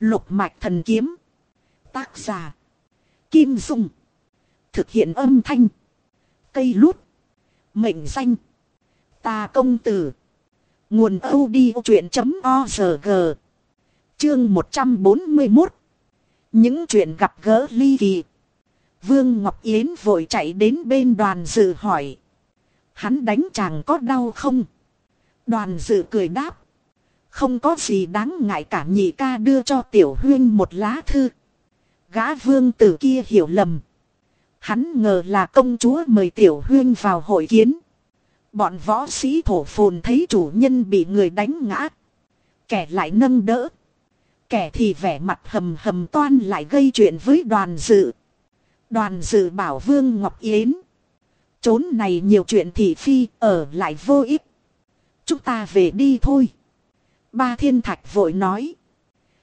Lục mạch thần kiếm. Tác giả. Kim Dung. Thực hiện âm thanh. Cây lút. Mệnh danh. Ta công tử. Nguồn odchuyện.org Chương 141 Những chuyện gặp gỡ ly kỳ. Vương Ngọc Yến vội chạy đến bên đoàn dự hỏi. Hắn đánh chàng có đau không? Đoàn dự cười đáp. Không có gì đáng ngại cả nhị ca đưa cho tiểu huyên một lá thư. Gã vương tử kia hiểu lầm. Hắn ngờ là công chúa mời tiểu huyên vào hội kiến. Bọn võ sĩ thổ phồn thấy chủ nhân bị người đánh ngã. Kẻ lại nâng đỡ. Kẻ thì vẻ mặt hầm hầm toan lại gây chuyện với đoàn dự. Đoàn dự bảo Vương Ngọc Yến. Trốn này nhiều chuyện thị phi, ở lại vô ích. Chúng ta về đi thôi. Ba thiên thạch vội nói.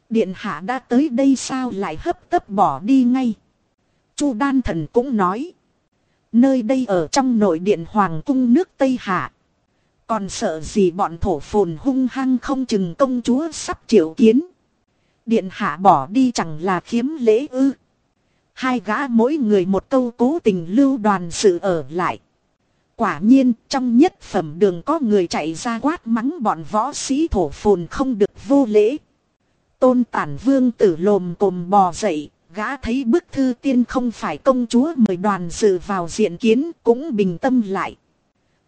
Điện hạ đã tới đây sao lại hấp tấp bỏ đi ngay. Chu đan thần cũng nói. Nơi đây ở trong nội điện hoàng cung nước Tây Hạ. Còn sợ gì bọn thổ phồn hung hăng không chừng công chúa sắp triệu kiến. Điện hạ bỏ đi chẳng là khiếm lễ ư. Hai gã mỗi người một câu cố tình lưu đoàn sự ở lại. Quả nhiên trong nhất phẩm đường có người chạy ra quát mắng bọn võ sĩ thổ phồn không được vô lễ. Tôn tản vương tử lồm cồm bò dậy, gã thấy bức thư tiên không phải công chúa mời đoàn dự vào diện kiến cũng bình tâm lại.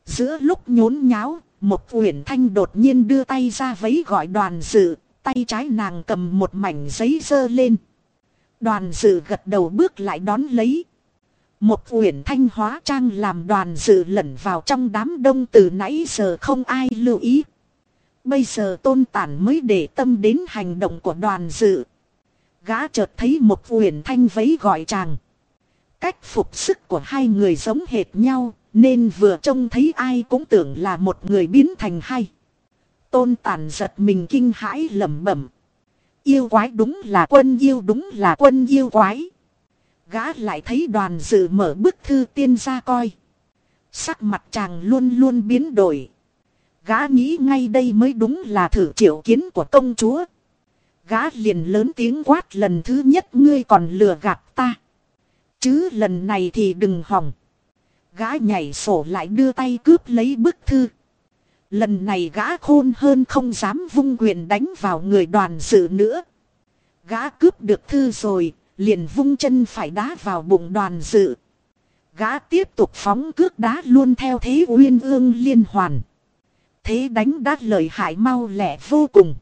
Giữa lúc nhốn nháo, một uyển thanh đột nhiên đưa tay ra vấy gọi đoàn dự, tay trái nàng cầm một mảnh giấy dơ lên. Đoàn dự gật đầu bước lại đón lấy. Một uyển thanh hóa trang làm đoàn dự lẩn vào trong đám đông từ nãy giờ không ai lưu ý. Bây giờ tôn tản mới để tâm đến hành động của đoàn dự. Gã chợt thấy một uyển thanh vấy gọi chàng. Cách phục sức của hai người giống hệt nhau, nên vừa trông thấy ai cũng tưởng là một người biến thành hai. Tôn tản giật mình kinh hãi lẩm bẩm. Yêu quái đúng là quân yêu đúng là quân yêu quái. Gã lại thấy đoàn dự mở bức thư tiên ra coi. Sắc mặt chàng luôn luôn biến đổi. Gã nghĩ ngay đây mới đúng là thử triệu kiến của công chúa. Gã liền lớn tiếng quát lần thứ nhất ngươi còn lừa gạt ta. Chứ lần này thì đừng hỏng Gã nhảy sổ lại đưa tay cướp lấy bức thư. Lần này gã khôn hơn không dám vung quyền đánh vào người đoàn dự nữa. Gã cướp được thư rồi, liền vung chân phải đá vào bụng đoàn dự. Gã tiếp tục phóng cước đá luôn theo thế uyên ương liên hoàn. Thế đánh đá lợi hại mau lẹ vô cùng.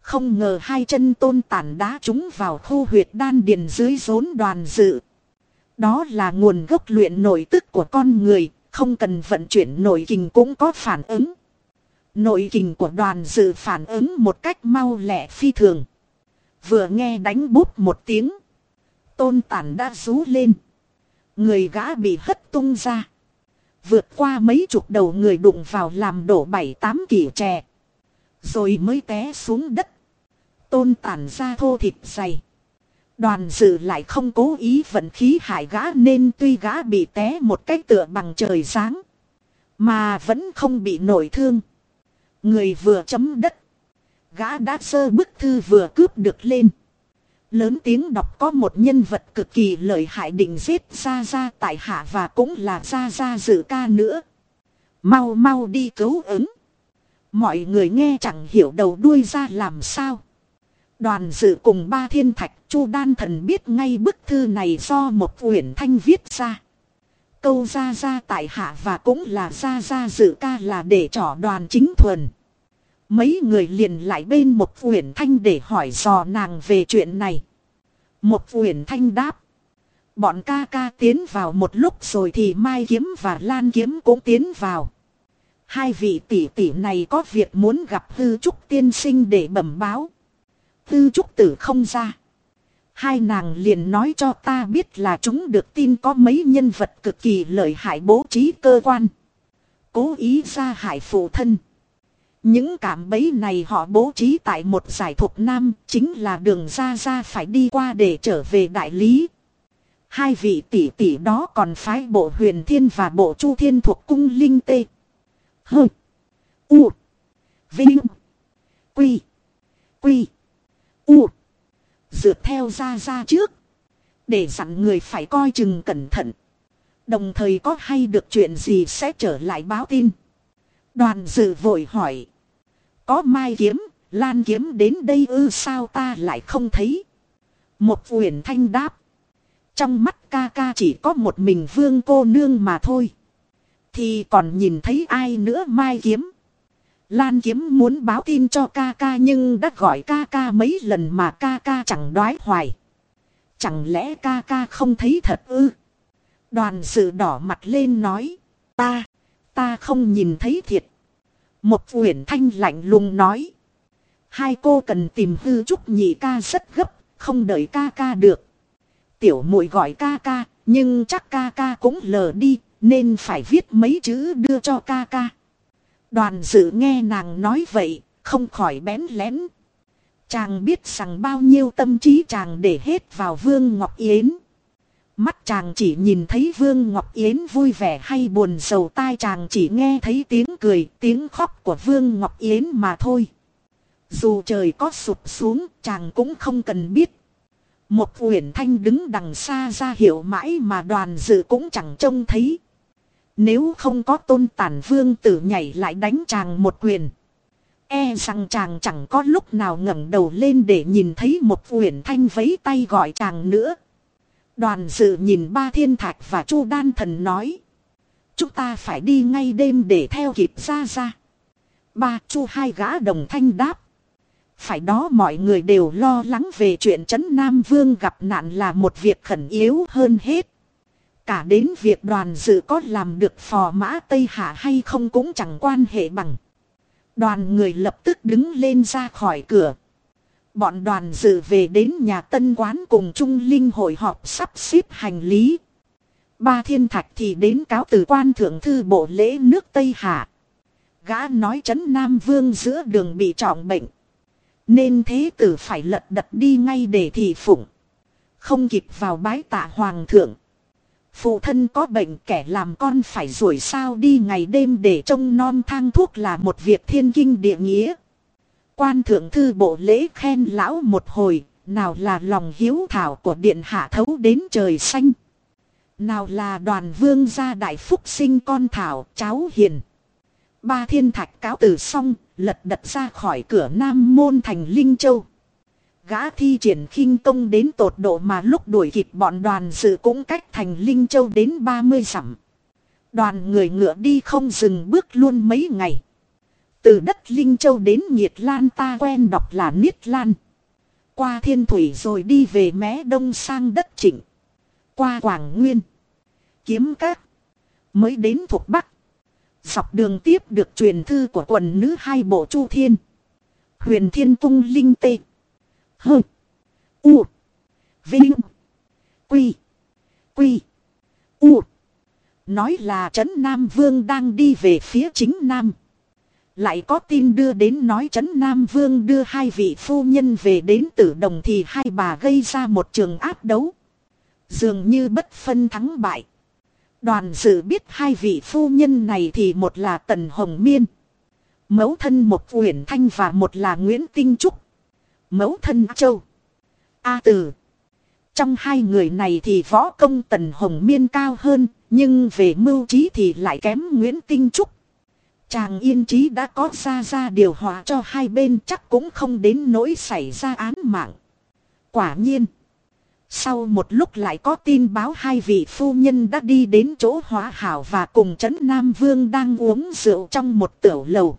Không ngờ hai chân tôn tản đá chúng vào khu huyệt đan điền dưới rốn đoàn dự. Đó là nguồn gốc luyện nội tức của con người, không cần vận chuyển nội kình cũng có phản ứng. Nội kình của đoàn dự phản ứng một cách mau lẹ phi thường. Vừa nghe đánh bút một tiếng. Tôn tản đã rú lên. Người gã bị hất tung ra. Vượt qua mấy chục đầu người đụng vào làm đổ bảy tám kỷ trẻ. Rồi mới té xuống đất. Tôn tản ra thô thịt dày. Đoàn dự lại không cố ý vận khí hại gã nên tuy gã bị té một cách tựa bằng trời sáng. Mà vẫn không bị nổi thương. Người vừa chấm đất. Gã đã sơ bức thư vừa cướp được lên. Lớn tiếng đọc có một nhân vật cực kỳ lợi hại định giết ra ra tại hạ và cũng là ra ra dự ca nữa. Mau mau đi cứu ứng. Mọi người nghe chẳng hiểu đầu đuôi ra làm sao. Đoàn dự cùng ba thiên thạch, chu đan thần biết ngay bức thư này do một uyển thanh viết ra. Câu ra ra tại hạ và cũng là ra ra dự ca là để trỏ đoàn chính thuần. Mấy người liền lại bên một uyển thanh để hỏi dò nàng về chuyện này. Một uyển thanh đáp. Bọn ca ca tiến vào một lúc rồi thì Mai Kiếm và Lan Kiếm cũng tiến vào. Hai vị tỷ tỷ này có việc muốn gặp Hư Trúc tiên sinh để bẩm báo. Hư Trúc tử không ra. Hai nàng liền nói cho ta biết là chúng được tin có mấy nhân vật cực kỳ lợi hại bố trí cơ quan. Cố ý ra hại phụ thân. Những cảm bấy này họ bố trí tại một giải thuộc nam, chính là đường ra ra phải đi qua để trở về đại lý. Hai vị tỷ tỷ đó còn phái bộ huyền thiên và bộ chu thiên thuộc cung linh tê. Hơ. U. Vinh. Quy. Quy. U. dượt theo ra ra trước. Để dặn người phải coi chừng cẩn thận. Đồng thời có hay được chuyện gì sẽ trở lại báo tin. Đoàn dự vội hỏi. Có mai kiếm, lan kiếm đến đây ư sao ta lại không thấy. Một huyền thanh đáp. Trong mắt ca ca chỉ có một mình vương cô nương mà thôi. Thì còn nhìn thấy ai nữa mai kiếm. Lan kiếm muốn báo tin cho ca ca nhưng đã gọi ca ca mấy lần mà ca ca chẳng đoái hoài. Chẳng lẽ ca ca không thấy thật ư? Đoàn sự đỏ mặt lên nói. Ta, ta không nhìn thấy thiệt. Một uyển thanh lạnh lùng nói. Hai cô cần tìm hư trúc nhị ca rất gấp, không đợi ca ca được. Tiểu muội gọi ca ca, nhưng chắc ca ca cũng lờ đi, nên phải viết mấy chữ đưa cho ca ca. Đoàn dự nghe nàng nói vậy, không khỏi bén lén. Chàng biết rằng bao nhiêu tâm trí chàng để hết vào Vương Ngọc Yến. Mắt chàng chỉ nhìn thấy Vương Ngọc Yến vui vẻ hay buồn sầu tai chàng chỉ nghe thấy tiếng cười, tiếng khóc của Vương Ngọc Yến mà thôi. Dù trời có sụp xuống, chàng cũng không cần biết. Một uyển thanh đứng đằng xa ra hiệu mãi mà đoàn dự cũng chẳng trông thấy. Nếu không có tôn tản vương tử nhảy lại đánh chàng một quyền. E rằng chàng chẳng có lúc nào ngẩng đầu lên để nhìn thấy một uyển thanh vấy tay gọi chàng nữa. Đoàn dự nhìn ba thiên thạch và chu đan thần nói. Chúng ta phải đi ngay đêm để theo kịp ra ra. Ba chu hai gã đồng thanh đáp. Phải đó mọi người đều lo lắng về chuyện Trấn Nam Vương gặp nạn là một việc khẩn yếu hơn hết. Cả đến việc đoàn dự có làm được phò mã Tây Hạ hay không cũng chẳng quan hệ bằng. Đoàn người lập tức đứng lên ra khỏi cửa. Bọn đoàn dự về đến nhà tân quán cùng Trung Linh hội họp sắp xếp hành lý. Ba thiên thạch thì đến cáo từ quan thượng thư bộ lễ nước Tây Hạ. Gã nói chấn Nam Vương giữa đường bị trọng bệnh. Nên thế tử phải lật đật đi ngay để thị phụng. Không kịp vào bái tạ hoàng thượng. Phụ thân có bệnh kẻ làm con phải rủi sao đi ngày đêm để trông non thang thuốc là một việc thiên kinh địa nghĩa. Quan thượng thư bộ lễ khen lão một hồi, nào là lòng hiếu thảo của điện hạ thấu đến trời xanh. Nào là đoàn vương gia đại phúc sinh con thảo, cháu hiền. Ba thiên thạch cáo từ xong, lật đật ra khỏi cửa Nam Môn thành Linh Châu. Gã thi triển khinh công đến tột độ mà lúc đuổi kịp bọn đoàn dự cũng cách thành Linh Châu đến 30 dặm. Đoàn người ngựa đi không dừng bước luôn mấy ngày. Từ đất Linh Châu đến Nhiệt Lan ta quen đọc là Niết Lan. Qua Thiên Thủy rồi đi về Mé Đông sang đất Trịnh. Qua Quảng Nguyên. Kiếm Cát. Mới đến thuộc Bắc. Dọc đường tiếp được truyền thư của quần nữ hai bộ Chu Thiên. Huyền Thiên Tung Linh Tê. Hơ. U. Vinh. Quy. Quy. U. Nói là Trấn Nam Vương đang đi về phía chính Nam. Lại có tin đưa đến nói Trấn Nam Vương đưa hai vị phu nhân về đến tử đồng thì hai bà gây ra một trường áp đấu. Dường như bất phân thắng bại. Đoàn dự biết hai vị phu nhân này thì một là Tần Hồng Miên. Mẫu thân một Uyển Thanh và một là Nguyễn Tinh Trúc. Mẫu thân Châu. A Tử. Trong hai người này thì võ công Tần Hồng Miên cao hơn, nhưng về mưu trí thì lại kém Nguyễn Tinh Trúc. Chàng yên trí đã có ra ra điều hòa cho hai bên chắc cũng không đến nỗi xảy ra án mạng. Quả nhiên. Sau một lúc lại có tin báo hai vị phu nhân đã đi đến chỗ hóa hảo và cùng Trấn Nam Vương đang uống rượu trong một tiểu lầu.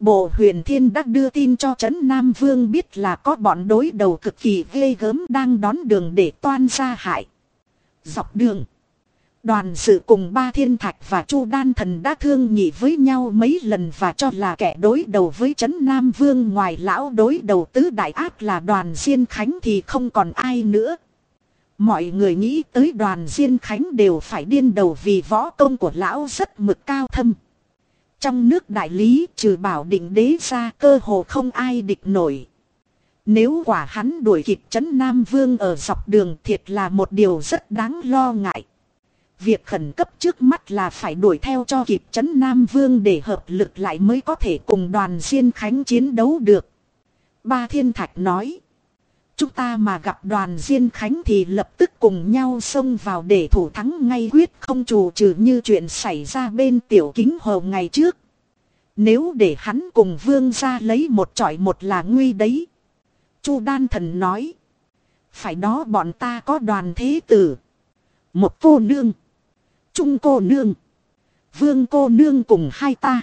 Bộ huyền thiên đã đưa tin cho Trấn Nam Vương biết là có bọn đối đầu cực kỳ ghê gớm đang đón đường để toan ra hại. Dọc đường. Đoàn sự cùng ba thiên thạch và chu đan thần đã thương nhị với nhau mấy lần và cho là kẻ đối đầu với chấn Nam Vương ngoài lão đối đầu tứ đại ác là đoàn Diên Khánh thì không còn ai nữa. Mọi người nghĩ tới đoàn Diên Khánh đều phải điên đầu vì võ công của lão rất mực cao thâm. Trong nước đại lý trừ bảo định đế ra cơ hồ không ai địch nổi. Nếu quả hắn đuổi kịp chấn Nam Vương ở dọc đường thiệt là một điều rất đáng lo ngại. Việc khẩn cấp trước mắt là phải đuổi theo cho kịp chấn Nam Vương để hợp lực lại mới có thể cùng đoàn Diên Khánh chiến đấu được. Ba Thiên Thạch nói. Chúng ta mà gặp đoàn Diên Khánh thì lập tức cùng nhau xông vào để thủ thắng ngay quyết, không trù trừ như chuyện xảy ra bên tiểu kính hồ ngày trước. Nếu để hắn cùng vương ra lấy một trọi một là nguy đấy. Chu đan thần nói. Phải đó bọn ta có đoàn thế tử. Một cô nương. Trung cô nương. Vương cô nương cùng hai ta.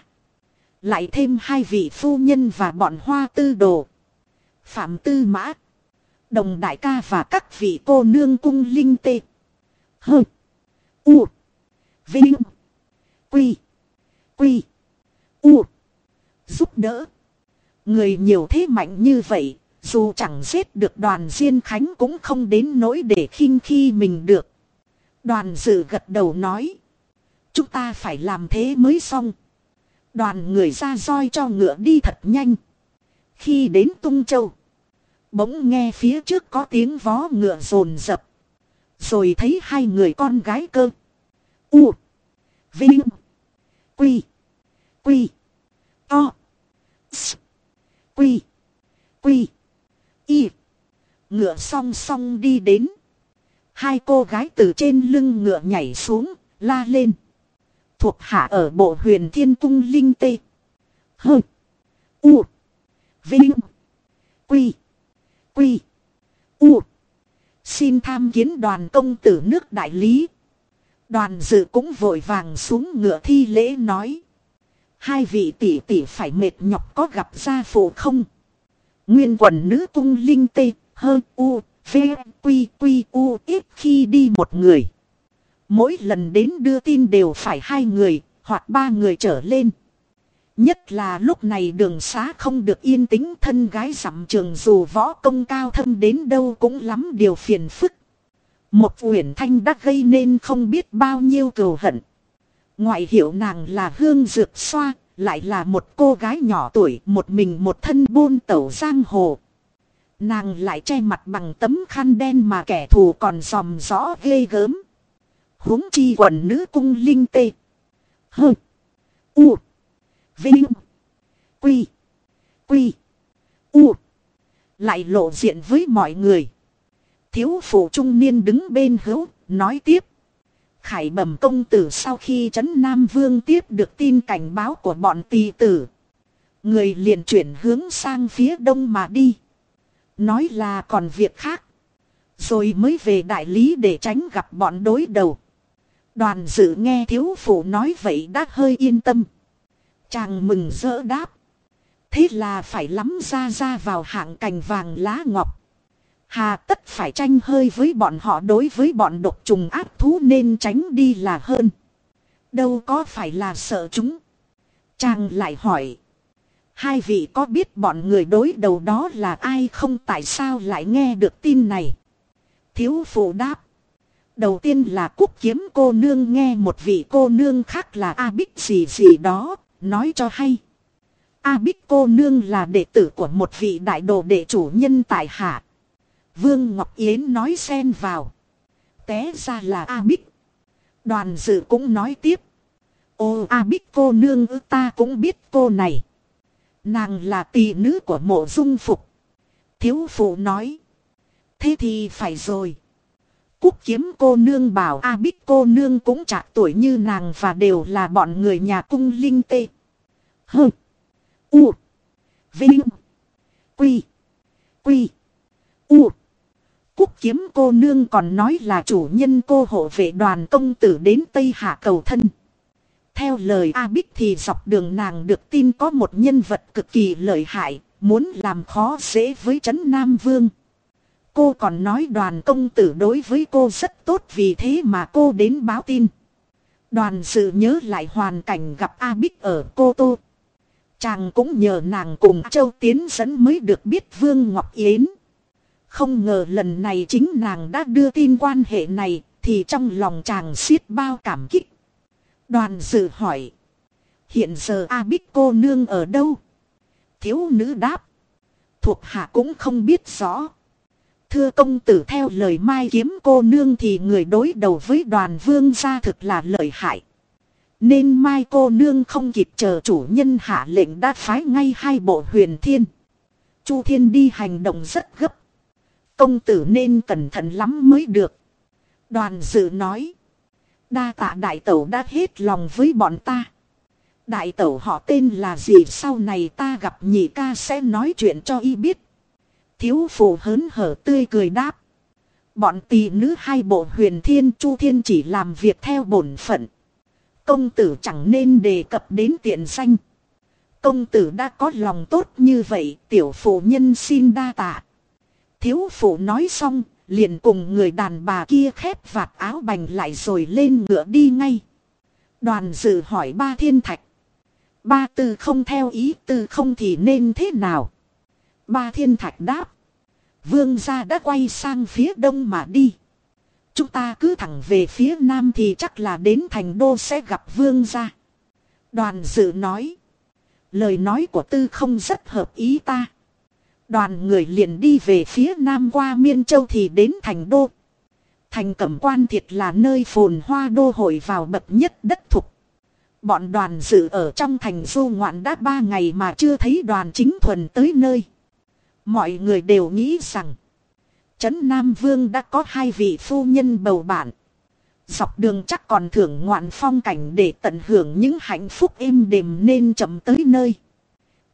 Lại thêm hai vị phu nhân và bọn hoa tư đồ. Phạm tư mã. Đồng đại ca và các vị cô nương cung linh tê. Hơ. U. Vinh. Quy. Quy. U. Giúp đỡ. Người nhiều thế mạnh như vậy. Dù chẳng giết được đoàn Diên Khánh cũng không đến nỗi để khinh khi mình được. Đoàn dự gật đầu nói. Chúng ta phải làm thế mới xong. Đoàn người ra roi cho ngựa đi thật nhanh. Khi đến Tung Châu. Bỗng nghe phía trước có tiếng vó ngựa rồn rập. Rồi thấy hai người con gái cơ. U. Vinh. Quy. Quy. To. S. Quy. Quy. Y. Ngựa song song đi đến. Hai cô gái từ trên lưng ngựa nhảy xuống, la lên. Thuộc hạ ở bộ huyền thiên cung linh tê. Hơ. U. Vinh. Quy. Quy. U. Xin tham kiến đoàn công tử nước đại lý. Đoàn dự cũng vội vàng xuống ngựa thi lễ nói. Hai vị tỷ tỷ phải mệt nhọc có gặp gia phụ không? Nguyên quần nữ cung linh tê, hơ u, v, quy quy u ít khi đi một người. Mỗi lần đến đưa tin đều phải hai người, hoặc ba người trở lên. Nhất là lúc này đường xá không được yên tĩnh thân gái dặm trường dù võ công cao thâm đến đâu cũng lắm điều phiền phức. Một uyển thanh đã gây nên không biết bao nhiêu cừu hận. Ngoại hiệu nàng là Hương Dược Xoa, lại là một cô gái nhỏ tuổi một mình một thân buôn tẩu giang hồ. Nàng lại che mặt bằng tấm khăn đen mà kẻ thù còn dòm rõ ghê gớm. huống chi quần nữ cung linh tê. Hơ. U. Vinh. Quy. Quy. U. Lại lộ diện với mọi người. Thiếu phụ trung niên đứng bên hữu, nói tiếp. Khải bẩm công tử sau khi trấn Nam Vương tiếp được tin cảnh báo của bọn tỳ tử. Người liền chuyển hướng sang phía đông mà đi. Nói là còn việc khác. Rồi mới về đại lý để tránh gặp bọn đối đầu. Đoàn dự nghe thiếu phụ nói vậy đã hơi yên tâm. Chàng mừng rỡ đáp. Thế là phải lắm ra ra vào hạng cành vàng lá ngọc. Hà tất phải tranh hơi với bọn họ đối với bọn độc trùng ác thú nên tránh đi là hơn. Đâu có phải là sợ chúng. Chàng lại hỏi. Hai vị có biết bọn người đối đầu đó là ai không tại sao lại nghe được tin này? Thiếu phụ đáp. Đầu tiên là cúc kiếm cô nương nghe một vị cô nương khác là A Bích gì gì đó, nói cho hay. A Bích cô nương là đệ tử của một vị đại đồ đệ chủ nhân tại hạ. Vương Ngọc Yến nói xen vào. Té ra là A Bích. Đoàn dự cũng nói tiếp. Ô A Bích cô nương ư ta cũng biết cô này. Nàng là tỷ nữ của mộ dung phục. Thiếu phụ nói. Thế thì phải rồi. Cúc kiếm cô nương bảo A Bích cô nương cũng chạc tuổi như nàng và đều là bọn người nhà cung linh tê. hừ U. Vinh. Quy. Quy. U. Cúc kiếm cô nương còn nói là chủ nhân cô hộ vệ đoàn công tử đến Tây Hạ cầu thân. Theo lời A Bích thì dọc đường nàng được tin có một nhân vật cực kỳ lợi hại, muốn làm khó dễ với Trấn Nam Vương. Cô còn nói đoàn công tử đối với cô rất tốt vì thế mà cô đến báo tin. Đoàn sự nhớ lại hoàn cảnh gặp A Bích ở Cô Tô. Chàng cũng nhờ nàng cùng Châu Tiến dẫn mới được biết Vương Ngọc Yến. Không ngờ lần này chính nàng đã đưa tin quan hệ này, thì trong lòng chàng xiết bao cảm kích. Đoàn dự hỏi. Hiện giờ A Bích cô nương ở đâu? Thiếu nữ đáp. Thuộc hạ cũng không biết rõ. Thưa công tử theo lời mai kiếm cô nương thì người đối đầu với đoàn vương gia thực là lợi hại. Nên mai cô nương không kịp chờ chủ nhân hạ lệnh đã phái ngay hai bộ huyền thiên. Chu thiên đi hành động rất gấp Công tử nên cẩn thận lắm mới được. Đoàn dự nói. Đa tạ đại tẩu đã hết lòng với bọn ta. Đại tẩu họ tên là gì sau này ta gặp nhị ca sẽ nói chuyện cho y biết. Thiếu phụ hớn hở tươi cười đáp. Bọn tỳ nữ hai bộ huyền thiên chu thiên chỉ làm việc theo bổn phận. Công tử chẳng nên đề cập đến tiện danh. Công tử đã có lòng tốt như vậy, tiểu phụ nhân xin đa tạ. Thiếu phụ nói xong, liền cùng người đàn bà kia khép vạt áo bành lại rồi lên ngựa đi ngay. Đoàn dự hỏi ba thiên thạch. Ba tư không theo ý, tư không thì nên thế nào? Ba thiên thạch đáp. Vương gia đã quay sang phía đông mà đi. Chúng ta cứ thẳng về phía nam thì chắc là đến thành đô sẽ gặp vương gia. Đoàn dự nói. Lời nói của tư không rất hợp ý ta. Đoàn người liền đi về phía nam qua Miên Châu thì đến thành đô. Thành cẩm quan thiệt là nơi phồn hoa đô hội vào bậc nhất đất thục. Bọn đoàn dự ở trong thành du ngoạn đã ba ngày mà chưa thấy đoàn chính thuần tới nơi. Mọi người đều nghĩ rằng. Trấn Nam Vương đã có hai vị phu nhân bầu bạn. Dọc đường chắc còn thưởng ngoạn phong cảnh để tận hưởng những hạnh phúc êm đềm nên chậm tới nơi.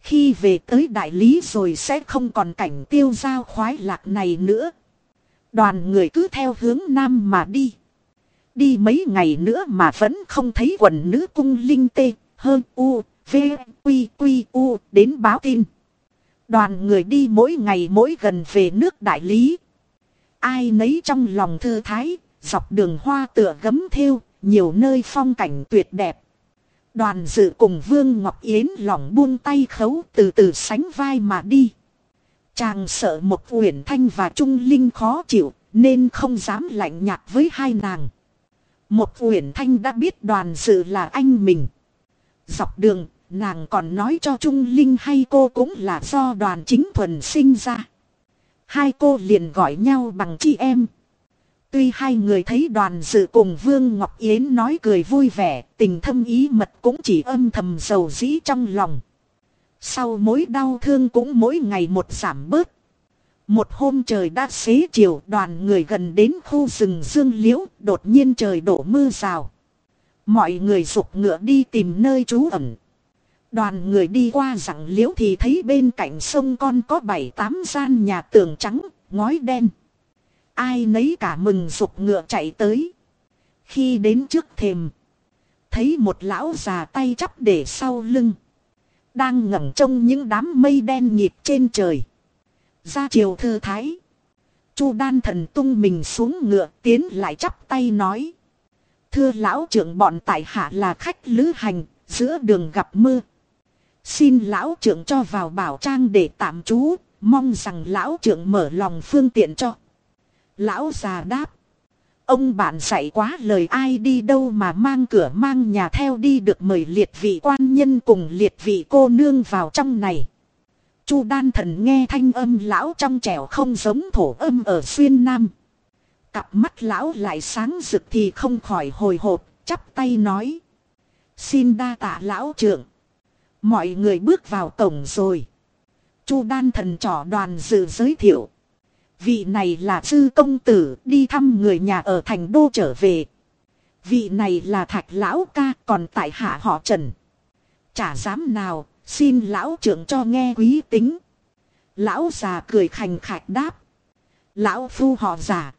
Khi về tới đại lý rồi sẽ không còn cảnh tiêu giao khoái lạc này nữa. Đoàn người cứ theo hướng nam mà đi. Đi mấy ngày nữa mà vẫn không thấy quần nữ cung linh tê, hơn u, v, quy, quy, u, đến báo tin. Đoàn người đi mỗi ngày mỗi gần về nước đại lý. Ai nấy trong lòng thư thái, dọc đường hoa tựa gấm thêu, nhiều nơi phong cảnh tuyệt đẹp. Đoàn dự cùng Vương Ngọc Yến lỏng buông tay khấu từ từ sánh vai mà đi. Chàng sợ một Uyển Thanh và Trung Linh khó chịu, nên không dám lạnh nhạt với hai nàng. Một Uyển Thanh đã biết đoàn dự là anh mình. Dọc đường, nàng còn nói cho Trung Linh hay cô cũng là do đoàn chính thuần sinh ra. Hai cô liền gọi nhau bằng chị em. Tuy hai người thấy đoàn dự cùng Vương Ngọc Yến nói cười vui vẻ, tình thâm ý mật cũng chỉ âm thầm sầu dĩ trong lòng. Sau mối đau thương cũng mỗi ngày một giảm bớt. Một hôm trời đã xế chiều đoàn người gần đến khu rừng dương liễu, đột nhiên trời đổ mưa rào. Mọi người rục ngựa đi tìm nơi trú ẩn. Đoàn người đi qua rặng liễu thì thấy bên cạnh sông con có bảy tám gian nhà tường trắng, ngói đen. Ai nấy cả mừng rục ngựa chạy tới. Khi đến trước thềm. Thấy một lão già tay chắp để sau lưng. Đang ngẩng trông những đám mây đen nhịp trên trời. Ra chiều thư thái. Chu đan thần tung mình xuống ngựa tiến lại chắp tay nói. Thưa lão trưởng bọn tại hạ là khách lữ hành, giữa đường gặp mưa. Xin lão trưởng cho vào bảo trang để tạm trú, mong rằng lão trưởng mở lòng phương tiện cho. Lão già đáp. Ông bạn dạy quá lời ai đi đâu mà mang cửa mang nhà theo đi được mời liệt vị quan nhân cùng liệt vị cô nương vào trong này. Chu đan thần nghe thanh âm lão trong trẻo không giống thổ âm ở xuyên nam. Cặp mắt lão lại sáng rực thì không khỏi hồi hộp, chắp tay nói. Xin đa tạ lão trưởng. Mọi người bước vào cổng rồi. Chu đan thần trỏ đoàn dự giới thiệu. Vị này là sư công tử đi thăm người nhà ở thành đô trở về. Vị này là thạch lão ca còn tại hạ họ trần. Chả dám nào, xin lão trưởng cho nghe quý tính. Lão già cười khành khạch đáp. Lão phu họ giả.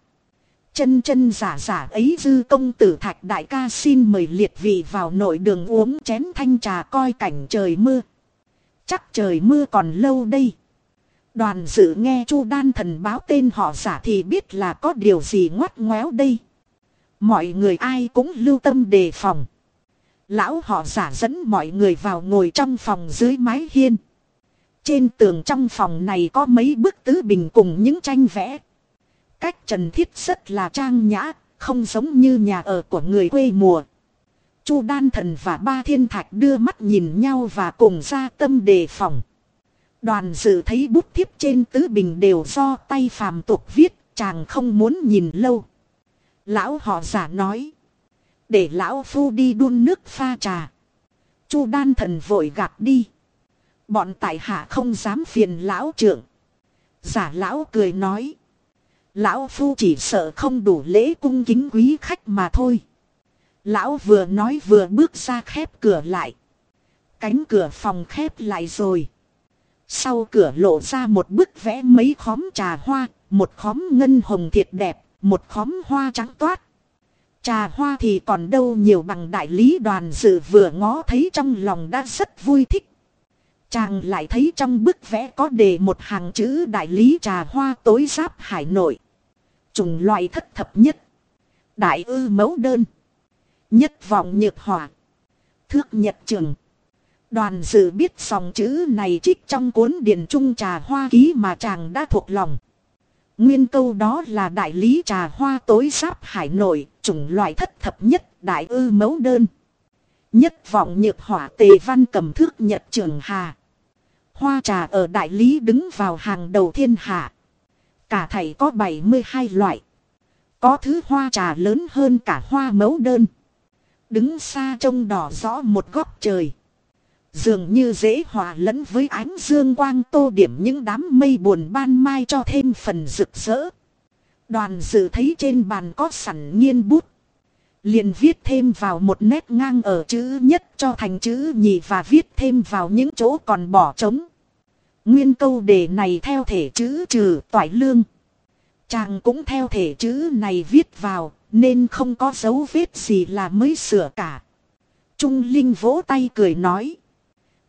Chân chân giả giả ấy dư công tử thạch đại ca xin mời liệt vị vào nội đường uống chén thanh trà coi cảnh trời mưa. Chắc trời mưa còn lâu đây. Đoàn dự nghe Chu Đan thần báo tên họ giả thì biết là có điều gì ngoắt ngoéo đây. Mọi người ai cũng lưu tâm đề phòng. Lão họ giả dẫn mọi người vào ngồi trong phòng dưới mái hiên. Trên tường trong phòng này có mấy bức tứ bình cùng những tranh vẽ. Cách trần thiết rất là trang nhã, không giống như nhà ở của người quê mùa. Chu đan thần và ba thiên thạch đưa mắt nhìn nhau và cùng ra tâm đề phòng. Đoàn dự thấy bút thiếp trên tứ bình đều do tay phàm tục viết, chàng không muốn nhìn lâu. Lão họ giả nói. Để lão phu đi đun nước pha trà. Chu đan thần vội gạt đi. Bọn tại hạ không dám phiền lão trưởng. Giả lão cười nói. Lão Phu chỉ sợ không đủ lễ cung kính quý khách mà thôi. Lão vừa nói vừa bước ra khép cửa lại. Cánh cửa phòng khép lại rồi. Sau cửa lộ ra một bức vẽ mấy khóm trà hoa, một khóm ngân hồng thiệt đẹp, một khóm hoa trắng toát. Trà hoa thì còn đâu nhiều bằng đại lý đoàn dự vừa ngó thấy trong lòng đã rất vui thích. Chàng lại thấy trong bức vẽ có đề một hàng chữ đại lý trà hoa tối giáp hải nội. Trùng loại thất thập nhất. Đại ư mẫu đơn. Nhất vọng nhược hỏa. Thước nhật trường. Đoàn dự biết dòng chữ này trích trong cuốn điển trung trà hoa ký mà chàng đã thuộc lòng. Nguyên câu đó là đại lý trà hoa tối giáp hải nội, chủng loại thất thập nhất, đại ư mẫu đơn. Nhất vọng nhược hỏa tề văn cầm thước nhật trường hà. Hoa trà ở đại lý đứng vào hàng đầu thiên hạ. Cả thầy có 72 loại. Có thứ hoa trà lớn hơn cả hoa mẫu đơn. Đứng xa trông đỏ rõ một góc trời. Dường như dễ hòa lẫn với ánh dương quang tô điểm những đám mây buồn ban mai cho thêm phần rực rỡ. Đoàn dự thấy trên bàn có sẵn nghiên bút. Liền viết thêm vào một nét ngang ở chữ nhất cho thành chữ nhì và viết thêm vào những chỗ còn bỏ trống. Nguyên câu đề này theo thể chữ trừ toại lương. Chàng cũng theo thể chữ này viết vào, nên không có dấu vết gì là mới sửa cả. Trung Linh vỗ tay cười nói.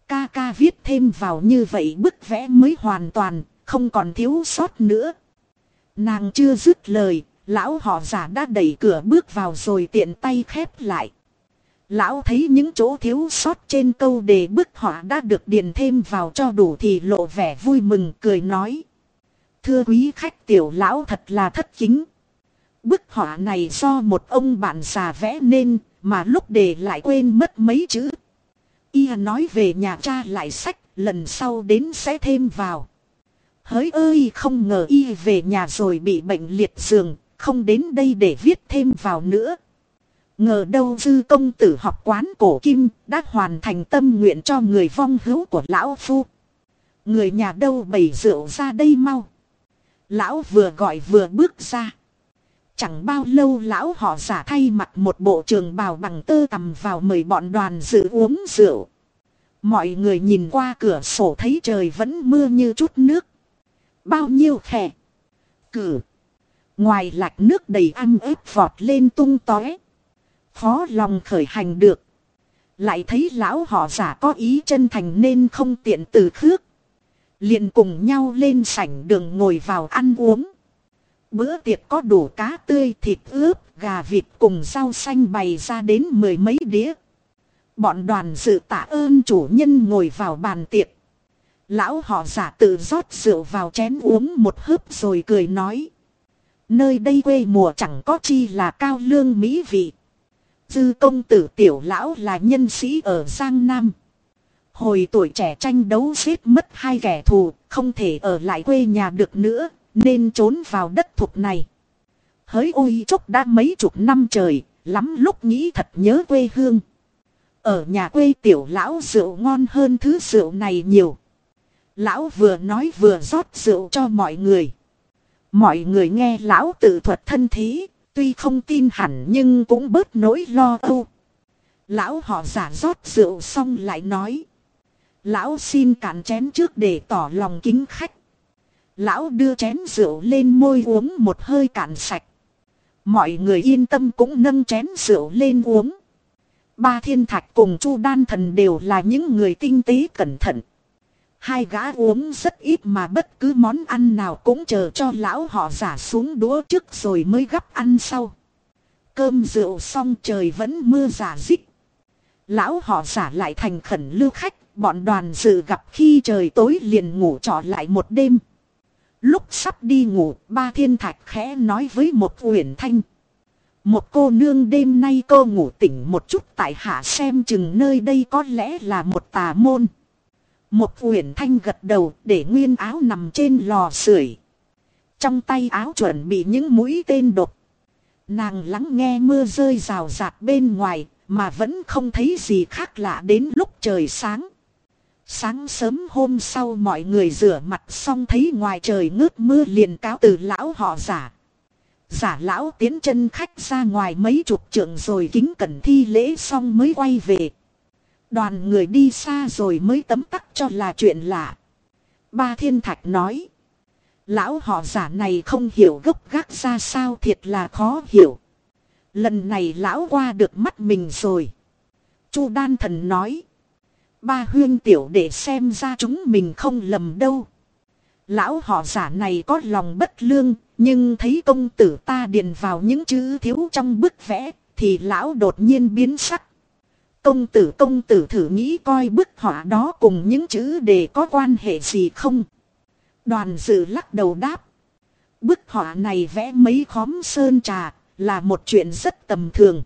Ca ca viết thêm vào như vậy bức vẽ mới hoàn toàn, không còn thiếu sót nữa. Nàng chưa dứt lời, lão họ giả đã đẩy cửa bước vào rồi tiện tay khép lại. Lão thấy những chỗ thiếu sót trên câu đề bức họa đã được điền thêm vào cho đủ thì lộ vẻ vui mừng cười nói. Thưa quý khách tiểu lão thật là thất kính. Bức họa này do một ông bạn già vẽ nên mà lúc đề lại quên mất mấy chữ. Y nói về nhà cha lại sách lần sau đến sẽ thêm vào. Hỡi ơi không ngờ y về nhà rồi bị bệnh liệt giường, không đến đây để viết thêm vào nữa. Ngờ đâu dư công tử học quán cổ kim đã hoàn thành tâm nguyện cho người vong hữu của lão phu. Người nhà đâu bày rượu ra đây mau. Lão vừa gọi vừa bước ra. Chẳng bao lâu lão họ giả thay mặt một bộ trường bào bằng tơ tầm vào mời bọn đoàn dự uống rượu. Mọi người nhìn qua cửa sổ thấy trời vẫn mưa như chút nước. Bao nhiêu khẻ. Cử. Ngoài lạch nước đầy ăn ếp vọt lên tung tóe. Khó lòng khởi hành được. Lại thấy lão họ giả có ý chân thành nên không tiện từ khước. liền cùng nhau lên sảnh đường ngồi vào ăn uống. Bữa tiệc có đủ cá tươi, thịt ướp, gà vịt cùng rau xanh bày ra đến mười mấy đĩa. Bọn đoàn dự tạ ơn chủ nhân ngồi vào bàn tiệc. Lão họ giả tự rót rượu vào chén uống một hớp rồi cười nói. Nơi đây quê mùa chẳng có chi là cao lương mỹ vị. Dư công tử tiểu lão là nhân sĩ ở Giang Nam. Hồi tuổi trẻ tranh đấu giết mất hai kẻ thù, không thể ở lại quê nhà được nữa, nên trốn vào đất thục này. Hỡi ôi chốc đã mấy chục năm trời, lắm lúc nghĩ thật nhớ quê hương. Ở nhà quê tiểu lão rượu ngon hơn thứ rượu này nhiều. Lão vừa nói vừa rót rượu cho mọi người. Mọi người nghe lão tự thuật thân thế, tuy không tin hẳn nhưng cũng bớt nỗi lo âu. Lão họ giả rót rượu xong lại nói. Lão xin cạn chén trước để tỏ lòng kính khách. Lão đưa chén rượu lên môi uống một hơi cạn sạch. Mọi người yên tâm cũng nâng chén rượu lên uống. Ba thiên thạch cùng chu đan thần đều là những người tinh tế cẩn thận. Hai gã uống rất ít mà bất cứ món ăn nào cũng chờ cho lão họ giả xuống đũa trước rồi mới gấp ăn sau. Cơm rượu xong trời vẫn mưa giả dích. Lão họ giả lại thành khẩn lưu khách, bọn đoàn dự gặp khi trời tối liền ngủ trọ lại một đêm. Lúc sắp đi ngủ, ba thiên thạch khẽ nói với một uyển thanh. Một cô nương đêm nay cô ngủ tỉnh một chút tại hạ xem chừng nơi đây có lẽ là một tà môn. Một uyển thanh gật đầu để nguyên áo nằm trên lò sưởi. Trong tay áo chuẩn bị những mũi tên đột. Nàng lắng nghe mưa rơi rào rạt bên ngoài mà vẫn không thấy gì khác lạ đến lúc trời sáng. Sáng sớm hôm sau mọi người rửa mặt xong thấy ngoài trời ngớt mưa liền cáo từ lão họ giả. Giả lão tiến chân khách ra ngoài mấy chục trượng rồi kính cẩn thi lễ xong mới quay về. Đoàn người đi xa rồi mới tấm tắc cho là chuyện lạ. Ba thiên thạch nói. Lão họ giả này không hiểu gốc gác ra sao thiệt là khó hiểu. Lần này lão qua được mắt mình rồi. Chu đan thần nói. Ba huyên tiểu để xem ra chúng mình không lầm đâu. Lão họ giả này có lòng bất lương, nhưng thấy công tử ta điền vào những chữ thiếu trong bức vẽ, thì lão đột nhiên biến sắc. Công tử công tử thử nghĩ coi bức họa đó cùng những chữ đề có quan hệ gì không? Đoàn dự lắc đầu đáp. Bức họa này vẽ mấy khóm sơn trà, là một chuyện rất tầm thường.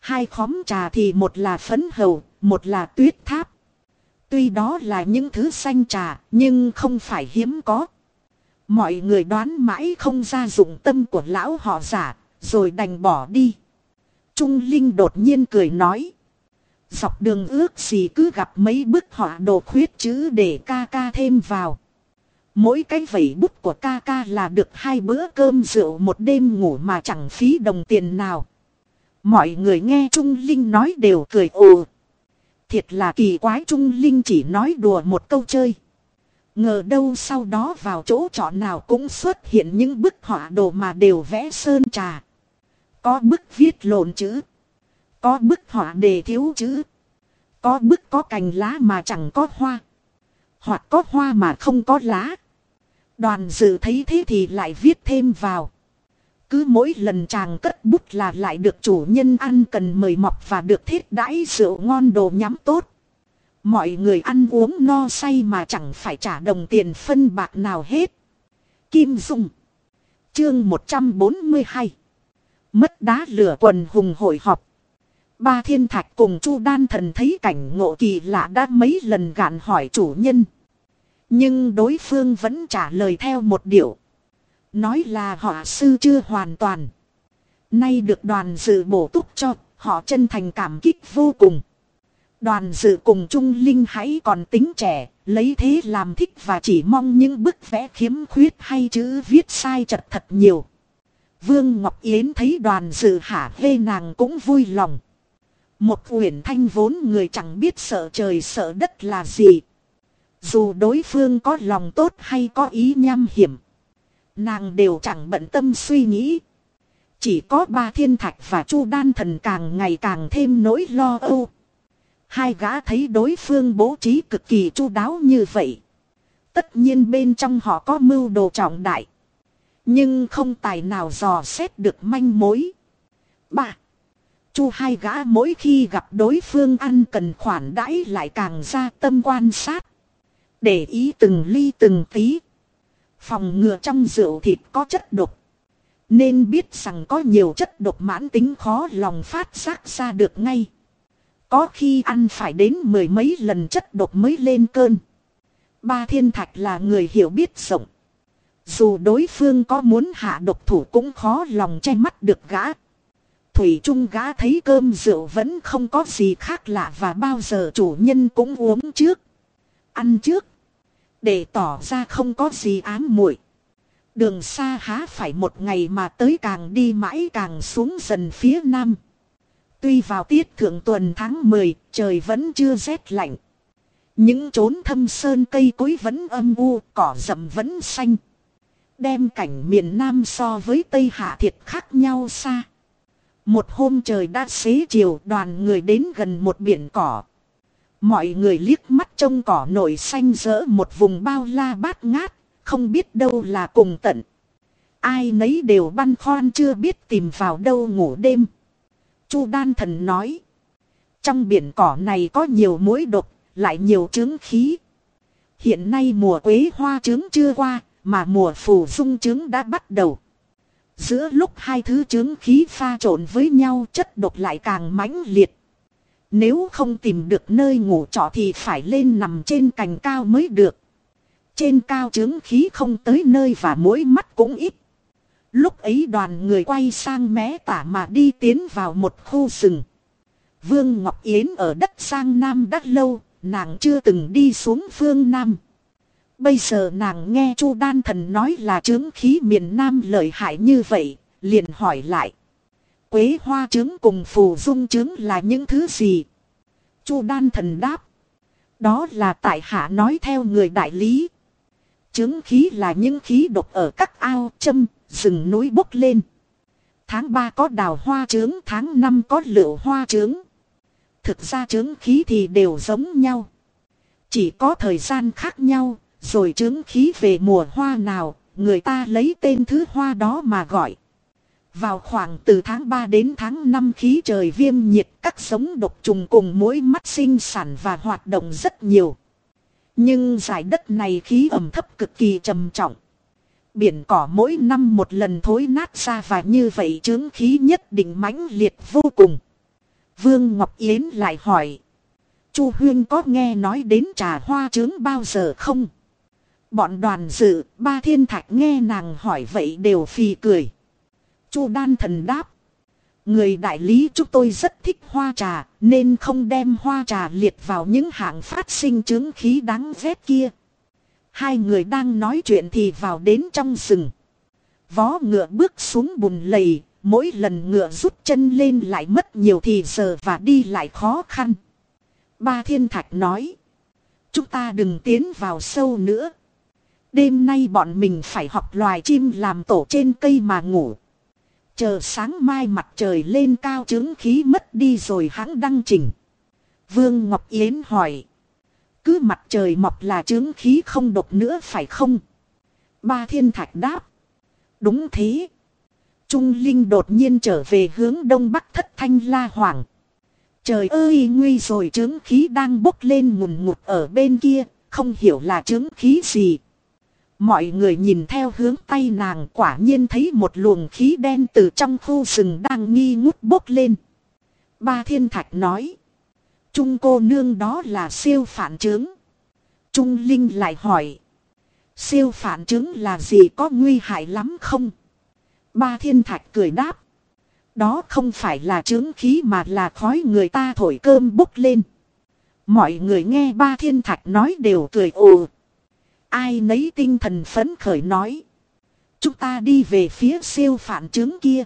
Hai khóm trà thì một là phấn hầu, một là tuyết tháp. Tuy đó là những thứ xanh trà, nhưng không phải hiếm có. Mọi người đoán mãi không ra dụng tâm của lão họ giả, rồi đành bỏ đi. Trung Linh đột nhiên cười nói. Dọc đường ước gì cứ gặp mấy bức họa đồ khuyết chữ để ca ca thêm vào. Mỗi cái vẩy bút của ca ca là được hai bữa cơm rượu một đêm ngủ mà chẳng phí đồng tiền nào. Mọi người nghe Trung Linh nói đều cười ồ. Thiệt là kỳ quái, Trung Linh chỉ nói đùa một câu chơi. Ngờ đâu sau đó vào chỗ trọ nào cũng xuất hiện những bức họa đồ mà đều vẽ sơn trà. Có bức viết lộn chữ. Có bức họa đề thiếu chữ. Có bức có cành lá mà chẳng có hoa. Hoặc có hoa mà không có lá. Đoàn dự thấy thế thì lại viết thêm vào. Cứ mỗi lần chàng cất bút là lại được chủ nhân ăn cần mời mọc và được thiết đãi rượu ngon đồ nhắm tốt. Mọi người ăn uống no say mà chẳng phải trả đồng tiền phân bạc nào hết. Kim Dung Chương 142 Mất đá lửa quần hùng hội họp. Ba thiên thạch cùng chu đan thần thấy cảnh ngộ kỳ lạ đã mấy lần gạn hỏi chủ nhân. Nhưng đối phương vẫn trả lời theo một điệu. Nói là họ sư chưa hoàn toàn. Nay được đoàn dự bổ túc cho, họ chân thành cảm kích vô cùng. Đoàn dự cùng Trung Linh hãy còn tính trẻ, lấy thế làm thích và chỉ mong những bức vẽ khiếm khuyết hay chữ viết sai chật thật nhiều. Vương Ngọc Yến thấy đoàn dự hả hê nàng cũng vui lòng. Một uyển thanh vốn người chẳng biết sợ trời sợ đất là gì. Dù đối phương có lòng tốt hay có ý nham hiểm. Nàng đều chẳng bận tâm suy nghĩ. Chỉ có ba thiên thạch và chu đan thần càng ngày càng thêm nỗi lo âu. Hai gã thấy đối phương bố trí cực kỳ chu đáo như vậy. Tất nhiên bên trong họ có mưu đồ trọng đại. Nhưng không tài nào dò xét được manh mối. Ba. Chu hai gã mỗi khi gặp đối phương ăn cần khoản đãi lại càng ra tâm quan sát. Để ý từng ly từng tí. Phòng ngừa trong rượu thịt có chất độc. Nên biết rằng có nhiều chất độc mãn tính khó lòng phát giác ra được ngay. Có khi ăn phải đến mười mấy lần chất độc mới lên cơn. Ba thiên thạch là người hiểu biết rộng. Dù đối phương có muốn hạ độc thủ cũng khó lòng che mắt được gã. Thủy Trung gã thấy cơm rượu vẫn không có gì khác lạ và bao giờ chủ nhân cũng uống trước. Ăn trước. Để tỏ ra không có gì ám muội. Đường xa há phải một ngày mà tới càng đi mãi càng xuống dần phía nam. Tuy vào tiết thượng tuần tháng 10, trời vẫn chưa rét lạnh. Những chốn thâm sơn cây cối vẫn âm u, cỏ rậm vẫn xanh. Đem cảnh miền Nam so với Tây Hạ thiệt khác nhau xa. Một hôm trời đã xế chiều đoàn người đến gần một biển cỏ. Mọi người liếc mắt trông cỏ nổi xanh rỡ một vùng bao la bát ngát, không biết đâu là cùng tận. Ai nấy đều băn khoăn chưa biết tìm vào đâu ngủ đêm. Chu đan thần nói. Trong biển cỏ này có nhiều mối độc, lại nhiều trứng khí. Hiện nay mùa quế hoa trứng chưa qua, mà mùa phù dung trứng đã bắt đầu. Giữa lúc hai thứ trứng khí pha trộn với nhau chất độc lại càng mãnh liệt. Nếu không tìm được nơi ngủ trọ thì phải lên nằm trên cành cao mới được. Trên cao trướng khí không tới nơi và mỗi mắt cũng ít. Lúc ấy đoàn người quay sang mé tả mà đi tiến vào một khu rừng. Vương Ngọc Yến ở đất sang Nam đã lâu, nàng chưa từng đi xuống phương Nam. Bây giờ nàng nghe Chu Đan Thần nói là chứng khí miền Nam lợi hại như vậy, liền hỏi lại. Quế hoa trứng cùng phù dung trứng là những thứ gì? Chu đan thần đáp. Đó là tại hạ nói theo người đại lý. Trứng khí là những khí độc ở các ao, châm, rừng núi bốc lên. Tháng 3 có đào hoa trứng, tháng 5 có lựu hoa trứng. Thực ra trứng khí thì đều giống nhau. Chỉ có thời gian khác nhau, rồi trứng khí về mùa hoa nào, người ta lấy tên thứ hoa đó mà gọi. Vào khoảng từ tháng 3 đến tháng 5 khí trời viêm nhiệt các sống độc trùng cùng mỗi mắt sinh sản và hoạt động rất nhiều. Nhưng giải đất này khí ẩm thấp cực kỳ trầm trọng. Biển cỏ mỗi năm một lần thối nát ra và như vậy chứng khí nhất định mãnh liệt vô cùng. Vương Ngọc Yến lại hỏi. Chu Huyên có nghe nói đến trà hoa trứng bao giờ không? Bọn đoàn dự, ba thiên thạch nghe nàng hỏi vậy đều phì cười. Chu đan thần đáp. Người đại lý chúng tôi rất thích hoa trà, nên không đem hoa trà liệt vào những hạng phát sinh chứng khí đáng ghét kia. Hai người đang nói chuyện thì vào đến trong rừng. Vó ngựa bước xuống bùn lầy, mỗi lần ngựa rút chân lên lại mất nhiều thì giờ và đi lại khó khăn. Ba thiên thạch nói. Chúng ta đừng tiến vào sâu nữa. Đêm nay bọn mình phải học loài chim làm tổ trên cây mà ngủ. Chờ sáng mai mặt trời lên cao chứng khí mất đi rồi hãng đăng trình. Vương Ngọc Yến hỏi. Cứ mặt trời mọc là chứng khí không độc nữa phải không? Ba thiên thạch đáp. Đúng thế. Trung Linh đột nhiên trở về hướng đông bắc thất thanh la hoàng. Trời ơi nguy rồi chứng khí đang bốc lên ngùn ngụt ở bên kia, không hiểu là chứng khí gì. Mọi người nhìn theo hướng tay nàng quả nhiên thấy một luồng khí đen từ trong khu rừng đang nghi ngút bốc lên. Ba thiên thạch nói. Trung cô nương đó là siêu phản chứng. Trung Linh lại hỏi. Siêu phản chứng là gì, có nguy hại lắm không? Ba thiên thạch cười đáp. Đó không phải là chứng khí mà là khói người ta thổi cơm bốc lên. Mọi người nghe ba thiên thạch nói đều cười ồ. Ai nấy tinh thần phấn khởi nói. Chúng ta đi về phía siêu phản chứng kia.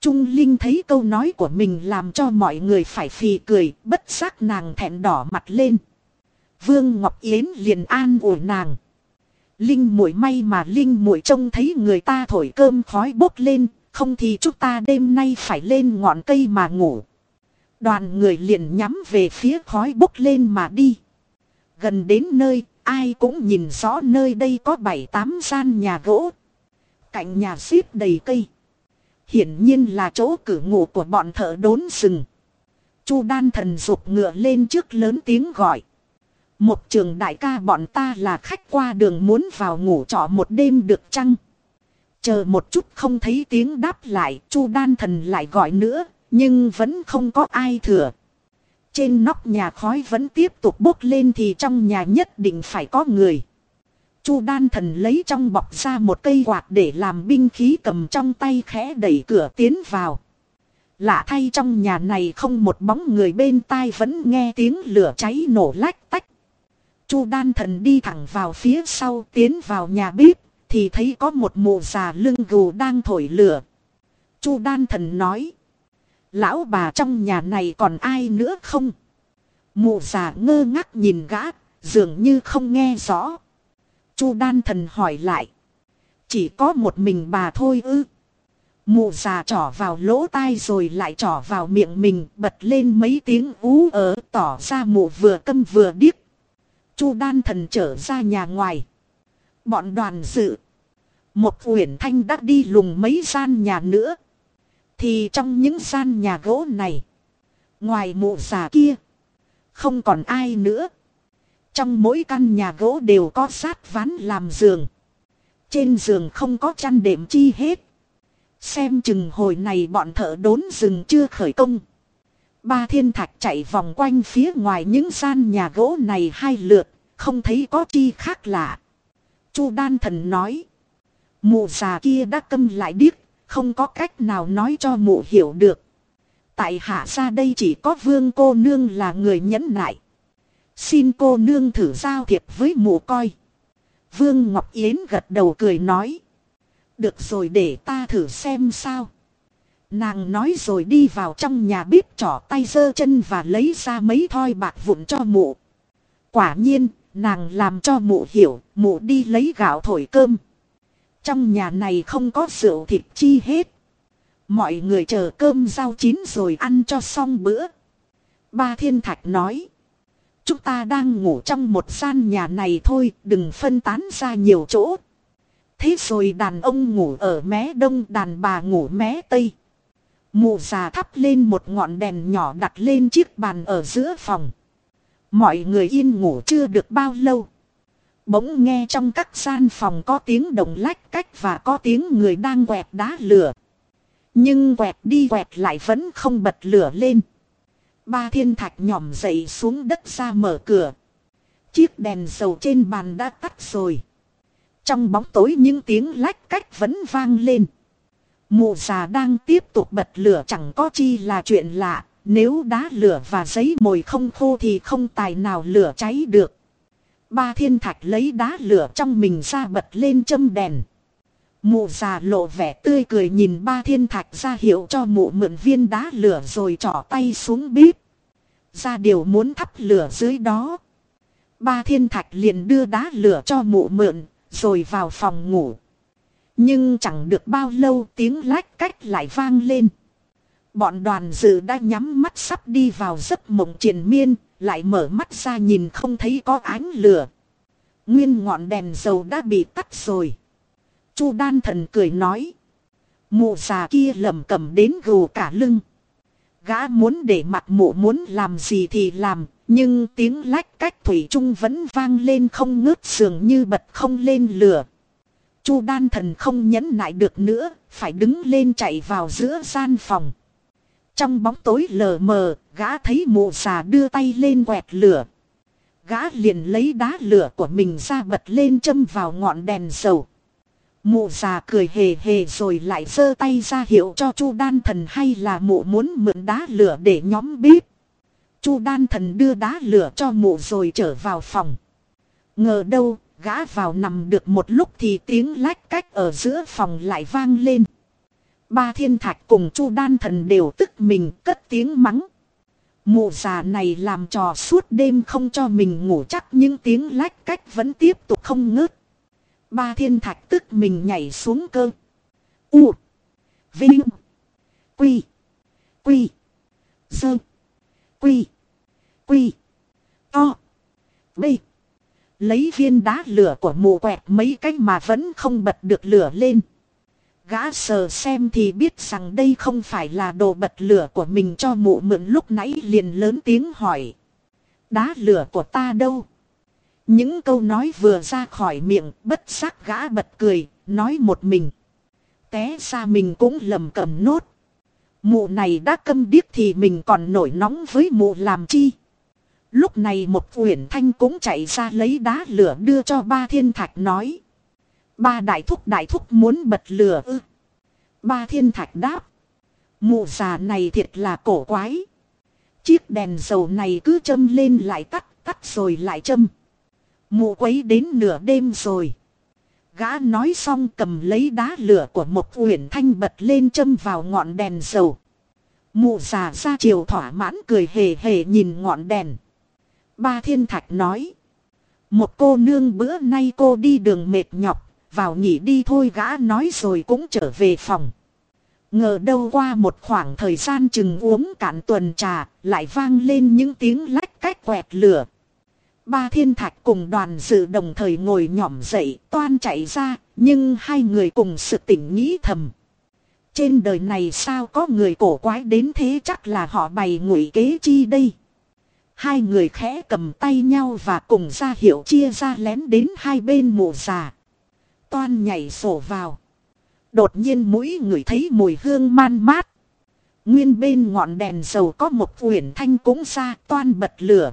Trung Linh thấy câu nói của mình làm cho mọi người phải phì cười, bất giác nàng thẹn đỏ mặt lên. Vương Ngọc Yến liền an ủi nàng. Linh muội may mà Linh muội trông thấy người ta thổi cơm khói bốc lên, không thì chúng ta đêm nay phải lên ngọn cây mà ngủ. Đoàn người liền nhắm về phía khói bốc lên mà đi. Gần đến nơi, ai cũng nhìn rõ nơi đây có bảy tám gian nhà gỗ. Cạnh nhà xếp đầy cây. Hiển nhiên là chỗ cử ngụ của bọn thợ đốn rừng. Chu đan thần rụt ngựa lên trước lớn tiếng gọi. Một trường đại ca bọn ta là khách qua đường muốn vào ngủ trọ một đêm được chăng? Chờ một chút không thấy tiếng đáp lại, Chu đan thần lại gọi nữa, nhưng vẫn không có ai thừa. Trên nóc nhà khói vẫn tiếp tục bốc lên thì trong nhà nhất định phải có người. Chu đan thần lấy trong bọc ra một cây quạt để làm binh khí cầm trong tay khẽ đẩy cửa tiến vào. Lạ thay trong nhà này không một bóng người bên tai vẫn nghe tiếng lửa cháy nổ lách tách. Chu đan thần đi thẳng vào phía sau tiến vào nhà bếp thì thấy có một mụ già lưng gù đang thổi lửa. Chu đan thần nói. Lão bà trong nhà này còn ai nữa không? Mụ già ngơ ngác nhìn gã, dường như không nghe rõ. Chu đan thần hỏi lại. Chỉ có một mình bà thôi ư. Mụ già trỏ vào lỗ tai rồi lại trỏ vào miệng mình bật lên mấy tiếng ú ở tỏ ra mụ vừa câm vừa điếc. Chu đan thần trở ra nhà ngoài. Bọn đoàn dự. Một uyển thanh đã đi lùng mấy gian nhà nữa. Thì trong những gian nhà gỗ này. Ngoài mụ già kia. Không còn ai nữa. Trong mỗi căn nhà gỗ đều có sát ván làm giường. Trên giường không có chăn đệm chi hết. Xem chừng hồi này bọn thợ đốn rừng chưa khởi công. Ba thiên thạch chạy vòng quanh phía ngoài những gian nhà gỗ này hai lượt, không thấy có chi khác lạ. Chu đan thần nói. Mụ già kia đã câm lại điếc, không có cách nào nói cho mụ hiểu được. Tại hạ ra đây chỉ có vương cô nương là người nhẫn nại. Xin cô nương thử giao thiệp với mụ coi. Vương Ngọc Yến gật đầu cười nói. Được rồi để ta thử xem sao. Nàng nói rồi đi vào trong nhà bếp trỏ tay giơ chân và lấy ra mấy thoi bạc vụn cho mụ. Quả nhiên, nàng làm cho mụ hiểu, mụ đi lấy gạo thổi cơm. Trong nhà này không có rượu thịt chi hết. Mọi người chờ cơm rau chín rồi ăn cho xong bữa. Ba thiên thạch nói. Chúng ta đang ngủ trong một gian nhà này thôi, đừng phân tán ra nhiều chỗ. Thế rồi đàn ông ngủ ở mé đông, đàn bà ngủ mé tây. Mụ già thắp lên một ngọn đèn nhỏ đặt lên chiếc bàn ở giữa phòng. Mọi người yên ngủ chưa được bao lâu. Bỗng nghe trong các gian phòng có tiếng động lách cách và có tiếng người đang quẹt đá lửa. Nhưng quẹt đi quẹt lại vẫn không bật lửa lên. Ba thiên thạch nhỏm dậy xuống đất ra mở cửa. Chiếc đèn dầu trên bàn đã tắt rồi. Trong bóng tối những tiếng lách cách vẫn vang lên. Mụ già đang tiếp tục bật lửa chẳng có chi là chuyện lạ. Nếu đá lửa và giấy mồi không khô thì không tài nào lửa cháy được. Ba thiên thạch lấy đá lửa trong mình ra bật lên châm đèn. Mụ già lộ vẻ tươi cười nhìn ba thiên thạch ra hiệu cho mụ mượn viên đá lửa rồi trỏ tay xuống bếp. Ra điều muốn thắp lửa dưới đó. Ba thiên thạch liền đưa đá lửa cho mụ mượn, rồi vào phòng ngủ. Nhưng chẳng được bao lâu tiếng lách cách lại vang lên. Bọn đoàn dự đã nhắm mắt sắp đi vào giấc mộng triền miên, lại mở mắt ra nhìn không thấy có ánh lửa. Nguyên ngọn đèn dầu đã bị tắt rồi. Chu đan thần cười nói. Mụ già kia lầm cầm đến gù cả lưng. Gã muốn để mặt mụ muốn làm gì thì làm. Nhưng tiếng lách cách thủy trung vẫn vang lên không ngớt sườn như bật không lên lửa. Chu đan thần không nhẫn nại được nữa. Phải đứng lên chạy vào giữa gian phòng. Trong bóng tối lờ mờ, gã thấy mụ già đưa tay lên quẹt lửa. Gã liền lấy đá lửa của mình ra bật lên châm vào ngọn đèn dầu. Mụ già cười hề hề rồi lại giơ tay ra hiệu cho chu đan thần hay là mụ muốn mượn đá lửa để nhóm bếp. chu đan thần đưa đá lửa cho mụ rồi trở vào phòng. Ngờ đâu, gã vào nằm được một lúc thì tiếng lách cách ở giữa phòng lại vang lên. Ba thiên thạch cùng chu đan thần đều tức mình cất tiếng mắng. Mụ già này làm trò suốt đêm không cho mình ngủ, chắc những tiếng lách cách vẫn tiếp tục không ngớt. Ba thiên thạch tức mình nhảy xuống cơ. U. Vinh. Quy. Quy. Sơ. Quy. Quy. To. B. Lấy viên đá lửa của mụ quẹt mấy cách mà vẫn không bật được lửa lên. Gã sờ xem thì biết rằng đây không phải là đồ bật lửa của mình cho mụ mượn lúc nãy liền lớn tiếng hỏi. Đá lửa của ta đâu? Những câu nói vừa ra khỏi miệng bất giác gã bật cười, nói một mình. Té ra mình cũng lầm cầm nốt. Mụ này đã câm điếc thì mình còn nổi nóng với mụ làm chi. Lúc này một uyển thanh cũng chạy ra lấy đá lửa đưa cho ba thiên thạch nói. Ba đại thúc đại thúc muốn bật lửa ư. Ba thiên thạch đáp. Mụ già này thiệt là cổ quái. Chiếc đèn dầu này cứ châm lên lại tắt, tắt rồi lại châm. Mụ quấy đến nửa đêm rồi. Gã nói xong cầm lấy đá lửa của một uyển thanh bật lên châm vào ngọn đèn dầu. Mụ già ra chiều thỏa mãn cười hề hề nhìn ngọn đèn. Ba thiên thạch nói. Một cô nương bữa nay cô đi đường mệt nhọc, vào nghỉ đi thôi gã nói rồi cũng trở về phòng. Ngờ đâu qua một khoảng thời gian chừng uống cạn tuần trà, lại vang lên những tiếng lách cách quẹt lửa. Ba thiên thạch cùng đoàn dự đồng thời ngồi nhỏm dậy, toan chạy ra, nhưng hai người cùng sự tỉnh nghĩ thầm. Trên đời này sao có người cổ quái đến thế chắc là họ bày ngụy kế chi đây. Hai người khẽ cầm tay nhau và cùng ra hiệu chia ra lén đến hai bên mộ già. Toan nhảy sổ vào. Đột nhiên mũi người thấy mùi hương man mát. Nguyên bên ngọn đèn dầu có một quyển thanh cũng ra toan bật lửa.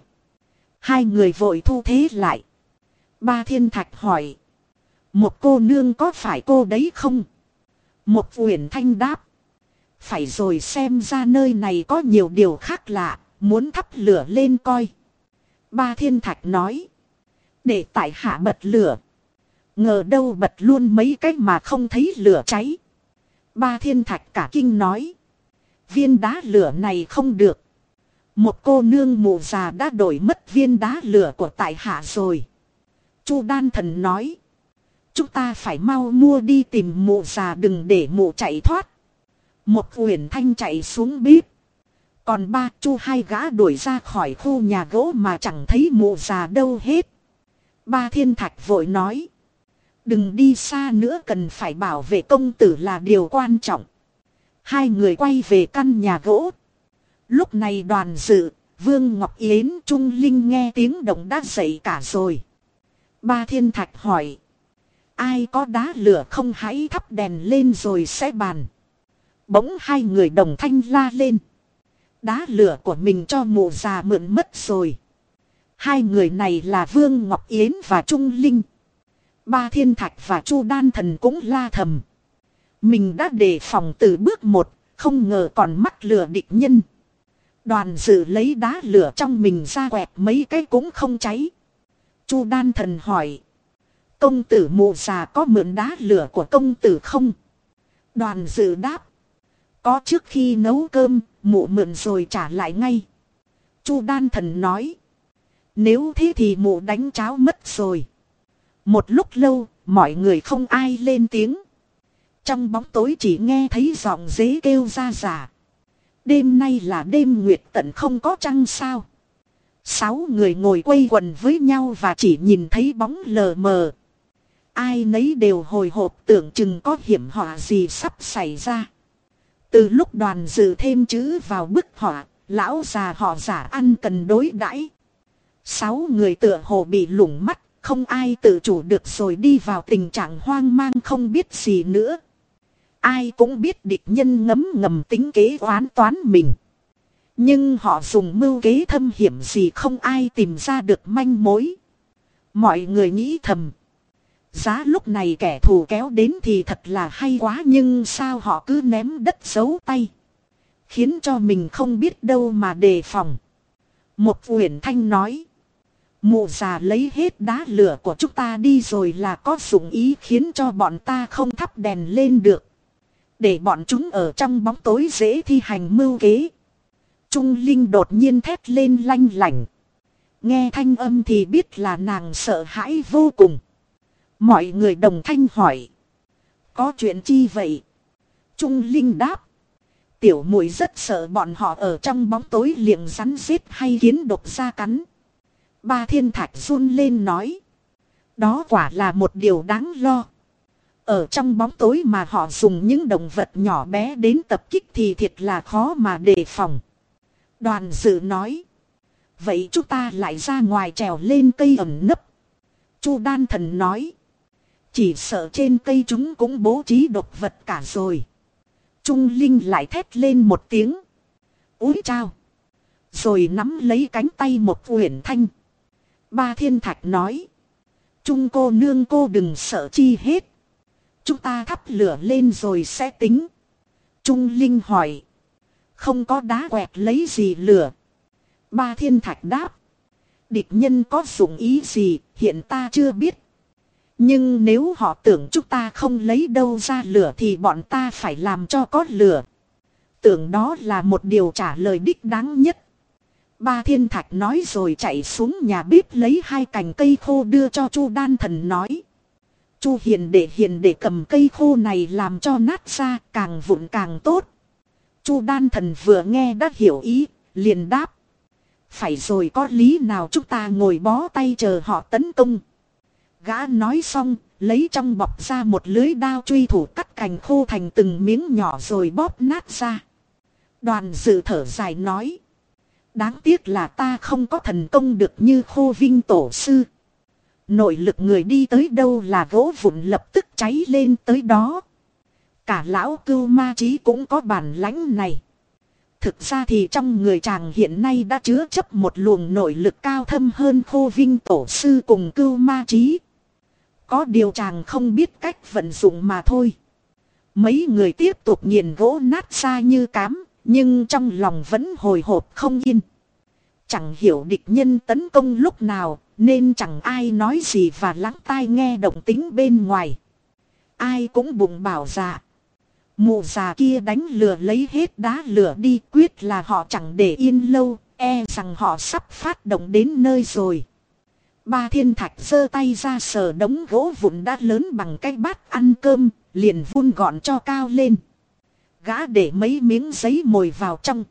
Hai người vội thu thế lại. Ba thiên thạch hỏi. Một cô nương có phải cô đấy không? Một quyển thanh đáp. Phải rồi xem ra nơi này có nhiều điều khác lạ, muốn thắp lửa lên coi. Ba thiên thạch nói. Để tại hạ bật lửa. Ngờ đâu bật luôn mấy cái mà không thấy lửa cháy. Ba thiên thạch cả kinh nói. Viên đá lửa này không được. Một cô nương mụ già đã đổi mất viên đá lửa của tại hạ rồi. Chu đan thần nói. Chúng ta phải mau mua đi tìm mụ già đừng để mụ chạy thoát. Một huyền thanh chạy xuống bếp. Còn ba chu hai gã đuổi ra khỏi khu nhà gỗ mà chẳng thấy mụ già đâu hết. Ba thiên thạch vội nói. Đừng đi xa nữa cần phải bảo vệ công tử là điều quan trọng. Hai người quay về căn nhà gỗ. Lúc này đoàn dự, Vương Ngọc Yến Trung Linh nghe tiếng động đã dậy cả rồi. Ba thiên thạch hỏi. Ai có đá lửa không hãy thắp đèn lên rồi sẽ bàn. Bỗng hai người đồng thanh la lên. Đá lửa của mình cho mụ già mượn mất rồi. Hai người này là Vương Ngọc Yến và Trung Linh. Ba thiên thạch và Chu Đan Thần cũng la thầm. Mình đã đề phòng từ bước một, không ngờ còn mắc lửa địch nhân. Đoàn dự lấy đá lửa trong mình ra quẹt mấy cái cũng không cháy. Chu Đan Thần hỏi. Công tử mụ già có mượn đá lửa của công tử không? Đoàn dự đáp. Có trước khi nấu cơm, mụ mượn rồi trả lại ngay. Chu Đan Thần nói. Nếu thế thì mụ đánh cháo mất rồi. Một lúc lâu, mọi người không ai lên tiếng. Trong bóng tối chỉ nghe thấy giọng dế kêu ra giả. Đêm nay là đêm nguyệt tận không có trăng sao. Sáu người ngồi quây quần với nhau và chỉ nhìn thấy bóng lờ mờ. Ai nấy đều hồi hộp tưởng chừng có hiểm họa gì sắp xảy ra. Từ lúc đoàn dự thêm chữ vào bức họa, lão già họ giả ăn cần đối đãi. Sáu người tựa hồ bị lủng mắt, không ai tự chủ được rồi đi vào tình trạng hoang mang không biết gì nữa. Ai cũng biết địch nhân ngấm ngầm tính kế oán toán mình. Nhưng họ dùng mưu kế thâm hiểm gì không ai tìm ra được manh mối. Mọi người nghĩ thầm. Giá lúc này kẻ thù kéo đến thì thật là hay quá nhưng sao họ cứ ném đất giấu tay. Khiến cho mình không biết đâu mà đề phòng. Một huyền thanh nói. Mụ già lấy hết đá lửa của chúng ta đi rồi là có dụng ý khiến cho bọn ta không thắp đèn lên được. Để bọn chúng ở trong bóng tối dễ thi hành mưu kế. Trung Linh đột nhiên thét lên lanh lảnh. Nghe thanh âm thì biết là nàng sợ hãi vô cùng. Mọi người đồng thanh hỏi. Có chuyện chi vậy? Trung Linh đáp. Tiểu mùi rất sợ bọn họ ở trong bóng tối liệng rắn giết hay kiến độc ra cắn. Ba thiên thạch run lên nói. Đó quả là một điều đáng lo. Ở trong bóng tối mà họ dùng những động vật nhỏ bé đến tập kích thì thiệt là khó mà đề phòng. Đoàn dự nói. Vậy chúng ta lại ra ngoài trèo lên cây ẩn nấp. Chu đan thần nói. Chỉ sợ trên cây chúng cũng bố trí độc vật cả rồi. Trung Linh lại thét lên một tiếng. Úi trao. Rồi nắm lấy cánh tay một huyền thanh. Ba thiên thạch nói. Trung cô nương cô đừng sợ chi hết. Chúng ta thắp lửa lên rồi sẽ tính. Trung Linh hỏi. Không có đá quẹt lấy gì lửa. Ba thiên thạch đáp. Địch nhân có dụng ý gì hiện ta chưa biết. Nhưng nếu họ tưởng chúng ta không lấy đâu ra lửa thì bọn ta phải làm cho có lửa. Tưởng đó là một điều trả lời đích đáng nhất. Ba thiên thạch nói rồi chạy xuống nhà bếp lấy hai cành cây khô đưa cho chu đan thần nói. chu hiền để hiền để cầm cây khô này làm cho nát ra càng vụn càng tốt. chu đan thần vừa nghe đã hiểu ý, liền đáp. Phải rồi có lý nào chúng ta ngồi bó tay chờ họ tấn công. Gã nói xong, lấy trong bọc ra một lưới đao truy thủ cắt cành khô thành từng miếng nhỏ rồi bóp nát ra. Đoàn dự thở dài nói. Đáng tiếc là ta không có thần công được như khô vinh tổ sư. Nội lực người đi tới đâu là gỗ vụn lập tức cháy lên tới đó. Cả lão cưu ma trí cũng có bản lãnh này. Thực ra thì trong người chàng hiện nay đã chứa chấp một luồng nội lực cao thâm hơn khô vinh tổ sư cùng cưu ma trí. Có điều chàng không biết cách vận dụng mà thôi. Mấy người tiếp tục nghiền gỗ nát ra như cám, nhưng trong lòng vẫn hồi hộp không yên. Chẳng hiểu địch nhân tấn công lúc nào, nên chẳng ai nói gì và lắng tai nghe động tính bên ngoài. Ai cũng bụng bảo dạ. Mụ già kia đánh lửa lấy hết đá lửa đi quyết là họ chẳng để yên lâu, e rằng họ sắp phát động đến nơi rồi. Ba thiên thạch giơ tay ra sờ đống gỗ vụn đã lớn bằng cái bát ăn cơm, liền vun gọn cho cao lên. Gã để mấy miếng giấy mồi vào trong.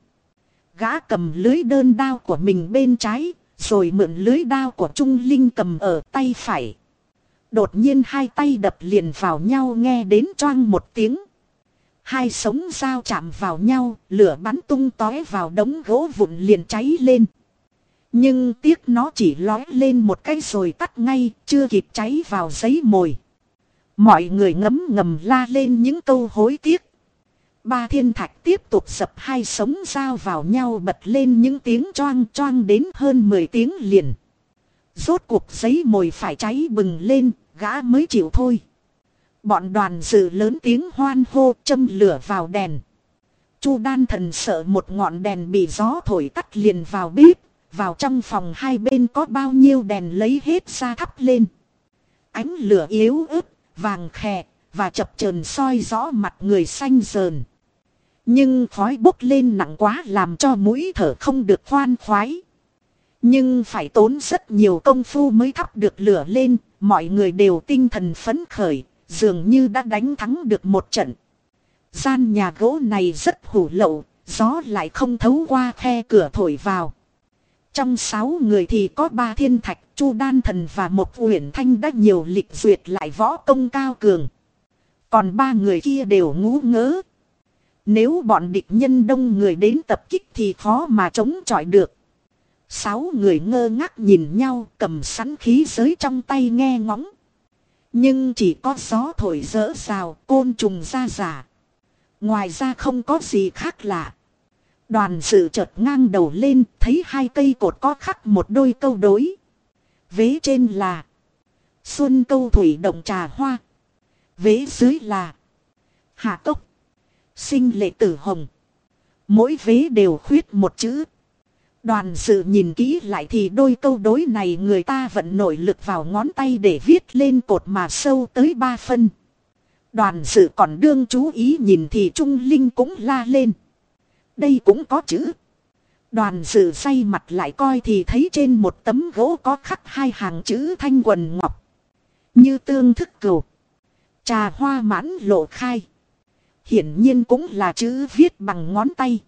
Gã cầm lưới đơn đao của mình bên trái, rồi mượn lưới đao của Trung Linh cầm ở tay phải. Đột nhiên hai tay đập liền vào nhau nghe đến choang một tiếng. Hai sống dao chạm vào nhau, lửa bắn tung tói vào đống gỗ vụn liền cháy lên. Nhưng tiếc nó chỉ lói lên một cái rồi tắt ngay, chưa kịp cháy vào giấy mồi. Mọi người ngấm ngầm la lên những câu hối tiếc. Ba thiên thạch tiếp tục sập hai sống dao vào nhau bật lên những tiếng choang choang đến hơn 10 tiếng liền. Rốt cuộc giấy mồi phải cháy bừng lên, gã mới chịu thôi. Bọn đoàn dự lớn tiếng hoan hô châm lửa vào đèn. Chu đan thần sợ một ngọn đèn bị gió thổi tắt liền vào bếp. Vào trong phòng hai bên có bao nhiêu đèn lấy hết ra thắp lên. Ánh lửa yếu ớt, vàng khè, và chập chờn soi rõ mặt người xanh dờn. Nhưng khói bốc lên nặng quá làm cho mũi thở không được khoan khoái. Nhưng phải tốn rất nhiều công phu mới thắp được lửa lên, mọi người đều tinh thần phấn khởi, dường như đã đánh thắng được một trận. Gian nhà gỗ này rất hủ lậu, gió lại không thấu qua khe cửa thổi vào. Trong sáu người thì có ba thiên thạch, chu đan thần và một uyển thanh đã nhiều lịch duyệt lại võ công cao cường. Còn ba người kia đều ngũ ngớ. Nếu bọn địch nhân đông người đến tập kích thì khó mà chống chọi được. Sáu người ngơ ngác nhìn nhau cầm sẵn khí giới trong tay nghe ngóng. Nhưng chỉ có gió thổi rỡ rào, côn trùng ra giả. Ngoài ra không có gì khác lạ. Đoàn sự chợt ngang đầu lên, thấy hai cây cột có khắc một đôi câu đối. Vế trên là Xuân câu thủy động trà hoa. Vế dưới là Hạ cốc. Sinh lệ tử hồng. Mỗi vế đều khuyết một chữ. Đoàn sự nhìn kỹ lại thì đôi câu đối này người ta vẫn nội lực vào ngón tay để viết lên cột mà sâu tới ba phân. Đoàn sự còn đương chú ý nhìn thì Trung Linh cũng la lên. Đây cũng có chữ. Đoàn sự say mặt lại coi thì thấy trên một tấm gỗ có khắc hai hàng chữ thanh quần ngọc. Như tương thức cầu. Trà hoa mãn lộ khai. Hiển nhiên cũng là chữ viết bằng ngón tay.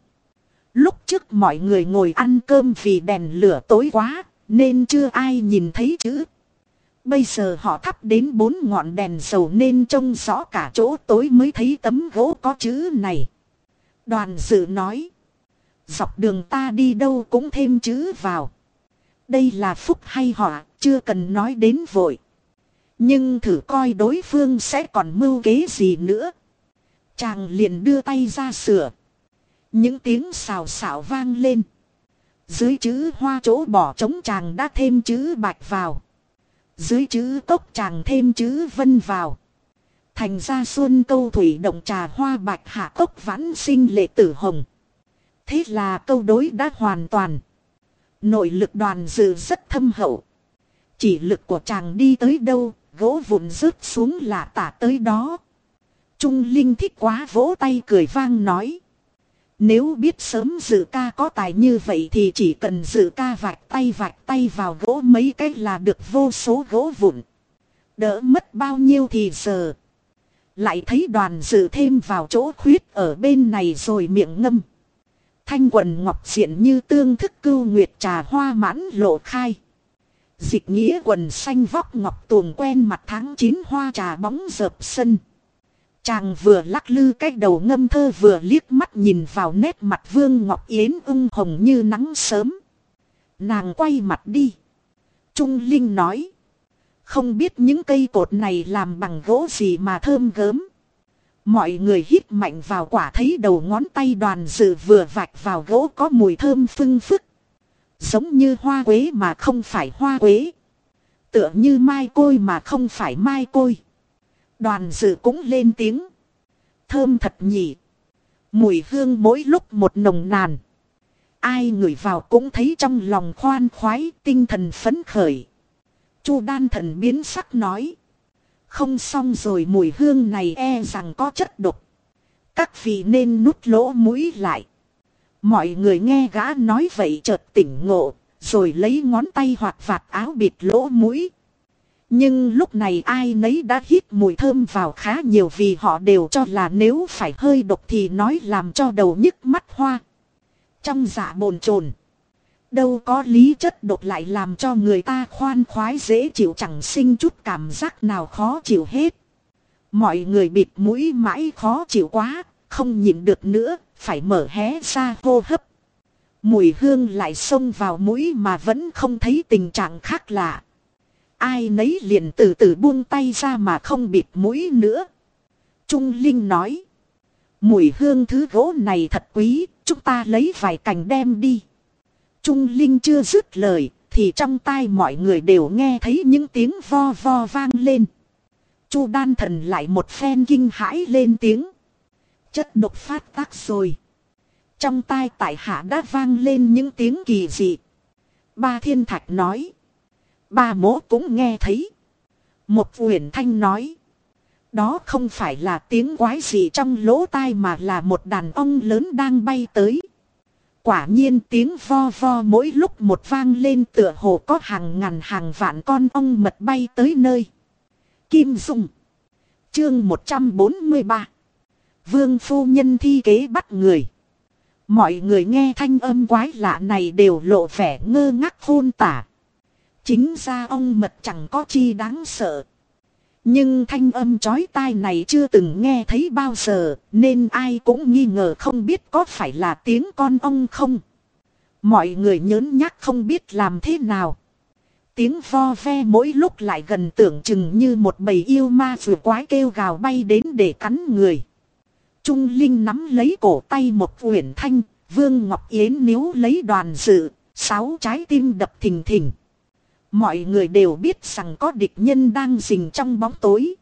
Lúc trước mọi người ngồi ăn cơm vì đèn lửa tối quá, nên chưa ai nhìn thấy chữ. Bây giờ họ thắp đến bốn ngọn đèn dầu nên trông rõ cả chỗ tối mới thấy tấm gỗ có chữ này. Đoàn dự nói. Dọc đường ta đi đâu cũng thêm chữ vào. Đây là phúc hay họa, chưa cần nói đến vội. Nhưng thử coi đối phương sẽ còn mưu kế gì nữa. Chàng liền đưa tay ra sửa. Những tiếng xào xào vang lên. Dưới chữ hoa chỗ bỏ trống chàng đã thêm chữ bạch vào. Dưới chữ cốc chàng thêm chữ vân vào. Thành ra xuân câu thủy động trà hoa bạch hạ cốc vãn sinh lệ tử hồng. Thế là câu đối đã hoàn toàn. Nội lực đoàn dự rất thâm hậu. Chỉ lực của chàng đi tới đâu, gỗ vụn rớt xuống là tả tới đó. Trung Linh thích quá vỗ tay cười vang nói. Nếu biết sớm dự ca có tài như vậy thì chỉ cần dự ca vạch tay vạch tay vào gỗ mấy cái là được vô số gỗ vụn. Đỡ mất bao nhiêu thì giờ. Lại thấy đoàn dự thêm vào chỗ khuyết ở bên này rồi miệng ngâm. Thanh quần ngọc diện như tương thức cưu nguyệt trà hoa mãn lộ khai. Dịch nghĩa quần xanh vóc ngọc tuồng quen mặt tháng 9 hoa trà bóng dợp sân. Chàng vừa lắc lư cái đầu ngâm thơ vừa liếc mắt nhìn vào nét mặt Vương Ngọc Yến ung hồng như nắng sớm. Nàng quay mặt đi. Trung Linh nói. Không biết những cây cột này làm bằng gỗ gì mà thơm gớm. Mọi người hít mạnh vào quả thấy đầu ngón tay đoàn dự vừa vạch vào gỗ có mùi thơm phưng phức. Giống như hoa quế mà không phải hoa quế. Tựa như mai côi mà không phải mai côi. Đoàn dự cũng lên tiếng. Thơm thật nhỉ. Mùi hương mỗi lúc một nồng nàn. Ai ngửi vào cũng thấy trong lòng khoan khoái tinh thần phấn khởi. Chu đan thần biến sắc nói. Không xong rồi mùi hương này e rằng có chất độc. Các vị nên nút lỗ mũi lại. Mọi người nghe gã nói vậy chợt tỉnh ngộ, rồi lấy ngón tay hoạt vạt áo bịt lỗ mũi. Nhưng lúc này ai nấy đã hít mùi thơm vào khá nhiều vì họ đều cho là nếu phải hơi độc thì nói làm cho đầu nhức mắt hoa. Trong dạ bồn chồn Đâu có lý chất độc lại làm cho người ta khoan khoái dễ chịu chẳng sinh chút cảm giác nào khó chịu hết. Mọi người bịt mũi mãi khó chịu quá, không nhịn được nữa, phải mở hé ra hô hấp. Mùi hương lại xông vào mũi mà vẫn không thấy tình trạng khác lạ. Ai nấy liền từ từ buông tay ra mà không bịt mũi nữa. Trung Linh nói. Mùi hương thứ gỗ này thật quý, chúng ta lấy vài cành đem đi. Trung Linh chưa dứt lời, thì trong tai mọi người đều nghe thấy những tiếng vo vo vang lên. Chu đan thần lại một phen kinh hãi lên tiếng. Chất độc phát tác rồi. Trong tai tại hạ đã vang lên những tiếng kỳ dị. Ba thiên thạch nói. Ba mỗ cũng nghe thấy. Một huyền thanh nói. Đó không phải là tiếng quái gì trong lỗ tai mà là một đàn ong lớn đang bay tới. Quả nhiên tiếng vo vo mỗi lúc một vang lên tựa hồ có hàng ngàn hàng vạn con ong mật bay tới nơi. Kim Dung Chương 143 Vương phu nhân thi kế bắt người. Mọi người nghe thanh âm quái lạ này đều lộ vẻ ngơ ngác khôn tả. Chính ra ong mật chẳng có chi đáng sợ. Nhưng thanh âm chói tai này chưa từng nghe thấy bao giờ, nên ai cũng nghi ngờ không biết có phải là tiếng con ong không. Mọi người nhớn nhắc không biết làm thế nào. Tiếng vo ve mỗi lúc lại gần tưởng chừng như một bầy yêu ma vừa quái kêu gào bay đến để cắn người. Trung Linh nắm lấy cổ tay một uyển thanh, Vương Ngọc Yến níu lấy đoàn dự, sáu trái tim đập thình thình. Mọi người đều biết rằng có địch nhân đang rình trong bóng tối.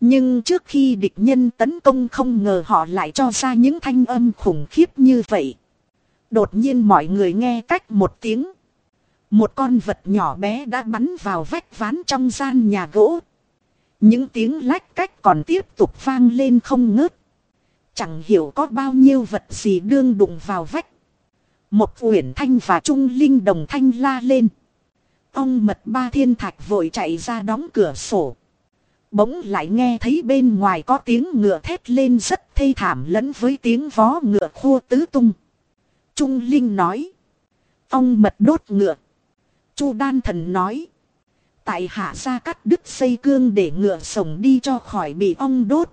Nhưng trước khi địch nhân tấn công không ngờ họ lại cho ra những thanh âm khủng khiếp như vậy. Đột nhiên mọi người nghe cách một tiếng. Một con vật nhỏ bé đã bắn vào vách ván trong gian nhà gỗ. Những tiếng lách cách còn tiếp tục vang lên không ngớt. Chẳng hiểu có bao nhiêu vật gì đương đụng vào vách. Một uyển thanh và trung linh đồng thanh la lên. Ông mật ba thiên thạch vội chạy ra đóng cửa sổ. Bỗng lại nghe thấy bên ngoài có tiếng ngựa thét lên rất thê thảm lẫn với tiếng vó ngựa khua tứ tung. Trung Linh nói. Ông mật đốt ngựa. Chu đan thần nói. Tại hạ ra cắt đứt xây cương để ngựa sổng đi cho khỏi bị ong đốt.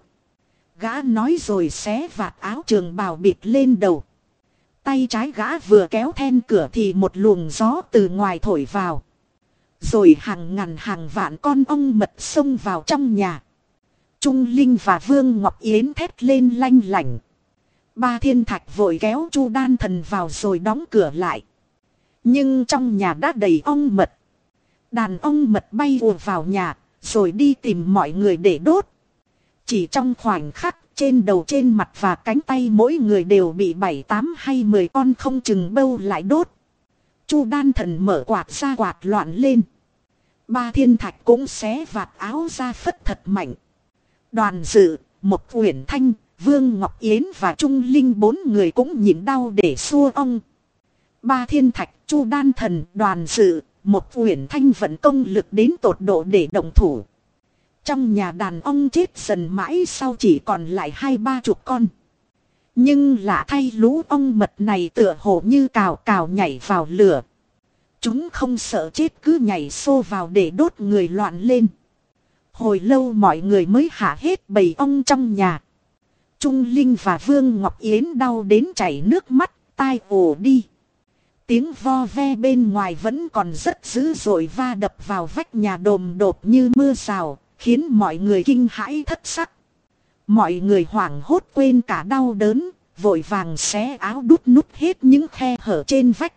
Gã nói rồi xé vạt áo trường bào bịt lên đầu. Tay trái gã vừa kéo then cửa thì một luồng gió từ ngoài thổi vào. Rồi hàng ngàn hàng vạn con ong mật xông vào trong nhà. Trung Linh và Vương Ngọc Yến thét lên lanh lảnh. Ba thiên thạch vội kéo Chu Đan Thần vào rồi đóng cửa lại. Nhưng trong nhà đã đầy ong mật. Đàn ong mật bay ùa vào nhà, rồi đi tìm mọi người để đốt. Chỉ trong khoảnh khắc, trên đầu trên mặt và cánh tay mỗi người đều bị bảy tám hay mười con không chừng bâu lại đốt. Chu đan thần mở quạt ra quạt loạn lên. Ba thiên thạch cũng xé vạt áo ra phất thật mạnh. Đoàn dự, một uyển thanh, Vương Ngọc Yến và Trung Linh bốn người cũng nhịn đau để xua ông. Ba thiên thạch, chu đan thần, đoàn dự, một uyển thanh vận công lực đến tột độ để động thủ. Trong nhà đàn ông chết dần mãi sau chỉ còn lại hai ba chục con. Nhưng lạ thay lũ ong mật này tựa hồ như cào cào nhảy vào lửa. Chúng không sợ chết cứ nhảy xô vào để đốt người loạn lên. Hồi lâu mọi người mới hạ hết bầy ong trong nhà. Trung Linh và Vương Ngọc Yến đau đến chảy nước mắt, tai ồ đi. Tiếng vo ve bên ngoài vẫn còn rất dữ dội va đập vào vách nhà đồm đột như mưa rào, khiến mọi người kinh hãi thất sắc. Mọi người hoảng hốt quên cả đau đớn, vội vàng xé áo đút nút hết những khe hở trên vách.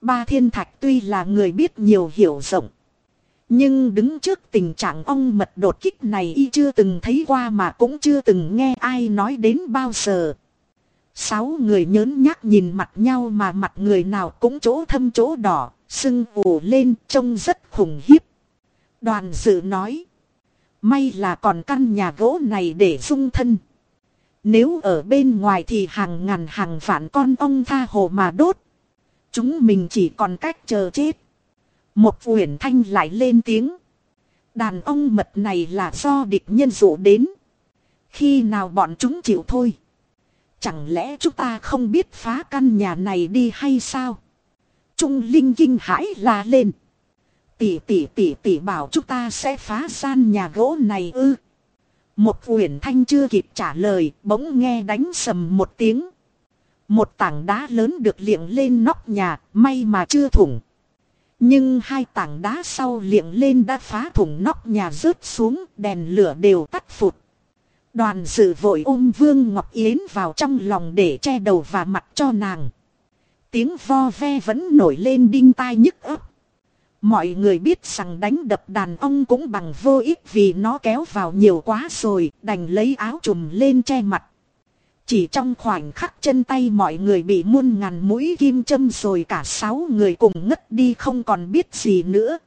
Ba thiên thạch tuy là người biết nhiều hiểu rộng. Nhưng đứng trước tình trạng ong mật đột kích này y chưa từng thấy qua mà cũng chưa từng nghe ai nói đến bao giờ. Sáu người nhớn nhác nhìn mặt nhau mà mặt người nào cũng chỗ thâm chỗ đỏ, sưng ủ lên trông rất khủng khiếp. Đoàn dự nói. May là còn căn nhà gỗ này để dung thân. Nếu ở bên ngoài thì hàng ngàn hàng vạn con ong tha hồ mà đốt. Chúng mình chỉ còn cách chờ chết. Một huyền thanh lại lên tiếng. Đàn ong mật này là do địch nhân dụ đến. Khi nào bọn chúng chịu thôi. Chẳng lẽ chúng ta không biết phá căn nhà này đi hay sao? Trung Linh kinh hãi la lên. Tỷ tỷ tỷ tỷ bảo chúng ta sẽ phá san nhà gỗ này ư. Một uyển thanh chưa kịp trả lời, bỗng nghe đánh sầm một tiếng. Một tảng đá lớn được liệng lên nóc nhà, may mà chưa thủng. Nhưng hai tảng đá sau liệng lên đã phá thủng nóc nhà rớt xuống, đèn lửa đều tắt phụt. Đoàn dự vội ôm Vương Ngọc Yến vào trong lòng để che đầu và mặt cho nàng. Tiếng vo ve vẫn nổi lên đinh tai nhức ấp. Mọi người biết rằng đánh đập đàn ông cũng bằng vô ích vì nó kéo vào nhiều quá rồi, đành lấy áo trùm lên che mặt. Chỉ trong khoảnh khắc chân tay mọi người bị muôn ngàn mũi kim châm rồi cả sáu người cùng ngất đi không còn biết gì nữa.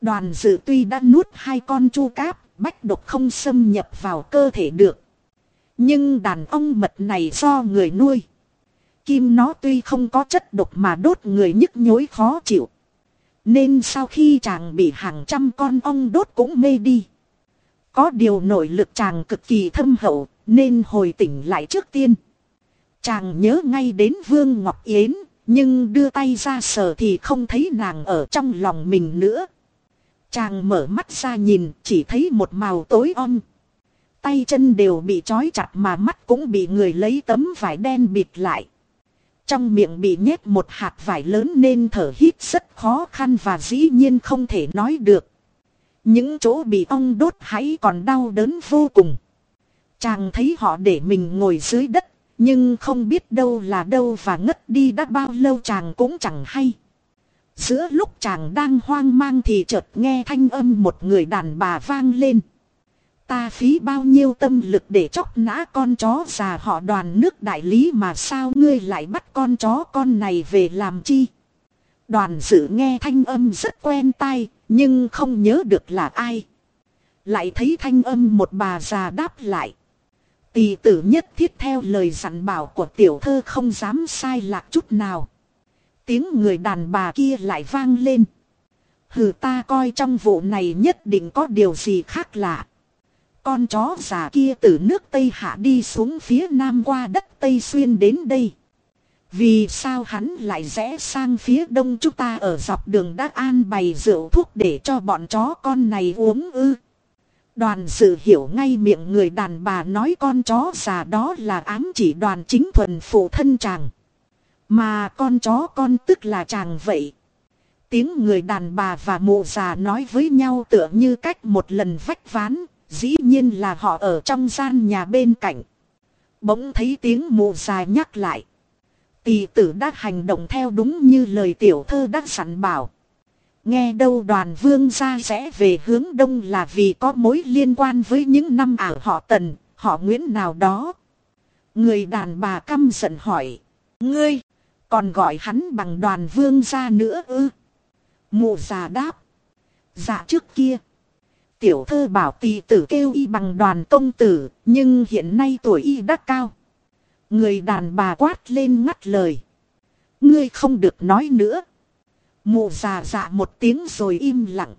Đoàn dự tuy đã nuốt hai con chu cáp, bách độc không xâm nhập vào cơ thể được. Nhưng đàn ông mật này do người nuôi. Kim nó tuy không có chất độc mà đốt người nhức nhối khó chịu. Nên sau khi chàng bị hàng trăm con ong đốt cũng mê đi. Có điều nội lực chàng cực kỳ thâm hậu, nên hồi tỉnh lại trước tiên. Chàng nhớ ngay đến Vương Ngọc Yến, nhưng đưa tay ra sờ thì không thấy nàng ở trong lòng mình nữa. Chàng mở mắt ra nhìn, chỉ thấy một màu tối om. Tay chân đều bị trói chặt mà mắt cũng bị người lấy tấm vải đen bịt lại. Trong miệng bị nhét một hạt vải lớn nên thở hít rất khó khăn và dĩ nhiên không thể nói được. Những chỗ bị ong đốt hãy còn đau đớn vô cùng. Chàng thấy họ để mình ngồi dưới đất, nhưng không biết đâu là đâu và ngất đi đã bao lâu chàng cũng chẳng hay. Giữa lúc chàng đang hoang mang thì chợt nghe thanh âm một người đàn bà vang lên. Ta phí bao nhiêu tâm lực để chóc nã con chó già họ đoàn nước đại lý mà sao ngươi lại bắt con chó con này về làm chi? Đoàn dự nghe thanh âm rất quen tai, nhưng không nhớ được là ai. Lại thấy thanh âm một bà già đáp lại. Tỳ tử nhất thiết theo lời dặn bảo của tiểu thơ không dám sai lạc chút nào. Tiếng người đàn bà kia lại vang lên. Hừ ta coi trong vụ này nhất định có điều gì khác lạ. Con chó già kia từ nước Tây Hạ đi xuống phía Nam qua đất Tây Xuyên đến đây. Vì sao hắn lại rẽ sang phía đông chúng ta ở dọc đường đã an bày rượu thuốc để cho bọn chó con này uống ư. Đoàn sự hiểu ngay miệng người đàn bà nói con chó già đó là ám chỉ đoàn chính thuần phụ thân chàng. Mà con chó con tức là chàng vậy. Tiếng người đàn bà và mụ già nói với nhau tựa như cách một lần vách ván, dĩ nhiên là họ ở trong gian nhà bên cạnh. Bỗng thấy tiếng mụ già nhắc lại. Tỷ tử đã hành động theo đúng như lời tiểu thơ đã sẵn bảo. Nghe đâu đoàn vương ra sẽ về hướng đông là vì có mối liên quan với những năm ảo họ tần, họ Nguyễn nào đó. Người đàn bà căm giận hỏi. Ngươi, còn gọi hắn bằng đoàn vương ra nữa ư? Mụ già đáp. Dạ trước kia. Tiểu thơ bảo tỳ tử kêu y bằng đoàn công tử, nhưng hiện nay tuổi y đã cao. Người đàn bà quát lên ngắt lời. Ngươi không được nói nữa. Mụ già dạ một tiếng rồi im lặng.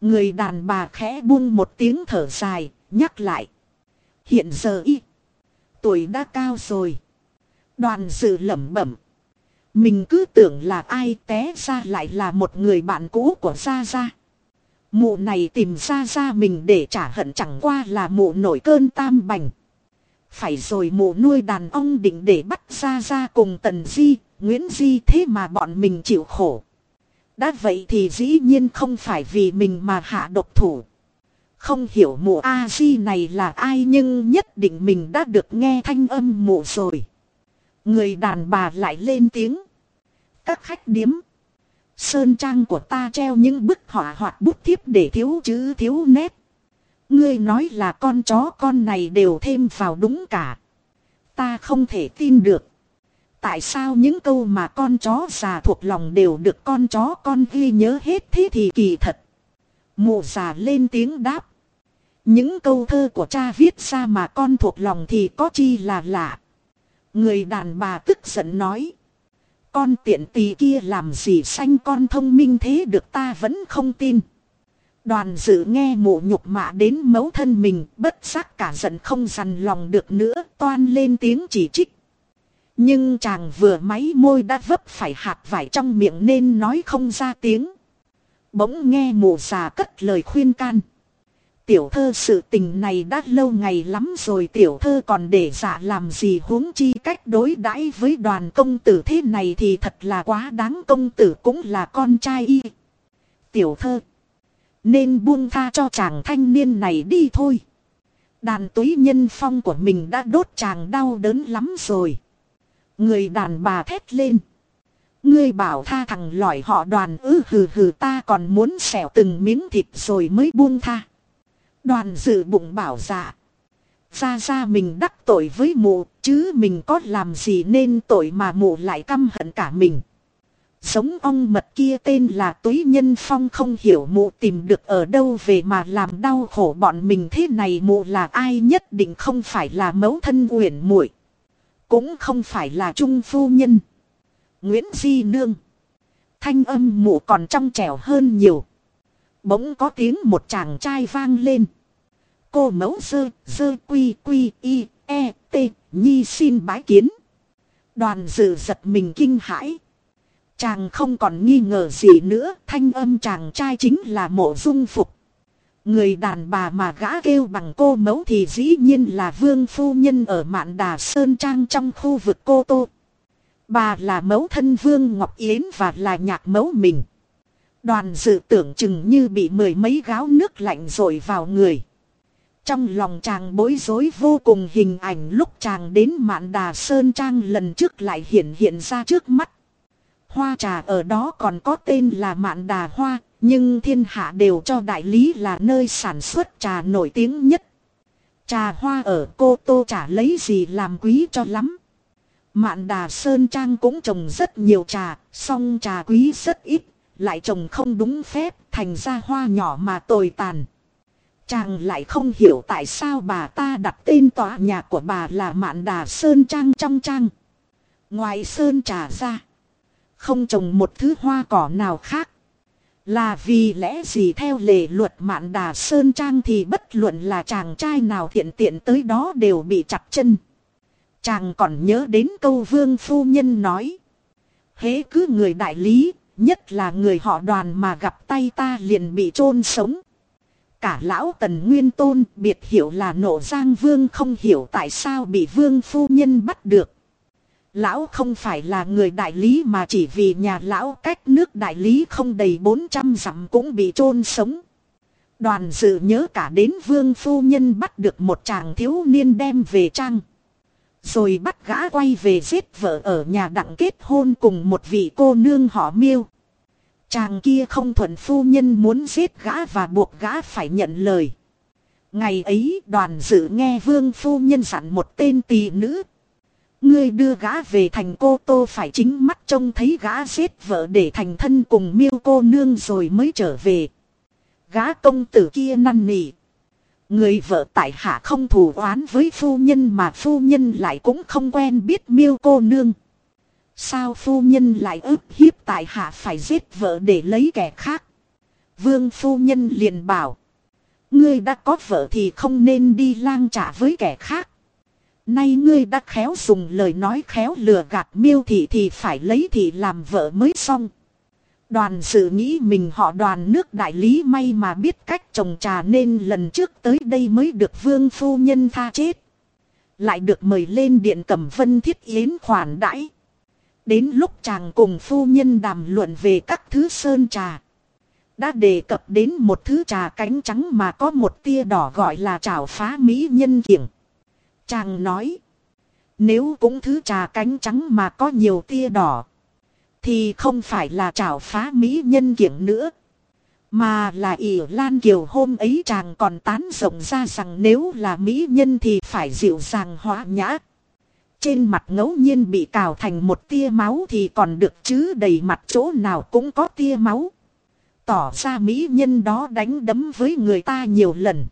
Người đàn bà khẽ buông một tiếng thở dài, nhắc lại. Hiện giờ y. Tuổi đã cao rồi. Đoàn sự lẩm bẩm. Mình cứ tưởng là ai té ra lại là một người bạn cũ của Gia Gia. Mụ này tìm ra ra mình để trả hận chẳng qua là mụ nổi cơn tam bành. Phải rồi mụ nuôi đàn ông định để bắt ra ra cùng Tần Di, Nguyễn Di thế mà bọn mình chịu khổ. Đã vậy thì dĩ nhiên không phải vì mình mà hạ độc thủ. Không hiểu mụ A-di này là ai nhưng nhất định mình đã được nghe thanh âm mụ rồi. Người đàn bà lại lên tiếng. Các khách điếm. Sơn trang của ta treo những bức họa hoạt bút thiếp để thiếu chữ, thiếu nét. Ngươi nói là con chó, con này đều thêm vào đúng cả. Ta không thể tin được. Tại sao những câu mà con chó già thuộc lòng đều được con chó, con ghi nhớ hết thế thì kỳ thật. Mụ già lên tiếng đáp. Những câu thơ của cha viết ra mà con thuộc lòng thì có chi là lạ. Người đàn bà tức giận nói. Con tiện tì kia làm gì sanh con thông minh thế được ta vẫn không tin. Đoàn dự nghe mụ nhục mạ đến mấu thân mình, bất giác cả giận không dằn lòng được nữa, toan lên tiếng chỉ trích. Nhưng chàng vừa máy môi đã vấp phải hạt vải trong miệng nên nói không ra tiếng. Bỗng nghe mụ già cất lời khuyên can. Tiểu thơ sự tình này đã lâu ngày lắm rồi, tiểu thơ còn để giả làm gì huống chi cách đối đãi với đoàn công tử thế này thì thật là quá đáng, công tử cũng là con trai y. Tiểu thơ. Nên buông tha cho chàng thanh niên này đi thôi. Đàn túy nhân phong của mình đã đốt chàng đau đớn lắm rồi. Người đàn bà thét lên. Ngươi bảo tha thằng lỏi họ đoàn, ư hừ hừ ta còn muốn xẻo từng miếng thịt rồi mới buông tha. Đoàn dự bụng bảo dạ. Ra ra mình đắc tội với mụ, chứ mình có làm gì nên tội mà mụ lại căm hận cả mình. Sống ong mật kia tên là túy nhân phong không hiểu mụ tìm được ở đâu về mà làm đau khổ bọn mình thế này mụ là ai nhất định không phải là mẫu thân uyển muội Cũng không phải là trung phu nhân. Nguyễn Di Nương. Thanh âm mụ còn trong trẻo hơn nhiều. Bỗng có tiếng một chàng trai vang lên. Cô mẫu dơ, dơ quy quy y, e, t, nhi xin bái kiến. Đoàn dự giật mình kinh hãi. Chàng không còn nghi ngờ gì nữa, thanh âm chàng trai chính là mộ dung phục. Người đàn bà mà gã kêu bằng cô mẫu thì dĩ nhiên là vương phu nhân ở mạn đà Sơn Trang trong khu vực cô Tô. Bà là mẫu thân vương Ngọc Yến và là nhạc mẫu mình. Đoàn dự tưởng chừng như bị mười mấy gáo nước lạnh rội vào người. Trong lòng chàng bối rối vô cùng hình ảnh lúc chàng đến mạn đà Sơn Trang lần trước lại hiện hiện ra trước mắt. Hoa trà ở đó còn có tên là mạn đà hoa, nhưng thiên hạ đều cho đại lý là nơi sản xuất trà nổi tiếng nhất. Trà hoa ở cô tô chả lấy gì làm quý cho lắm. Mạn đà Sơn Trang cũng trồng rất nhiều trà, song trà quý rất ít, lại trồng không đúng phép, thành ra hoa nhỏ mà tồi tàn. Chàng lại không hiểu tại sao bà ta đặt tên tòa nhà của bà là Mạn Đà Sơn Trang trong trang. Ngoài Sơn trà ra, không trồng một thứ hoa cỏ nào khác. Là vì lẽ gì theo lệ luật Mạn Đà Sơn Trang thì bất luận là chàng trai nào thiện tiện tới đó đều bị chặt chân. Chàng còn nhớ đến câu vương phu nhân nói. Hế cứ người đại lý, nhất là người họ đoàn mà gặp tay ta liền bị chôn sống. Cả lão tần nguyên tôn, biệt hiểu là nộ giang vương không hiểu tại sao bị vương phu nhân bắt được. Lão không phải là người đại lý mà chỉ vì nhà lão cách nước đại lý không đầy 400 dặm cũng bị chôn sống. Đoàn dự nhớ cả đến vương phu nhân bắt được một chàng thiếu niên đem về trang. Rồi bắt gã quay về giết vợ ở nhà đặng kết hôn cùng một vị cô nương họ miêu. Chàng kia không thuận phu nhân muốn giết gã và buộc gã phải nhận lời. Ngày ấy, đoàn dự nghe vương phu nhân dặn một tên tỳ nữ. Ngươi đưa gã về thành cô tô phải chính mắt trông thấy gã giết vợ để thành thân cùng miêu cô nương rồi mới trở về. Gã công tử kia năn nỉ. Người vợ tại hạ không thù oán với phu nhân mà phu nhân lại cũng không quen biết miêu cô nương. Sao phu nhân lại ức hiếp tại hạ phải giết vợ để lấy kẻ khác? Vương phu nhân liền bảo. Ngươi đã có vợ thì không nên đi lang trả với kẻ khác. Nay ngươi đã khéo dùng lời nói khéo lừa gạt miêu thị thì phải lấy thị làm vợ mới xong. Đoàn sự nghĩ mình họ đoàn nước đại lý may mà biết cách trồng trà nên lần trước tới đây mới được vương phu nhân tha chết. Lại được mời lên điện cẩm vân thiết yến khoản đãi. Đến lúc chàng cùng phu nhân đàm luận về các thứ sơn trà. Đã đề cập đến một thứ trà cánh trắng mà có một tia đỏ gọi là trảo phá mỹ nhân kiểng. Chàng nói. Nếu cũng thứ trà cánh trắng mà có nhiều tia đỏ. Thì không phải là trảo phá mỹ nhân kiểng nữa. Mà là ỉ Lan Kiều hôm ấy chàng còn tán rộng ra rằng nếu là mỹ nhân thì phải dịu dàng hóa nhã. Trên mặt ngẫu nhiên bị cào thành một tia máu thì còn được chứ đầy mặt chỗ nào cũng có tia máu. Tỏ ra mỹ nhân đó đánh đấm với người ta nhiều lần.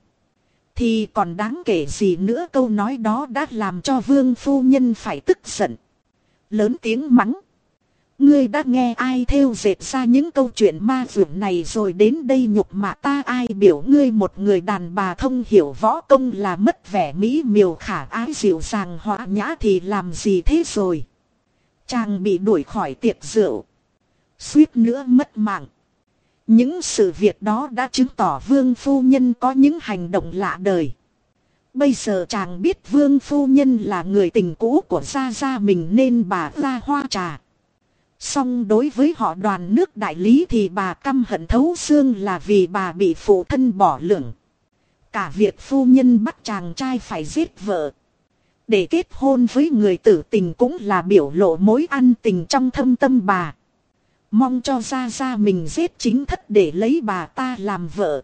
Thì còn đáng kể gì nữa câu nói đó đã làm cho vương phu nhân phải tức giận. Lớn tiếng mắng. Ngươi đã nghe ai theo dệt ra những câu chuyện ma vượn này rồi đến đây nhục mạ ta ai biểu ngươi một người đàn bà thông hiểu võ công là mất vẻ mỹ miều khả ái dịu dàng hóa nhã thì làm gì thế rồi. Chàng bị đuổi khỏi tiệc rượu. Suýt nữa mất mạng. Những sự việc đó đã chứng tỏ vương phu nhân có những hành động lạ đời. Bây giờ chàng biết vương phu nhân là người tình cũ của gia gia mình nên bà ra hoa trà. Song đối với họ đoàn nước đại lý thì bà căm hận thấu xương là vì bà bị phụ thân bỏ lửng. Cả việc phu nhân bắt chàng trai phải giết vợ. Để kết hôn với người tử tình cũng là biểu lộ mối ăn tình trong thâm tâm bà. Mong cho ra ra mình giết chính thất để lấy bà ta làm vợ.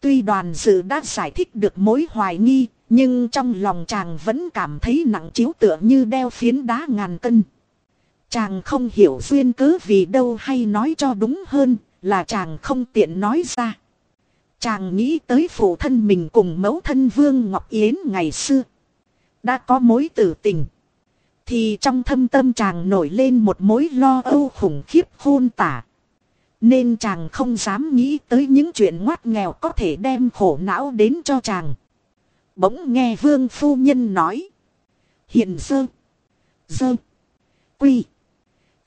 Tuy đoàn dự đã giải thích được mối hoài nghi, nhưng trong lòng chàng vẫn cảm thấy nặng chiếu tựa như đeo phiến đá ngàn cân. Chàng không hiểu duyên cớ vì đâu hay nói cho đúng hơn là chàng không tiện nói ra. Chàng nghĩ tới phụ thân mình cùng mẫu thân Vương Ngọc Yến ngày xưa. Đã có mối tử tình. Thì trong thâm tâm chàng nổi lên một mối lo âu khủng khiếp khôn tả. Nên chàng không dám nghĩ tới những chuyện ngoát nghèo có thể đem khổ não đến cho chàng. Bỗng nghe vương phu nhân nói. Hiện dơ. Dơ. Quy.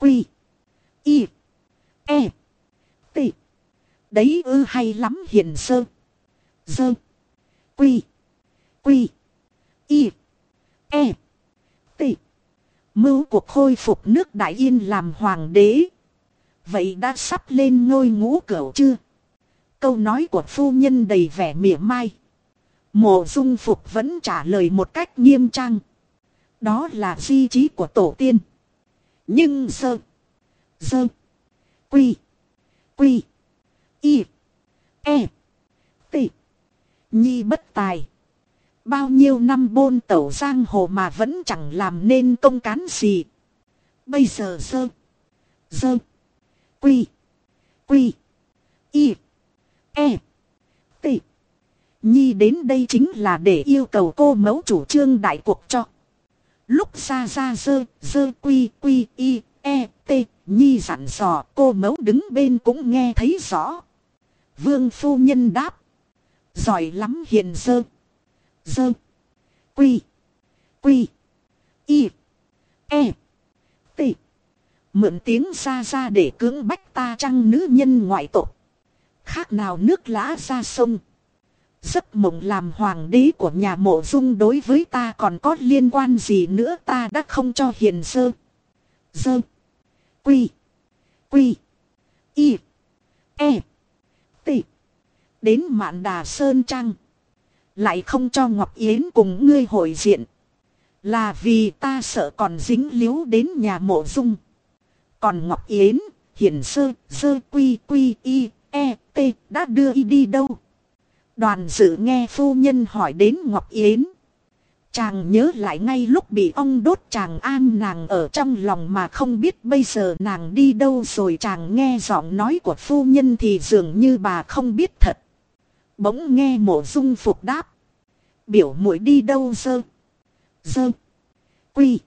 Quy. Y. E. T. Đấy ư hay lắm hiền sơ. Dơ. Quy. Quy. Y. E. T. Mưu cuộc khôi phục nước Đại Yên làm hoàng đế. Vậy đã sắp lên ngôi ngũ cửu chưa? Câu nói của phu nhân đầy vẻ mỉa mai. Mộ dung phục vẫn trả lời một cách nghiêm trang. Đó là di trí của tổ tiên. Nhưng sơ. Sơ. Quy. Quy. Y. E. T. Nhi bất tài. Bao nhiêu năm bôn tẩu giang hồ mà vẫn chẳng làm nên công cán gì. Bây giờ sơ. Sơ. Quy. Quy. Y. E. T. Nhi đến đây chính là để yêu cầu cô mẫu chủ trương đại cuộc cho. Lúc ra ra dơ, dơ quy quy y, e, t, Nhi dặn dò cô mẫu đứng bên cũng nghe thấy rõ. Vương phu nhân đáp. Giỏi lắm hiền dơ. Dơ. Quy. Quy. Y. E. T. Mượn tiếng ra ra để cưỡng bách ta trăng nữ nhân ngoại tộc. Khác nào nước lã ra sông. Giấc mộng làm hoàng đế của nhà mộ dung đối với ta còn có liên quan gì nữa ta đã không cho hiền sơ. Dơ. Quy. Quy. Y. E. T. Đến mạn đà Sơn Trăng. Lại không cho Ngọc Yến cùng ngươi hội diện. Là vì ta sợ còn dính líu đến nhà mộ dung. Còn Ngọc Yến, hiền sơ, sơ quy quy y, e, t, đã đưa y đi đâu? Đoàn dự nghe phu nhân hỏi đến Ngọc Yến. Chàng nhớ lại ngay lúc bị ông đốt chàng an nàng ở trong lòng mà không biết bây giờ nàng đi đâu rồi chàng nghe giọng nói của phu nhân thì dường như bà không biết thật. Bỗng nghe mộ dung phục đáp. Biểu mũi đi đâu dơ. Dơ. Quy.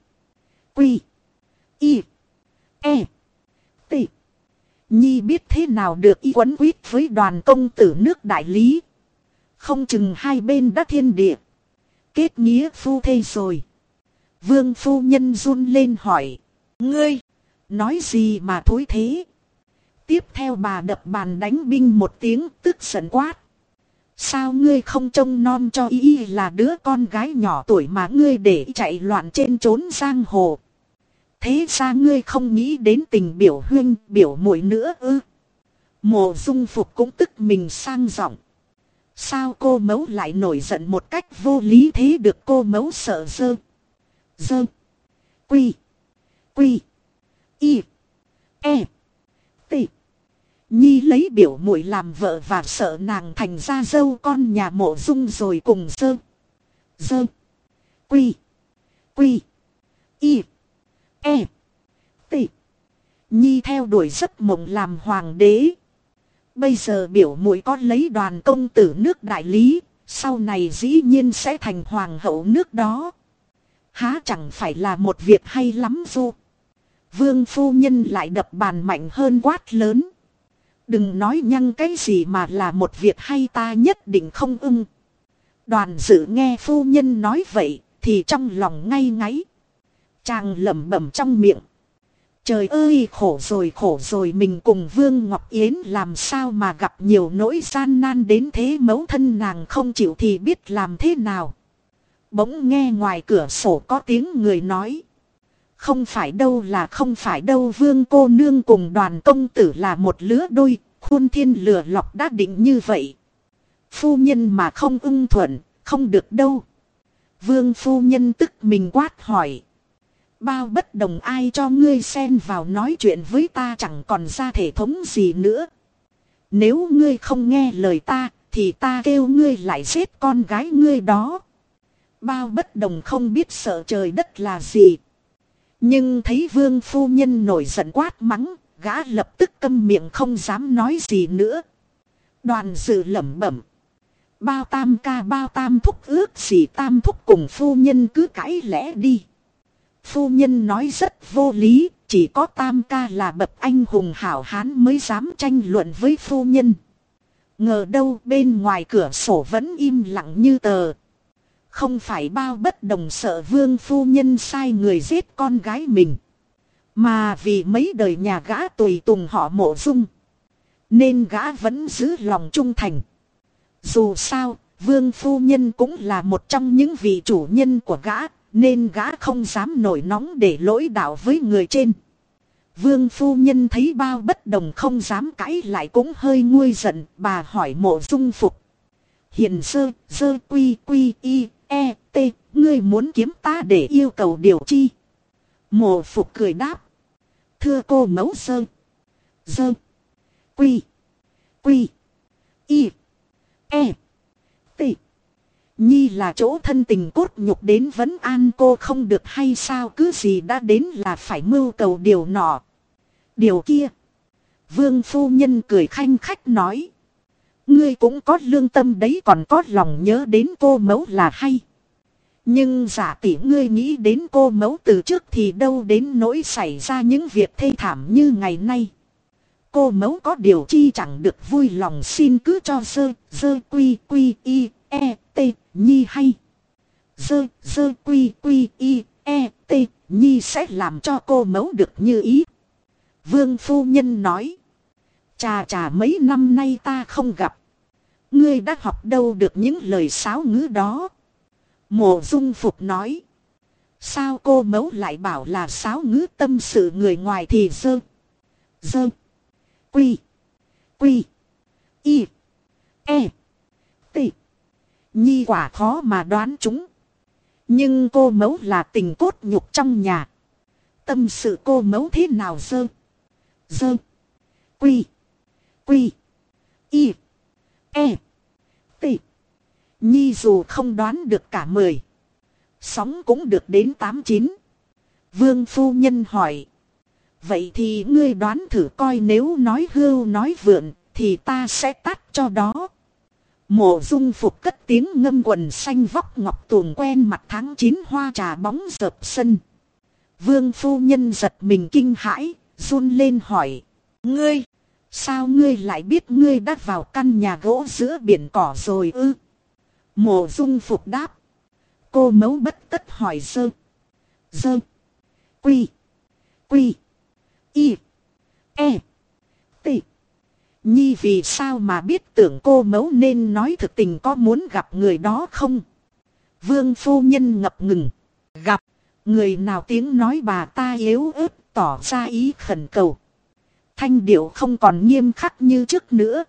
Quy. Y. E. T. Nhi biết thế nào được y quấn quýt với đoàn công tử nước đại lý. Không chừng hai bên đã thiên địa. Kết nghĩa phu thê rồi. Vương phu nhân run lên hỏi. Ngươi, nói gì mà thối thế? Tiếp theo bà đập bàn đánh binh một tiếng tức giận quát. Sao ngươi không trông non cho y là đứa con gái nhỏ tuổi mà ngươi để chạy loạn trên trốn giang hồ. Thế ra ngươi không nghĩ đến tình biểu huynh biểu muội nữa ư. Mộ dung phục cũng tức mình sang giọng. Sao cô mẫu lại nổi giận một cách vô lý thế được cô mẫu sợ dơ. Dơ. Quy. Quy. Y. E. T. Nhi lấy biểu muội làm vợ và sợ nàng thành ra dâu con nhà mộ dung rồi cùng dơ. Dơ. Quy. Quy. Y. E. T. Nhi theo đuổi giấc mộng làm hoàng đế. Bây giờ biểu muội có lấy đoàn công tử nước đại lý, Sau này dĩ nhiên sẽ thành hoàng hậu nước đó. Há chẳng phải là một việc hay lắm vô. Vương phu nhân lại đập bàn mạnh hơn quát lớn. Đừng nói nhăng cái gì mà là một việc hay ta nhất định không ưng. Đoàn dự nghe phu nhân nói vậy thì trong lòng ngay ngáy. Chàng lẩm bẩm trong miệng. Trời ơi khổ rồi khổ rồi mình cùng Vương Ngọc Yến làm sao mà gặp nhiều nỗi gian nan đến thế mẫu thân nàng không chịu thì biết làm thế nào. Bỗng nghe ngoài cửa sổ có tiếng người nói. Không phải đâu là không phải đâu vương cô nương cùng đoàn công tử là một lứa đôi, khuôn thiên lừa lọc đã định như vậy. Phu nhân mà không ưng thuận, không được đâu. Vương phu nhân tức mình quát hỏi. Bao bất đồng ai cho ngươi xen vào nói chuyện với ta chẳng còn ra thể thống gì nữa. Nếu ngươi không nghe lời ta, thì ta kêu ngươi lại giết con gái ngươi đó. Bao bất đồng không biết sợ trời đất là gì. Nhưng thấy vương phu nhân nổi giận quát mắng, gã lập tức câm miệng không dám nói gì nữa. Đoàn dự lẩm bẩm. Bao tam ca bao tam thúc ước gì tam thúc cùng phu nhân cứ cãi lẽ đi. Phu nhân nói rất vô lý, chỉ có tam ca là bậc anh hùng hảo hán mới dám tranh luận với phu nhân. Ngờ đâu bên ngoài cửa sổ vẫn im lặng như tờ. Không phải bao bất đồng sợ vương phu nhân sai người giết con gái mình. Mà vì mấy đời nhà gã tùy tùng họ mộ dung. Nên gã vẫn giữ lòng trung thành. Dù sao, vương phu nhân cũng là một trong những vị chủ nhân của gã. Nên gã không dám nổi nóng để lỗi đạo với người trên. Vương phu nhân thấy bao bất đồng không dám cãi lại cũng hơi nguôi giận. Bà hỏi mộ dung phục. Hiện sơ, sơ quy quy y, e, t, ngươi muốn kiếm ta để yêu cầu điều chi. Mộ phục cười đáp. Thưa cô mẫu sơ. Sơ. Quy. Quy. Y. E. Nhi là chỗ thân tình cốt nhục đến vấn an cô không được hay sao cứ gì đã đến là phải mưu cầu điều nọ. Điều kia. Vương phu nhân cười khanh khách nói. Ngươi cũng có lương tâm đấy còn có lòng nhớ đến cô mẫu là hay. Nhưng giả tỷ ngươi nghĩ đến cô mẫu từ trước thì đâu đến nỗi xảy ra những việc thê thảm như ngày nay. Cô mẫu có điều chi chẳng được vui lòng xin cứ cho sơ, sơ quy quy y, e, t, nhi hay. Sơ, sơ quy quy y, e, t, nhi sẽ làm cho cô mẫu được như ý. Vương phu nhân nói. Chà chà mấy năm nay ta không gặp. Ngươi đã học đâu được những lời sáo ngữ đó. Mộ dung phục nói. Sao cô mẫu lại bảo là sáo ngữ tâm sự người ngoài thì dơ. Dơ. Quy. Quy. Y. E. Nhi quả khó mà đoán chúng. Nhưng cô mẫu là tình cốt nhục trong nhà. Tâm sự cô mẫu thế nào dơ. Dơ. Quy. Quy. Y. E. T. Nhi dù không đoán được cả mười. Sóng cũng được đến tám chín. Vương phu nhân hỏi. Vậy thì ngươi đoán thử coi nếu nói hưu nói vượn thì ta sẽ tắt cho đó. Mộ dung phục cất tiếng ngâm quần xanh vóc ngọc tuồng quen mặt tháng 9 hoa trà bóng dợp sân. Vương phu nhân giật mình kinh hãi, run lên hỏi. Ngươi, sao ngươi lại biết ngươi đã vào căn nhà gỗ giữa biển cỏ rồi ư? Mộ dung phục đáp. Cô mấu bất tất hỏi sơ. Dơ. Quy. Quy. Y. E. Nhi vì sao mà biết tưởng cô mấu nên nói thực tình có muốn gặp người đó không? Vương phu nhân ngập ngừng. Gặp. Người nào tiếng nói bà ta yếu ớt, tỏ ra ý khẩn cầu. Thanh điệu không còn nghiêm khắc như trước nữa.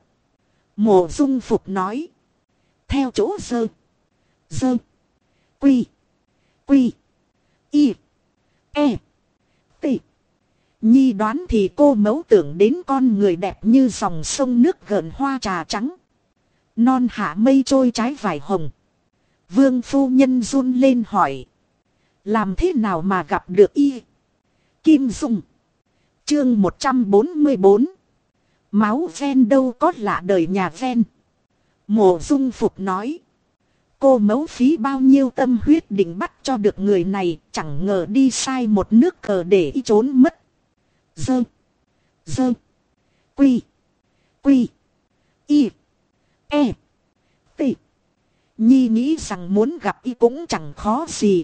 Mộ dung phục nói. Theo chỗ dơ. Dơ. Quy. Quy. Y. E. Nhi đoán thì cô mẫu tưởng đến con người đẹp như dòng sông nước gợn hoa trà trắng. Non hạ mây trôi trái vải hồng. Vương phu nhân run lên hỏi. Làm thế nào mà gặp được y? Kim Dung. Chương 144. Máu ven đâu có lạ đời nhà ven. Mộ dung phục nói. Cô mấu phí bao nhiêu tâm huyết định bắt cho được người này, chẳng ngờ đi sai một nước cờ để y trốn mất. Dơ. Dơ. Quy. Quy. Y. E. T. Nhi nghĩ rằng muốn gặp y cũng chẳng khó gì.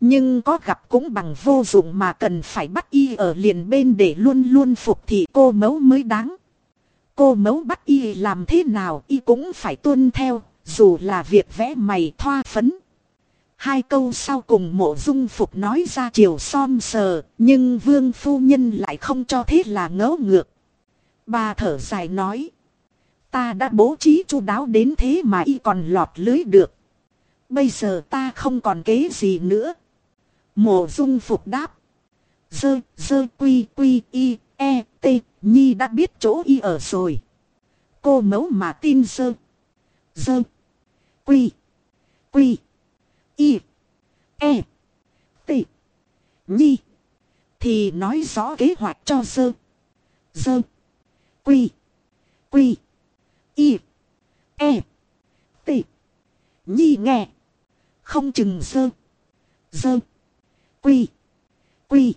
Nhưng có gặp cũng bằng vô dụng mà cần phải bắt y ở liền bên để luôn luôn phục thị cô mấu mới đáng. Cô mấu bắt y làm thế nào y cũng phải tuân theo, dù là việc vẽ mày thoa phấn. Hai câu sau cùng mộ dung phục nói ra chiều som sờ, nhưng vương phu nhân lại không cho thế là ngớ ngược. Bà thở dài nói. Ta đã bố trí chu đáo đến thế mà y còn lọt lưới được. Bây giờ ta không còn kế gì nữa. Mộ dung phục đáp. Dơ, dơ quy quy y, e, t, nhi đã biết chỗ y ở rồi. Cô mẫu mà tin dơ. Dơ. Quy. Quy. Y. E. T. Nhi. Thì nói rõ kế hoạch cho sơ sơ Quy. Quy. Y. E. T. Nhi nghe. Không chừng sơ sơ Quy. Quy.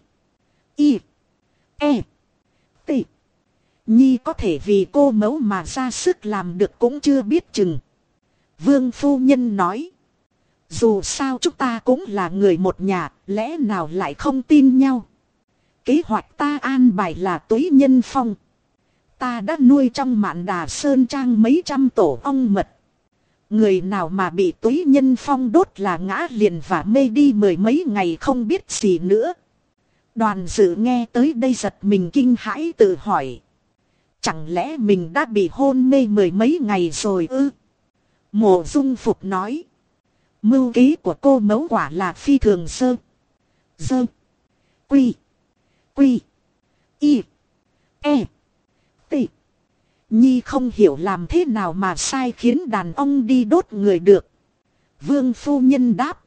Y. E. T. Nhi có thể vì cô mẫu mà ra sức làm được cũng chưa biết chừng. Vương phu nhân nói. Dù sao chúng ta cũng là người một nhà, lẽ nào lại không tin nhau. Kế hoạch ta an bài là túy nhân phong. Ta đã nuôi trong mạn đà sơn trang mấy trăm tổ ong mật. Người nào mà bị túy nhân phong đốt là ngã liền và mê đi mười mấy ngày không biết gì nữa. Đoàn dự nghe tới đây giật mình kinh hãi tự hỏi. Chẳng lẽ mình đã bị hôn mê mười mấy ngày rồi ư? Mộ dung phục nói. Mưu kế của cô mẫu quả là phi thường sơ. sơ, Quy. Quy. Y. E. T. Nhi không hiểu làm thế nào mà sai khiến đàn ông đi đốt người được. Vương phu nhân đáp.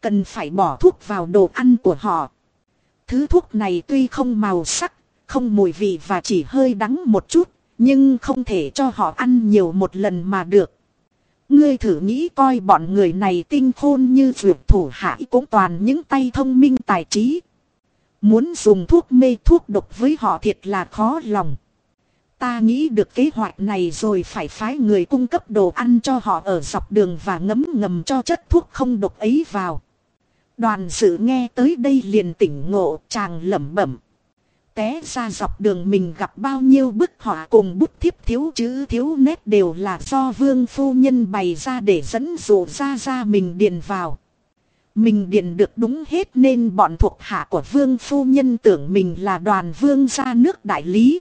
Cần phải bỏ thuốc vào đồ ăn của họ. Thứ thuốc này tuy không màu sắc, không mùi vị và chỉ hơi đắng một chút, nhưng không thể cho họ ăn nhiều một lần mà được. Ngươi thử nghĩ coi bọn người này tinh khôn như vượt thủ hạ cũng toàn những tay thông minh tài trí. Muốn dùng thuốc mê thuốc độc với họ thiệt là khó lòng. Ta nghĩ được kế hoạch này rồi phải phái người cung cấp đồ ăn cho họ ở dọc đường và ngấm ngầm cho chất thuốc không độc ấy vào. Đoàn sự nghe tới đây liền tỉnh ngộ, chàng lẩm bẩm. Té ra dọc đường mình gặp bao nhiêu bức họa cùng bút thiếp thiếu chữ thiếu nét đều là do vương phu nhân bày ra để dẫn dụ ra ra mình điền vào. Mình điền được đúng hết nên bọn thuộc hạ của vương phu nhân tưởng mình là đoàn vương ra nước đại lý.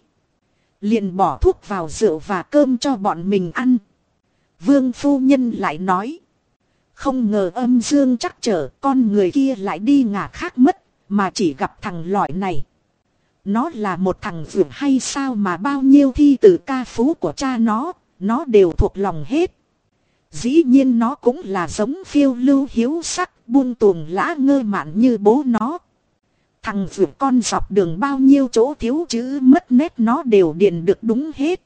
Liền bỏ thuốc vào rượu và cơm cho bọn mình ăn. Vương phu nhân lại nói. Không ngờ âm dương chắc trở con người kia lại đi ngả khác mất, mà chỉ gặp thằng lõi này. Nó là một thằng vượt hay sao mà bao nhiêu thi từ ca phú của cha nó, nó đều thuộc lòng hết. Dĩ nhiên nó cũng là giống phiêu lưu hiếu sắc, buông tuồng lã ngơ mạn như bố nó. Thằng vượt con dọc đường bao nhiêu chỗ thiếu chữ mất nét nó đều điền được đúng hết.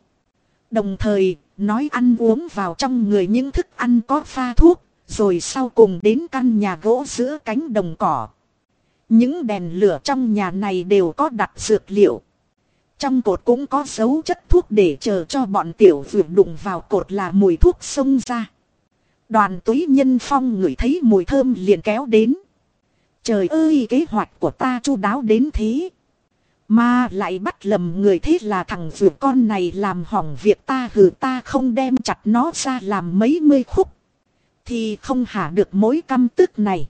Đồng thời, nói ăn uống vào trong người những thức ăn có pha thuốc, rồi sau cùng đến căn nhà gỗ giữa cánh đồng cỏ. Những đèn lửa trong nhà này đều có đặt dược liệu. Trong cột cũng có dấu chất thuốc để chờ cho bọn tiểu vượt đụng vào cột là mùi thuốc xông ra. Đoàn túy nhân phong ngửi thấy mùi thơm liền kéo đến. Trời ơi, kế hoạch của ta chu đáo đến thế. Mà lại bắt lầm người thế là thằng vượt con này làm hỏng việc ta hử ta không đem chặt nó ra làm mấy mươi khúc. Thì không hả được mối căm tức này.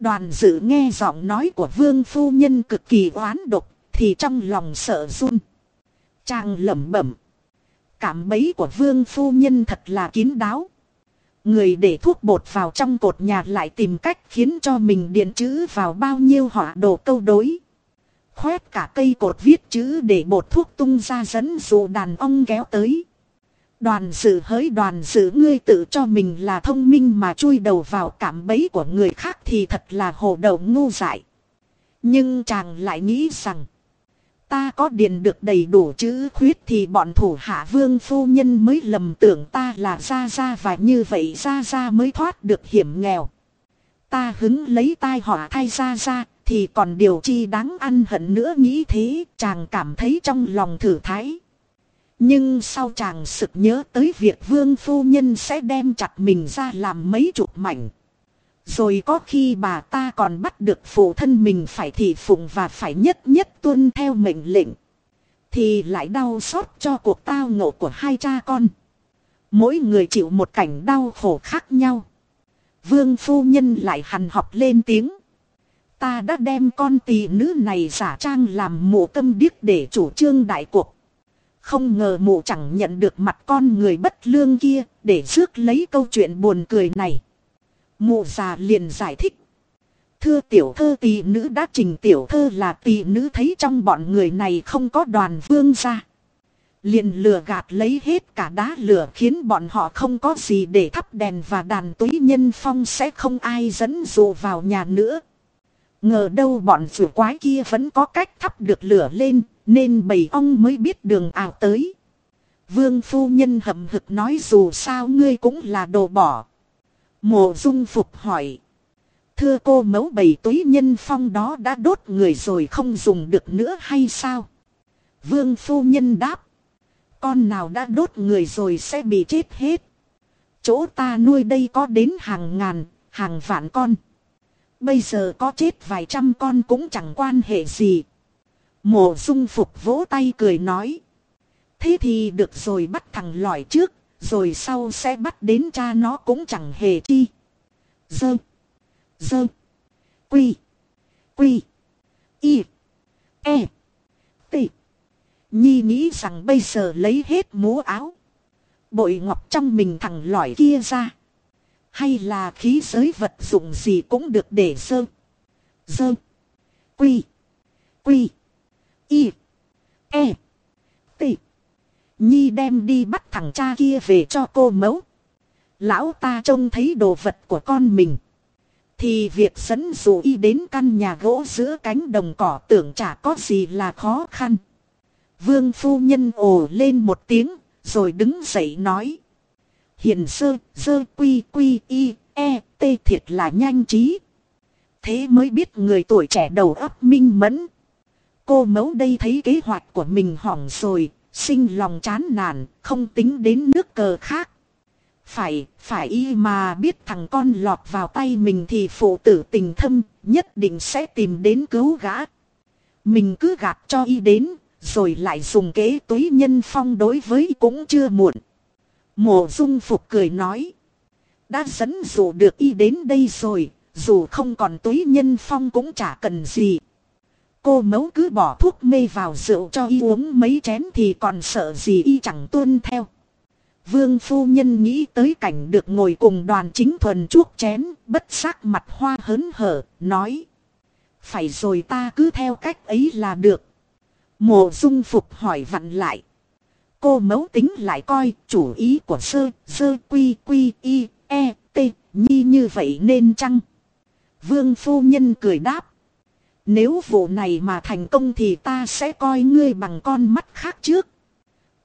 Đoàn dự nghe giọng nói của vương phu nhân cực kỳ oán độc, thì trong lòng sợ run. Chàng lẩm bẩm. Cảm bấy của vương phu nhân thật là kín đáo. Người để thuốc bột vào trong cột nhà lại tìm cách khiến cho mình điện chữ vào bao nhiêu họa đồ câu đối. Khoét cả cây cột viết chữ để bột thuốc tung ra dẫn dụ đàn ông kéo tới. Đoàn dự hỡi đoàn dự ngươi tự cho mình là thông minh mà chui đầu vào cảm bấy của người khác thì thật là hồ đầu ngu dại. Nhưng chàng lại nghĩ rằng, ta có điền được đầy đủ chữ khuyết thì bọn thủ hạ vương phu nhân mới lầm tưởng ta là gia gia và như vậy gia gia mới thoát được hiểm nghèo. Ta hứng lấy tai họa thay gia gia thì còn điều chi đáng ăn hận nữa nghĩ thế, chàng cảm thấy trong lòng thử thái. Nhưng sau chàng sực nhớ tới việc vương phu nhân sẽ đem chặt mình ra làm mấy chục mảnh. Rồi có khi bà ta còn bắt được phụ thân mình phải thị phụng và phải nhất nhất tuân theo mệnh lệnh. Thì lại đau xót cho cuộc tao ngộ của hai cha con. Mỗi người chịu một cảnh đau khổ khác nhau. Vương phu nhân lại hằn học lên tiếng. Ta đã đem con tỳ nữ này giả trang làm mụ tâm điếc để chủ trương đại cuộc. Không ngờ mụ chẳng nhận được mặt con người bất lương kia để rước lấy câu chuyện buồn cười này. Mụ già liền giải thích. Thưa tiểu thơ tỷ nữ đã trình tiểu thơ là tỷ nữ thấy trong bọn người này không có đoàn vương ra. Liền lừa gạt lấy hết cả đá lửa khiến bọn họ không có gì để thắp đèn và đàn túy nhân phong sẽ không ai dẫn dụ vào nhà nữa. Ngờ đâu bọn vừa quái kia vẫn có cách thắp được lửa lên nên bầy ong mới biết đường ảo tới. Vương phu nhân hậm hực nói dù sao ngươi cũng là đồ bỏ. Mộ dung phục hỏi. Thưa cô mẫu bầy túy nhân phong đó đã đốt người rồi không dùng được nữa hay sao? Vương phu nhân đáp. Con nào đã đốt người rồi sẽ bị chết hết. Chỗ ta nuôi đây có đến hàng ngàn, hàng vạn con. Bây giờ có chết vài trăm con cũng chẳng quan hệ gì. Mộ dung phục vỗ tay cười nói. Thế thì được rồi bắt thằng lỏi trước, rồi sau sẽ bắt đến cha nó cũng chẳng hề chi. Dơ. Dơ. Quy. Quy. Y. E. T. Nhi nghĩ rằng bây giờ lấy hết múa áo. Bội ngọc trong mình thằng lỏi kia ra. Hay là khí giới vật dụng gì cũng được để sơ. Sơ. Quy. Quy. Y. E. T. Nhi đem đi bắt thằng cha kia về cho cô mẫu. Lão ta trông thấy đồ vật của con mình. Thì việc dẫn dụ y đến căn nhà gỗ giữa cánh đồng cỏ tưởng chả có gì là khó khăn. Vương phu nhân ồ lên một tiếng, rồi đứng dậy nói. Hiền sơ, sơ quy quy y, e, t thiệt là nhanh trí. Thế mới biết người tuổi trẻ đầu óc minh mẫn. Cô mẫu đây thấy kế hoạch của mình hỏng rồi, sinh lòng chán nản, không tính đến nước cờ khác. Phải, phải y mà biết thằng con lọt vào tay mình thì phụ tử tình thâm, nhất định sẽ tìm đến cứu gã. Mình cứ gạt cho y đến, rồi lại dùng kế túy nhân phong đối với cũng chưa muộn. Mộ dung phục cười nói. Đã dẫn dụ được y đến đây rồi, dù không còn túy nhân phong cũng chả cần gì. Cô mẫu cứ bỏ thuốc mê vào rượu cho y uống mấy chén thì còn sợ gì y chẳng tuân theo. Vương phu nhân nghĩ tới cảnh được ngồi cùng đoàn chính thuần chuốc chén, bất giác mặt hoa hớn hở, nói. Phải rồi ta cứ theo cách ấy là được. Mộ dung phục hỏi vặn lại. Cô mấu tính lại coi chủ ý của sơ, sơ quy quy y, e, t, nhi như vậy nên chăng? Vương phu nhân cười đáp. Nếu vụ này mà thành công thì ta sẽ coi ngươi bằng con mắt khác trước.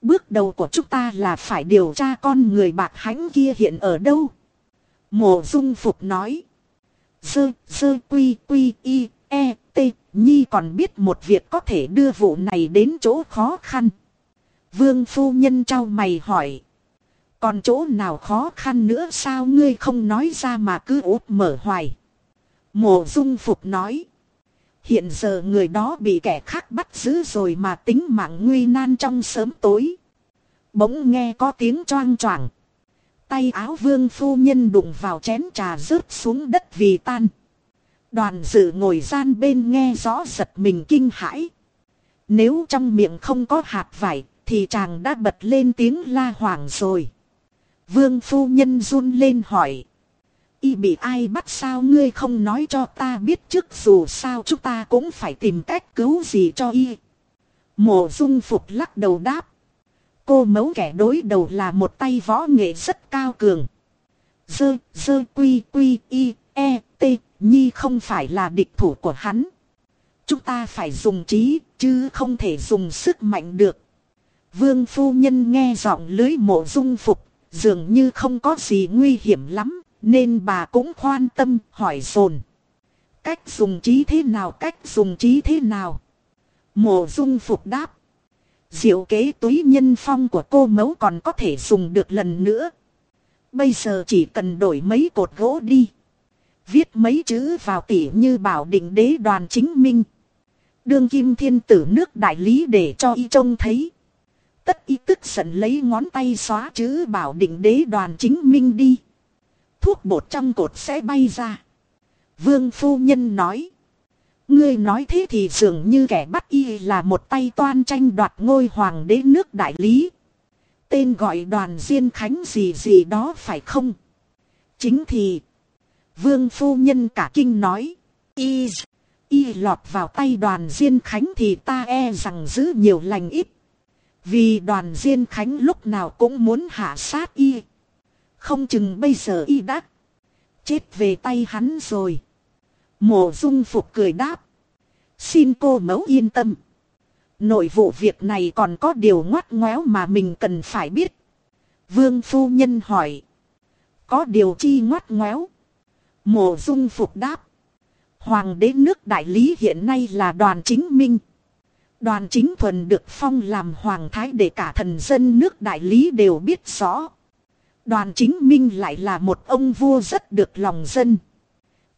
Bước đầu của chúng ta là phải điều tra con người bạc hãnh kia hiện ở đâu. Mộ dung phục nói. Sơ, sơ quy quy y, e, t, nhi còn biết một việc có thể đưa vụ này đến chỗ khó khăn. Vương phu nhân trao mày hỏi. Còn chỗ nào khó khăn nữa sao ngươi không nói ra mà cứ úp mở hoài. Mộ dung phục nói. Hiện giờ người đó bị kẻ khác bắt giữ rồi mà tính mạng nguy nan trong sớm tối. Bỗng nghe có tiếng choang choảng. Tay áo vương phu nhân đụng vào chén trà rớt xuống đất vì tan. Đoàn dự ngồi gian bên nghe rõ giật mình kinh hãi. Nếu trong miệng không có hạt vải thì chàng đã bật lên tiếng la hoảng rồi. Vương phu nhân run lên hỏi. Y bị ai bắt sao ngươi không nói cho ta biết trước dù sao chúng ta cũng phải tìm cách cứu gì cho y. Mộ dung phục lắc đầu đáp. Cô mẫu kẻ đối đầu là một tay võ nghệ rất cao cường. Dơ, dơ quy quy y, e, t, nhi không phải là địch thủ của hắn. Chúng ta phải dùng trí, chứ không thể dùng sức mạnh được. Vương phu nhân nghe giọng lưới mộ dung phục, dường như không có gì nguy hiểm lắm, nên bà cũng khoan tâm hỏi dồn. Cách dùng trí thế nào, cách dùng trí thế nào? Mộ dung phục đáp. Diệu kế túy nhân phong của cô mẫu còn có thể dùng được lần nữa. Bây giờ chỉ cần đổi mấy cột gỗ đi. Viết mấy chữ vào tỉ như bảo định đế đoàn chính minh. Đương kim thiên tử nước đại lý để cho y trông thấy. Tất y tức giận lấy ngón tay xóa chữ bảo định đế đoàn chính minh đi. Thuốc bột trong cột sẽ bay ra. Vương phu nhân nói. Ngươi nói thế thì dường như kẻ bắt y là một tay toan tranh đoạt ngôi hoàng đế nước đại lý. Tên gọi đoàn diên khánh gì gì đó phải không? Chính thì. Vương phu nhân cả kinh nói. Y, y lọt vào tay đoàn diên khánh thì ta e rằng giữ nhiều lành ít. Vì đoàn diên khánh lúc nào cũng muốn hạ sát y. Không chừng bây giờ y đã chết về tay hắn rồi. Mộ dung phục cười đáp. Xin cô mẫu yên tâm. Nội vụ việc này còn có điều ngoắt ngoéo mà mình cần phải biết. Vương phu nhân hỏi. Có điều chi ngoắt ngoéo? Mộ dung phục đáp. Hoàng đế nước đại lý hiện nay là đoàn chính minh. Đoàn chính thuần được phong làm hoàng thái để cả thần dân nước đại lý đều biết rõ. Đoàn chính minh lại là một ông vua rất được lòng dân.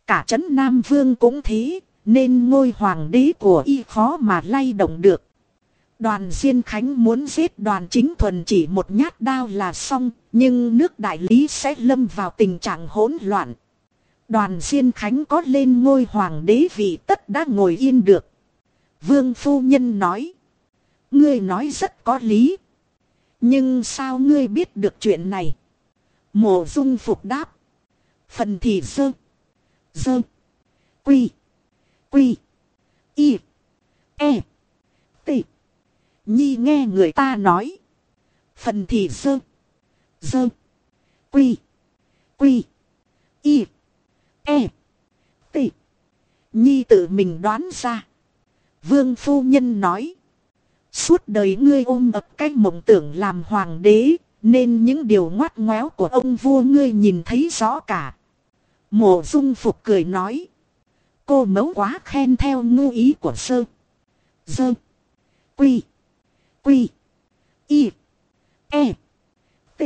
Cả trấn Nam Vương cũng thế, nên ngôi hoàng đế của y khó mà lay động được. Đoàn Diên Khánh muốn giết đoàn chính thuần chỉ một nhát đao là xong, nhưng nước đại lý sẽ lâm vào tình trạng hỗn loạn. Đoàn Diên Khánh có lên ngôi hoàng đế vì tất đã ngồi yên được. Vương Phu Nhân nói. Ngươi nói rất có lý. Nhưng sao ngươi biết được chuyện này? Mộ dung phục đáp. Phần thì sơ. Dơ. Quy. Quy. Y. E. T. Nhi nghe người ta nói. Phần thì sơ. Dơ. Quy. Quy. Y. E. T. Nhi tự mình đoán ra. Vương phu nhân nói. Suốt đời ngươi ôm ập cái mộng tưởng làm hoàng đế. Nên những điều ngoắt ngoéo của ông vua ngươi nhìn thấy rõ cả. Mộ dung phục cười nói. Cô mấu quá khen theo ngu ý của sơ. Dơ. Quy. Quy. Y. E. T.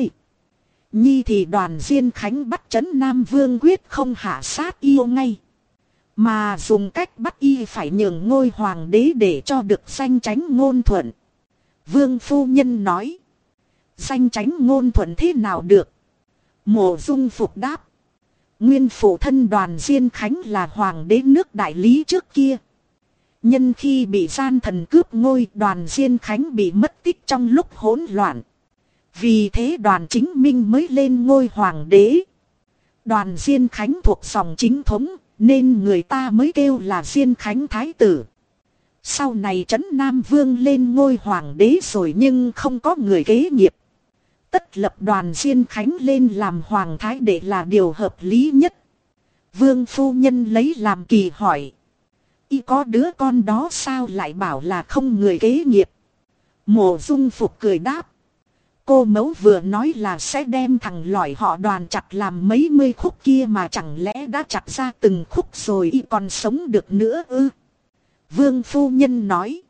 Nhi thì đoàn Diên Khánh bắt chấn Nam Vương quyết không hạ sát yêu ngay. Mà dùng cách bắt y phải nhường ngôi hoàng đế để cho được danh tránh ngôn thuận. Vương Phu Nhân nói. Danh tránh ngôn thuận thế nào được? Mộ dung phục đáp. Nguyên phụ thân đoàn Diên Khánh là hoàng đế nước đại lý trước kia. Nhân khi bị gian thần cướp ngôi, đoàn Diên Khánh bị mất tích trong lúc hỗn loạn. Vì thế đoàn chính minh mới lên ngôi hoàng đế. Đoàn Diên Khánh thuộc dòng chính thống nên người ta mới kêu là Diên Khánh Thái Tử. Sau này trấn Nam Vương lên ngôi hoàng đế rồi nhưng không có người kế nghiệp tất lập đoàn Diên Khánh lên làm hoàng thái để là điều hợp lý nhất. Vương phu nhân lấy làm kỳ hỏi. Y có đứa con đó sao lại bảo là không người kế nghiệp. Mộ dung phục cười đáp. Cô mẫu vừa nói là sẽ đem thằng lỏi họ đoàn chặt làm mấy mươi khúc kia mà chẳng lẽ đã chặt ra từng khúc rồi y còn sống được nữa ư. Vương phu nhân nói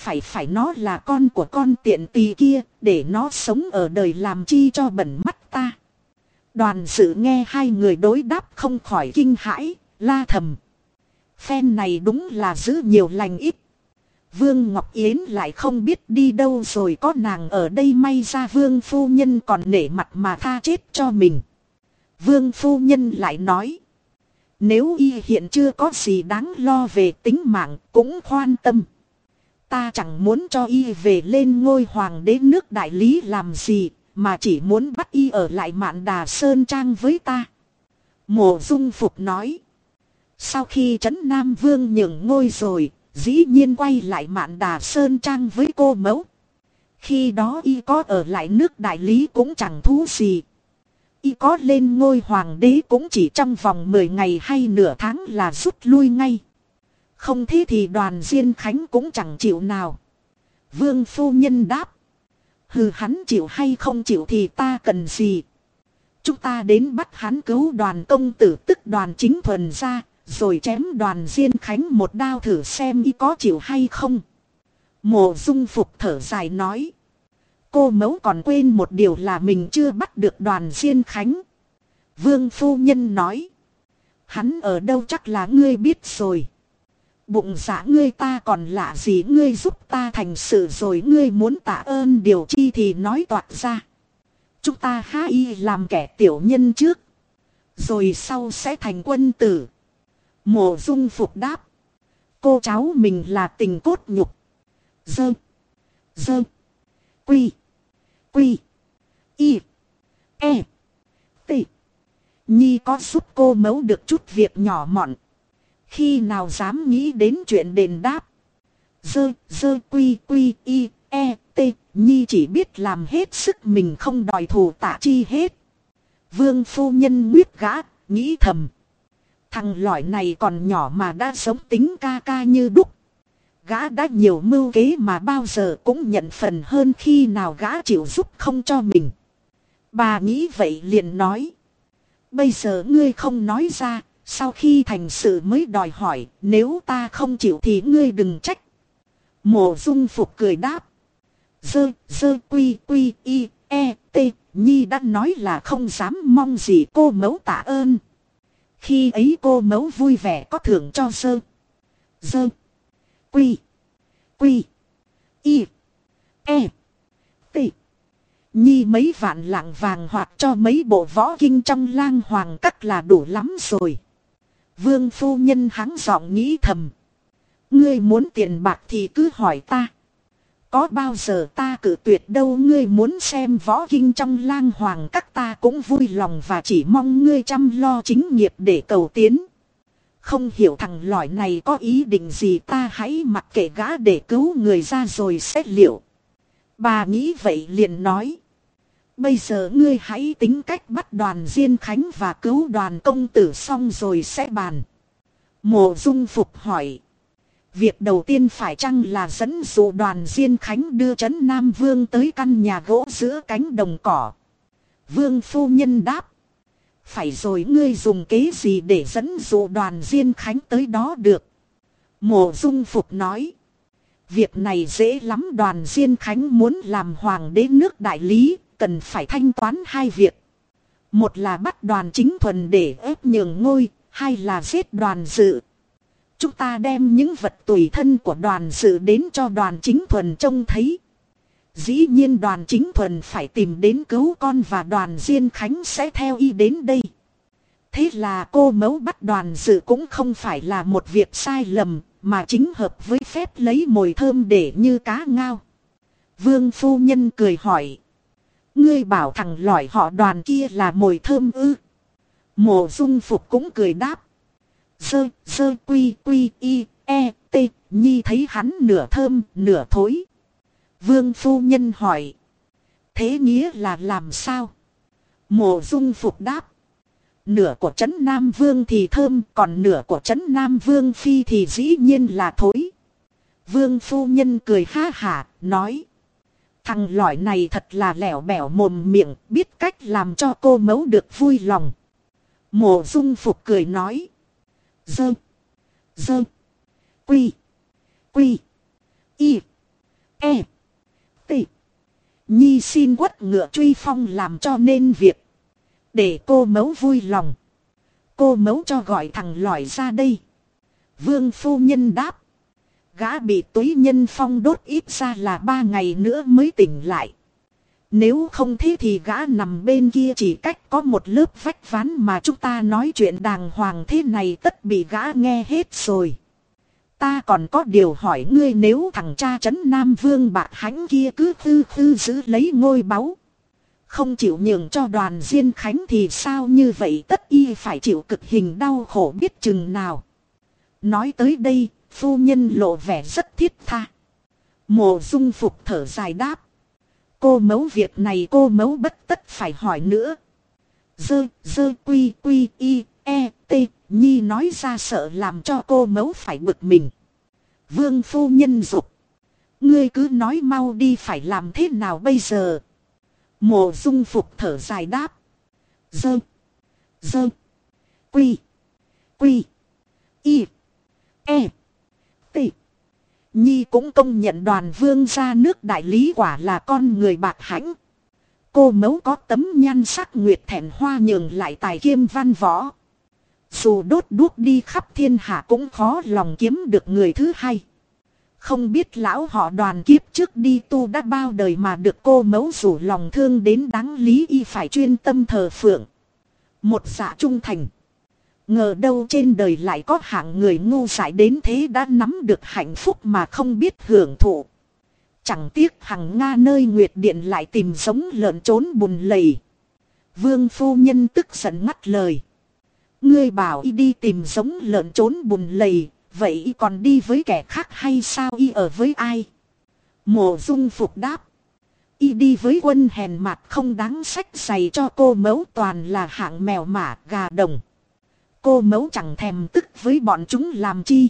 phải phải nó là con của con tiện tì kia, để nó sống ở đời làm chi cho bẩn mắt ta. Đoàn sự nghe hai người đối đáp không khỏi kinh hãi, la thầm. Phen này đúng là giữ nhiều lành ít. Vương Ngọc Yến lại không biết đi đâu rồi có nàng ở đây may ra vương phu nhân còn nể mặt mà tha chết cho mình. Vương phu nhân lại nói. Nếu y hiện chưa có gì đáng lo về tính mạng cũng khoan tâm. Ta chẳng muốn cho y về lên ngôi hoàng đế nước đại lý làm gì, mà chỉ muốn bắt y ở lại mạn đà sơn trang với ta. Mộ dung phục nói. Sau khi trấn Nam Vương nhường ngôi rồi, dĩ nhiên quay lại mạn đà sơn trang với cô mẫu. Khi đó y có ở lại nước đại lý cũng chẳng thú gì. Y có lên ngôi hoàng đế cũng chỉ trong vòng 10 ngày hay nửa tháng là rút lui ngay. Không thế thì đoàn Diên Khánh cũng chẳng chịu nào. Vương phu nhân đáp. Hừ, hắn chịu hay không chịu thì ta cần gì. Chúng ta đến bắt hắn cứu đoàn công tử tức đoàn chính thuần ra. Rồi chém đoàn Diên Khánh một đao thử xem y có chịu hay không. Mộ dung phục thở dài nói. Cô mẫu còn quên một điều là mình chưa bắt được đoàn Diên Khánh. Vương phu nhân nói. Hắn ở đâu chắc là ngươi biết rồi. Bụng dạ ngươi ta còn lạ gì ngươi giúp ta thành sự rồi ngươi muốn tạ ơn điều chi thì nói toạc ra. Chúng ta há y làm kẻ tiểu nhân trước. Rồi sau sẽ thành quân tử. Mộ dung phục đáp. Cô cháu mình là tình cốt nhục. Dơ. Dơ. Quy. Quy. Y. E. T. Nhi có giúp cô mấu được chút việc nhỏ mọn. Khi nào dám nghĩ đến chuyện đền đáp. Dơ, dơ, quy, quy, y, e, t. Nhi chỉ biết làm hết sức mình không đòi thù tạ chi hết. Vương phu nhân nguyết gã, nghĩ thầm. Thằng lõi này còn nhỏ mà đã sống tính ca ca như đúc. Gã đã nhiều mưu kế mà bao giờ cũng nhận phần hơn khi nào gã chịu giúp không cho mình. Bà nghĩ vậy liền nói. Bây giờ ngươi không nói ra, sau khi thành sự mới đòi hỏi, nếu ta không chịu thì ngươi đừng trách. Mộ dung phục cười đáp. Dơ, dơ quy quy y, e, t, nhi đã nói là không dám mong gì cô mẫu tạ ơn. Khi ấy cô mẫu vui vẻ có thưởng cho sơ. Sơ. Quy. Quy. Y. E. T. Nhi mấy vạn lạng vàng hoặc cho mấy bộ võ kinh trong lang hoàng cắt là đủ lắm rồi. Vương phu nhân hắng giọng nghĩ thầm. Ngươi muốn tiền bạc thì cứ hỏi ta. Có bao giờ ta cử tuyệt đâu ngươi muốn xem võ kinh trong lang hoàng các ta cũng vui lòng và chỉ mong ngươi chăm lo chính nghiệp để cầu tiến. Không hiểu thằng lõi này có ý định gì ta hãy mặc kệ gã để cứu người ra rồi xét liệu. Bà nghĩ vậy liền nói. Bây giờ ngươi hãy tính cách bắt đoàn Diên Khánh và cứu đoàn công tử xong rồi sẽ bàn. Mộ dung phục hỏi. Việc đầu tiên phải chăng là dẫn dụ đoàn Diên Khánh đưa chấn Nam Vương tới căn nhà gỗ giữa cánh đồng cỏ. Vương phu nhân đáp. Phải rồi ngươi dùng kế gì để dẫn dụ đoàn Diên Khánh tới đó được. Mộ dung phục nói. Việc này dễ lắm đoàn Diên Khánh muốn làm hoàng đế nước đại lý, cần phải thanh toán hai việc. Một là bắt đoàn chính thuần để ép nhường ngôi, hai là giết đoàn dự. Chúng ta đem những vật tùy thân của đoàn sự đến cho đoàn chính thuần trông thấy. Dĩ nhiên đoàn chính thuần phải tìm đến cứu con và đoàn Diên Khánh sẽ theo y đến đây. Thế là cô mấu bắt đoàn dự cũng không phải là một việc sai lầm, mà chính hợp với phép lấy mồi thơm để như cá ngao. Vương phu nhân cười hỏi. Ngươi bảo thằng lõi họ đoàn kia là mồi thơm ư. Mộ dung phục cũng cười đáp. Dơ, dơ quy quy y, e, t, nhi thấy hắn nửa thơm, nửa thối. Vương phu nhân hỏi. Thế nghĩa là làm sao? Mộ dung phục đáp. Nửa của trấn Nam Vương thì thơm, còn nửa của trấn Nam Vương Phi thì dĩ nhiên là thối. Vương phu nhân cười ha hả, nói. Thằng lõi này thật là lẻo bẻo mồm miệng, biết cách làm cho cô mấu được vui lòng. Mộ dung phục cười nói. Dơ. Dơ. Quy. Quy. Y. E. T. Nhi xin quất ngựa truy phong làm cho nên việc. Để cô mấu vui lòng. Cô mấu cho gọi thằng lỏi ra đây. Vương phu nhân đáp. Gã bị túy nhân phong đốt ít ra là ba ngày nữa mới tỉnh lại. Nếu không thế thì gã nằm bên kia chỉ cách có một lớp vách ván mà chúng ta nói chuyện đàng hoàng thế này tất bị gã nghe hết rồi. Ta còn có điều hỏi ngươi nếu thằng cha trấn Nam Vương bạc hãnh kia cứ tư tư giữ lấy ngôi báu. Không chịu nhường cho đoàn Diên Khánh thì sao như vậy tất y phải chịu cực hình đau khổ biết chừng nào. Nói tới đây, phu nhân lộ vẻ rất thiết tha. Mộ dung phục thở dài đáp. Cô mấu việc này cô mấu bất tất phải hỏi nữa. Dơ, dơ quy quy y, e, t, Nhi nói ra sợ làm cho cô mẫu phải bực mình. Vương phu nhân dục. Ngươi cứ nói mau đi phải làm thế nào bây giờ. Mộ dung phục thở dài đáp. Dơ. Dơ. Quy. Quy. Y. E. T. Nhi cũng công nhận đoàn vương ra nước đại lý quả là con người bạc hãnh. Cô mẫu có tấm nhan sắc nguyệt thẹn hoa nhường lại tài kiêm văn võ. Dù đốt đuốc đi khắp thiên hạ cũng khó lòng kiếm được người thứ hai. Không biết lão họ đoàn kiếp trước đi tu đã bao đời mà được cô mẫu rủ lòng thương đến đáng lý y phải chuyên tâm thờ phượng. Một dạ trung thành. Ngờ đâu trên đời lại có hạng người ngu dại đến thế đã nắm được hạnh phúc mà không biết hưởng thụ. Chẳng tiếc hằng Nga nơi Nguyệt Điện lại tìm giống lợn trốn bùn lầy. Vương phu nhân tức giận ngắt lời. Ngươi bảo y đi tìm giống lợn trốn bùn lầy, vậy y còn đi với kẻ khác hay sao y ở với ai? Mộ dung phục đáp. Y đi với quân hèn mặt không đáng sách giày cho cô mẫu toàn là hạng mèo mả gà đồng. Cô mẫu chẳng thèm tức với bọn chúng làm chi.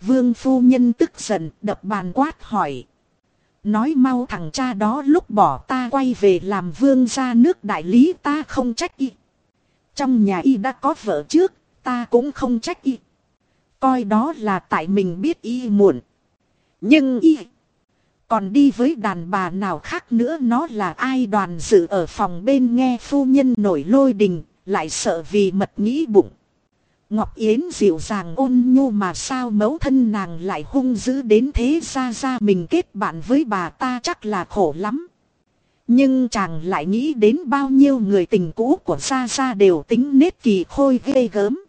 Vương phu nhân tức giận đập bàn quát hỏi. Nói mau thằng cha đó lúc bỏ ta quay về làm vương ra nước đại lý ta không trách y. Trong nhà y đã có vợ trước, ta cũng không trách y. Coi đó là tại mình biết y muộn. Nhưng y còn đi với đàn bà nào khác nữa nó là ai đoàn dự ở phòng bên nghe phu nhân nổi lôi đình, lại sợ vì mật nghĩ bụng. Ngọc Yến dịu dàng ôn nhu mà sao mẫu thân nàng lại hung dữ đến thế ra ra mình kết bạn với bà ta chắc là khổ lắm. Nhưng chàng lại nghĩ đến bao nhiêu người tình cũ của Gia Gia đều tính nết kỳ khôi ghê gớm.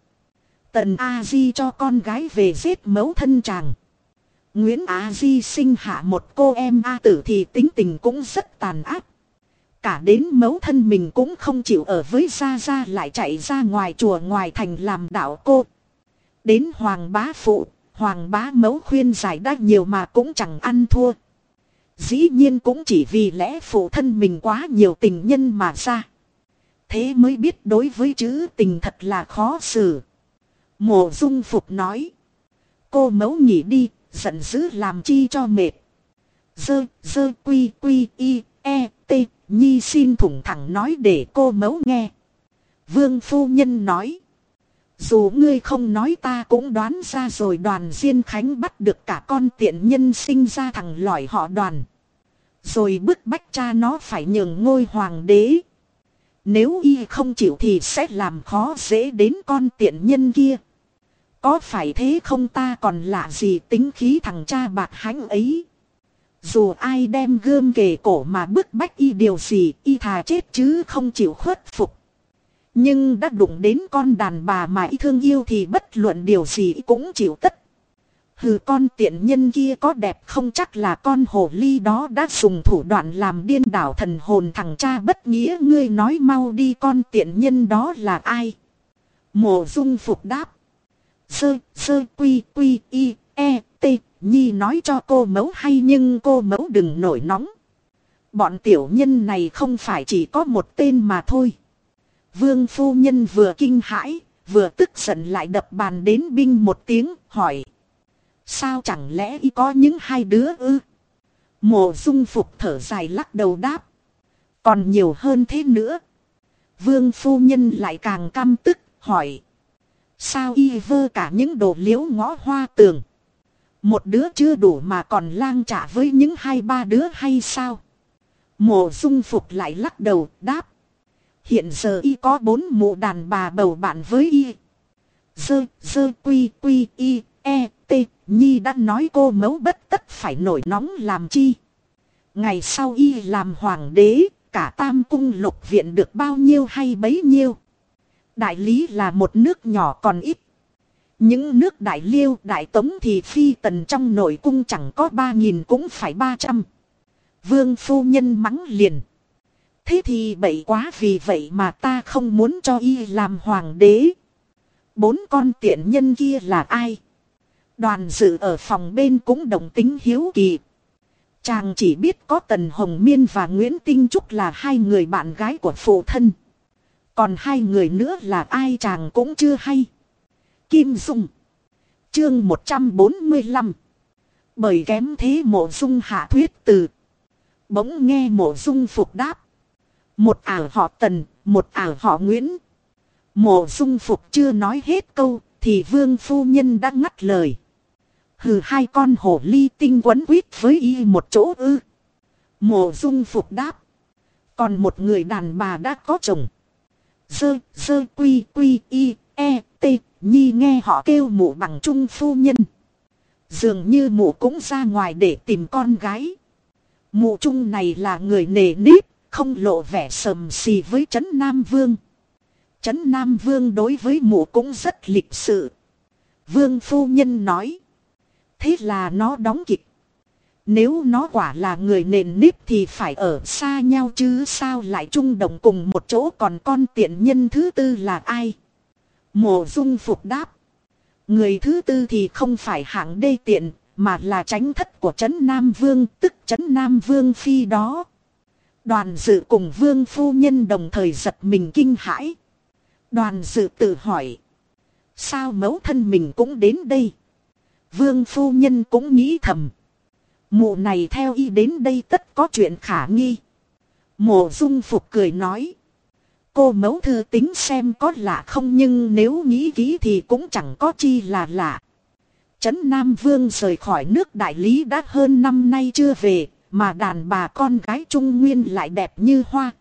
Tần A-di cho con gái về giết mẫu thân chàng. Nguyễn A-di sinh hạ một cô em A tử thì tính tình cũng rất tàn ác. Cả đến mẫu thân mình cũng không chịu ở với Gia Gia lại chạy ra ngoài chùa ngoài thành làm đạo cô. Đến Hoàng bá phụ, Hoàng bá mẫu khuyên giải đa nhiều mà cũng chẳng ăn thua. Dĩ nhiên cũng chỉ vì lẽ phụ thân mình quá nhiều tình nhân mà ra. Thế mới biết đối với chữ tình thật là khó xử. Mộ dung phục nói. Cô mẫu nghỉ đi, giận dữ làm chi cho mệt. Dơ, dơ quy quy y, e, t, nhi xin thủng thẳng nói để cô mấu nghe. Vương phu nhân nói. Dù ngươi không nói ta cũng đoán ra rồi đoàn Diên Khánh bắt được cả con tiện nhân sinh ra thằng lỏi họ đoàn. Rồi bức bách cha nó phải nhường ngôi hoàng đế. Nếu y không chịu thì sẽ làm khó dễ đến con tiện nhân kia. Có phải thế không ta còn lạ gì tính khí thằng cha bạc hãnh ấy. Dù ai đem gươm kề cổ mà bức bách y điều gì y thà chết chứ không chịu khuất phục. Nhưng đã đụng đến con đàn bà mà y thương yêu thì bất luận điều gì cũng chịu tất. Hừ con tiện nhân kia có đẹp không chắc là con hồ ly đó đã dùng thủ đoạn làm điên đảo thần hồn thằng cha bất nghĩa ngươi nói mau đi con tiện nhân đó là ai. Mộ dung phục đáp. Sơ, sơ quy quy y, e, t, nhi nói cho cô mẫu hay nhưng cô mẫu đừng nổi nóng. Bọn tiểu nhân này không phải chỉ có một tên mà thôi. Vương phu nhân vừa kinh hãi, vừa tức giận lại đập bàn đến binh một tiếng, hỏi. Sao chẳng lẽ y có những hai đứa ư? Mộ dung phục thở dài lắc đầu đáp. Còn nhiều hơn thế nữa. Vương phu nhân lại càng căm tức, hỏi. Sao y vơ cả những đồ liễu ngõ hoa tường? Một đứa chưa đủ mà còn lang trả với những hai ba đứa hay sao? Mộ dung phục lại lắc đầu, đáp. Hiện giờ y có bốn mụ đàn bà bầu bạn với y. Dơ, dơ quy quy y, e, t, nhi đã nói cô mẫu bất tất phải nổi nóng làm chi. Ngày sau y làm hoàng đế, cả tam cung lục viện được bao nhiêu hay bấy nhiêu. Đại lý là một nước nhỏ còn ít. Những nước đại liêu, đại tống thì phi tần trong nội cung chẳng có ba nghìn cũng phải ba trăm. Vương phu nhân mắng liền. Thế thì bậy quá vì vậy mà ta không muốn cho y làm hoàng đế. Bốn con tiện nhân kia là ai? Đoàn dự ở phòng bên cũng đồng tính hiếu kỳ. Chàng chỉ biết có Tần Hồng Miên và Nguyễn Tinh Trúc là hai người bạn gái của phụ thân. Còn hai người nữa là ai chàng cũng chưa hay. Kim Dung. Chương 145. Bởi kém thế mộ dung hạ thuyết từ. Bỗng nghe mộ dung phục đáp. Một ả họ tần, một ả họ Nguyễn. Mộ dung phục chưa nói hết câu, thì vương phu nhân đã ngắt lời. Hừ hai con hổ ly tinh quấn quýt với y một chỗ ư. Mộ dung phục đáp. Còn một người đàn bà đã có chồng. Dơ, dơ quy quy y, e, t, nhi nghe họ kêu mụ bằng trung phu nhân. Dường như mụ cũng ra ngoài để tìm con gái. Mụ trung này là người nề nếp, không lộ vẻ sầm xì với Trấn Nam Vương. Trấn Nam Vương đối với mụ cũng rất lịch sự. Vương phu nhân nói. Thế là nó đóng kịch. Nếu nó quả là người nền nếp thì phải ở xa nhau chứ sao lại chung đồng cùng một chỗ còn con tiện nhân thứ tư là ai? Mộ dung phục đáp. Người thứ tư thì không phải hạng đê tiện, mà là tránh thất của Trấn Nam Vương, tức Trấn Nam Vương Phi đó. Đoàn dự cùng Vương Phu Nhân đồng thời giật mình kinh hãi. Đoàn dự tự hỏi. Sao mẫu thân mình cũng đến đây? Vương Phu Nhân cũng nghĩ thầm. Mụ này theo y đến đây tất có chuyện khả nghi. Mộ dung phục cười nói. Cô mẫu thư tính xem có lạ không nhưng nếu nghĩ kỹ thì cũng chẳng có chi là lạ. Trấn Nam Vương rời khỏi nước đại lý đã hơn năm nay chưa về, mà đàn bà con gái Trung Nguyên lại đẹp như hoa.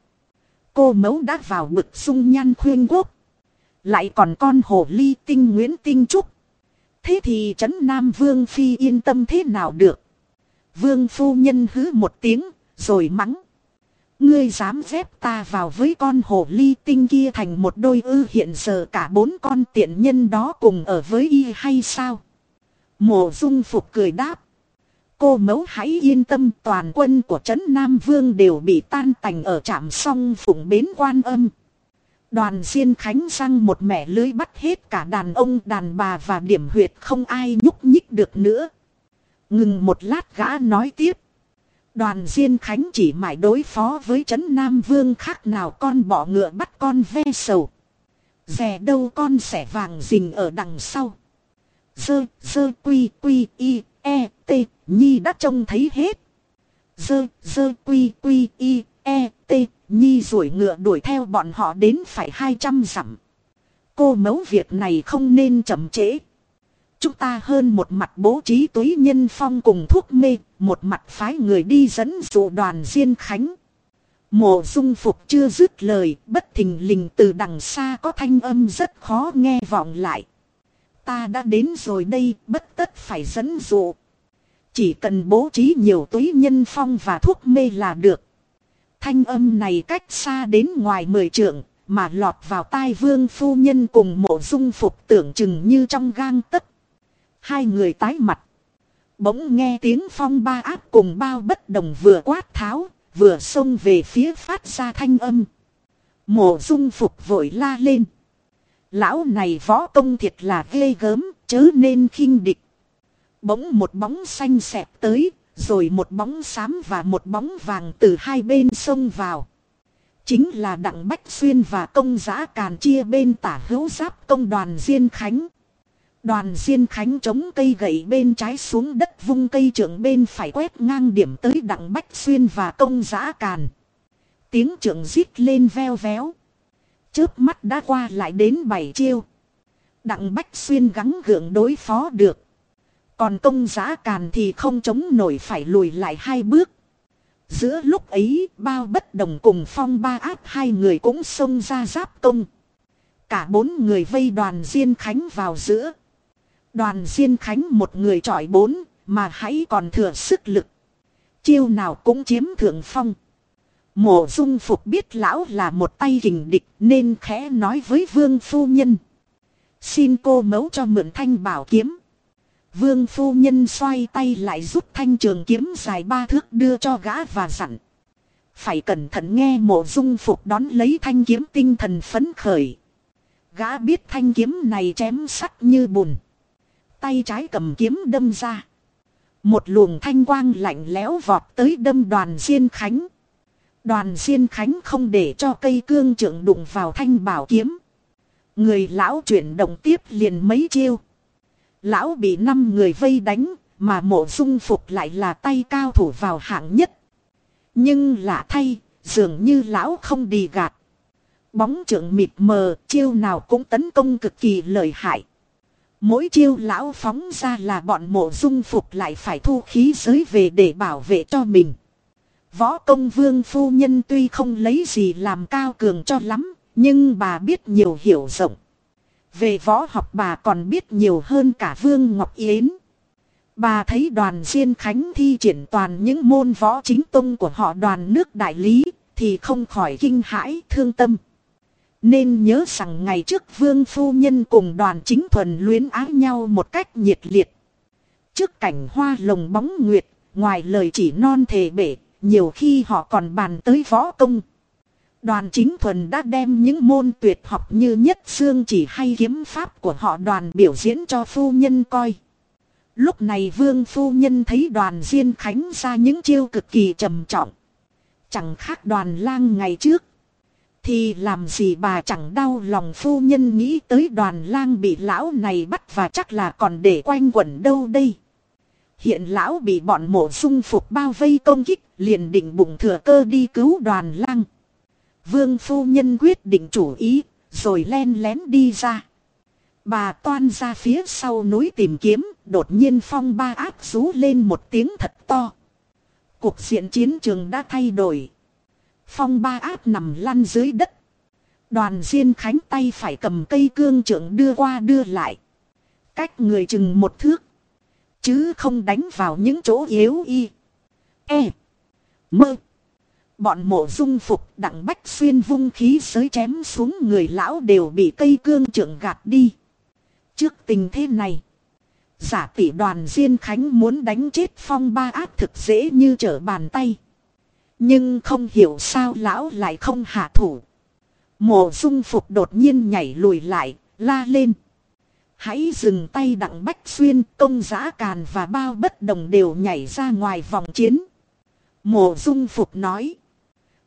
Cô mẫu đã vào bực sung nhan khuyên quốc. Lại còn con hồ ly tinh Nguyễn Tinh Trúc. Thế thì Trấn Nam Vương Phi yên tâm thế nào được. Vương phu nhân hứ một tiếng, rồi mắng. Ngươi dám dép ta vào với con hồ ly tinh kia thành một đôi ư hiện giờ cả bốn con tiện nhân đó cùng ở với y hay sao? Mộ dung phục cười đáp. Cô mẫu hãy yên tâm, toàn quân của Trấn Nam Vương đều bị tan tành ở trạm song phụng bến quan âm. Đoàn Diên Khánh răng một mẻ lưới bắt hết cả đàn ông, đàn bà và điểm huyệt không ai nhúc nhích được nữa. Ngừng một lát gã nói tiếp. Đoàn Diên Khánh chỉ mãi đối phó với Trấn Nam Vương khác nào con bọ ngựa bắt con ve sầu. Rè đâu con sẻ vàng rình ở đằng sau. Dơ, dơ quy quy y, e, t, nhi đã trông thấy hết. Dơ, dơ quy quy y, e, t, nhi rủi ngựa đuổi theo bọn họ đến phải 200 dặm. Cô mấu việc này không nên chậm trễ. Chúng ta hơn một mặt bố trí túy nhân phong cùng thuốc mê, một mặt phái người đi dẫn dụ đoàn Diên Khánh. Mộ dung phục chưa dứt lời, bất thình lình từ đằng xa có thanh âm rất khó nghe vọng lại. Ta đã đến rồi đây, bất tất phải dẫn dụ. Chỉ cần bố trí nhiều túi nhân phong và thuốc mê là được. Thanh âm này cách xa đến ngoài mười trượng, mà lọt vào tai vương phu nhân cùng mộ dung phục tưởng chừng như trong gang tấc. Hai người tái mặt. Bỗng nghe tiếng phong ba áp cùng bao bất đồng vừa quát tháo, vừa xông về phía phát ra thanh âm. Mộ dung phục vội la lên. Lão này võ công thiệt là ghê gớm, chớ nên khinh địch. Bỗng một bóng xanh xẹp tới, rồi một bóng xám và một bóng vàng từ hai bên xông vào. Chính là Đặng Bách Xuyên và công giã càn chia bên tả hữu giáp công đoàn Diên Khánh. Đoàn Diên Khánh chống cây gậy bên trái xuống đất vung cây trưởng bên phải quét ngang điểm tới Đặng Bách Xuyên và công giã càn. Tiếng trưởng rít lên veo véo. Chớp mắt đã qua lại đến bảy chiêu. Đặng Bách Xuyên gắng gượng đối phó được. Còn công giã càn thì không chống nổi phải lùi lại hai bước. Giữa lúc ấy, bao bất đồng cùng phong ba áp hai người cũng xông ra giáp công. Cả bốn người vây đoàn Diên Khánh vào giữa. Đoàn Diên Khánh một người trọi bốn, mà hãy còn thừa sức lực. Chiêu nào cũng chiếm thượng phong. Mộ dung phục biết lão là một tay hình địch nên khẽ nói với vương phu nhân. Xin cô mấu cho mượn thanh bảo kiếm. Vương phu nhân xoay tay lại rút thanh trường kiếm dài ba thước đưa cho gã và dặn. Phải cẩn thận nghe mộ dung phục đón lấy thanh kiếm tinh thần phấn khởi. Gã biết thanh kiếm này chém sắt như bùn tay trái cầm kiếm đâm ra. Một luồng thanh quang lạnh lẽo vọt tới đâm đoàn Diên Khánh. Đoàn Diên Khánh không để cho cây cương trưởng đụng vào thanh bảo kiếm. Người lão chuyển động tiếp liền mấy chiêu. Lão bị năm người vây đánh, mà mộ dung phục lại là tay cao thủ vào hạng nhất. Nhưng lạ thay, dường như lão không đi gạt. Bóng trưởng mịt mờ, chiêu nào cũng tấn công cực kỳ lợi hại. Mỗi chiêu lão phóng ra là bọn mộ dung phục lại phải thu khí giới về để bảo vệ cho mình. Võ công vương phu nhân tuy không lấy gì làm cao cường cho lắm, nhưng bà biết nhiều hiểu rộng. Về võ học bà còn biết nhiều hơn cả Vương Ngọc Yến. Bà thấy đoàn Diên Khánh thi triển toàn những môn võ chính tông của họ đoàn nước đại lý, thì không khỏi kinh hãi thương tâm. Nên nhớ rằng ngày trước Vương Phu Nhân cùng đoàn chính thuần luyến ái nhau một cách nhiệt liệt. Trước cảnh hoa lồng bóng nguyệt, ngoài lời chỉ non thề bể, nhiều khi họ còn bàn tới võ công. Đoàn chính thuần đã đem những môn tuyệt học như nhất xương chỉ hay kiếm pháp của họ đoàn biểu diễn cho phu nhân coi. Lúc này vương phu nhân thấy đoàn diên khánh ra những chiêu cực kỳ trầm trọng. Chẳng khác đoàn lang ngày trước. Thì làm gì bà chẳng đau lòng phu nhân nghĩ tới đoàn lang bị lão này bắt và chắc là còn để quanh quẩn đâu đây. Hiện lão bị bọn mộ dung phục bao vây công kích liền định bụng thừa cơ đi cứu đoàn lang. Vương phu nhân quyết định chủ ý, rồi len lén đi ra. Bà toan ra phía sau núi tìm kiếm, đột nhiên phong ba áp rú lên một tiếng thật to. Cuộc diện chiến trường đã thay đổi. Phong ba áp nằm lăn dưới đất. Đoàn Diên Khánh tay phải cầm cây cương trưởng đưa qua đưa lại. Cách người chừng một thước. Chứ không đánh vào những chỗ yếu y. E. Mơ. Bọn mộ dung phục đặng bách xuyên vung khí giới chém xuống người lão đều bị cây cương trưởng gạt đi. Trước tình thế này. Giả tỷ đoàn Diên Khánh muốn đánh chết phong ba ác thực dễ như trở bàn tay. Nhưng không hiểu sao lão lại không hạ thủ. Mộ dung phục đột nhiên nhảy lùi lại, la lên. Hãy dừng tay đặng bách xuyên, công giã càn và bao bất đồng đều nhảy ra ngoài vòng chiến. Mộ dung phục nói.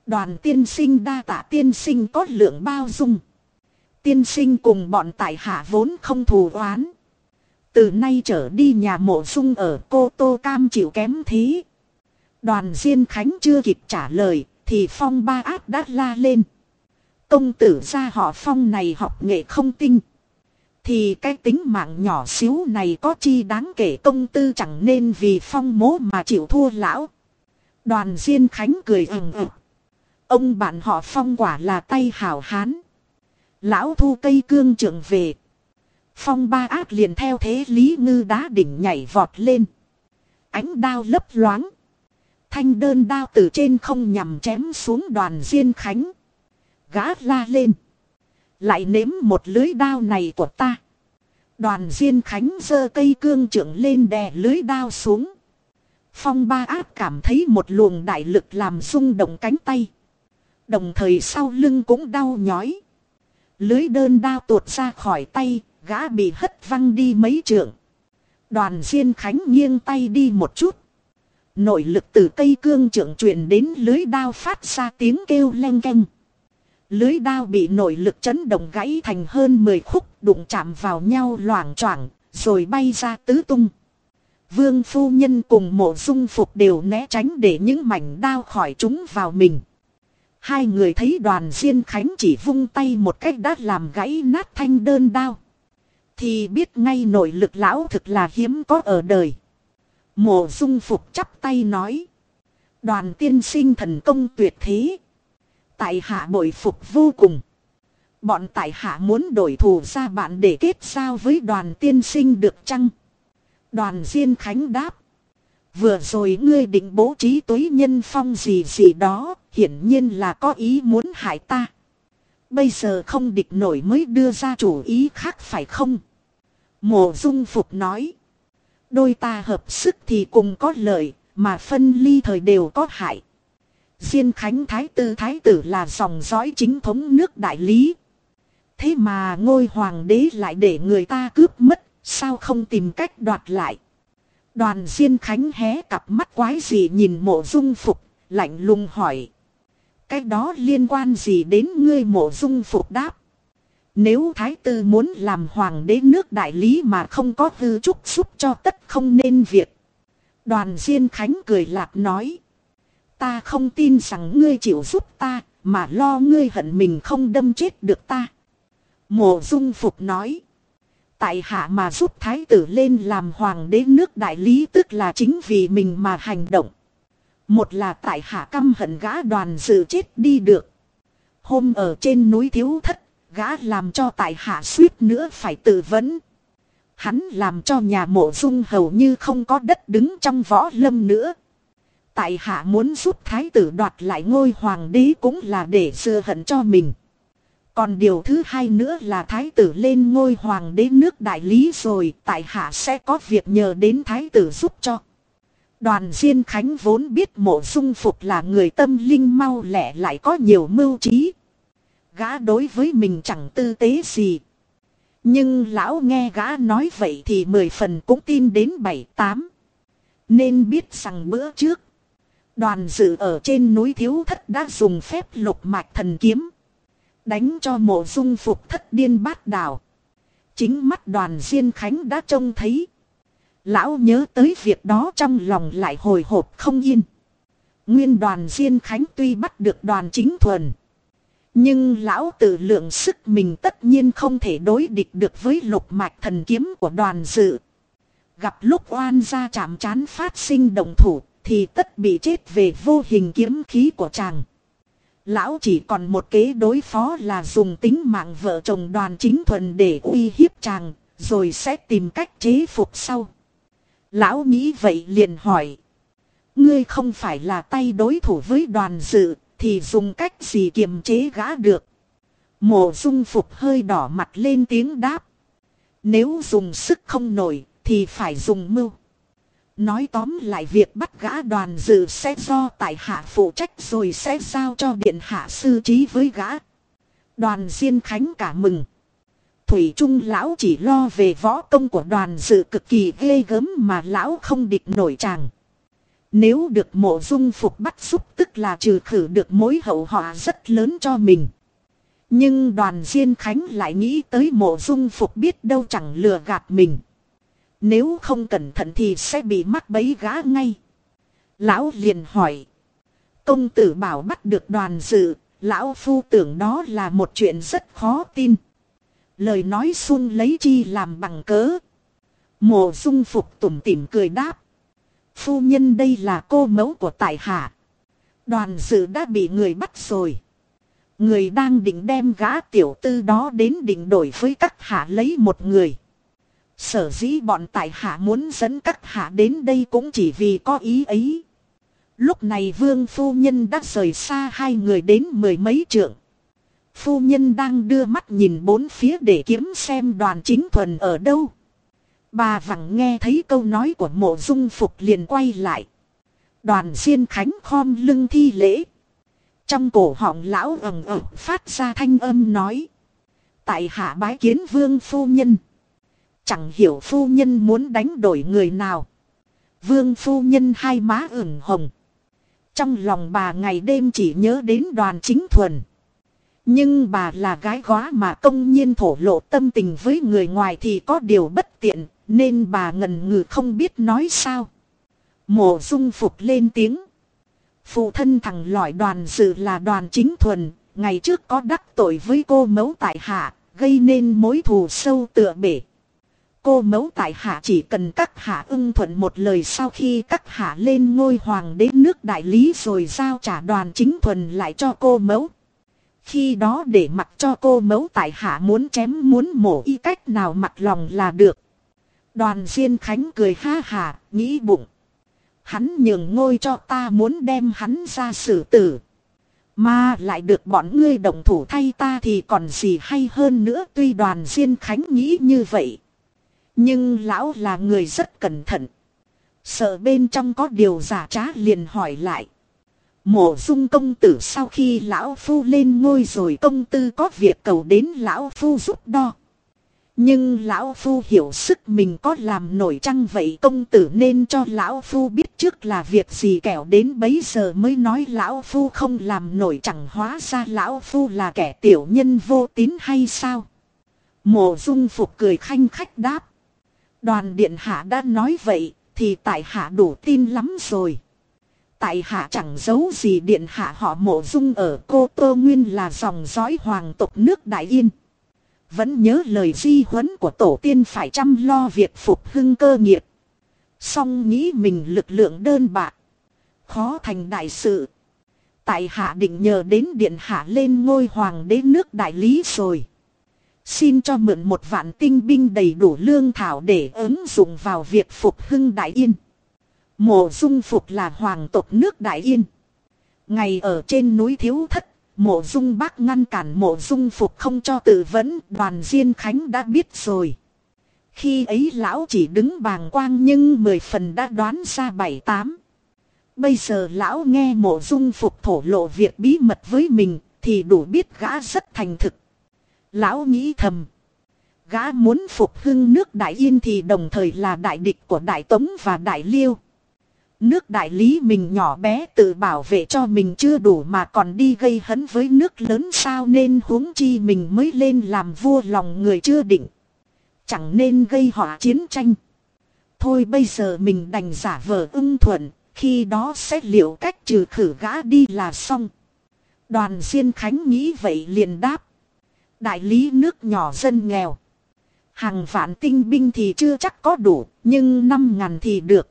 Đoàn tiên sinh đa tạ tiên sinh có lượng bao dung. Tiên sinh cùng bọn tại hạ vốn không thù oán. Từ nay trở đi nhà mộ dung ở cô tô cam chịu kém thí." Đoàn Diên Khánh chưa kịp trả lời, thì phong ba ác đã la lên. Công tử gia họ phong này học nghệ không tinh. Thì cái tính mạng nhỏ xíu này có chi đáng kể công tư chẳng nên vì phong mố mà chịu thua lão. Đoàn Diên Khánh cười ừng ực. Ông bạn họ phong quả là tay hảo hán. Lão thu cây cương trưởng về. Phong ba ác liền theo thế lý ngư đá đỉnh nhảy vọt lên. Ánh đao lấp loáng. Thanh đơn đao từ trên không nhằm chém xuống đoàn diên khánh. Gã la lên. Lại nếm một lưới đao này của ta. Đoàn diên khánh giơ cây cương trưởng lên đè lưới đao xuống. Phong ba ác cảm thấy một luồng đại lực làm rung động cánh tay. Đồng thời sau lưng cũng đau nhói. Lưới đơn đao tuột ra khỏi tay, gã bị hất văng đi mấy trượng. Đoàn Diên Khánh nghiêng tay đi một chút. Nội lực từ cây cương trưởng truyền đến lưới đao phát ra tiếng kêu len keng. Lưới đao bị nội lực chấn động gãy thành hơn 10 khúc đụng chạm vào nhau loảng choảng, rồi bay ra tứ tung. Vương phu nhân cùng mộ dung phục đều né tránh để những mảnh đao khỏi chúng vào mình. Hai người thấy đoàn Diên Khánh chỉ vung tay một cách đã làm gãy nát thanh đơn đao. Thì biết ngay nội lực lão thực là hiếm có ở đời. Mộ dung phục chắp tay nói. Đoàn tiên sinh thần công tuyệt thế. Tại hạ bội phục vô cùng. Bọn tại hạ muốn đổi thù ra bạn để kết giao với đoàn tiên sinh được chăng? Đoàn Diên Khánh đáp. Vừa rồi ngươi định bố trí túi nhân phong gì gì đó, hiển nhiên là có ý muốn hại ta. Bây giờ không địch nổi mới đưa ra chủ ý khác phải không? Mộ dung phục nói. Đôi ta hợp sức thì cùng có lợi, mà phân ly thời đều có hại. Diên Khánh Thái Tư Thái Tử là dòng dõi chính thống nước đại lý. Thế mà ngôi hoàng đế lại để người ta cướp mất, sao không tìm cách đoạt lại? Đoàn Diên Khánh hé cặp mắt quái gì nhìn mộ dung phục, lạnh lùng hỏi. Cái đó liên quan gì đến ngươi mộ dung phục đáp. Nếu thái tử muốn làm hoàng đế nước đại lý mà không có hư trúc giúp cho tất không nên việc. Đoàn Diên Khánh cười lạc nói. Ta không tin rằng ngươi chịu giúp ta, mà lo ngươi hận mình không đâm chết được ta. Mộ dung phục nói. Tại hạ mà giúp thái tử lên làm hoàng đế nước đại lý tức là chính vì mình mà hành động. Một là tại hạ căm hận gã đoàn dự chết đi được. Hôm ở trên núi thiếu thất, gã làm cho tại hạ suýt nữa phải tự vấn. Hắn làm cho nhà mộ dung hầu như không có đất đứng trong võ lâm nữa. Tại hạ muốn giúp thái tử đoạt lại ngôi hoàng đế cũng là để dưa hận cho mình. Còn điều thứ hai nữa là thái tử lên ngôi hoàng đế nước đại lý rồi, tại hạ sẽ có việc nhờ đến thái tử giúp cho. Đoàn Diên Khánh vốn biết mộ dung phục là người tâm linh mau lẹ lại có nhiều mưu trí. Gã đối với mình chẳng tư tế gì. Nhưng lão nghe gã nói vậy thì mười phần cũng tin đến bảy, tám. Nên biết rằng bữa trước. Đoàn dự ở trên núi thiếu thất đã dùng phép lục mạch thần kiếm. Đánh cho mộ dung phục thất điên bát đảo. Chính mắt đoàn Diên Khánh đã trông thấy. Lão nhớ tới việc đó trong lòng lại hồi hộp không yên. Nguyên đoàn Diên Khánh tuy bắt được đoàn chính thuần. Nhưng lão tự lượng sức mình tất nhiên không thể đối địch được với lục mạch thần kiếm của đoàn dự. Gặp lúc oan gia chạm chán phát sinh động thủ thì tất bị chết về vô hình kiếm khí của chàng. Lão chỉ còn một kế đối phó là dùng tính mạng vợ chồng đoàn chính thuần để uy hiếp chàng, rồi sẽ tìm cách chế phục sau. Lão nghĩ vậy liền hỏi. Ngươi không phải là tay đối thủ với đoàn dự, thì dùng cách gì kiềm chế gã được. Mộ dung phục hơi đỏ mặt lên tiếng đáp. Nếu dùng sức không nổi, thì phải dùng mưu. Nói tóm lại việc bắt gã đoàn dự sẽ do tại hạ phụ trách rồi sẽ giao cho điện hạ sư trí với gã. Đoàn Diên Khánh cả mừng. Thủy Trung lão chỉ lo về võ công của đoàn dự cực kỳ ghê gớm mà lão không địch nổi chàng. Nếu được mộ dung phục bắt giúp tức là trừ khử được mối hậu họa rất lớn cho mình. Nhưng đoàn Diên Khánh lại nghĩ tới mộ dung phục biết đâu chẳng lừa gạt mình. Nếu không cẩn thận thì sẽ bị mắc bấy gã ngay. Lão liền hỏi. Công tử bảo bắt được đoàn dự, lão phu tưởng đó là một chuyện rất khó tin. Lời nói xuân lấy chi làm bằng cớ. Mộ dung phục tủm tỉm cười đáp. Phu nhân đây là cô mẫu của tại hạ. Đoàn dự đã bị người bắt rồi. Người đang định đem gã tiểu tư đó đến định đổi với các hạ lấy một người. Sở dĩ bọn tại hạ muốn dẫn các hạ đến đây cũng chỉ vì có ý ấy. Lúc này vương phu nhân đã rời xa hai người đến mười mấy trượng. Phu nhân đang đưa mắt nhìn bốn phía để kiếm xem đoàn chính thuần ở đâu. Bà vẳng nghe thấy câu nói của mộ dung phục liền quay lại. Đoàn diên khánh khom lưng thi lễ. Trong cổ họng lão ầm ầm phát ra thanh âm nói. Tại hạ bái kiến vương phu nhân. Chẳng hiểu phu nhân muốn đánh đổi người nào. Vương phu nhân hai má ửng hồng. Trong lòng bà ngày đêm chỉ nhớ đến đoàn chính thuần. Nhưng bà là gái góa mà công nhiên thổ lộ tâm tình với người ngoài thì có điều bất tiện, nên bà ngần ngừ không biết nói sao. Mộ dung phục lên tiếng. Phụ thân thằng lõi đoàn dự là đoàn chính thuần, ngày trước có đắc tội với cô mẫu tại hạ, gây nên mối thù sâu tựa bể. Cô mẫu tại hạ chỉ cần các hạ ưng thuận một lời sau khi các hạ lên ngôi hoàng đến nước đại lý rồi giao trả đoàn chính thuần lại cho cô mẫu. Khi đó để mặc cho cô mẫu tại hạ muốn chém muốn mổ y cách nào mặc lòng là được. Đoàn Diên Khánh cười ha hà, nghĩ bụng. Hắn nhường ngôi cho ta muốn đem hắn ra xử tử. Mà lại được bọn ngươi đồng thủ thay ta thì còn gì hay hơn nữa tuy đoàn Diên Khánh nghĩ như vậy. Nhưng lão là người rất cẩn thận. Sợ bên trong có điều giả trá liền hỏi lại. Mộ dung công tử sau khi lão phu lên ngôi rồi công tư có việc cầu đến lão phu giúp đo. Nhưng lão phu hiểu sức mình có làm nổi chăng vậy công tử nên cho lão phu biết trước là việc gì kẻo đến bấy giờ mới nói lão phu không làm nổi chẳng hóa ra lão phu là kẻ tiểu nhân vô tín hay sao. Mộ dung phục cười khanh khách đáp. Đoàn điện hạ đã nói vậy, thì tại hạ đủ tin lắm rồi. Tại hạ chẳng giấu gì điện hạ họ mộ dung ở cô Tô Nguyên là dòng dõi hoàng tộc nước Đại Yên. Vẫn nhớ lời di huấn của tổ tiên phải chăm lo việc phục hưng cơ nghiệp. Song nghĩ mình lực lượng đơn bạc. Khó thành đại sự. Tại hạ định nhờ đến điện hạ lên ngôi hoàng đế nước đại lý rồi. Xin cho mượn một vạn tinh binh đầy đủ lương thảo để ứng dụng vào việc phục hưng đại yên. Mộ dung phục là hoàng tộc nước đại yên. Ngày ở trên núi thiếu thất, mộ dung bác ngăn cản mộ dung phục không cho tự vấn, đoàn Diên Khánh đã biết rồi. Khi ấy lão chỉ đứng bàng quang nhưng mười phần đã đoán ra bảy tám. Bây giờ lão nghe mộ dung phục thổ lộ việc bí mật với mình thì đủ biết gã rất thành thực. Lão nghĩ thầm. Gã muốn phục hưng nước Đại Yên thì đồng thời là đại địch của Đại Tống và Đại Liêu. Nước đại lý mình nhỏ bé tự bảo vệ cho mình chưa đủ mà còn đi gây hấn với nước lớn sao nên huống chi mình mới lên làm vua lòng người chưa định. Chẳng nên gây họa chiến tranh. Thôi bây giờ mình đành giả vờ ưng thuận, khi đó xét liệu cách trừ khử gã đi là xong. Đoàn Diên Khánh nghĩ vậy liền đáp. Đại lý nước nhỏ dân nghèo. Hàng vạn tinh binh thì chưa chắc có đủ, nhưng năm ngàn thì được.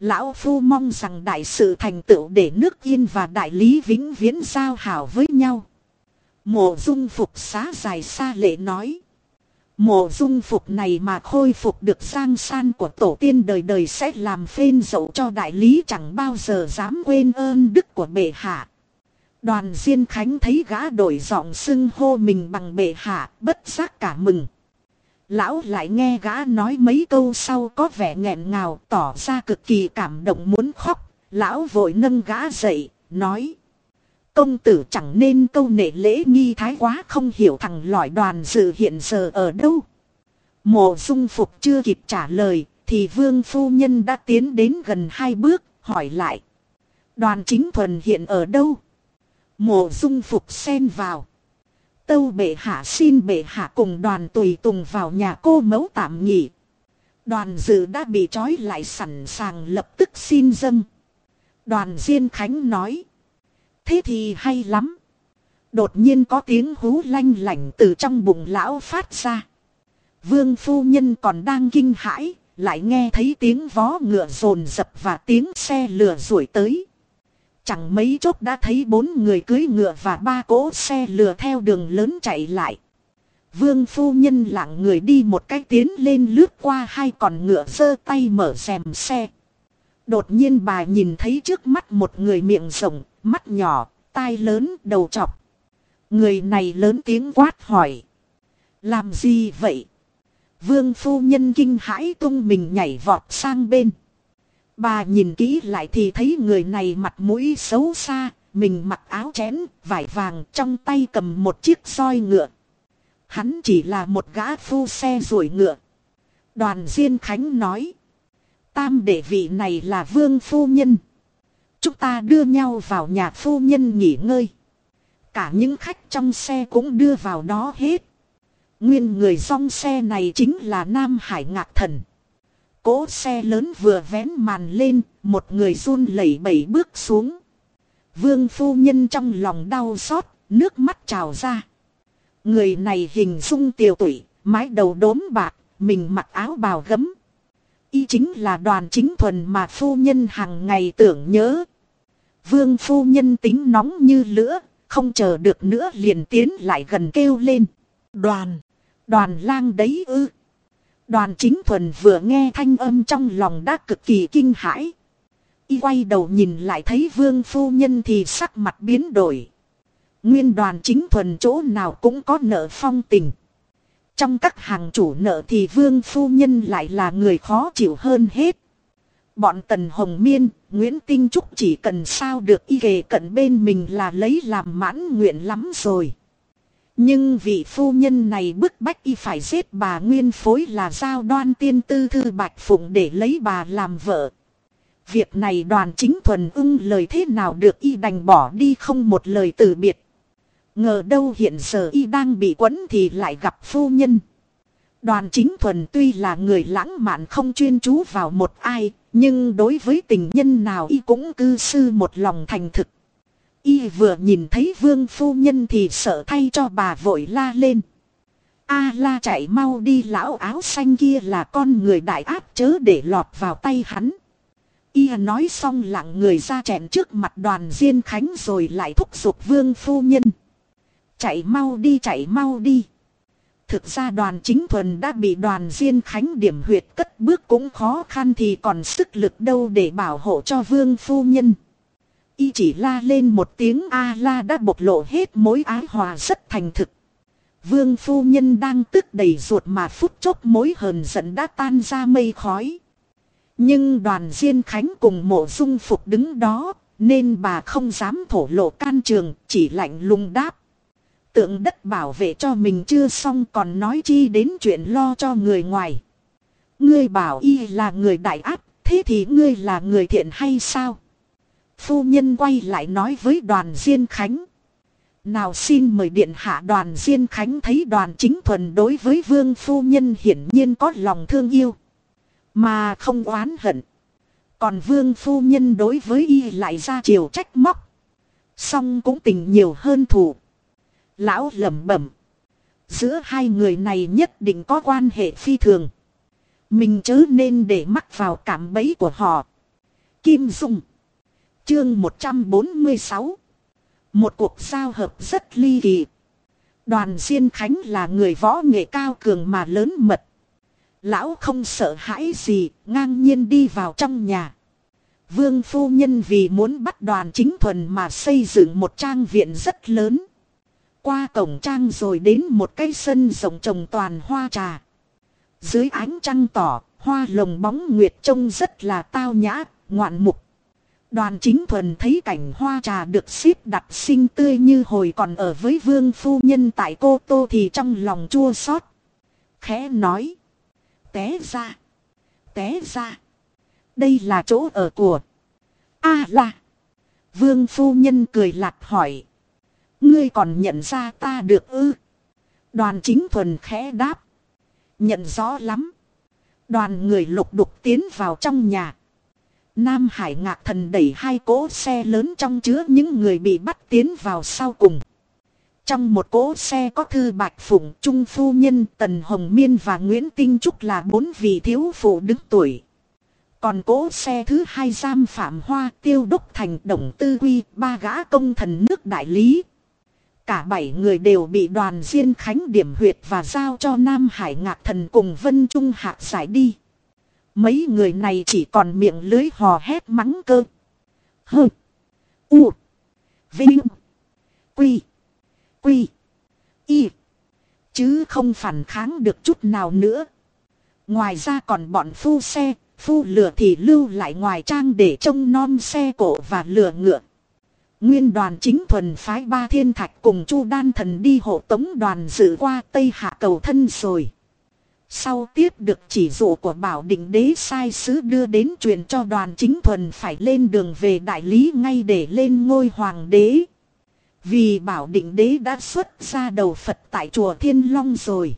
Lão Phu mong rằng đại sự thành tựu để nước yên và đại lý vĩnh viễn giao hảo với nhau. Mộ dung phục xá dài xa lệ nói. Mộ dung phục này mà khôi phục được sang san của tổ tiên đời đời sẽ làm phên dậu cho đại lý chẳng bao giờ dám quên ơn đức của bệ hạ. Đoàn Diên Khánh thấy gã đổi giọng xưng hô mình bằng bệ hạ, bất giác cả mừng. Lão lại nghe gã nói mấy câu sau có vẻ nghẹn ngào tỏ ra cực kỳ cảm động muốn khóc. Lão vội nâng gã dậy, nói. Công tử chẳng nên câu nệ lễ nghi thái quá không hiểu thằng lõi đoàn dự hiện giờ ở đâu. Mộ dung phục chưa kịp trả lời, thì vương phu nhân đã tiến đến gần hai bước, hỏi lại. Đoàn chính thuần hiện ở đâu? Mộ dung phục xen vào. Tâu bệ hạ xin bệ hạ cùng đoàn tùy tùng vào nhà cô mẫu tạm nghỉ. Đoàn dự đã bị trói lại sẵn sàng lập tức xin dâng. Đoàn Diên Khánh nói. Thế thì hay lắm. Đột nhiên có tiếng hú lanh lảnh từ trong bụng lão phát ra. Vương phu nhân còn đang kinh hãi, lại nghe thấy tiếng vó ngựa rồn rập và tiếng xe lừa rủi tới. Chẳng mấy chốc đã thấy bốn người cưới ngựa và ba cỗ xe lừa theo đường lớn chạy lại. Vương phu nhân lặng người đi một cách tiến lên lướt qua hai con ngựa giơ tay mở rèm xe. Đột nhiên bà nhìn thấy trước mắt một người miệng rộng, mắt nhỏ, tai lớn, đầu chọc. Người này lớn tiếng quát hỏi. Làm gì vậy? Vương phu nhân kinh hãi tung mình nhảy vọt sang bên. Bà nhìn kỹ lại thì thấy người này mặt mũi xấu xa, mình mặc áo chén, vải vàng trong tay cầm một chiếc soi ngựa. Hắn chỉ là một gã phu xe rủi ngựa. Đoàn Diên Khánh nói. Tam đệ vị này là vương phu nhân. Chúng ta đưa nhau vào nhà phu nhân nghỉ ngơi. Cả những khách trong xe cũng đưa vào đó hết. Nguyên người song xe này chính là Nam Hải Ngạc Thần. Cỗ xe lớn vừa vén màn lên, một người run lẩy bẩy bước xuống. Vương phu nhân trong lòng đau xót, nước mắt trào ra. Người này hình dung tiều tụy, mái đầu đốm bạc, mình mặc áo bào gấm. Y chính là đoàn chính thuần mà phu nhân hàng ngày tưởng nhớ. Vương phu nhân tính nóng như lửa, không chờ được nữa liền tiến lại gần kêu lên. Đoàn, đoàn lang đấy ư. Đoàn chính thuần vừa nghe thanh âm trong lòng đã cực kỳ kinh hãi. Y quay đầu nhìn lại thấy vương phu nhân thì sắc mặt biến đổi. Nguyên đoàn chính thuần chỗ nào cũng có nợ phong tình. Trong các hàng chủ nợ thì vương phu nhân lại là người khó chịu hơn hết. Bọn Tần Hồng Miên, Nguyễn Tinh Trúc chỉ cần sao được y kề cận bên mình là lấy làm mãn nguyện lắm rồi. Nhưng vị phu nhân này bức bách y phải giết bà nguyên phối là giao đoan tiên tư thư bạch phụng để lấy bà làm vợ. Việc này đoàn chính thuần ưng lời thế nào được y đành bỏ đi không một lời từ biệt. Ngờ đâu hiện giờ y đang bị quấn thì lại gặp phu nhân. Đoàn chính thuần tuy là người lãng mạn không chuyên chú vào một ai, nhưng đối với tình nhân nào y cũng cư sư một lòng thành thực. Y vừa nhìn thấy vương phu nhân thì sợ thay cho bà vội la lên. A la chạy mau đi, lão áo xanh kia là con người đại ác chớ để lọt vào tay hắn. Y nói xong lặng người ra chèn trước mặt đoàn Diên Khánh rồi lại thúc giục vương phu nhân. Chạy mau đi, chạy mau đi. Thực ra đoàn chính thuần đã bị đoàn Diên Khánh điểm huyệt cất bước cũng khó khăn thì còn sức lực đâu để bảo hộ cho vương phu nhân. Y chỉ la lên một tiếng A-la đã bộc lộ hết mối ái hòa rất thành thực. Vương phu nhân đang tức đầy ruột mà phút chốc mối hờn giận đã tan ra mây khói. Nhưng đoàn Diên Khánh cùng mộ dung phục đứng đó, nên bà không dám thổ lộ can trường, chỉ lạnh lùng đáp. Tượng đất bảo vệ cho mình chưa xong còn nói chi đến chuyện lo cho người ngoài. Ngươi bảo y là người đại ác, thế thì ngươi là người thiện hay sao? Phu nhân quay lại nói với đoàn Diên Khánh. Nào xin mời điện hạ đoàn Diên Khánh thấy đoàn chính thuần đối với vương phu nhân hiển nhiên có lòng thương yêu. Mà không oán hận. Còn vương phu nhân đối với y lại ra chiều trách móc. Song cũng tình nhiều hơn thủ. Lão lẩm bẩm. Giữa hai người này nhất định có quan hệ phi thường. Mình chớ nên để mắc vào cảm bẫy của họ. Kim Dung. Chương 146. Một cuộc giao hợp rất ly kỳ. Đoàn Diên Khánh là người võ nghệ cao cường mà lớn mật. Lão không sợ hãi gì, ngang nhiên đi vào trong nhà. Vương phu nhân vì muốn bắt đoàn chính thuần mà xây dựng một trang viện rất lớn. Qua cổng trang rồi đến một cái sân rộng trồng toàn hoa trà. Dưới ánh trăng tỏ, hoa lồng bóng nguyệt trông rất là tao nhã, ngoạn mục. Đoàn chính thuần thấy cảnh hoa trà được xếp đặt xinh tươi như hồi còn ở với vương phu nhân tại cô tô thì trong lòng chua xót Khẽ nói. Té ra. Té ra. Đây là chỗ ở của. A là. Vương phu nhân cười lạt hỏi. Ngươi còn nhận ra ta được ư? Đoàn chính thuần khẽ đáp. Nhận rõ lắm. Đoàn người lục đục tiến vào trong nhà. Nam Hải ngạc thần đẩy hai cỗ xe lớn trong chứa những người bị bắt tiến vào sau cùng. Trong một cỗ xe có Thư Bạch Phụng, Trung Phu Nhân, Tần Hồng Miên và Nguyễn Tinh Trúc là bốn vị thiếu phụ đứng tuổi. Còn cỗ xe thứ hai giam Phạm Hoa, Tiêu Đốc Thành, Đồng Tư Quy, ba gã công thần nước đại lý. Cả bảy người đều bị đoàn Diên Khánh điểm huyệt và giao cho Nam Hải Ngạc Thần cùng Vân Trung hạ giải đi. Mấy người này chỉ còn miệng lưới hò hét mắng cơ. Hơ. U. Vinh. Quy. Quy. Y. Chứ không phản kháng được chút nào nữa. Ngoài ra còn bọn phu xe, phu lửa thì lưu lại ngoài trang để trông non xe cổ và lửa ngựa. Nguyên đoàn chính thuần phái ba thiên thạch cùng chu đan thần đi hộ tống đoàn dự qua Tây Hạ cầu thân rồi. Sau tiếp được chỉ dụ của bảo định đế sai sứ đưa đến truyền cho đoàn chính thuần phải lên đường về đại lý ngay để lên ngôi hoàng đế. Vì bảo định đế đã xuất ra đầu Phật tại chùa Thiên Long rồi.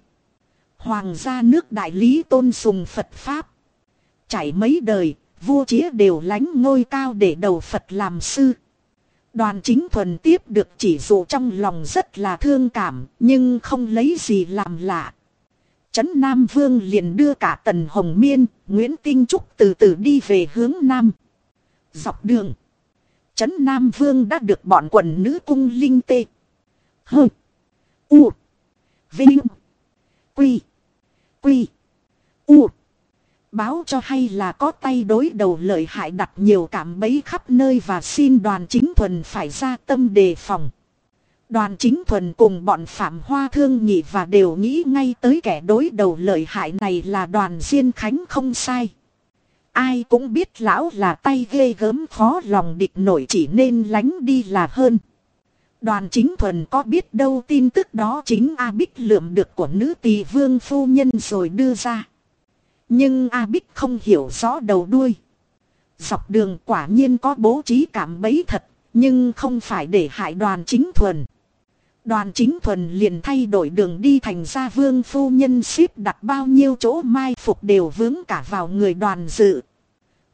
Hoàng gia nước đại lý tôn sùng Phật Pháp. Chảy mấy đời, vua chĩa đều lánh ngôi cao để đầu Phật làm sư. Đoàn chính thuần tiếp được chỉ dụ trong lòng rất là thương cảm, nhưng không lấy gì làm lạ. Trấn Nam Vương liền đưa cả Tần Hồng Miên, Nguyễn Tinh Trúc từ từ đi về hướng Nam. Dọc đường. Trấn Nam Vương đã được bọn quần nữ cung linh tê. Hơ. U. Vinh. Quy. Quy. U. Báo cho hay là có tay đối đầu lợi hại đặt nhiều cảm bấy khắp nơi và xin đoàn chính thuần phải ra tâm đề phòng. Đoàn chính thuần cùng bọn Phạm Hoa thương nhị và đều nghĩ ngay tới kẻ đối đầu lợi hại này là đoàn Diên Khánh không sai. Ai cũng biết lão là tay ghê gớm khó lòng địch nổi chỉ nên lánh đi là hơn. Đoàn chính thuần có biết đâu tin tức đó chính A Bích lượm được của nữ tỳ vương phu nhân rồi đưa ra. Nhưng A Bích không hiểu rõ đầu đuôi. Dọc đường quả nhiên có bố trí cảm bấy thật, nhưng không phải để hại đoàn chính thuần. Đoàn chính thuần liền thay đổi đường đi thành ra vương phu nhân ship đặt bao nhiêu chỗ mai phục đều vướng cả vào người đoàn dự.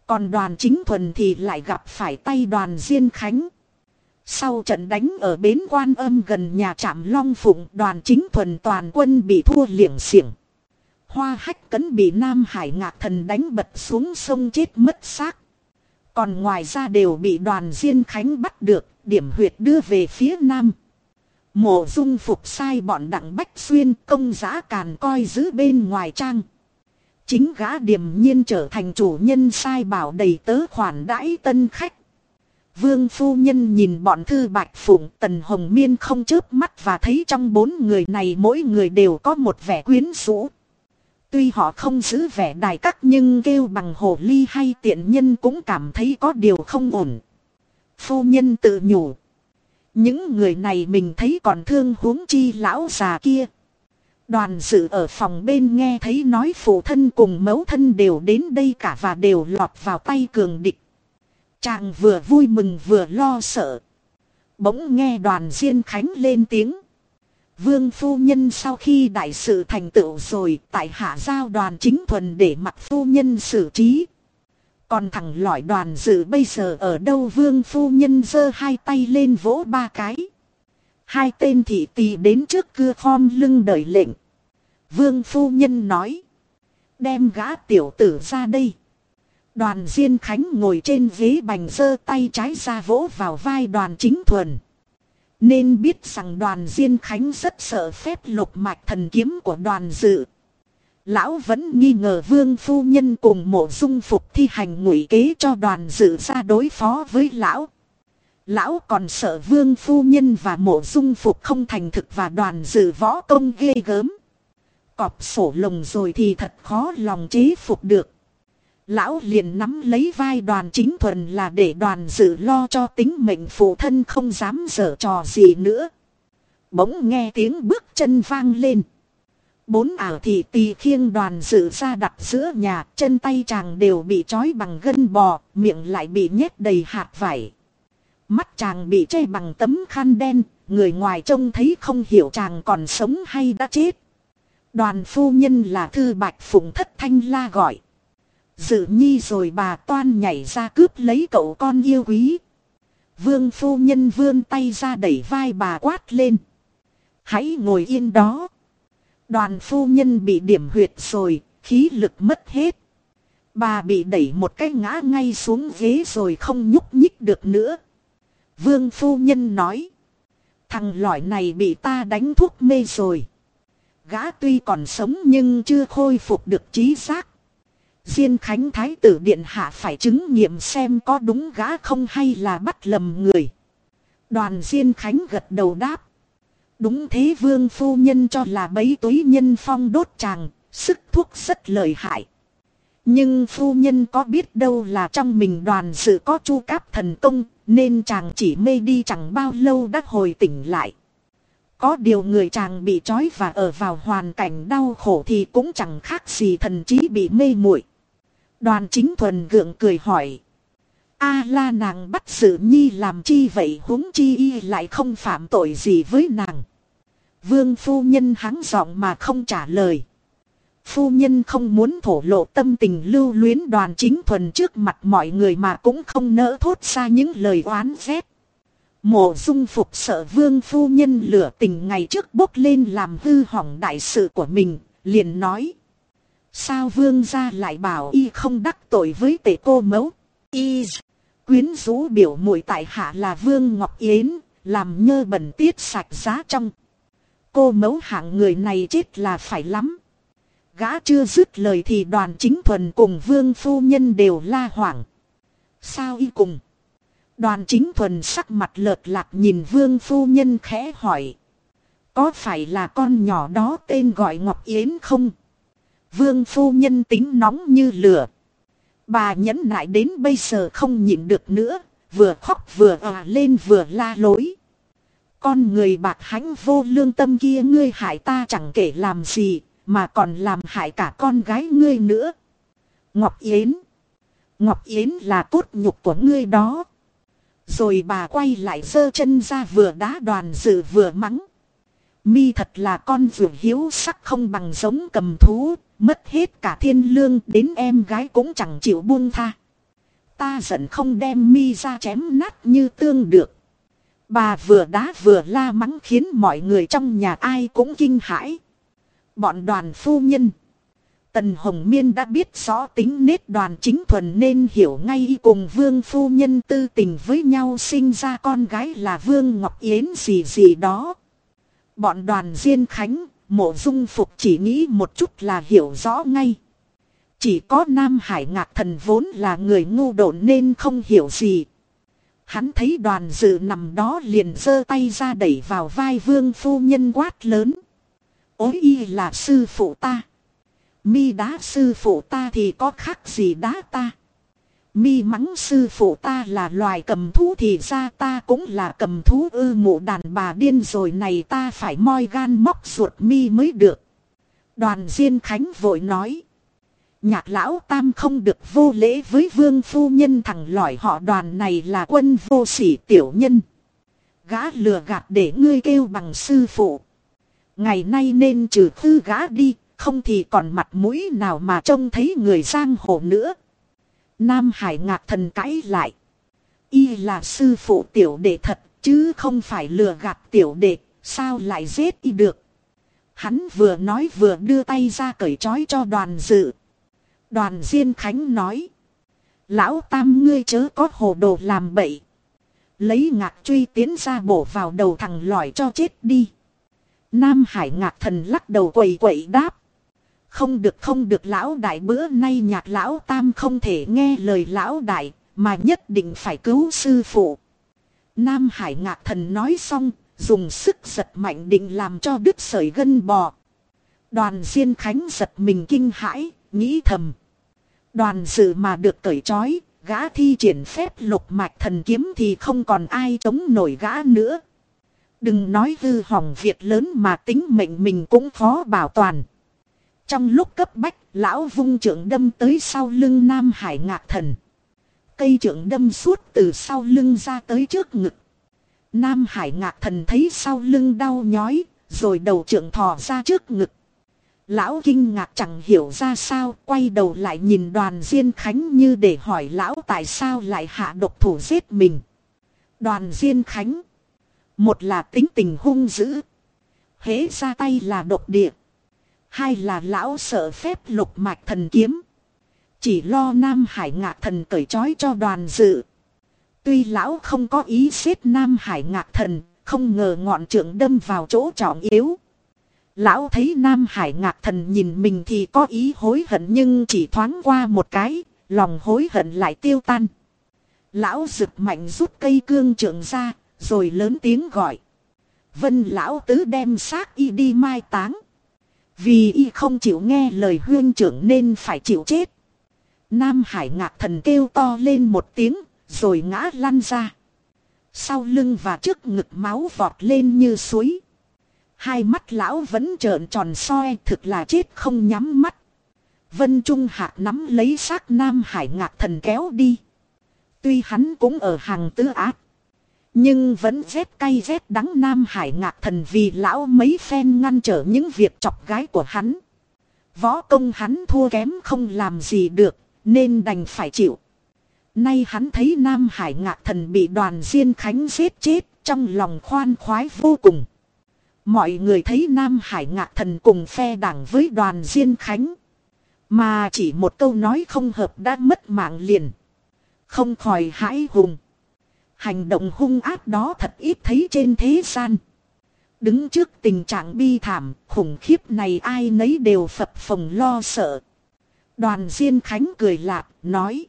Còn đoàn chính thuần thì lại gặp phải tay đoàn Diên Khánh. Sau trận đánh ở bến quan âm gần nhà trạm Long Phụng đoàn chính thuần toàn quân bị thua liệng xiềng. Hoa hách cấn bị Nam Hải ngạc thần đánh bật xuống sông chết mất xác. Còn ngoài ra đều bị đoàn Diên Khánh bắt được, điểm huyệt đưa về phía Nam. Mộ dung phục sai bọn đặng bách xuyên công giã càn coi giữ bên ngoài trang. Chính gã điềm nhiên trở thành chủ nhân sai bảo đầy tớ khoản đãi tân khách. Vương phu nhân nhìn bọn thư bạch phụng tần hồng miên không chớp mắt và thấy trong bốn người này mỗi người đều có một vẻ quyến rũ. Tuy họ không giữ vẻ đài các nhưng kêu bằng hồ ly hay tiện nhân cũng cảm thấy có điều không ổn. Phu nhân tự nhủ. Những người này mình thấy còn thương huống chi lão già kia. Đoàn sự ở phòng bên nghe thấy nói phụ thân cùng mẫu thân đều đến đây cả và đều lọt vào tay cường địch. Chàng vừa vui mừng vừa lo sợ. Bỗng nghe đoàn Diên Khánh lên tiếng. Vương phu nhân sau khi đại sự thành tựu rồi, tại hạ giao đoàn chính thuần để mặc phu nhân xử trí. Còn thằng lõi đoàn dự bây giờ ở đâu vương phu nhân giơ hai tay lên vỗ ba cái. Hai tên thị tỳ đến trước cưa khom lưng đợi lệnh. Vương phu nhân nói. Đem gã tiểu tử ra đây. Đoàn Diên Khánh ngồi trên ghế bành giơ tay trái ra vỗ vào vai đoàn chính thuần. Nên biết rằng đoàn Diên Khánh rất sợ phép lục mạch thần kiếm của đoàn dự. Lão vẫn nghi ngờ vương phu nhân cùng mộ dung phục thi hành ngụy kế cho đoàn dự ra đối phó với lão. Lão còn sợ vương phu nhân và mộ dung phục không thành thực và đoàn dự võ công ghê gớm. Cọp sổ lồng rồi thì thật khó lòng chế phục được. Lão liền nắm lấy vai đoàn chính thuần là để đoàn dự lo cho tính mệnh phụ thân không dám dở trò gì nữa. Bỗng nghe tiếng bước chân vang lên. Bốn ảo thị tì khiêng đoàn dự ra đặt giữa nhà, chân tay chàng đều bị trói bằng gân bò, miệng lại bị nhét đầy hạt vải. Mắt chàng bị che bằng tấm khăn đen, người ngoài trông thấy không hiểu chàng còn sống hay đã chết. Đoàn phu nhân là thư bạch phụng thất thanh la gọi. Dự nhi rồi bà toan nhảy ra cướp lấy cậu con yêu quý. Vương phu nhân vươn tay ra đẩy vai bà quát lên. Hãy ngồi yên đó. Đoàn phu nhân bị điểm huyệt rồi, khí lực mất hết. Bà bị đẩy một cái ngã ngay xuống ghế rồi không nhúc nhích được nữa. Vương phu nhân nói. Thằng lõi này bị ta đánh thuốc mê rồi. Gã tuy còn sống nhưng chưa khôi phục được trí giác. Diên Khánh Thái tử Điện Hạ phải chứng nghiệm xem có đúng gã không hay là bắt lầm người. Đoàn Diên Khánh gật đầu đáp. Đúng thế vương phu nhân cho là bấy túi nhân phong đốt chàng, sức thuốc rất lợi hại. Nhưng phu nhân có biết đâu là trong mình đoàn sự có chu cáp thần công, nên chàng chỉ mê đi chẳng bao lâu đã hồi tỉnh lại. Có điều người chàng bị trói và ở vào hoàn cảnh đau khổ thì cũng chẳng khác gì thần trí bị mê muội. Đoàn chính thuần gượng cười hỏi. A la nàng bắt sự nhi làm chi vậy huống chi y lại không phạm tội gì với nàng. Vương phu nhân hắng giọng mà không trả lời. Phu nhân không muốn thổ lộ tâm tình lưu luyến đoàn chính thuần trước mặt mọi người mà cũng không nỡ thốt ra những lời oán ghét. Mộ dung phục sợ vương phu nhân lửa tình ngày trước bốc lên làm hư hỏng đại sự của mình, liền nói. Sao vương gia lại bảo y không đắc tội với tể cô mẫu? Y quyến rũ biểu muội tại hạ là vương ngọc yến, làm nhơ bẩn tiết sạch giá trong. Cô mẫu hạng người này chết là phải lắm. Gã chưa dứt lời thì đoàn chính thuần cùng vương phu nhân đều la hoảng. Sao y cùng? Đoàn chính thuần sắc mặt lợt lạc nhìn vương phu nhân khẽ hỏi. Có phải là con nhỏ đó tên gọi Ngọc Yến không? Vương phu nhân tính nóng như lửa. Bà nhẫn nại đến bây giờ không nhịn được nữa, vừa khóc vừa òa lên vừa la lối. Con người bạc hãnh vô lương tâm kia ngươi hại ta chẳng kể làm gì, mà còn làm hại cả con gái ngươi nữa. Ngọc Yến. Ngọc Yến là cốt nhục của ngươi đó. Rồi bà quay lại giơ chân ra vừa đá đoàn dự vừa mắng. Mi thật là con vượt hiếu sắc không bằng giống cầm thú, mất hết cả thiên lương đến em gái cũng chẳng chịu buông tha. Ta giận không đem mi ra chém nát như tương được. Bà vừa đá vừa la mắng khiến mọi người trong nhà ai cũng kinh hãi. Bọn đoàn phu nhân. Tần Hồng Miên đã biết rõ tính nết đoàn chính thuần nên hiểu ngay cùng vương phu nhân tư tình với nhau sinh ra con gái là Vương Ngọc Yến gì gì đó. Bọn đoàn Diên Khánh, mộ dung phục chỉ nghĩ một chút là hiểu rõ ngay. Chỉ có Nam Hải Ngạc Thần vốn là người ngu độn nên không hiểu gì. Hắn thấy đoàn dự nằm đó liền giơ tay ra đẩy vào vai vương phu nhân quát lớn. Ôi y là sư phụ ta. Mi đá sư phụ ta thì có khác gì đá ta. Mi mắng sư phụ ta là loài cầm thú thì ra ta cũng là cầm thú ư mụ đàn bà điên rồi này ta phải moi gan móc ruột mi mới được. Đoàn Diên Khánh vội nói. Nhạc lão tam không được vô lễ với vương phu nhân thằng lỏi họ đoàn này là quân vô sỉ tiểu nhân. Gã lừa gạt để ngươi kêu bằng sư phụ. Ngày nay nên trừ thư gã đi, không thì còn mặt mũi nào mà trông thấy người giang hồ nữa. Nam Hải ngạc thần cãi lại. Y là sư phụ tiểu đệ thật, chứ không phải lừa gạt tiểu đệ, sao lại giết y được. Hắn vừa nói vừa đưa tay ra cởi trói cho đoàn dự. Đoàn Diên Khánh nói. Lão Tam ngươi chớ có hồ đồ làm bậy. Lấy ngạc truy tiến ra bổ vào đầu thằng lỏi cho chết đi. Nam Hải ngạc thần lắc đầu quầy quậy đáp. Không được không được lão đại bữa nay nhạc lão tam không thể nghe lời lão đại, mà nhất định phải cứu sư phụ. Nam Hải ngạc thần nói xong, dùng sức giật mạnh định làm cho đứt sợi gân bò. Đoàn Diên Khánh giật mình kinh hãi, nghĩ thầm. Đoàn dự mà được cởi trói, gã thi triển phép lục mạch thần kiếm thì không còn ai chống nổi gã nữa. Đừng nói hư hỏng việc lớn mà tính mệnh mình cũng khó bảo toàn. Trong lúc cấp bách, lão vung trưởng đâm tới sau lưng Nam Hải ngạc thần. Cây trưởng đâm suốt từ sau lưng ra tới trước ngực. Nam Hải ngạc thần thấy sau lưng đau nhói, rồi đầu trưởng thò ra trước ngực. Lão kinh ngạc chẳng hiểu ra sao, quay đầu lại nhìn đoàn Diên Khánh như để hỏi lão tại sao lại hạ độc thủ giết mình. Đoàn Diên Khánh. Một là tính tình hung dữ. Hế ra tay là độc địa. Hai là lão sợ phép lục mạch thần kiếm. Chỉ lo Nam Hải ngạc thần cởi trói cho đoàn dự. Tuy lão không có ý xếp Nam Hải ngạc thần, không ngờ ngọn trưởng đâm vào chỗ trọng yếu. Lão thấy Nam Hải ngạc thần nhìn mình thì có ý hối hận nhưng chỉ thoáng qua một cái, lòng hối hận lại tiêu tan. Lão rực mạnh rút cây cương trưởng ra, rồi lớn tiếng gọi. Vân lão tứ đem xác y đi mai táng. Vì y không chịu nghe lời huyên trưởng nên phải chịu chết. Nam Hải ngạc thần kêu to lên một tiếng, rồi ngã lăn ra. Sau lưng và trước ngực máu vọt lên như suối. Hai mắt lão vẫn trợn tròn soi thực là chết không nhắm mắt. Vân Trung Hạc nắm lấy xác Nam Hải ngạc thần kéo đi. Tuy hắn cũng ở hàng tứ ác. Nhưng vẫn rét cay rét đắng Nam Hải ngạc thần vì lão mấy phen ngăn trở những việc chọc gái của hắn. Võ công hắn thua kém không làm gì được, nên đành phải chịu. Nay hắn thấy Nam Hải ngạc thần bị đoàn Diên Khánh giết chết, trong lòng khoan khoái vô cùng. Mọi người thấy Nam Hải ngạc thần cùng phe đảng với đoàn Diên Khánh. Mà chỉ một câu nói không hợp đã mất mạng liền. Không khỏi hãi hùng. Hành động hung ác đó thật ít thấy trên thế gian. Đứng trước tình trạng bi thảm, khủng khiếp này ai nấy đều phập phồng lo sợ. Đoàn Diên Khánh cười lạc, nói.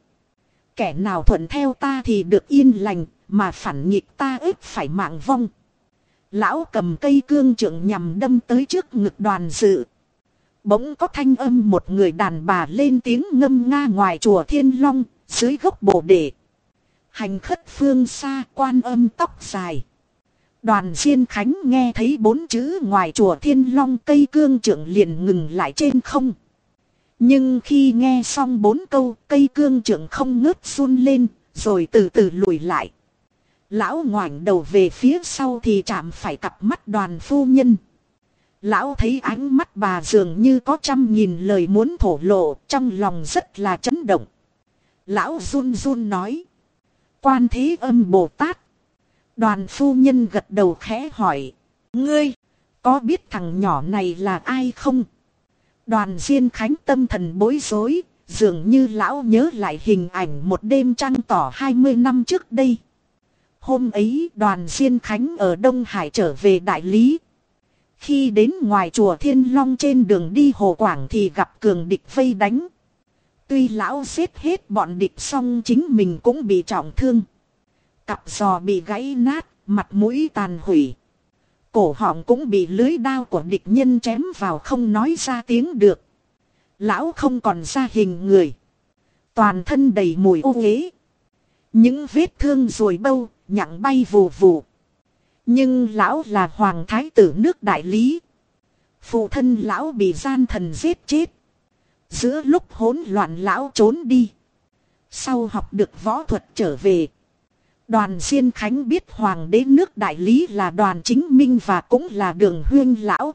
Kẻ nào thuận theo ta thì được yên lành, mà phản nghịch ta ếp phải mạng vong. Lão cầm cây cương trượng nhằm đâm tới trước ngực đoàn dự. Bỗng có thanh âm một người đàn bà lên tiếng ngâm nga ngoài chùa Thiên Long, dưới gốc bồ đề. Hành khất phương xa quan âm tóc dài. Đoàn Diên Khánh nghe thấy bốn chữ ngoài chùa Thiên Long cây cương trưởng liền ngừng lại trên không. Nhưng khi nghe xong bốn câu cây cương trưởng không ngớt run lên, rồi từ từ lùi lại. Lão ngoảnh đầu về phía sau thì chạm phải cặp mắt đoàn phu nhân. Lão thấy ánh mắt bà dường như có trăm nghìn lời muốn thổ lộ, trong lòng rất là chấn động. Lão run run nói. Quan thế âm Bồ Tát. Đoàn phu nhân gật đầu khẽ hỏi. Ngươi, có biết thằng nhỏ này là ai không? Đoàn Diên Khánh tâm thần bối rối, dường như lão nhớ lại hình ảnh một đêm trăng tỏ 20 năm trước đây. Hôm ấy đoàn Diên Khánh ở Đông Hải trở về Đại Lý. Khi đến ngoài chùa Thiên Long trên đường đi Hồ Quảng thì gặp cường địch vây đánh. Tuy lão giết hết bọn địch xong chính mình cũng bị trọng thương. Cặp giò bị gãy nát, mặt mũi tàn hủy. Cổ họng cũng bị lưới đao của địch nhân chém vào không nói ra tiếng được. Lão không còn ra hình người. Toàn thân đầy mùi ô uế. Những vết thương rồi bâu, nhặng bay vù vù. Nhưng lão là hoàng thái tử nước đại lý. Phụ thân lão bị gian thần giết chết. Giữa lúc hỗn loạn lão trốn đi. Sau học được võ thuật trở về. Đoàn Diên Khánh biết hoàng đế nước đại lý là đoàn chính minh và cũng là đường huyên lão.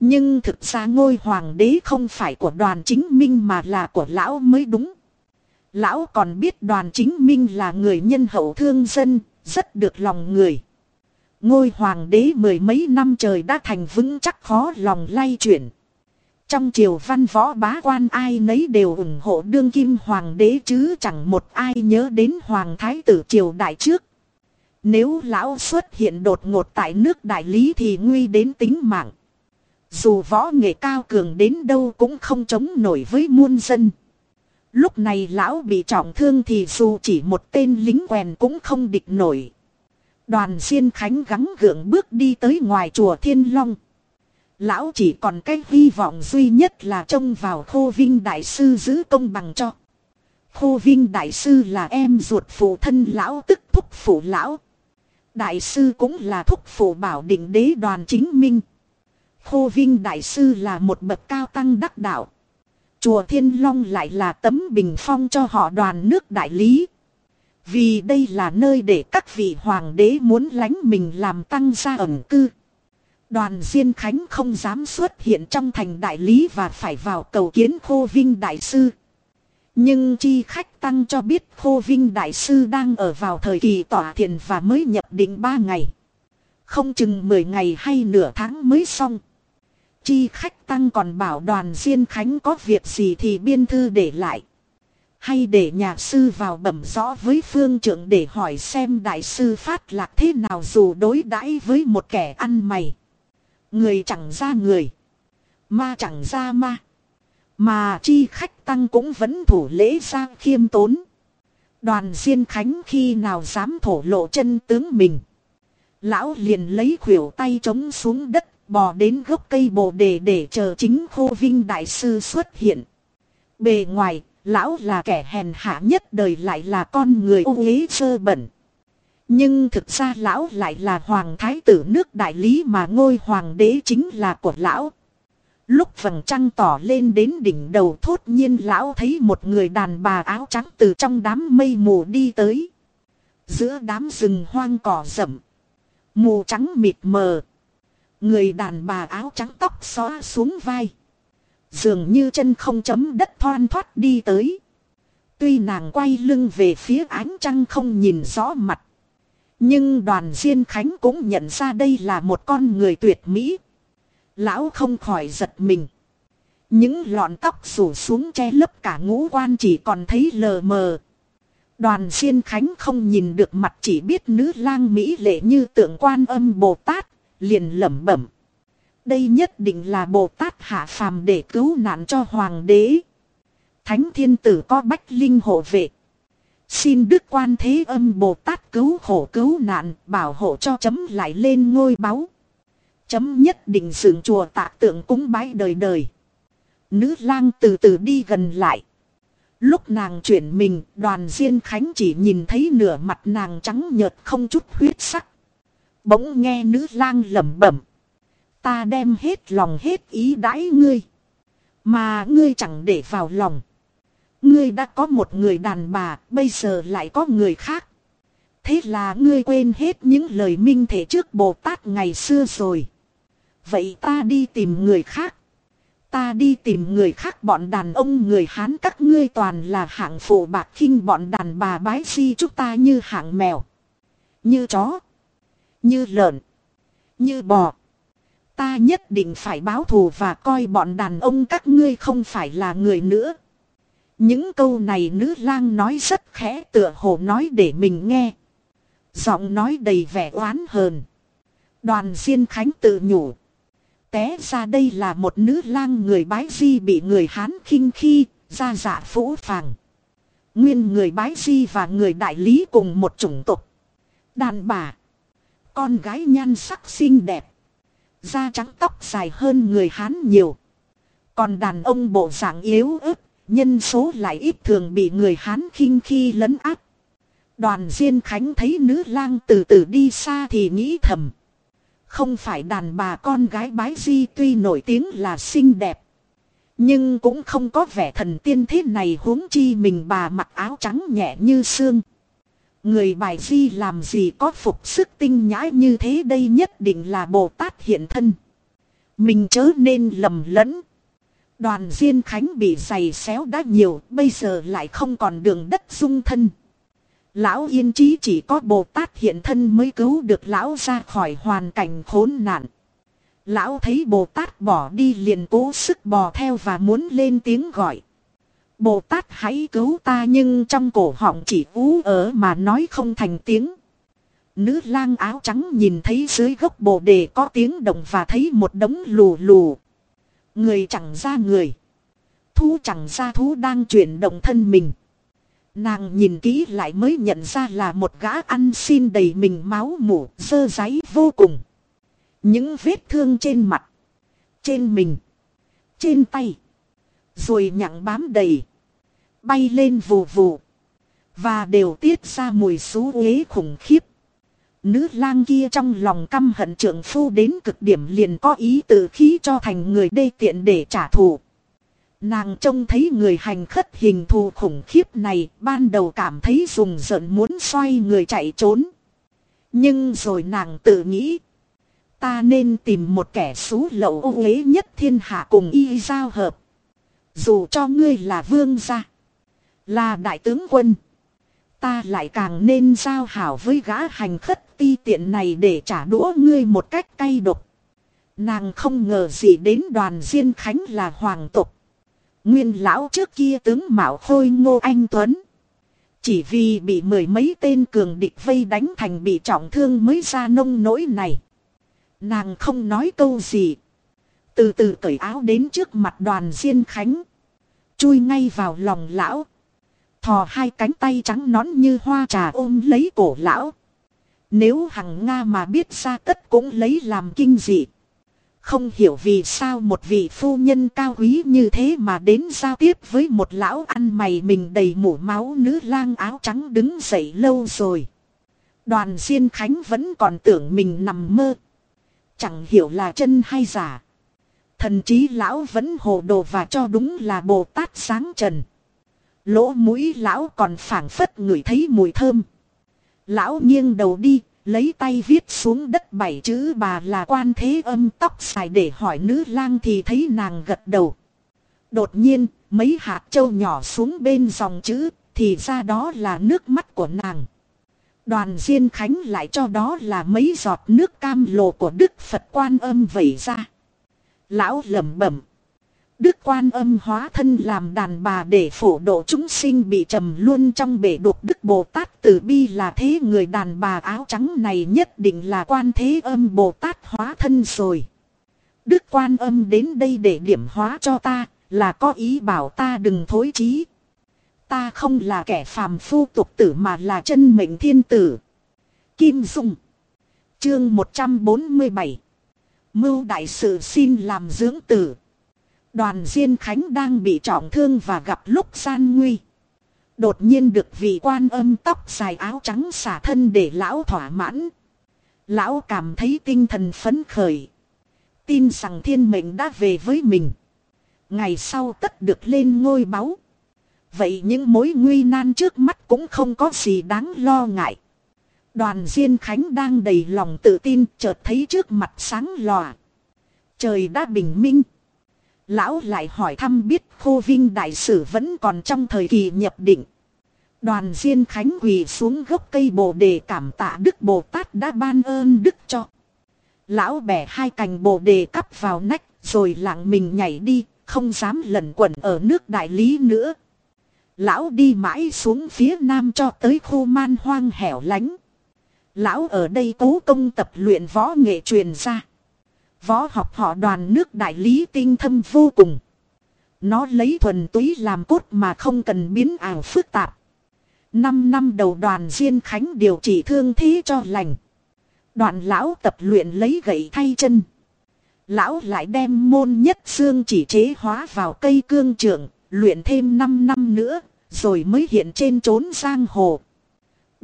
Nhưng thực ra ngôi hoàng đế không phải của đoàn chính minh mà là của lão mới đúng. Lão còn biết đoàn chính minh là người nhân hậu thương dân, rất được lòng người. Ngôi hoàng đế mười mấy năm trời đã thành vững chắc khó lòng lay chuyển. Trong triều văn võ bá quan ai nấy đều ủng hộ đương kim hoàng đế chứ chẳng một ai nhớ đến hoàng thái tử triều đại trước. Nếu lão xuất hiện đột ngột tại nước đại lý thì nguy đến tính mạng. Dù võ nghệ cao cường đến đâu cũng không chống nổi với muôn dân. Lúc này lão bị trọng thương thì dù chỉ một tên lính quèn cũng không địch nổi. Đoàn Diên Khánh gắng gượng bước đi tới ngoài chùa Thiên Long. Lão chỉ còn cái hy vọng duy nhất là trông vào Khô Vinh Đại Sư giữ công bằng cho. Khô Vinh Đại Sư là em ruột phụ thân lão tức thúc phụ lão. Đại Sư cũng là thúc phụ bảo định đế đoàn chính minh. Khô Vinh Đại Sư là một bậc cao tăng đắc đạo. Chùa Thiên Long lại là tấm bình phong cho họ đoàn nước đại lý. Vì đây là nơi để các vị hoàng đế muốn lánh mình làm tăng gia ẩn cư. Đoàn Diên Khánh không dám xuất hiện trong thành đại lý và phải vào cầu kiến Khô Vinh Đại Sư. Nhưng chi khách tăng cho biết Khô Vinh Đại Sư đang ở vào thời kỳ tỏa thiền và mới nhập định 3 ngày. Không chừng 10 ngày hay nửa tháng mới xong. Chi khách tăng còn bảo đoàn Diên Khánh có việc gì thì biên thư để lại. Hay để nhà sư vào bẩm rõ với phương trưởng để hỏi xem đại sư phát lạc thế nào dù đối đãi với một kẻ ăn mày. Người chẳng ra người. Ma chẳng ra ma. Mà chi khách tăng cũng vẫn thủ lễ ra khiêm tốn. Đoàn Diên Khánh khi nào dám thổ lộ chân tướng mình. Lão liền lấy khuỷu tay trống xuống đất bò đến gốc cây bồ đề để chờ chính khô vinh đại sư xuất hiện. Bề ngoài, lão là kẻ hèn hạ nhất đời lại là con người ô uế sơ bẩn. Nhưng thực ra lão lại là hoàng thái tử nước đại lý mà ngôi hoàng đế chính là của lão. Lúc vầng trăng tỏ lên đến đỉnh đầu thốt nhiên lão thấy một người đàn bà áo trắng từ trong đám mây mù đi tới. Giữa đám rừng hoang cỏ rậm. Mù trắng mịt mờ. Người đàn bà áo trắng tóc xóa xuống vai. Dường như chân không chấm đất thoan thoát đi tới. Tuy nàng quay lưng về phía ánh trăng không nhìn rõ mặt. Nhưng đoàn Diên Khánh cũng nhận ra đây là một con người tuyệt mỹ. Lão không khỏi giật mình. Những lọn tóc rủ xuống che lấp cả ngũ quan chỉ còn thấy lờ mờ. Đoàn Diên Khánh không nhìn được mặt chỉ biết nữ lang mỹ lệ như tượng quan âm Bồ Tát, liền lẩm bẩm. Đây nhất định là Bồ Tát hạ phàm để cứu nạn cho Hoàng đế. Thánh thiên tử có bách linh hộ vệ. Xin Đức Quan Thế Âm Bồ Tát cứu khổ cứu nạn, bảo hộ cho chấm lại lên ngôi báu. Chấm nhất định dựng chùa tạ tượng cúng bái đời đời. Nữ lang từ từ đi gần lại. Lúc nàng chuyển mình, đoàn Diên Khánh chỉ nhìn thấy nửa mặt nàng trắng nhợt không chút huyết sắc. Bỗng nghe nữ lang lẩm bẩm. Ta đem hết lòng hết ý đãi ngươi. Mà ngươi chẳng để vào lòng. Ngươi đã có một người đàn bà, bây giờ lại có người khác. Thế là ngươi quên hết những lời minh thể trước Bồ Tát ngày xưa rồi. Vậy ta đi tìm người khác. Ta đi tìm người khác bọn đàn ông người Hán các ngươi toàn là hạng phụ bạc khinh bọn đàn bà bái si chúng ta như hạng mèo. Như chó. Như lợn. Như bò. Ta nhất định phải báo thù và coi bọn đàn ông các ngươi không phải là người nữa. Những câu này nữ lang nói rất khẽ tựa hồ nói để mình nghe. Giọng nói đầy vẻ oán hờn. Đoàn Diên Khánh tự nhủ. Té ra đây là một nữ lang người bái di bị người Hán khinh khi, ra dạ phũ phàng. Nguyên người bái di và người đại lý cùng một chủng tộc. Đàn bà. Con gái nhan sắc xinh đẹp. Da trắng tóc dài hơn người Hán nhiều. Còn đàn ông bộ dạng yếu ớt, nhân số lại ít thường bị người Hán khinh khi lấn áp. Đoàn Diên Khánh thấy nữ lang từ từ đi xa thì nghĩ thầm. Không phải đàn bà con gái bái di tuy nổi tiếng là xinh đẹp. Nhưng cũng không có vẻ thần tiên thế này huống chi mình bà mặc áo trắng nhẹ như xương. Người bài di làm gì có phục sức tinh nhã như thế đây nhất định là Bồ Tát hiện thân. Mình chớ nên lầm lẫn. Đoàn Diên Khánh bị giày xéo đã nhiều, bây giờ lại không còn đường đất dung thân. Lão Yên Chí chỉ có Bồ Tát hiện thân mới cứu được lão ra khỏi hoàn cảnh khốn nạn. Lão thấy Bồ Tát bỏ đi liền cố sức bò theo và muốn lên tiếng gọi. Bồ Tát hãy cứu ta nhưng trong cổ họng chỉ ú ở mà nói không thành tiếng. Nữ lang áo trắng nhìn thấy dưới gốc bồ đề có tiếng động và thấy một đống lù lù. Người chẳng ra người. Thú chẳng ra thú đang chuyển động thân mình. Nàng nhìn kỹ lại mới nhận ra là một gã ăn xin đầy mình máu mủ, dơ giấy vô cùng. Những vết thương trên mặt, trên mình, trên tay, rồi nhặng bám đầy, bay lên vù vù, và đều tiết ra mùi xú uế khủng khiếp. Nữ lang kia trong lòng căm hận trưởng phu đến cực điểm liền có ý tự khí cho thành người đê tiện để trả thù. Nàng trông thấy người hành khất hình thù khủng khiếp này, ban đầu cảm thấy dùng giận muốn xoay người chạy trốn. Nhưng rồi nàng tự nghĩ. Ta nên tìm một kẻ xú lậu ô uế nhất thiên hạ cùng y giao hợp. Dù cho ngươi là vương gia. Là đại tướng quân. Ta lại càng nên giao hảo với gã hành khất ti tiện này để trả đũa ngươi một cách cay độc. Nàng không ngờ gì đến đoàn Diên Khánh là hoàng tục. Nguyên lão trước kia tướng Mạo Khôi Ngô Anh Tuấn. Chỉ vì bị mười mấy tên cường địch vây đánh thành bị trọng thương mới ra nông nỗi này. Nàng không nói câu gì. Từ từ cởi áo đến trước mặt đoàn Diên Khánh. Chui ngay vào lòng lão. Thò hai cánh tay trắng nón như hoa trà ôm lấy cổ lão. Nếu hằng Nga mà biết ra tất cũng lấy làm kinh dị. Không hiểu vì sao một vị phu nhân cao quý như thế mà đến giao tiếp với một lão ăn mày mình đầy mủ máu nữ lang áo trắng đứng dậy lâu rồi. Đoàn Diên Khánh vẫn còn tưởng mình nằm mơ. Chẳng hiểu là chân hay giả. Thần trí lão vẫn hồ đồ và cho đúng là Bồ Tát sáng trần. Lỗ mũi lão còn phảng phất ngửi thấy mùi thơm. Lão nghiêng đầu đi, Lấy tay viết xuống đất bảy chữ bà là quan thế âm tóc xài để hỏi nữ lang thì thấy nàng gật đầu. Đột nhiên, mấy hạt châu nhỏ xuống bên dòng chữ, thì ra đó là nước mắt của nàng. Đoàn Diên Khánh lại cho đó là mấy giọt nước cam lồ của Đức Phật quan âm vẩy ra. Lão lẩm bẩm. Đức quan âm hóa thân làm đàn bà để phổ độ chúng sinh bị trầm luôn trong bể đục Đức Bồ Tát tử bi là thế người đàn bà áo trắng này nhất định là quan thế âm Bồ Tát hóa thân rồi. Đức quan âm đến đây để điểm hóa cho ta, là có ý bảo ta đừng thối chí. Ta không là kẻ phàm phu tục tử mà là chân mệnh thiên tử. Kim Dung Chương 147 Mưu đại sự xin làm dưỡng tử Đoàn Diên Khánh đang bị trọng thương và gặp lúc gian nguy. Đột nhiên được vị quan âm tóc dài áo trắng xả thân để lão thỏa mãn. Lão cảm thấy tinh thần phấn khởi. Tin rằng thiên mệnh đã về với mình. Ngày sau tất được lên ngôi báu. Vậy những mối nguy nan trước mắt cũng không có gì đáng lo ngại. Đoàn Diên Khánh đang đầy lòng tự tin, chợt thấy trước mặt sáng lòa. Trời đã bình minh. Lão lại hỏi thăm biết khô vinh đại sử vẫn còn trong thời kỳ nhập định. Đoàn Diên Khánh quỳ xuống gốc cây bồ đề cảm tạ Đức Bồ Tát đã ban ơn Đức cho. Lão bẻ hai cành bồ đề cắp vào nách rồi lặng mình nhảy đi, không dám lẩn quẩn ở nước đại lý nữa. Lão đi mãi xuống phía nam cho tới khu man hoang hẻo lánh. Lão ở đây cố công tập luyện võ nghệ truyền ra. Võ học họ đoàn nước đại lý tinh thâm vô cùng. Nó lấy thuần túy làm cốt mà không cần biến ảo phức tạp. Năm năm đầu đoàn Diên Khánh điều trị thương thế cho lành. đoàn lão tập luyện lấy gậy thay chân. Lão lại đem môn nhất xương chỉ chế hóa vào cây cương trưởng, luyện thêm 5 năm nữa, rồi mới hiện trên trốn giang hồ.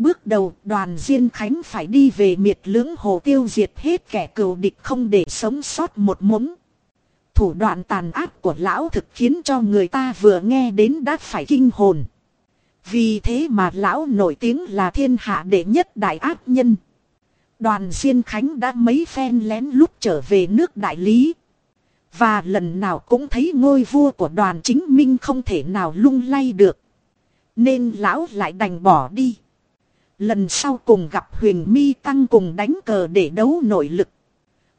Bước đầu, đoàn Diên Khánh phải đi về miệt lưỡng hồ tiêu diệt hết kẻ cừu địch không để sống sót một mống. Thủ đoạn tàn ác của lão thực khiến cho người ta vừa nghe đến đã phải kinh hồn. Vì thế mà lão nổi tiếng là thiên hạ đệ nhất đại ác nhân. Đoàn Diên Khánh đã mấy phen lén lúc trở về nước đại lý. Và lần nào cũng thấy ngôi vua của đoàn chính minh không thể nào lung lay được. Nên lão lại đành bỏ đi. Lần sau cùng gặp huyền mi tăng cùng đánh cờ để đấu nội lực.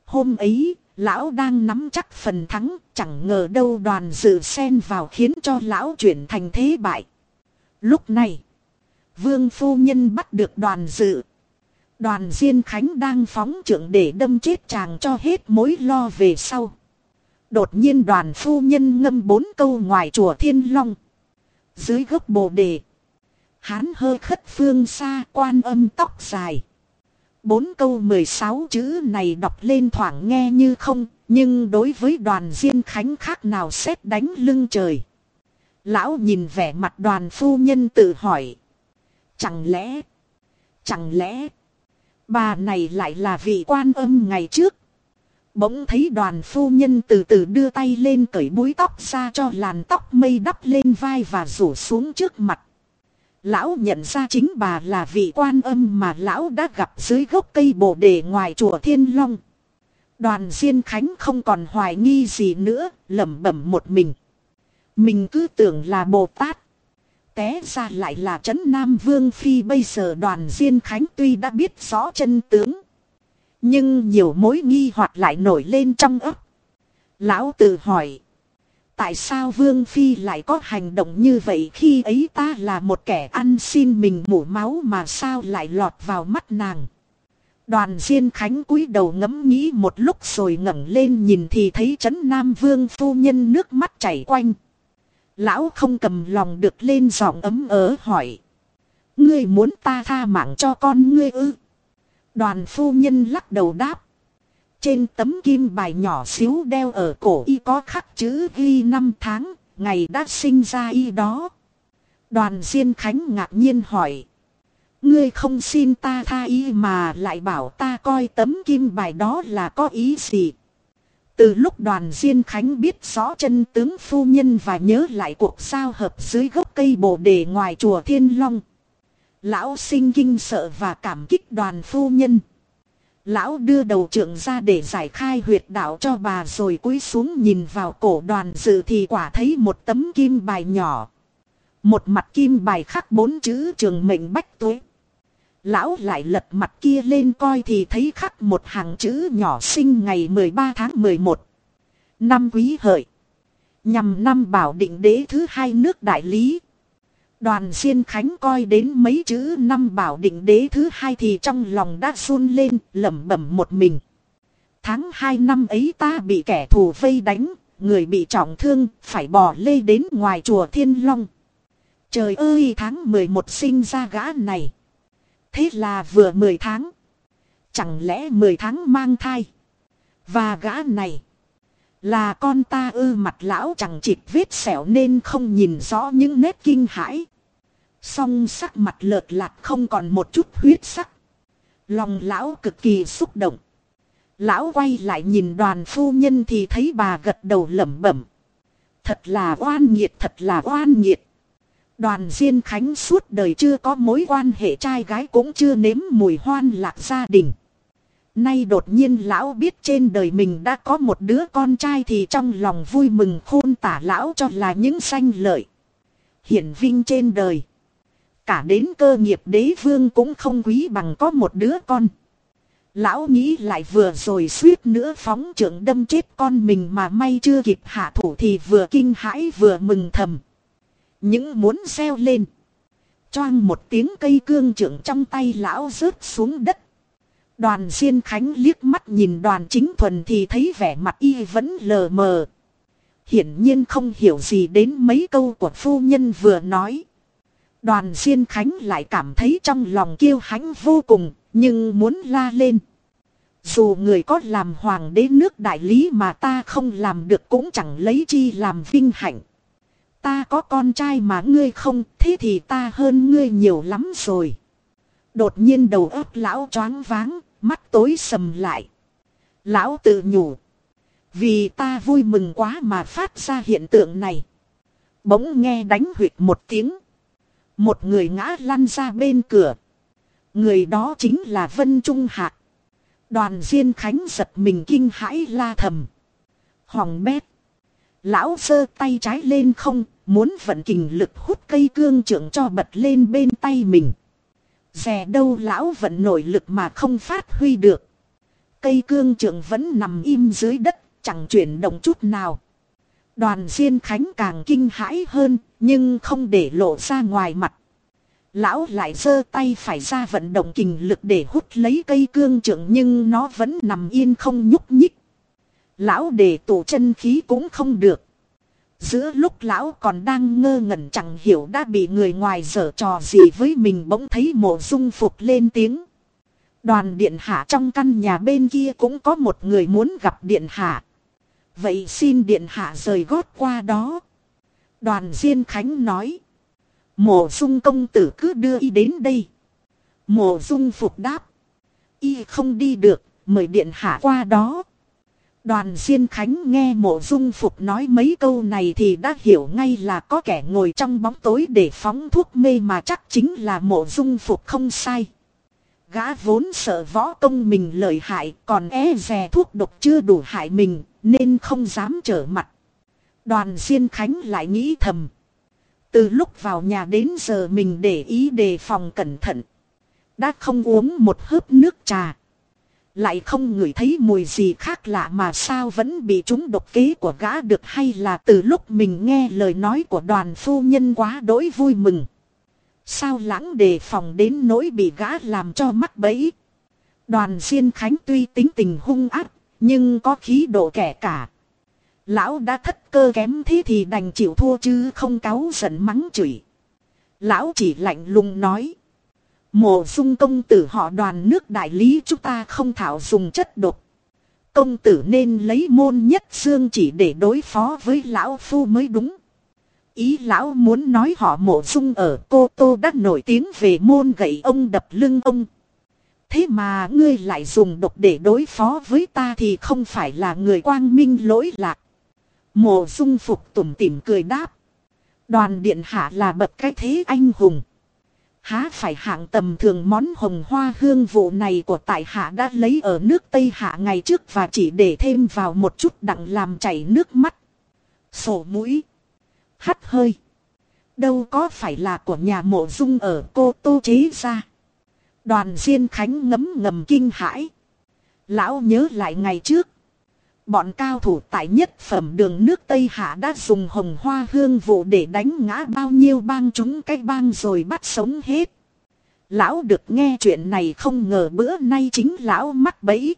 Hôm ấy, lão đang nắm chắc phần thắng, chẳng ngờ đâu đoàn dự xen vào khiến cho lão chuyển thành thế bại. Lúc này, vương phu nhân bắt được đoàn dự. Đoàn Diên Khánh đang phóng trưởng để đâm chết chàng cho hết mối lo về sau. Đột nhiên đoàn phu nhân ngâm bốn câu ngoài chùa Thiên Long. Dưới gốc bồ đề. Hán hơi khất phương xa quan âm tóc dài. Bốn câu 16 chữ này đọc lên thoảng nghe như không, nhưng đối với đoàn Diên Khánh khác nào xét đánh lưng trời. Lão nhìn vẻ mặt đoàn phu nhân tự hỏi. Chẳng lẽ, chẳng lẽ, bà này lại là vị quan âm ngày trước. Bỗng thấy đoàn phu nhân từ từ đưa tay lên cởi búi tóc ra cho làn tóc mây đắp lên vai và rủ xuống trước mặt. Lão nhận ra chính bà là vị quan âm mà lão đã gặp dưới gốc cây bồ đề ngoài chùa Thiên Long. Đoàn Diên Khánh không còn hoài nghi gì nữa, lẩm bẩm một mình. Mình cứ tưởng là Bồ Tát. Té ra lại là Trấn Nam Vương Phi bây giờ đoàn Diên Khánh tuy đã biết rõ chân tướng. Nhưng nhiều mối nghi hoặc lại nổi lên trong ấp. Lão tự hỏi. Tại sao Vương Phi lại có hành động như vậy khi ấy ta là một kẻ ăn xin mình mủ máu mà sao lại lọt vào mắt nàng. Đoàn Diên Khánh cúi đầu ngẫm nghĩ một lúc rồi ngẩng lên nhìn thì thấy Trấn Nam Vương phu nhân nước mắt chảy quanh. Lão không cầm lòng được lên giọng ấm ớ hỏi. Ngươi muốn ta tha mạng cho con ngươi ư? Đoàn phu nhân lắc đầu đáp. Trên tấm kim bài nhỏ xíu đeo ở cổ y có khắc chữ ghi năm tháng, ngày đã sinh ra y đó. Đoàn Diên Khánh ngạc nhiên hỏi. Ngươi không xin ta tha y mà lại bảo ta coi tấm kim bài đó là có ý gì. Từ lúc đoàn Diên Khánh biết rõ chân tướng phu nhân và nhớ lại cuộc sao hợp dưới gốc cây bồ đề ngoài chùa Thiên Long. Lão sinh kinh sợ và cảm kích đoàn phu nhân. Lão đưa đầu trưởng ra để giải khai huyệt đạo cho bà rồi cúi xuống nhìn vào cổ đoàn dự thì quả thấy một tấm kim bài nhỏ. Một mặt kim bài khắc bốn chữ trường mệnh bách tuế. Lão lại lật mặt kia lên coi thì thấy khắc một hàng chữ nhỏ sinh ngày 13 tháng 11. Năm quý hợi. Nhằm năm bảo định đế thứ hai nước đại lý. Đoàn Diên Khánh coi đến mấy chữ năm bảo định đế thứ hai thì trong lòng đã run lên, lẩm bẩm một mình. Tháng 2 năm ấy ta bị kẻ thù vây đánh, người bị trọng thương, phải bỏ lê đến ngoài chùa Thiên Long. Trời ơi tháng 11 sinh ra gã này. Thế là vừa 10 tháng. Chẳng lẽ 10 tháng mang thai. Và gã này. Là con ta ư mặt lão chẳng chịt vết sẹo nên không nhìn rõ những nét kinh hãi. Song sắc mặt lợt lạt không còn một chút huyết sắc. Lòng lão cực kỳ xúc động. Lão quay lại nhìn đoàn phu nhân thì thấy bà gật đầu lẩm bẩm. Thật là oan nghiệt, thật là oan nghiệt. Đoàn Diên Khánh suốt đời chưa có mối quan hệ trai gái cũng chưa nếm mùi hoan lạc gia đình. Nay đột nhiên lão biết trên đời mình đã có một đứa con trai thì trong lòng vui mừng khôn tả lão cho là những sanh lợi. Hiển vinh trên đời. Cả đến cơ nghiệp đế vương cũng không quý bằng có một đứa con. Lão nghĩ lại vừa rồi suýt nữa phóng trưởng đâm chết con mình mà may chưa kịp hạ thủ thì vừa kinh hãi vừa mừng thầm. Những muốn xeo lên. Choang một tiếng cây cương trưởng trong tay lão rớt xuống đất. Đoàn Diên Khánh liếc mắt nhìn đoàn chính thuần thì thấy vẻ mặt y vẫn lờ mờ. Hiển nhiên không hiểu gì đến mấy câu của phu nhân vừa nói. Đoàn Diên Khánh lại cảm thấy trong lòng kiêu hãnh vô cùng, nhưng muốn la lên. Dù người có làm hoàng đế nước đại lý mà ta không làm được cũng chẳng lấy chi làm vinh hạnh. Ta có con trai mà ngươi không, thế thì ta hơn ngươi nhiều lắm rồi. Đột nhiên đầu óc lão choáng váng, mắt tối sầm lại. Lão tự nhủ. Vì ta vui mừng quá mà phát ra hiện tượng này. Bỗng nghe đánh huyệt một tiếng. Một người ngã lăn ra bên cửa. Người đó chính là Vân Trung Hạc. Đoàn Diên Khánh giật mình kinh hãi la thầm. Hoàng bét. Lão sơ tay trái lên không, muốn vận kình lực hút cây cương trưởng cho bật lên bên tay mình. Rè đâu lão vận nội lực mà không phát huy được. Cây cương trưởng vẫn nằm im dưới đất, chẳng chuyển động chút nào. Đoàn Diên Khánh càng kinh hãi hơn, nhưng không để lộ ra ngoài mặt. Lão lại giơ tay phải ra vận động kình lực để hút lấy cây cương trưởng nhưng nó vẫn nằm yên không nhúc nhích. Lão để tụ chân khí cũng không được. Giữa lúc lão còn đang ngơ ngẩn chẳng hiểu đã bị người ngoài dở trò gì với mình bỗng thấy mộ dung phục lên tiếng. Đoàn điện hạ trong căn nhà bên kia cũng có một người muốn gặp điện hạ. Vậy xin điện hạ rời gót qua đó. Đoàn Diên Khánh nói. Mộ dung công tử cứ đưa y đến đây. Mộ dung phục đáp. Y không đi được, mời điện hạ qua đó. Đoàn Diên Khánh nghe mộ dung phục nói mấy câu này thì đã hiểu ngay là có kẻ ngồi trong bóng tối để phóng thuốc mê mà chắc chính là mộ dung phục không sai. Gã vốn sợ võ công mình lợi hại, còn e rè thuốc độc chưa đủ hại mình, nên không dám trở mặt. Đoàn Diên Khánh lại nghĩ thầm. Từ lúc vào nhà đến giờ mình để ý đề phòng cẩn thận. Đã không uống một hớp nước trà. Lại không ngửi thấy mùi gì khác lạ mà sao vẫn bị chúng độc kế của gã được hay là từ lúc mình nghe lời nói của đoàn phu nhân quá đỗi vui mừng. Sao lãng đề phòng đến nỗi bị gã làm cho mắc bẫy. Đoàn Diên Khánh tuy tính tình hung ác, nhưng có khí độ kẻ cả. Lão đã thất cơ kém thế thì đành chịu thua chứ không cáu giận mắng chửi. Lão chỉ lạnh lùng nói. Mộ dung công tử họ đoàn nước đại lý chúng ta không thảo dùng chất độc. Công tử nên lấy môn nhất xương chỉ để đối phó với lão phu mới đúng. Ý lão muốn nói họ mộ dung ở cô tô đã nổi tiếng về môn gậy ông đập lưng ông. Thế mà ngươi lại dùng độc để đối phó với ta thì không phải là người quang minh lỗi lạc. Mộ dung phục tủm tỉm cười đáp. Đoàn điện hạ là bậc cái thế anh hùng. Há phải hạng tầm thường món hồng hoa hương vụ này của tại hạ đã lấy ở nước Tây Hạ ngày trước và chỉ để thêm vào một chút đặng làm chảy nước mắt. Sổ mũi. Hắt hơi. Đâu có phải là của nhà mộ dung ở cô tô chế ra. Đoàn Diên Khánh ngấm ngầm kinh hãi. Lão nhớ lại ngày trước. Bọn cao thủ tại nhất phẩm đường nước Tây Hạ đã dùng hồng hoa hương vụ để đánh ngã bao nhiêu bang chúng cái bang rồi bắt sống hết. Lão được nghe chuyện này không ngờ bữa nay chính lão mắc bẫy.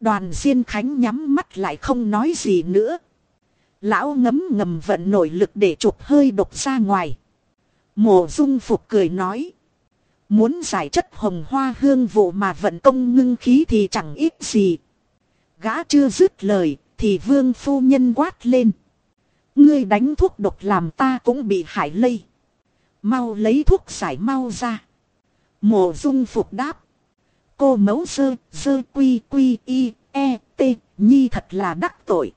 Đoàn Diên Khánh nhắm mắt lại không nói gì nữa. Lão ngấm ngầm vận nội lực để chụp hơi độc ra ngoài. Mộ dung phục cười nói. Muốn giải chất hồng hoa hương vụ mà vận công ngưng khí thì chẳng ít gì. Gã chưa dứt lời, thì vương phu nhân quát lên. Ngươi đánh thuốc độc làm ta cũng bị hại lây. Mau lấy thuốc giải mau ra. Mộ dung phục đáp. Cô mẫu sơ, sơ quy quy y, e, t, nhi thật là đắc tội.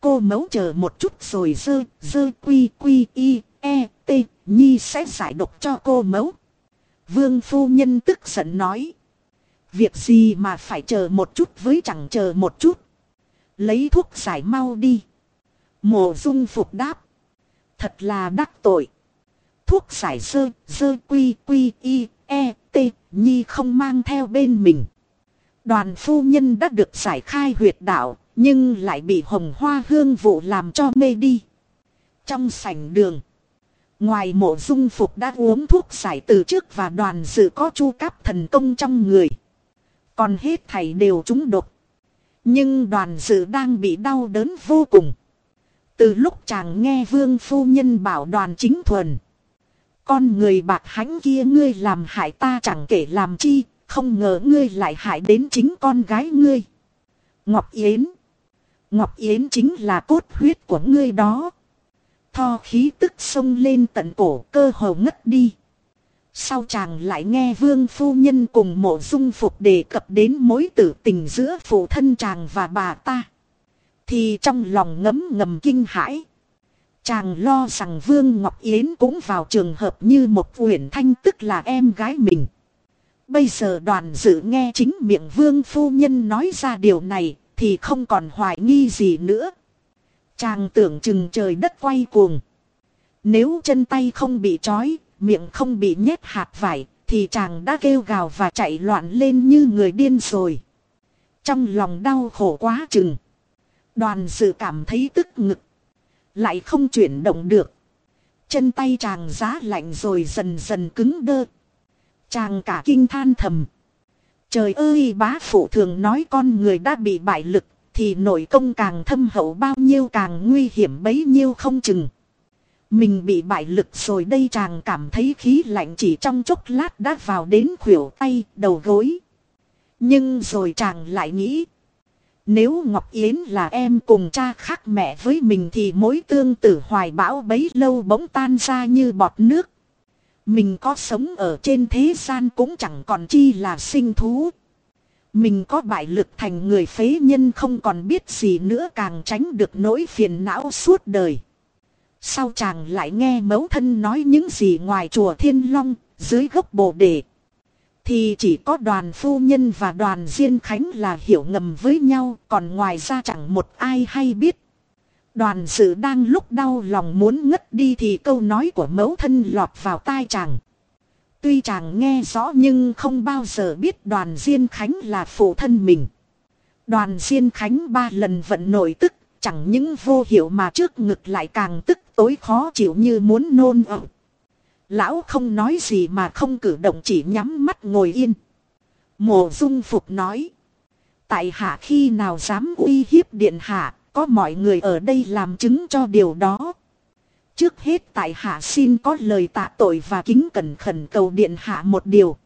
Cô mẫu chờ một chút rồi dơ, dơ quy quy y, e, t, nhi sẽ giải độc cho cô mẫu. Vương phu nhân tức giận nói. Việc gì mà phải chờ một chút với chẳng chờ một chút. Lấy thuốc giải mau đi. Mộ dung phục đáp. Thật là đắc tội. Thuốc giải dơ, dơ quy quy y, e, t, nhi không mang theo bên mình. Đoàn phu nhân đã được giải khai huyệt đạo, nhưng lại bị hồng hoa hương vụ làm cho mê đi. Trong sảnh đường, ngoài mộ dung phục đã uống thuốc giải từ trước và đoàn dự có chu cáp thần công trong người. Còn hết thảy đều trúng độc. Nhưng đoàn dự đang bị đau đớn vô cùng. Từ lúc chàng nghe vương phu nhân bảo đoàn chính thuần. Con người bạc hãnh kia ngươi làm hại ta chẳng kể làm chi, không ngờ ngươi lại hại đến chính con gái ngươi. Ngọc Yến. Ngọc Yến chính là cốt huyết của ngươi đó. Tho khí tức sông lên tận cổ cơ hồ ngất đi. Sau chàng lại nghe vương phu nhân cùng mộ dung phục đề cập đến mối tử tình giữa phụ thân chàng và bà ta. Thì trong lòng ngấm ngầm kinh hãi. Chàng lo rằng Vương Ngọc Yến cũng vào trường hợp như một uyển thanh tức là em gái mình. Bây giờ đoàn dự nghe chính miệng Vương Phu Nhân nói ra điều này thì không còn hoài nghi gì nữa. Chàng tưởng chừng trời đất quay cuồng. Nếu chân tay không bị trói, miệng không bị nhét hạt vải, thì chàng đã kêu gào và chạy loạn lên như người điên rồi. Trong lòng đau khổ quá chừng. Đoàn sự cảm thấy tức ngực. Lại không chuyển động được. Chân tay chàng giá lạnh rồi dần dần cứng đơ. Chàng cả kinh than thầm. Trời ơi bá phụ thường nói con người đã bị bại lực. Thì nội công càng thâm hậu bao nhiêu càng nguy hiểm bấy nhiêu không chừng. Mình bị bại lực rồi đây chàng cảm thấy khí lạnh chỉ trong chốc lát đã vào đến khuỷu tay, đầu gối. Nhưng rồi chàng lại nghĩ nếu Ngọc Yến là em cùng cha khác mẹ với mình thì mối tương tử hoài bão bấy lâu bỗng tan ra như bọt nước. Mình có sống ở trên thế gian cũng chẳng còn chi là sinh thú. Mình có bại lực thành người phế nhân không còn biết gì nữa càng tránh được nỗi phiền não suốt đời. Sao chàng lại nghe mẫu thân nói những gì ngoài chùa Thiên Long, dưới gốc bồ đề. Thì chỉ có đoàn phu nhân và đoàn Diên Khánh là hiểu ngầm với nhau, còn ngoài ra chẳng một ai hay biết. Đoàn sự đang lúc đau lòng muốn ngất đi thì câu nói của mẫu thân lọt vào tai chàng. Tuy chàng nghe rõ nhưng không bao giờ biết đoàn Diên Khánh là phụ thân mình. Đoàn Diên Khánh ba lần vận nổi tức, chẳng những vô hiệu mà trước ngực lại càng tức tối khó chịu như muốn nôn ẩm. Lão không nói gì mà không cử động chỉ nhắm mắt ngồi yên. Mộ dung phục nói. Tại hạ khi nào dám uy hiếp điện hạ, có mọi người ở đây làm chứng cho điều đó. Trước hết tại hạ xin có lời tạ tội và kính cẩn khẩn cầu điện hạ một điều.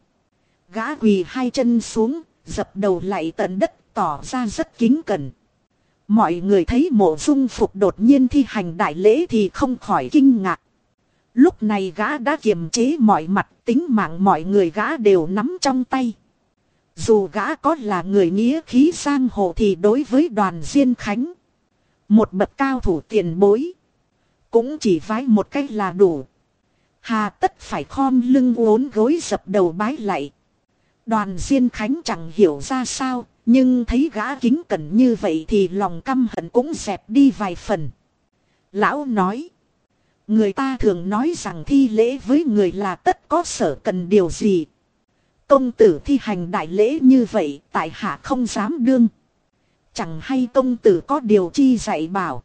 Gã quỳ hai chân xuống, dập đầu lại tận đất tỏ ra rất kính cẩn. Mọi người thấy mộ dung phục đột nhiên thi hành đại lễ thì không khỏi kinh ngạc. Lúc này gã đã kiềm chế mọi mặt tính mạng mọi người gã đều nắm trong tay. Dù gã có là người nghĩa khí sang hồ thì đối với đoàn Diên Khánh. Một bậc cao thủ tiền bối. Cũng chỉ vái một cách là đủ. Hà tất phải khom lưng uốn gối dập đầu bái lại. Đoàn Diên Khánh chẳng hiểu ra sao. Nhưng thấy gã kính cẩn như vậy thì lòng căm hận cũng dẹp đi vài phần. Lão nói. Người ta thường nói rằng thi lễ với người là tất có sở cần điều gì. Công tử thi hành đại lễ như vậy, tại hạ không dám đương. Chẳng hay công tử có điều chi dạy bảo.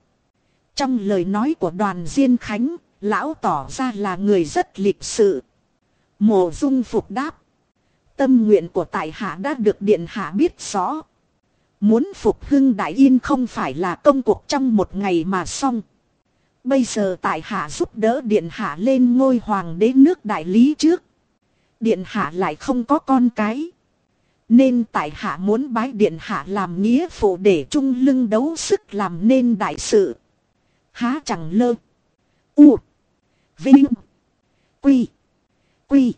Trong lời nói của đoàn Diên Khánh, lão tỏ ra là người rất lịch sự. Mộ dung phục đáp. Tâm nguyện của tại hạ đã được điện hạ biết rõ. Muốn phục hưng đại yên không phải là công cuộc trong một ngày mà xong. Bây giờ tại hạ giúp đỡ điện hạ lên ngôi hoàng đế nước đại lý trước. Điện hạ lại không có con cái. Nên tại hạ muốn bái điện hạ làm nghĩa phụ để trung lưng đấu sức làm nên đại sự. Há chẳng lơ. U. Vinh. Quy. Quy.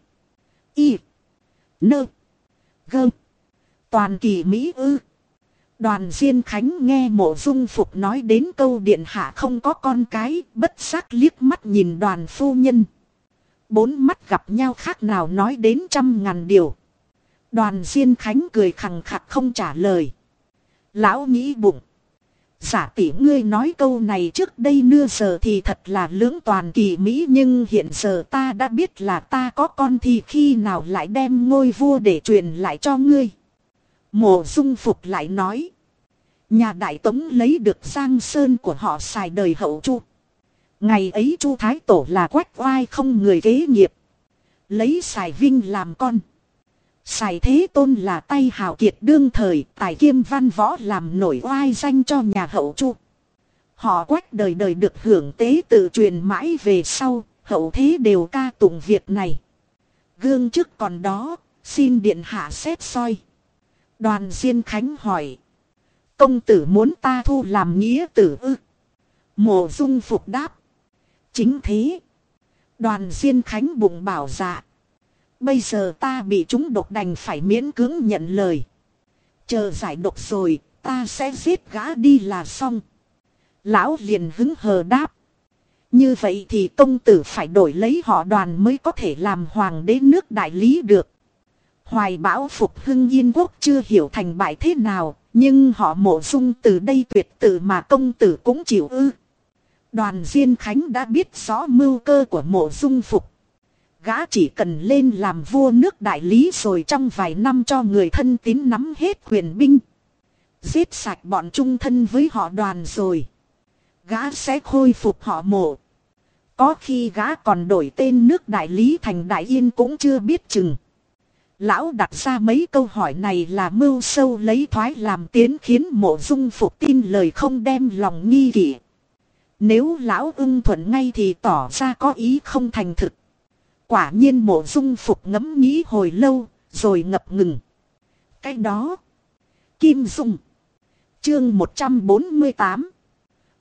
Y. Nơ. Gơ. Toàn kỳ Mỹ ư. Đoàn Diên Khánh nghe mộ dung phục nói đến câu điện hạ không có con cái, bất giác liếc mắt nhìn đoàn phu nhân. Bốn mắt gặp nhau khác nào nói đến trăm ngàn điều. Đoàn Diên Khánh cười khằng khặc không trả lời. Lão nghĩ bụng. Giả tỷ ngươi nói câu này trước đây nưa giờ thì thật là lưỡng toàn kỳ Mỹ nhưng hiện giờ ta đã biết là ta có con thì khi nào lại đem ngôi vua để truyền lại cho ngươi. Mộ dung phục lại nói. Nhà đại tống lấy được giang sơn của họ xài đời hậu chu. Ngày ấy chu thái tổ là quách oai không người kế nghiệp. Lấy xài vinh làm con. Sài thế tôn là tay hào kiệt đương thời, tài kiêm văn võ làm nổi oai danh cho nhà hậu chu. Họ quách đời đời được hưởng tế tự truyền mãi về sau, hậu thế đều ca tụng việc này. Gương trước còn đó, xin điện hạ xét soi. Đoàn Diên Khánh hỏi. Công tử muốn ta thu làm nghĩa tử ư? Mộ dung phục đáp. Chính thế. Đoàn Diên Khánh bụng bảo dạ. Bây giờ ta bị chúng độc đành phải miễn cưỡng nhận lời. Chờ giải độc rồi, ta sẽ giết gã đi là xong. Lão liền hứng hờ đáp. Như vậy thì công tử phải đổi lấy họ đoàn mới có thể làm hoàng đế nước đại lý được. Hoài bão phục hưng yên quốc chưa hiểu thành bại thế nào, nhưng họ mộ dung từ đây tuyệt tử mà công tử cũng chịu ư. Đoàn Diên Khánh đã biết rõ mưu cơ của mộ dung phục gã chỉ cần lên làm vua nước đại lý rồi trong vài năm cho người thân tín nắm hết quyền binh. Giết sạch bọn trung thân với họ đoàn rồi. Gã sẽ khôi phục họ mộ. Có khi gã còn đổi tên nước đại lý thành đại yên cũng chưa biết chừng. Lão đặt ra mấy câu hỏi này là mưu sâu lấy thoái làm tiến khiến mộ dung phục tin lời không đem lòng nghi kỵ. Nếu lão ưng thuận ngay thì tỏ ra có ý không thành thực. Quả nhiên mộ dung phục ngẫm nghĩ hồi lâu, rồi ngập ngừng. Cái đó. Kim Dung. Chương 148.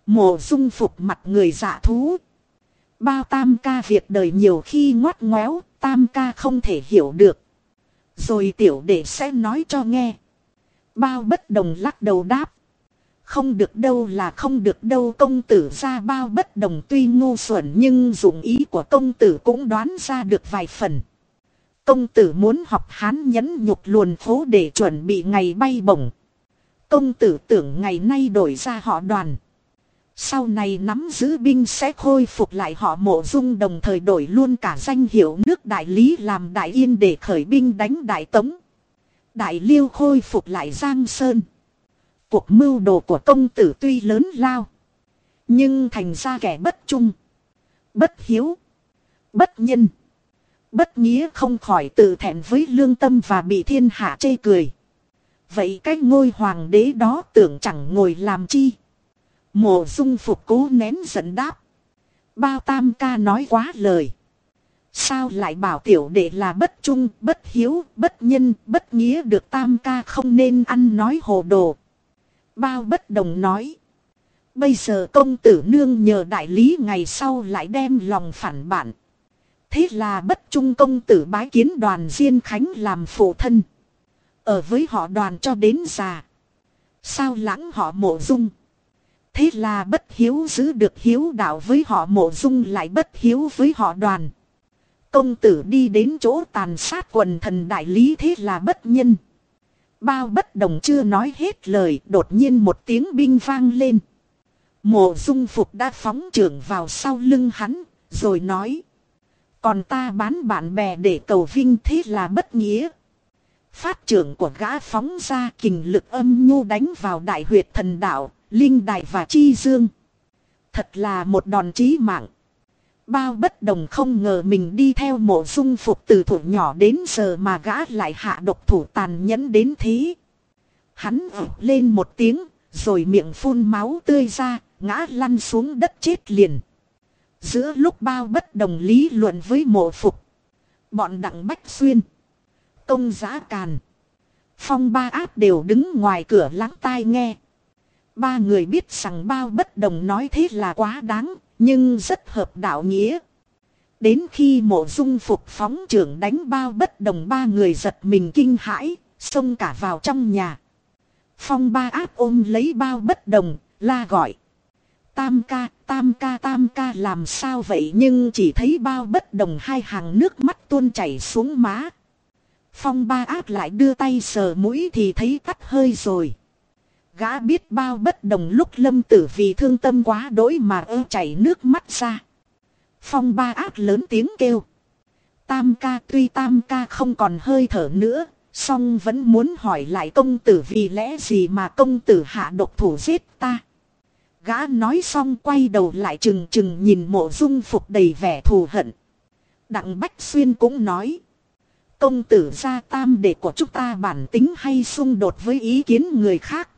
Mộ dung phục mặt người dạ thú. Bao tam ca việc đời nhiều khi ngoắt ngoéo, tam ca không thể hiểu được. Rồi tiểu đệ sẽ nói cho nghe. Bao bất đồng lắc đầu đáp. Không được đâu là không được đâu công tử ra bao bất đồng tuy ngu xuẩn, nhưng dụng ý của công tử cũng đoán ra được vài phần. Công tử muốn học hán nhẫn nhục luồn phố để chuẩn bị ngày bay bổng. Công tử tưởng ngày nay đổi ra họ đoàn. Sau này nắm giữ binh sẽ khôi phục lại họ mộ dung, đồng thời đổi luôn cả danh hiệu nước đại lý làm đại yên để khởi binh đánh đại tống. Đại liêu khôi phục lại Giang Sơn. Cuộc mưu đồ của công tử tuy lớn lao. Nhưng thành ra kẻ bất trung. Bất hiếu. Bất nhân. Bất nghĩa không khỏi tự thẹn với lương tâm và bị thiên hạ chê cười. Vậy cái ngôi hoàng đế đó tưởng chẳng ngồi làm chi. Mộ dung phục cố nén giận đáp. Bao tam ca nói quá lời. Sao lại bảo tiểu đệ là bất trung, bất hiếu, bất nhân, bất nghĩa được tam ca không nên ăn nói hồ đồ. Bao bất đồng nói. Bây giờ công tử nương nhờ đại lý ngày sau lại đem lòng phản bản. Thế là bất trung công tử bái kiến đoàn Diên Khánh làm phụ thân. Ở với họ đoàn cho đến già. Sao lãng họ mộ dung. Thế là bất hiếu giữ được hiếu đạo với họ mộ dung lại bất hiếu với họ đoàn. Công tử đi đến chỗ tàn sát quần thần đại lý thế là bất nhân. Bao bất đồng chưa nói hết lời đột nhiên một tiếng binh vang lên. Mộ dung phục đã phóng trưởng vào sau lưng hắn, rồi nói. Còn ta bán bạn bè để cầu vinh thế là bất nghĩa. Phát trưởng của gã phóng ra kình lực âm nhu đánh vào đại huyệt thần đạo, linh đài và chi dương. Thật là một đòn chí mạng. Bao bất đồng không ngờ mình đi theo mộ dung phục từ thủ nhỏ đến giờ mà gã lại hạ độc thủ tàn nhẫn đến thế. Hắn ử lên một tiếng, rồi miệng phun máu tươi ra, ngã lăn xuống đất chết liền. Giữa lúc bao bất đồng lý luận với mộ phục. Bọn đặng bách xuyên. Công giá càn. Phong ba áp đều đứng ngoài cửa lắng tai nghe. Ba người biết rằng bao bất đồng nói thế là quá đáng, nhưng rất hợp đạo nghĩa. Đến khi mộ dung phục phóng trưởng đánh bao bất đồng ba người giật mình kinh hãi, xông cả vào trong nhà. Phong ba áp ôm lấy bao bất đồng, la gọi. Tam ca, tam ca, tam ca làm sao vậy nhưng chỉ thấy bao bất đồng hai hàng nước mắt tuôn chảy xuống má. Phong ba áp lại đưa tay sờ mũi thì thấy tắt hơi rồi. Gã biết bao bất đồng lúc lâm tử vì thương tâm quá đỗi mà ơ chảy nước mắt ra. Phong ba ác lớn tiếng kêu. Tam ca tuy tam ca không còn hơi thở nữa, song vẫn muốn hỏi lại công tử vì lẽ gì mà công tử hạ độc thủ giết ta. Gã nói xong quay đầu lại chừng chừng nhìn mộ dung phục đầy vẻ thù hận. Đặng Bách Xuyên cũng nói. Công tử gia tam đệ của chúng ta bản tính hay xung đột với ý kiến người khác.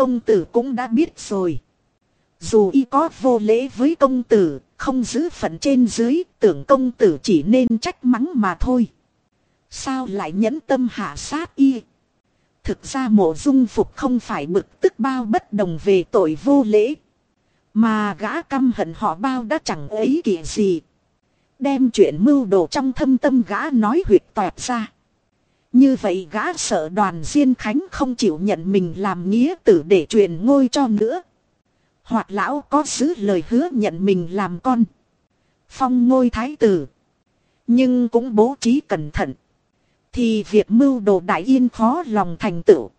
Công tử cũng đã biết rồi. Dù y có vô lễ với công tử, không giữ phận trên dưới, tưởng công tử chỉ nên trách mắng mà thôi. Sao lại nhẫn tâm hạ sát y? Thực ra mộ dung phục không phải bực tức bao bất đồng về tội vô lễ. Mà gã căm hận họ bao đã chẳng ấy kỷ gì. Đem chuyện mưu đồ trong thâm tâm gã nói huyệt toẹt ra. Như vậy gã sợ đoàn Diên Khánh không chịu nhận mình làm nghĩa tử để truyền ngôi cho nữa. Hoặc lão có giữ lời hứa nhận mình làm con. Phong ngôi thái tử. Nhưng cũng bố trí cẩn thận. Thì việc mưu đồ đại yên khó lòng thành tựu.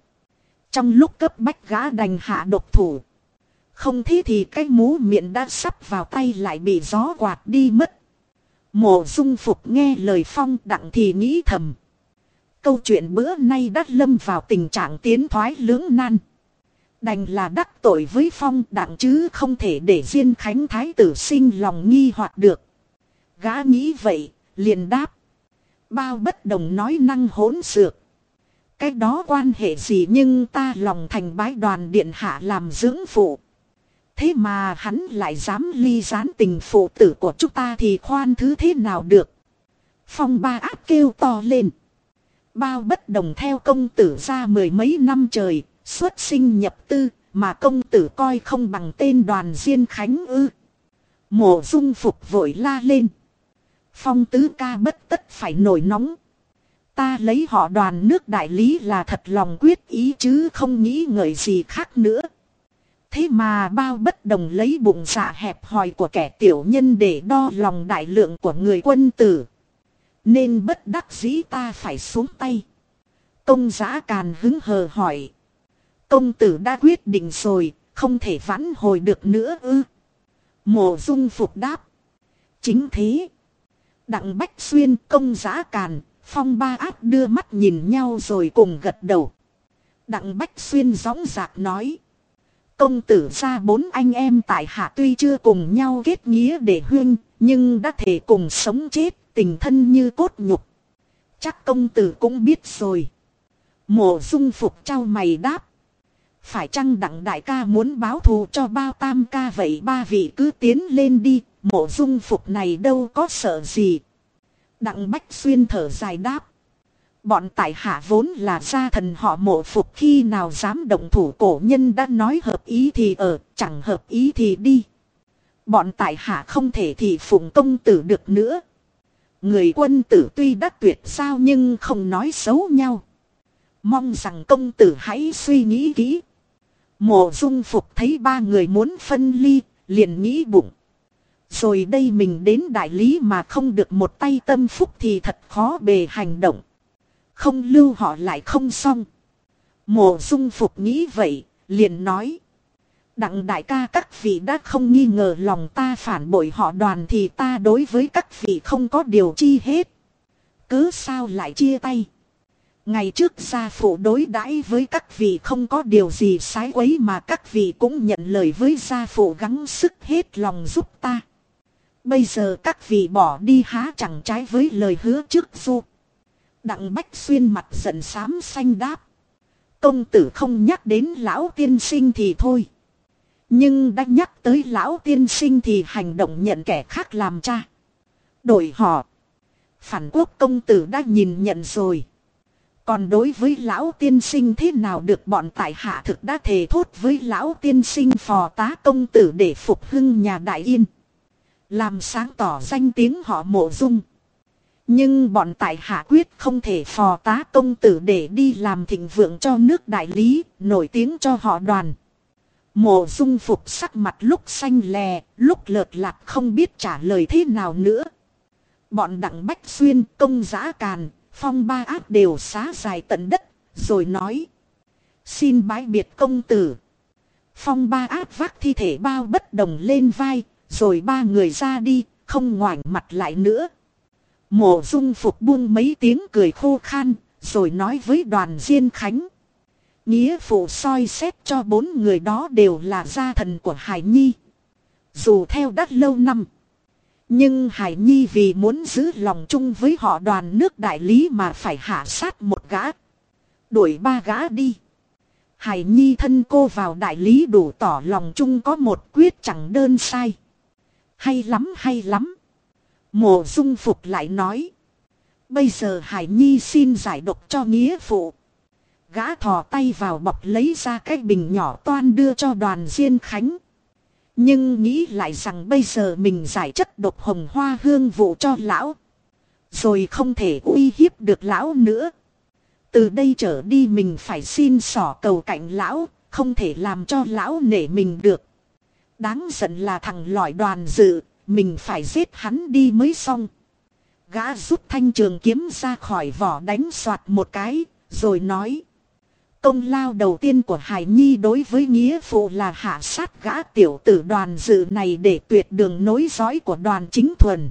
Trong lúc cấp bách gã đành hạ độc thủ. Không thế thì cái mũ miệng đã sắp vào tay lại bị gió quạt đi mất. Mộ dung phục nghe lời phong đặng thì nghĩ thầm. Câu chuyện bữa nay đã lâm vào tình trạng tiến thoái lưỡng nan. Đành là đắc tội với phong đặng chứ không thể để Diên Khánh Thái tử sinh lòng nghi hoặc được. Gã nghĩ vậy, liền đáp. Bao bất đồng nói năng hỗn xược. Cái đó quan hệ gì nhưng ta lòng thành bái đoàn điện hạ làm dưỡng phụ. Thế mà hắn lại dám ly gián tình phụ tử của chúng ta thì khoan thứ thế nào được. Phong ba áp kêu to lên. Bao bất đồng theo công tử ra mười mấy năm trời, xuất sinh nhập tư, mà công tử coi không bằng tên đoàn diên khánh ư. Mộ dung phục vội la lên. Phong tứ ca bất tất phải nổi nóng. Ta lấy họ đoàn nước đại lý là thật lòng quyết ý chứ không nghĩ ngợi gì khác nữa. Thế mà bao bất đồng lấy bụng dạ hẹp hòi của kẻ tiểu nhân để đo lòng đại lượng của người quân tử. Nên bất đắc dĩ ta phải xuống tay. Công giã càn hứng hờ hỏi. Công tử đã quyết định rồi, không thể vãn hồi được nữa ư. Mộ dung phục đáp. Chính thế. Đặng Bách Xuyên công giã càn, phong ba áp đưa mắt nhìn nhau rồi cùng gật đầu. Đặng Bách Xuyên gióng giạc nói. Công tử ra bốn anh em tại hạ tuy chưa cùng nhau kết nghĩa để huyên, nhưng đã thể cùng sống chết, tình thân như cốt nhục. Chắc công tử cũng biết rồi. Mộ dung phục trao mày đáp. Phải chăng đặng đại ca muốn báo thù cho bao tam ca vậy ba vị cứ tiến lên đi, mộ dung phục này đâu có sợ gì. Đặng bách xuyên thở dài đáp. Bọn tại hạ vốn là gia thần họ mộ phục khi nào dám động thủ cổ nhân đã nói hợp ý thì ở, chẳng hợp ý thì đi. Bọn tại hạ không thể thì phụng công tử được nữa. Người quân tử tuy đã tuyệt sao nhưng không nói xấu nhau. Mong rằng công tử hãy suy nghĩ kỹ. Mộ dung phục thấy ba người muốn phân ly, liền nghĩ bụng. Rồi đây mình đến đại lý mà không được một tay tâm phúc thì thật khó bề hành động. Không lưu họ lại không xong. Mộ dung phục nghĩ vậy, liền nói. Đặng đại ca, các vị đã không nghi ngờ lòng ta phản bội họ đoàn thì ta đối với các vị không có điều chi hết. Cứ sao lại chia tay. Ngày trước gia phụ đối đãi với các vị không có điều gì sái quấy mà các vị cũng nhận lời với gia phụ gắng sức hết lòng giúp ta. Bây giờ các vị bỏ đi há chẳng trái với lời hứa trước du. Đặng Bách Xuyên mặt giận xám xanh đáp. Công tử không nhắc đến lão tiên sinh thì thôi. Nhưng đã nhắc tới lão tiên sinh thì hành động nhận kẻ khác làm cha. Đổi họ. Phản quốc công tử đã nhìn nhận rồi. Còn đối với lão tiên sinh thế nào được bọn tại hạ thực đã thề thốt với lão tiên sinh phò tá công tử để phục hưng nhà đại yên. Làm sáng tỏ danh tiếng họ mộ dung. Nhưng bọn tại hạ quyết không thể phò tá công tử để đi làm thịnh vượng cho nước đại lý, nổi tiếng cho họ đoàn. Mộ dung phục sắc mặt lúc xanh lè, lúc lợt lạc không biết trả lời thế nào nữa. Bọn đặng bách xuyên công giã càn, phong ba ác đều xá dài tận đất, rồi nói. Xin bái biệt công tử. Phong ba ác vác thi thể bao bất đồng lên vai, rồi ba người ra đi, không ngoảnh mặt lại nữa. Mộ dung phục buông mấy tiếng cười khô khan, rồi nói với đoàn Diên Khánh. Nghĩa phụ soi xét cho bốn người đó đều là gia thần của Hải Nhi. Dù theo đắt lâu năm. Nhưng Hải Nhi vì muốn giữ lòng chung với họ đoàn nước đại lý mà phải hạ sát một gã. Đuổi ba gã đi. Hải Nhi thân cô vào đại lý đủ tỏ lòng chung có một quyết chẳng đơn sai. Hay lắm hay lắm. Mộ dung phục lại nói. Bây giờ Hải Nhi xin giải độc cho nghĩa phụ. Gã thò tay vào bọc lấy ra cái bình nhỏ toan đưa cho đoàn Diên Khánh. Nhưng nghĩ lại rằng bây giờ mình giải chất độc hồng hoa hương vụ cho lão. Rồi không thể uy hiếp được lão nữa. Từ đây trở đi mình phải xin sỏ cầu cạnh lão, không thể làm cho lão nể mình được. Đáng giận là thằng lỏi đoàn dự, mình phải giết hắn đi mới xong. Gã rút thanh trường kiếm ra khỏi vỏ đánh soạt một cái, rồi nói. Công lao đầu tiên của Hải Nhi đối với nghĩa phụ là hạ sát gã tiểu tử đoàn dự này để tuyệt đường nối dõi của đoàn chính thuần.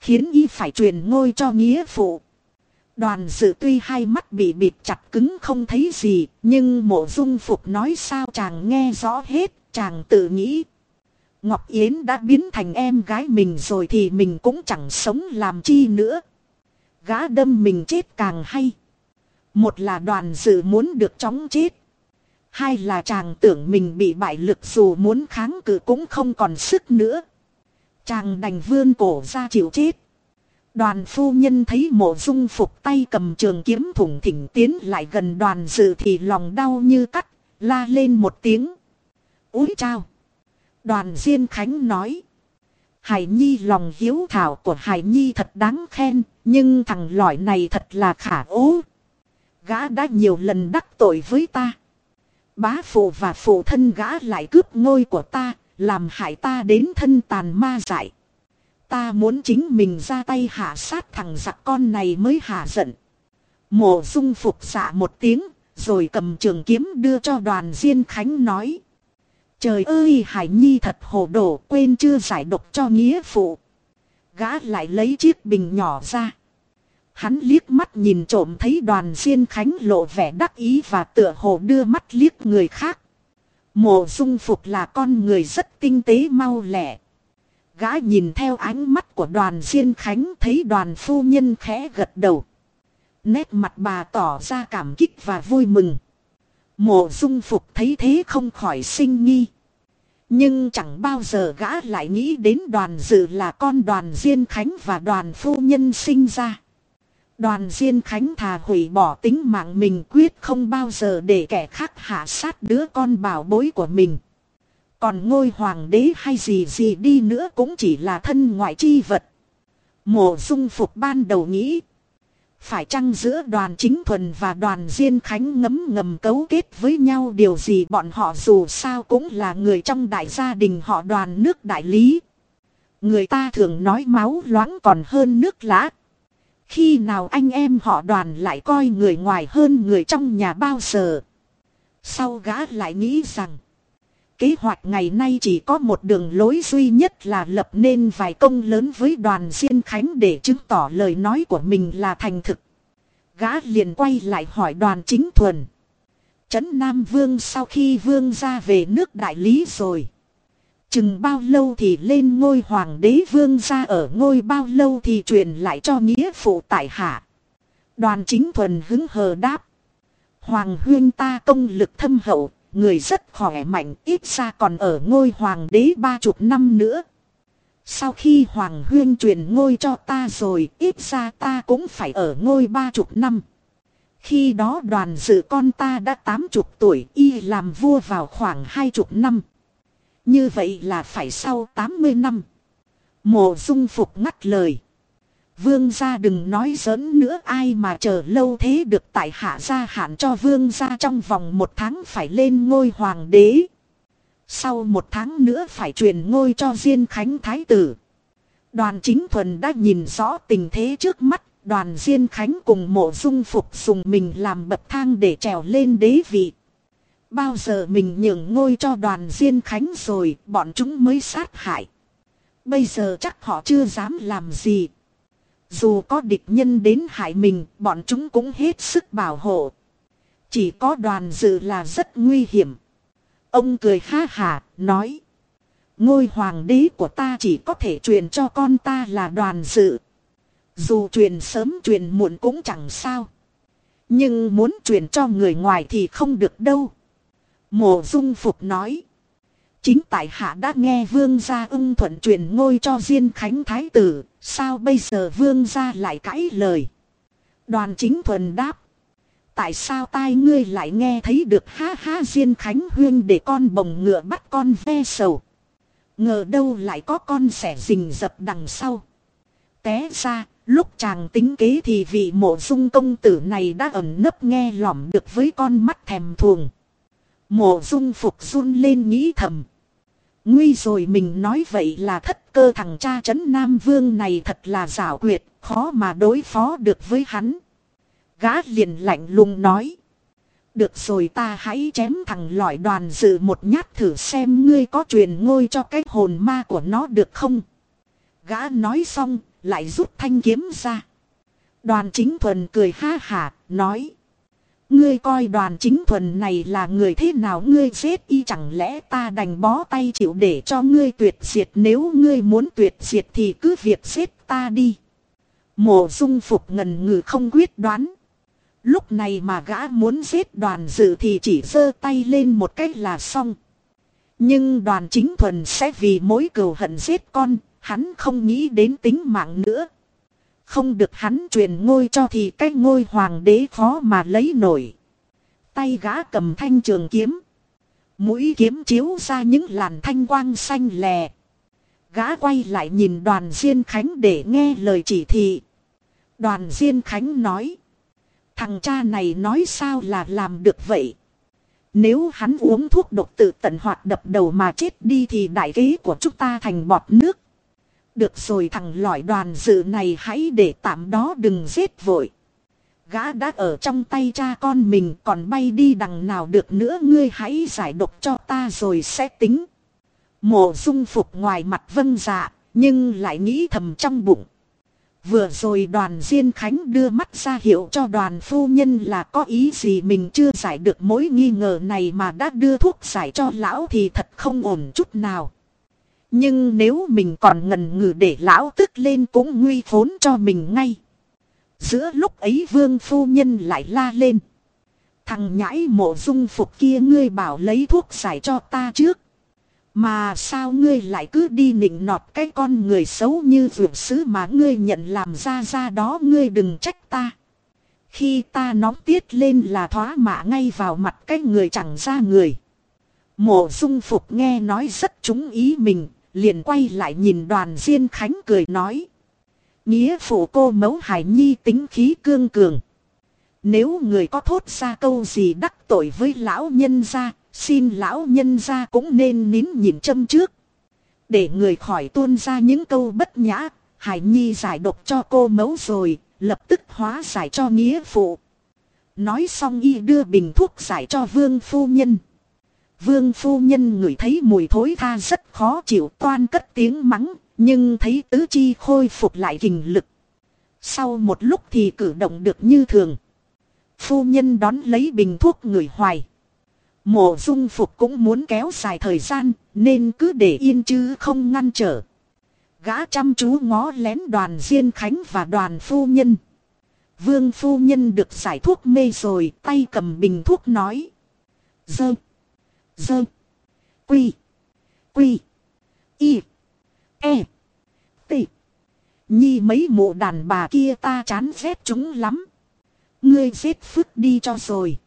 Khiến y phải truyền ngôi cho nghĩa phụ. Đoàn dự tuy hai mắt bị bịt chặt cứng không thấy gì, nhưng mộ dung phục nói sao chàng nghe rõ hết, chàng tự nghĩ. Ngọc Yến đã biến thành em gái mình rồi thì mình cũng chẳng sống làm chi nữa. Gã đâm mình chết càng hay. Một là đoàn dự muốn được chóng chết. Hai là chàng tưởng mình bị bại lực dù muốn kháng cự cũng không còn sức nữa. Chàng đành vươn cổ ra chịu chết. Đoàn phu nhân thấy mộ dung phục tay cầm trường kiếm thủng thỉnh tiến lại gần đoàn dự thì lòng đau như cắt, la lên một tiếng. Úi chao! Đoàn Diên Khánh nói. Hải Nhi lòng hiếu thảo của Hải Nhi thật đáng khen, nhưng thằng lõi này thật là khả ố. Gã đã nhiều lần đắc tội với ta. Bá phụ và phụ thân gã lại cướp ngôi của ta, làm hại ta đến thân tàn ma dại. Ta muốn chính mình ra tay hạ sát thằng giặc con này mới hạ giận. Mộ dung phục xạ một tiếng, rồi cầm trường kiếm đưa cho đoàn Diên Khánh nói. Trời ơi Hải Nhi thật hồ đồ quên chưa giải độc cho nghĩa phụ. Gã lại lấy chiếc bình nhỏ ra. Hắn liếc mắt nhìn trộm thấy đoàn Diên Khánh lộ vẻ đắc ý và tựa hồ đưa mắt liếc người khác. Mộ dung phục là con người rất tinh tế mau lẹ. Gã nhìn theo ánh mắt của đoàn Diên Khánh thấy đoàn phu nhân khẽ gật đầu. Nét mặt bà tỏ ra cảm kích và vui mừng. Mộ dung phục thấy thế không khỏi sinh nghi. Nhưng chẳng bao giờ gã lại nghĩ đến đoàn dự là con đoàn Diên Khánh và đoàn phu nhân sinh ra. Đoàn Diên Khánh thà hủy bỏ tính mạng mình quyết không bao giờ để kẻ khác hạ sát đứa con bảo bối của mình. Còn ngôi hoàng đế hay gì gì đi nữa cũng chỉ là thân ngoại chi vật. Mộ dung phục ban đầu nghĩ, phải chăng giữa đoàn chính thuần và đoàn Diên Khánh ngấm ngầm cấu kết với nhau điều gì bọn họ dù sao cũng là người trong đại gia đình họ đoàn nước đại lý. Người ta thường nói máu loãng còn hơn nước lã. Khi nào anh em họ đoàn lại coi người ngoài hơn người trong nhà bao giờ. Sau gã lại nghĩ rằng, kế hoạch ngày nay chỉ có một đường lối duy nhất là lập nên vài công lớn với đoàn Diên Khánh để chứng tỏ lời nói của mình là thành thực. Gã liền quay lại hỏi đoàn chính thuần. Trấn Nam Vương sau khi Vương ra về nước Đại Lý rồi. Chừng bao lâu thì lên ngôi hoàng đế Vương ra ở ngôi bao lâu thì truyền lại cho nghĩa phụ tại hạ. Đoàn chính thuần hứng hờ đáp. Hoàng huyên ta công lực thâm hậu, người rất khỏe mạnh ít ra còn ở ngôi hoàng đế ba chục năm nữa. Sau khi Hoàng Huyên truyền ngôi cho ta rồi, ít ra ta cũng phải ở ngôi ba chục năm. Khi đó đoàn dự con ta đã tám chục tuổi, y làm vua vào khoảng hai chục năm. Như vậy là phải sau tám mươi năm. Mộ dung phục ngắt lời. Vương gia đừng nói giỡn nữa ai mà chờ lâu thế được tại hạ gia hạn cho vương gia trong vòng một tháng phải lên ngôi hoàng đế. Sau một tháng nữa phải truyền ngôi cho Diên Khánh Thái Tử. Đoàn chính thuần đã nhìn rõ tình thế trước mắt, đoàn Diên Khánh cùng mộ dung phục dùng mình làm bậc thang để trèo lên đế vị. Bao giờ mình nhường ngôi cho đoàn Diên Khánh rồi bọn chúng mới sát hại. Bây giờ chắc họ chưa dám làm gì. Dù có địch nhân đến hại mình, bọn chúng cũng hết sức bảo hộ. Chỉ có đoàn dự là rất nguy hiểm. Ông cười ha hà, nói. Ngôi hoàng đế của ta chỉ có thể truyền cho con ta là đoàn dự. Dù truyền sớm truyền muộn cũng chẳng sao. Nhưng muốn truyền cho người ngoài thì không được đâu. Mộ dung phục nói. Chính tại hạ đã nghe vương gia ưng thuận truyền ngôi cho Diên Khánh Thái Tử. Sao bây giờ vương gia lại cãi lời? Đoàn chính thuần đáp. Tại sao tai ngươi lại nghe thấy được ha ha Diên Khánh Huyên để con bồng ngựa bắt con ve sầu. Ngờ đâu lại có con sẻ rình dập đằng sau. Té ra, lúc chàng tính kế thì vị mộ dung công tử này đã ẩn nấp nghe lỏm được với con mắt thèm thuồng. Mộ dung phục run lên nghĩ thầm. Nguy rồi mình nói vậy là thất cơ thằng cha trấn Nam Vương này thật là xảo quyệt, khó mà đối phó được với hắn. Gã liền lạnh lùng nói. Được rồi ta hãy chém thằng lõi đoàn dự một nhát thử xem ngươi có truyền ngôi cho cái hồn ma của nó được không. Gã nói xong, lại rút thanh kiếm ra. Đoàn chính thuần cười ha hả, nói. Ngươi coi đoàn chính thuần này là người thế nào ngươi giết y chẳng lẽ ta đành bó tay chịu để cho ngươi tuyệt diệt nếu ngươi muốn tuyệt diệt thì cứ việc giết ta đi. Mộ dung phục ngần ngừ không quyết đoán. Lúc này mà gã muốn giết đoàn dự thì chỉ giơ tay lên một cách là xong. Nhưng đoàn chính thuần sẽ vì mối cừu hận giết con, hắn không nghĩ đến tính mạng nữa. Không được hắn truyền ngôi cho thì cái ngôi hoàng đế khó mà lấy nổi. Tay gã cầm thanh trường kiếm. Mũi kiếm chiếu ra những làn thanh quang xanh lè. Gã quay lại nhìn đoàn Diên Khánh để nghe lời chỉ thị. Đoàn Diên Khánh nói. Thằng cha này nói sao là làm được vậy. Nếu hắn uống thuốc độc tự tận hoạt đập đầu mà chết đi thì đại kế của chúng ta thành bọt nước. Được rồi thằng lõi đoàn dự này hãy để tạm đó đừng giết vội. Gã đã ở trong tay cha con mình còn bay đi đằng nào được nữa ngươi hãy giải độc cho ta rồi sẽ tính. Mộ dung phục ngoài mặt vâng dạ, nhưng lại nghĩ thầm trong bụng. Vừa rồi đoàn Diên Khánh đưa mắt ra hiệu cho đoàn phu nhân là có ý gì mình chưa giải được mối nghi ngờ này mà đã đưa thuốc giải cho lão thì thật không ổn chút nào. Nhưng nếu mình còn ngần ngừ để lão tức lên cũng nguy phốn cho mình ngay. Giữa lúc ấy vương phu nhân lại la lên. Thằng nhãi mộ dung phục kia ngươi bảo lấy thuốc giải cho ta trước. Mà sao ngươi lại cứ đi nịnh nọt cái con người xấu như vượt sứ mà ngươi nhận làm ra ra đó ngươi đừng trách ta. Khi ta nóng tiết lên là thoá mạ ngay vào mặt cái người chẳng ra người. Mộ dung phục nghe nói rất trúng ý mình, liền quay lại nhìn đoàn Diên Khánh cười nói. Nghĩa phụ cô mẫu Hải Nhi tính khí cương cường. Nếu người có thốt ra câu gì đắc tội với lão nhân gia, xin lão nhân gia cũng nên nín nhìn châm trước. Để người khỏi tuôn ra những câu bất nhã, Hải Nhi giải độc cho cô mẫu rồi, lập tức hóa giải cho nghĩa phụ. Nói xong y đưa bình thuốc giải cho vương phu nhân. Vương phu nhân ngửi thấy mùi thối tha rất khó chịu toan cất tiếng mắng, nhưng thấy tứ chi khôi phục lại hình lực. Sau một lúc thì cử động được như thường. Phu nhân đón lấy bình thuốc người hoài. Mộ dung phục cũng muốn kéo dài thời gian, nên cứ để yên chứ không ngăn trở. Gã chăm chú ngó lén đoàn Diên Khánh và đoàn phu nhân. Vương phu nhân được giải thuốc mê rồi, tay cầm bình thuốc nói. Dơ. Dơ. Quy. Quy. Y. E. T. Nhi mấy mụ đàn bà kia ta chán ghét chúng lắm. Ngươi giết phức đi cho rồi.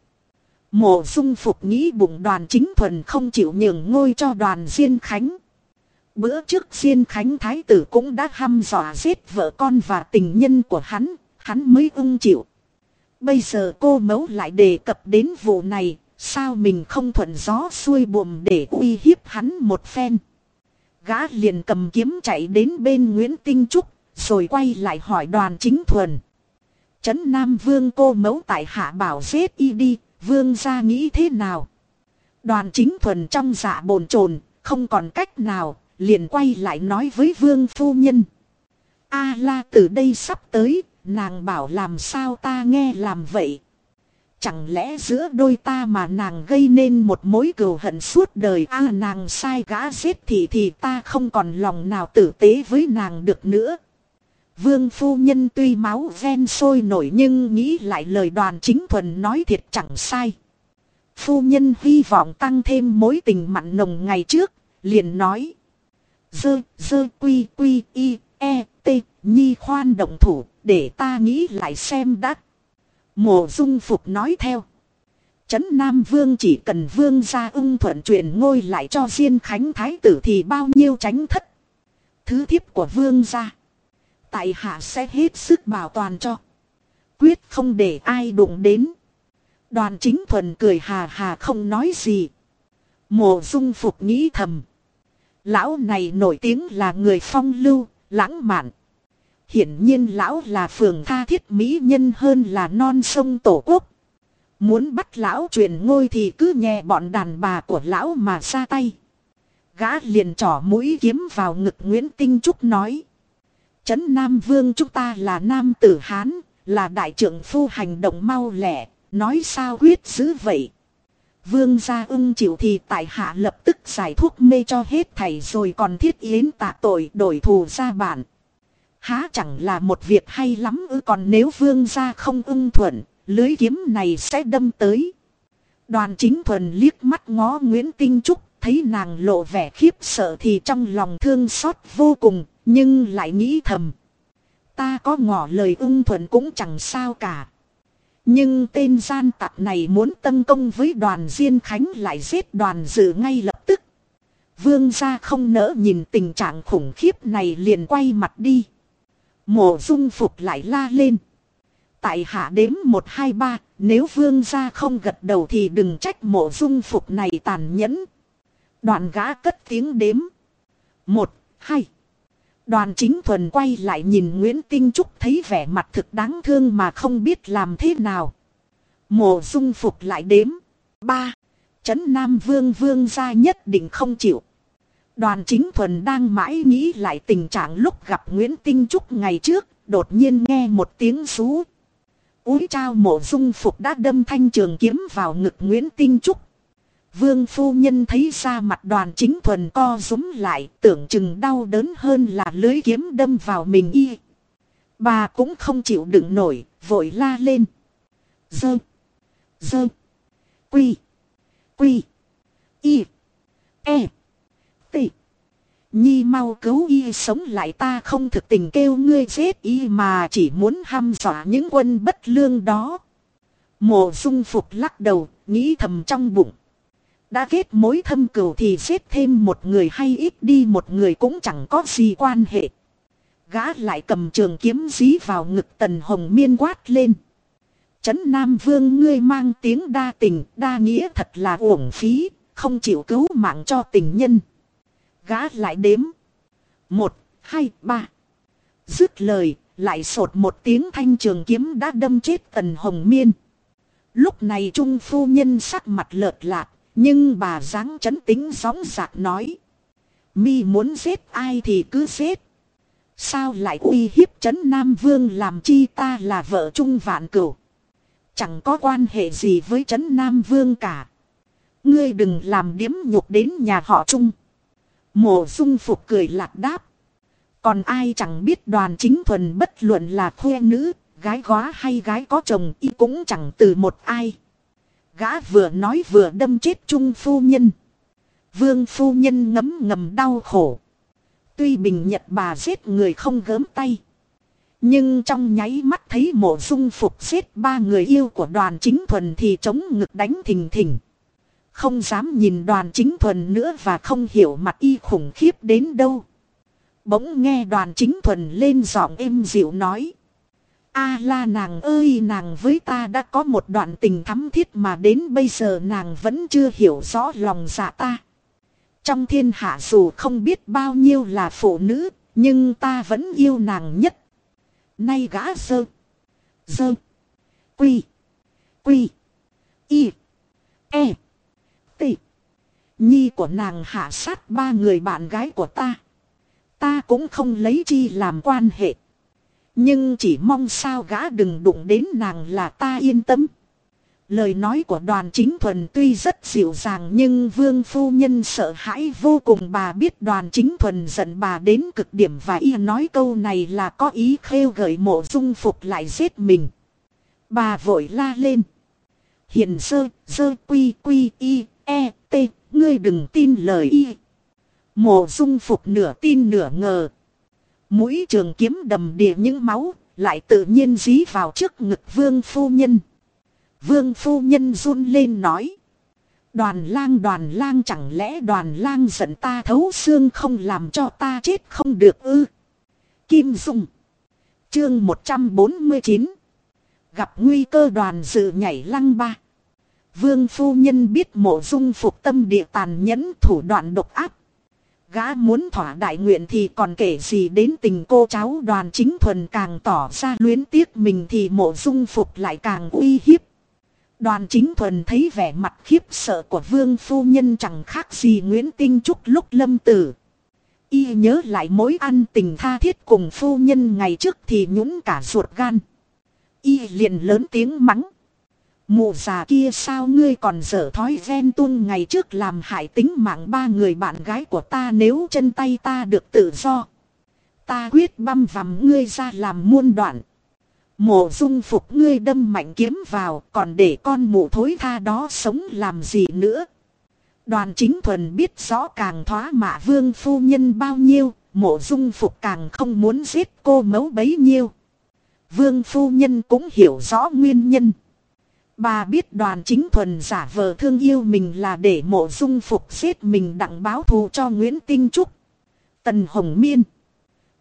Mộ dung phục nghĩ bụng đoàn chính thuần không chịu nhường ngôi cho đoàn Diên Khánh. Bữa trước Diên Khánh Thái tử cũng đã hăm dọa giết vợ con và tình nhân của hắn, hắn mới ưng chịu. Bây giờ cô mẫu lại đề cập đến vụ này, sao mình không thuận gió xuôi buồm để uy hiếp hắn một phen. Gã liền cầm kiếm chạy đến bên Nguyễn Tinh Trúc, rồi quay lại hỏi đoàn chính thuần. Trấn Nam Vương cô mẫu tại hạ bảo giết y đi, Vương ra nghĩ thế nào? Đoàn chính thuần trong dạ bồn chồn không còn cách nào, liền quay lại nói với Vương Phu Nhân. A la từ đây sắp tới, nàng bảo làm sao ta nghe làm vậy. Chẳng lẽ giữa đôi ta mà nàng gây nên một mối cừu hận suốt đời a nàng sai gã giết thì thì ta không còn lòng nào tử tế với nàng được nữa. Vương phu nhân tuy máu ven sôi nổi nhưng nghĩ lại lời đoàn chính thuần nói thiệt chẳng sai. Phu nhân hy vọng tăng thêm mối tình mặn nồng ngày trước, liền nói. Dơ, dơ quy quy y, e, t, nhi khoan động thủ, để ta nghĩ lại xem đã. Mộ dung phục nói theo. Trấn Nam Vương chỉ cần vương ra ưng thuận truyền ngôi lại cho Diên Khánh Thái tử thì bao nhiêu tránh thất. Thứ thiếp của vương ra. Tại hạ sẽ hết sức bảo toàn cho. Quyết không để ai đụng đến. Đoàn chính thuần cười hà hà không nói gì. Mộ dung phục nghĩ thầm. Lão này nổi tiếng là người phong lưu, lãng mạn. Hiển nhiên lão là phường tha thiết mỹ nhân hơn là non sông tổ quốc. Muốn bắt lão truyền ngôi thì cứ nhẹ bọn đàn bà của lão mà ra tay. Gã liền trỏ mũi kiếm vào ngực Nguyễn Tinh Trúc nói. Trấn Nam Vương chúng ta là Nam Tử Hán, là đại trưởng phu hành động mau lẻ, nói sao quyết dữ vậy. Vương gia ưng chịu thì tại hạ lập tức giải thuốc mê cho hết thầy rồi còn thiết yến tạ tội đổi thù ra bản. Há chẳng là một việc hay lắm ư còn nếu vương gia không ưng thuận, lưới kiếm này sẽ đâm tới. Đoàn chính thuần liếc mắt ngó Nguyễn Tinh Trúc, thấy nàng lộ vẻ khiếp sợ thì trong lòng thương xót vô cùng, nhưng lại nghĩ thầm. Ta có ngỏ lời ưng thuận cũng chẳng sao cả. Nhưng tên gian tặc này muốn tâm công với đoàn Diên Khánh lại giết đoàn dự ngay lập tức. Vương gia không nỡ nhìn tình trạng khủng khiếp này liền quay mặt đi. Mộ dung phục lại la lên. Tại hạ đếm 1 2 3, nếu vương gia không gật đầu thì đừng trách mộ dung phục này tàn nhẫn. Đoàn gã cất tiếng đếm. 1, 2. Đoàn chính thuần quay lại nhìn Nguyễn Tinh Trúc thấy vẻ mặt thực đáng thương mà không biết làm thế nào. Mộ dung phục lại đếm. 3. Trấn Nam Vương Vương gia nhất định không chịu. Đoàn chính thuần đang mãi nghĩ lại tình trạng lúc gặp Nguyễn Tinh Trúc ngày trước, đột nhiên nghe một tiếng rú. Úi trao mộ dung phục đã đâm thanh trường kiếm vào ngực Nguyễn Tinh Trúc. Vương phu nhân thấy ra mặt đoàn chính thuần co rúm lại, tưởng chừng đau đớn hơn là lưới kiếm đâm vào mình y. Bà cũng không chịu đựng nổi, vội la lên. Dơ, dơ, quy, quy, y, e. Nhi mau cứu y sống lại ta không thực tình kêu ngươi giết y mà chỉ muốn ham dọa những quân bất lương đó. Mộ dung phục lắc đầu, nghĩ thầm trong bụng. Đã kết mối thâm cừu thì giết thêm một người hay ít đi một người cũng chẳng có gì quan hệ. Gã lại cầm trường kiếm dí vào ngực tần hồng miên quát lên. Trấn Nam Vương ngươi mang tiếng đa tình, đa nghĩa thật là uổng phí, không chịu cứu mạng cho tình nhân. Gã lại đếm. Một, hai, ba. Dứt lời, lại sột một tiếng thanh trường kiếm đã đâm chết tần hồng miên. Lúc này trung phu nhân sắc mặt lợt lạc, nhưng bà dáng chấn tính gióng giạc nói. Mi muốn giết ai thì cứ giết. Sao lại uy hiếp chấn Nam Vương làm chi ta là vợ trung vạn cửu. Chẳng có quan hệ gì với chấn Nam Vương cả. Ngươi đừng làm điếm nhục đến nhà họ trung. Mộ dung phục cười lạc đáp. Còn ai chẳng biết đoàn chính thuần bất luận là khoe nữ, gái góa hay gái có chồng y cũng chẳng từ một ai. Gã vừa nói vừa đâm chết trung phu nhân. Vương phu nhân ngấm ngầm đau khổ. Tuy bình nhật bà giết người không gớm tay. Nhưng trong nháy mắt thấy mộ dung phục giết ba người yêu của đoàn chính thuần thì chống ngực đánh thình thình. Không dám nhìn đoàn chính thuần nữa và không hiểu mặt y khủng khiếp đến đâu. Bỗng nghe đoàn chính thuần lên giọng êm dịu nói. A la nàng ơi nàng với ta đã có một đoạn tình thắm thiết mà đến bây giờ nàng vẫn chưa hiểu rõ lòng dạ ta. Trong thiên hạ dù không biết bao nhiêu là phụ nữ, nhưng ta vẫn yêu nàng nhất. Nay gã sơ. Sơ. Quy. Quy. Y. E tỷ Nhi của nàng hạ sát ba người bạn gái của ta. Ta cũng không lấy chi làm quan hệ. Nhưng chỉ mong sao gã đừng đụng đến nàng là ta yên tâm. Lời nói của đoàn chính thuần tuy rất dịu dàng nhưng vương phu nhân sợ hãi vô cùng bà biết đoàn chính thuần giận bà đến cực điểm và y nói câu này là có ý khêu gợi mộ dung phục lại giết mình. Bà vội la lên. Hiện sơ, sơ quy quy y, e, t, ngươi đừng tin lời y. Mộ dung phục nửa tin nửa ngờ. Mũi trường kiếm đầm đìa những máu, lại tự nhiên dí vào trước ngực vương phu nhân. Vương phu nhân run lên nói. Đoàn lang đoàn lang chẳng lẽ đoàn lang giận ta thấu xương không làm cho ta chết không được ư. Kim Dung. Chương 149. Gặp nguy cơ đoàn dự nhảy lăng ba. Vương phu nhân biết mộ dung phục tâm địa tàn nhẫn thủ đoạn độc áp. Gã muốn thỏa đại nguyện thì còn kể gì đến tình cô cháu đoàn chính thuần càng tỏ ra luyến tiếc mình thì mộ dung phục lại càng uy hiếp. Đoàn chính thuần thấy vẻ mặt khiếp sợ của vương phu nhân chẳng khác gì Nguyễn Tinh Trúc lúc lâm tử. Y nhớ lại mối ăn tình tha thiết cùng phu nhân ngày trước thì nhũng cả ruột gan. Y liền lớn tiếng mắng. Mụ già kia sao ngươi còn dở thói ven tuôn ngày trước làm hại tính mạng ba người bạn gái của ta nếu chân tay ta được tự do. Ta quyết băm vằm ngươi ra làm muôn đoạn. Mộ dung phục ngươi đâm mạnh kiếm vào còn để con mụ thối tha đó sống làm gì nữa. Đoàn chính thuần biết rõ càng thoá mạ vương phu nhân bao nhiêu, mộ dung phục càng không muốn giết cô mấu bấy nhiêu. Vương phu nhân cũng hiểu rõ nguyên nhân. Bà biết đoàn chính thuần giả vờ thương yêu mình là để mộ dung phục giết mình đặng báo thù cho Nguyễn Tinh Trúc. Tần Hồng Miên.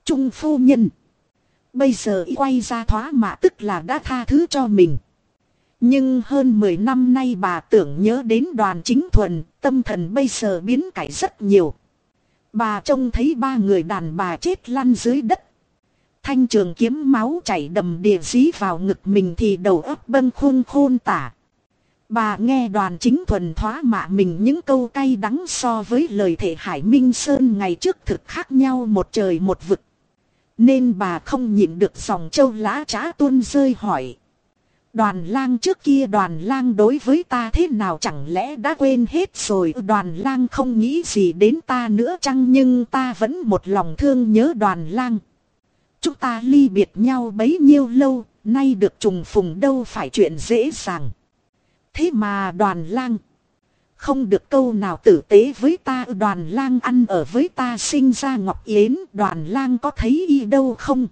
Trung phu nhân. Bây giờ quay ra thoá mà tức là đã tha thứ cho mình. Nhưng hơn 10 năm nay bà tưởng nhớ đến đoàn chính thuần, tâm thần bây giờ biến cải rất nhiều. Bà trông thấy ba người đàn bà chết lăn dưới đất. Thanh trường kiếm máu chảy đầm địa dí vào ngực mình thì đầu óc bâng khôn khôn tả. Bà nghe đoàn chính thuần thoá mạ mình những câu cay đắng so với lời thể Hải Minh Sơn ngày trước thực khác nhau một trời một vực. Nên bà không nhịn được dòng châu lá trá tuôn rơi hỏi. Đoàn lang trước kia đoàn lang đối với ta thế nào chẳng lẽ đã quên hết rồi đoàn lang không nghĩ gì đến ta nữa chăng nhưng ta vẫn một lòng thương nhớ đoàn lang. Chúng ta ly biệt nhau bấy nhiêu lâu, nay được trùng phùng đâu phải chuyện dễ dàng. Thế mà đoàn lang. Không được câu nào tử tế với ta đoàn lang ăn ở với ta sinh ra Ngọc Yến đoàn lang có thấy y đâu không?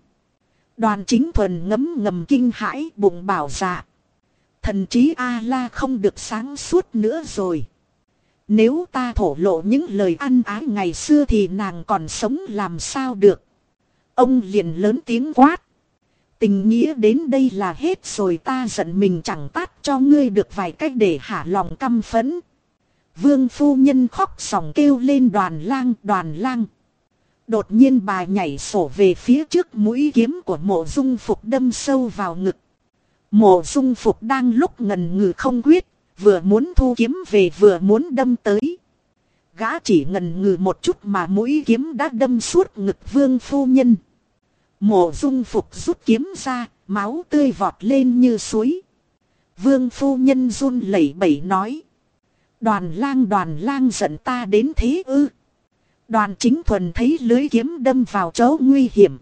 Đoàn chính thuần ngấm ngầm kinh hãi bụng bảo dạ. Thần trí A-la không được sáng suốt nữa rồi. Nếu ta thổ lộ những lời ăn ái ngày xưa thì nàng còn sống làm sao được. Ông liền lớn tiếng quát. Tình nghĩa đến đây là hết rồi ta giận mình chẳng tát cho ngươi được vài cách để hạ lòng căm phẫn. Vương phu nhân khóc sòng kêu lên đoàn lang đoàn lang. Đột nhiên bà nhảy sổ về phía trước mũi kiếm của mộ dung phục đâm sâu vào ngực. Mộ dung phục đang lúc ngần ngừ không quyết, vừa muốn thu kiếm về vừa muốn đâm tới. Gã chỉ ngần ngừ một chút mà mũi kiếm đã đâm suốt ngực vương phu nhân. Mộ dung phục rút kiếm ra, máu tươi vọt lên như suối. Vương phu nhân run lẩy bẩy nói. Đoàn lang đoàn lang giận ta đến thế ư. Đoàn chính thuần thấy lưới kiếm đâm vào chỗ nguy hiểm.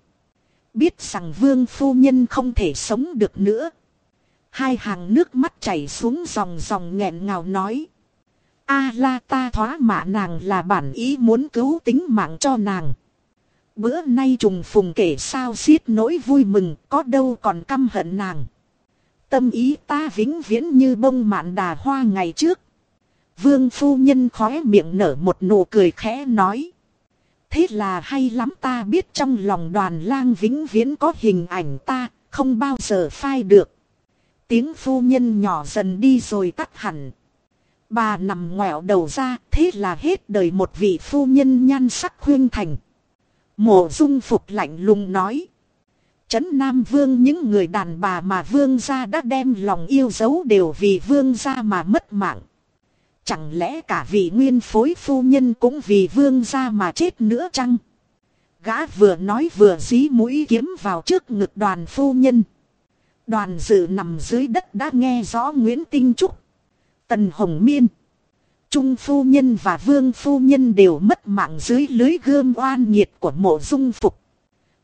Biết rằng vương phu nhân không thể sống được nữa. Hai hàng nước mắt chảy xuống dòng dòng nghẹn ngào nói. A la ta thoá mạ nàng là bản ý muốn cứu tính mạng cho nàng. Bữa nay trùng phùng kể sao xiết nỗi vui mừng có đâu còn căm hận nàng. Tâm ý ta vĩnh viễn như bông mạn đà hoa ngày trước. Vương phu nhân khóe miệng nở một nụ cười khẽ nói. Thế là hay lắm ta biết trong lòng đoàn lang vĩnh viễn có hình ảnh ta, không bao giờ phai được. Tiếng phu nhân nhỏ dần đi rồi tắt hẳn. Bà nằm ngoẹo đầu ra, thế là hết đời một vị phu nhân nhan sắc khuyên thành. Mộ dung phục lạnh lùng nói. Trấn Nam Vương những người đàn bà mà Vương gia đã đem lòng yêu dấu đều vì Vương gia mà mất mạng. Chẳng lẽ cả vị nguyên phối phu nhân cũng vì Vương gia mà chết nữa chăng? Gã vừa nói vừa dí mũi kiếm vào trước ngực đoàn phu nhân. Đoàn dự nằm dưới đất đã nghe rõ Nguyễn Tinh Trúc. Tần Hồng Miên. Trung phu nhân và vương phu nhân đều mất mạng dưới lưới gươm oan nhiệt của mộ dung phục.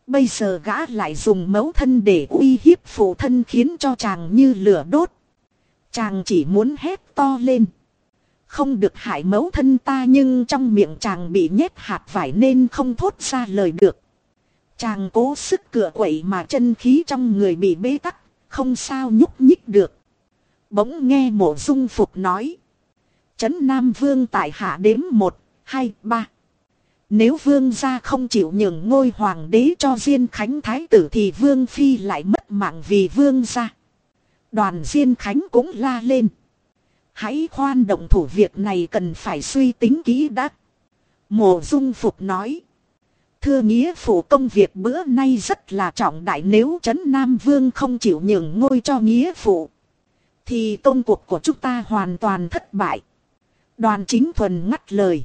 Bây giờ gã lại dùng mẫu thân để uy hiếp phụ thân khiến cho chàng như lửa đốt. Chàng chỉ muốn hét to lên. Không được hại mẫu thân ta nhưng trong miệng chàng bị nhét hạt vải nên không thốt ra lời được. Chàng cố sức cửa quậy mà chân khí trong người bị bế tắc, không sao nhúc nhích được. Bỗng nghe mộ dung phục nói. Trấn Nam Vương tại hạ đếm một, hai, ba. Nếu vương gia không chịu nhường ngôi hoàng đế cho Diên Khánh Thái tử thì vương phi lại mất mạng vì vương gia. Đoàn Diên Khánh cũng la lên. Hãy khoan động thủ việc này cần phải suy tính kỹ đã. Mộ dung phục nói. Thưa nghĩa phụ công việc bữa nay rất là trọng đại nếu Trấn Nam Vương không chịu nhường ngôi cho nghĩa phụ. Thì công cuộc của chúng ta hoàn toàn thất bại. Đoàn chính thuần ngắt lời.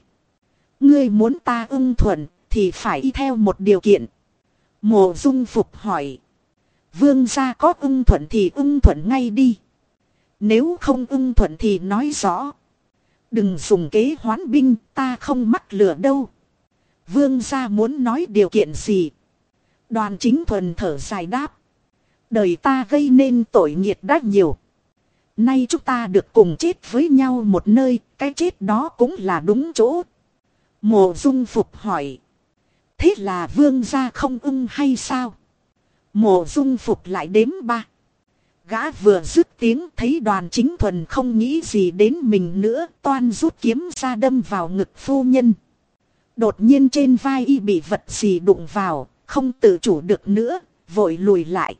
Ngươi muốn ta ưng thuận thì phải y theo một điều kiện. Mộ dung phục hỏi. Vương gia có ưng thuận thì ưng thuận ngay đi. Nếu không ưng thuận thì nói rõ. Đừng dùng kế hoán binh, ta không mắc lửa đâu. Vương gia muốn nói điều kiện gì. Đoàn chính thuần thở dài đáp. Đời ta gây nên tội nghiệt đã nhiều. Nay chúng ta được cùng chết với nhau một nơi, cái chết đó cũng là đúng chỗ. Mộ dung phục hỏi. Thế là vương gia không ưng hay sao? Mộ dung phục lại đếm ba. Gã vừa dứt tiếng thấy đoàn chính thuần không nghĩ gì đến mình nữa, toan rút kiếm ra đâm vào ngực phu nhân. Đột nhiên trên vai y bị vật gì đụng vào, không tự chủ được nữa, vội lùi lại.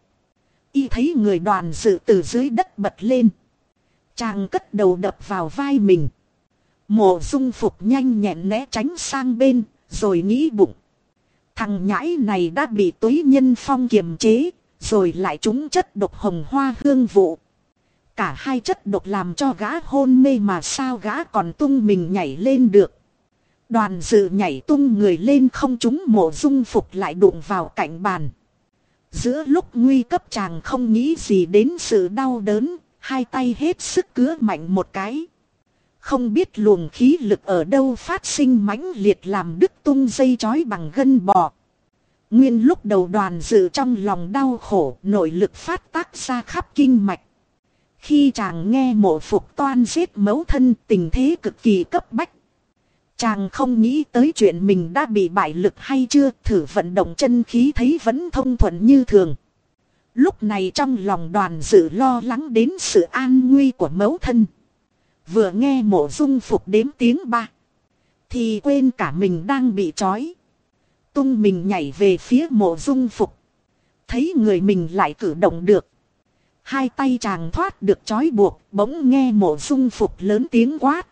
Y thấy người đoàn dự từ dưới đất bật lên. Chàng cất đầu đập vào vai mình. Mộ dung phục nhanh nhẹn né tránh sang bên, rồi nghĩ bụng. Thằng nhãi này đã bị túy nhân phong kiềm chế, rồi lại trúng chất độc hồng hoa hương vụ. Cả hai chất độc làm cho gã hôn mê mà sao gã còn tung mình nhảy lên được. Đoàn dự nhảy tung người lên không trúng mộ dung phục lại đụng vào cạnh bàn. Giữa lúc nguy cấp chàng không nghĩ gì đến sự đau đớn, hai tay hết sức cứa mạnh một cái. Không biết luồng khí lực ở đâu phát sinh mãnh liệt làm đứt tung dây chói bằng gân bò. Nguyên lúc đầu đoàn dự trong lòng đau khổ, nội lực phát tác ra khắp kinh mạch. Khi chàng nghe mộ phục toan giết mấu thân tình thế cực kỳ cấp bách. Chàng không nghĩ tới chuyện mình đã bị bại lực hay chưa, thử vận động chân khí thấy vẫn thông thuận như thường. Lúc này trong lòng đoàn dự lo lắng đến sự an nguy của mẫu thân. Vừa nghe mộ dung phục đếm tiếng ba. Thì quên cả mình đang bị trói. Tung mình nhảy về phía mộ dung phục. Thấy người mình lại cử động được. Hai tay chàng thoát được trói buộc. Bỗng nghe mộ dung phục lớn tiếng quát.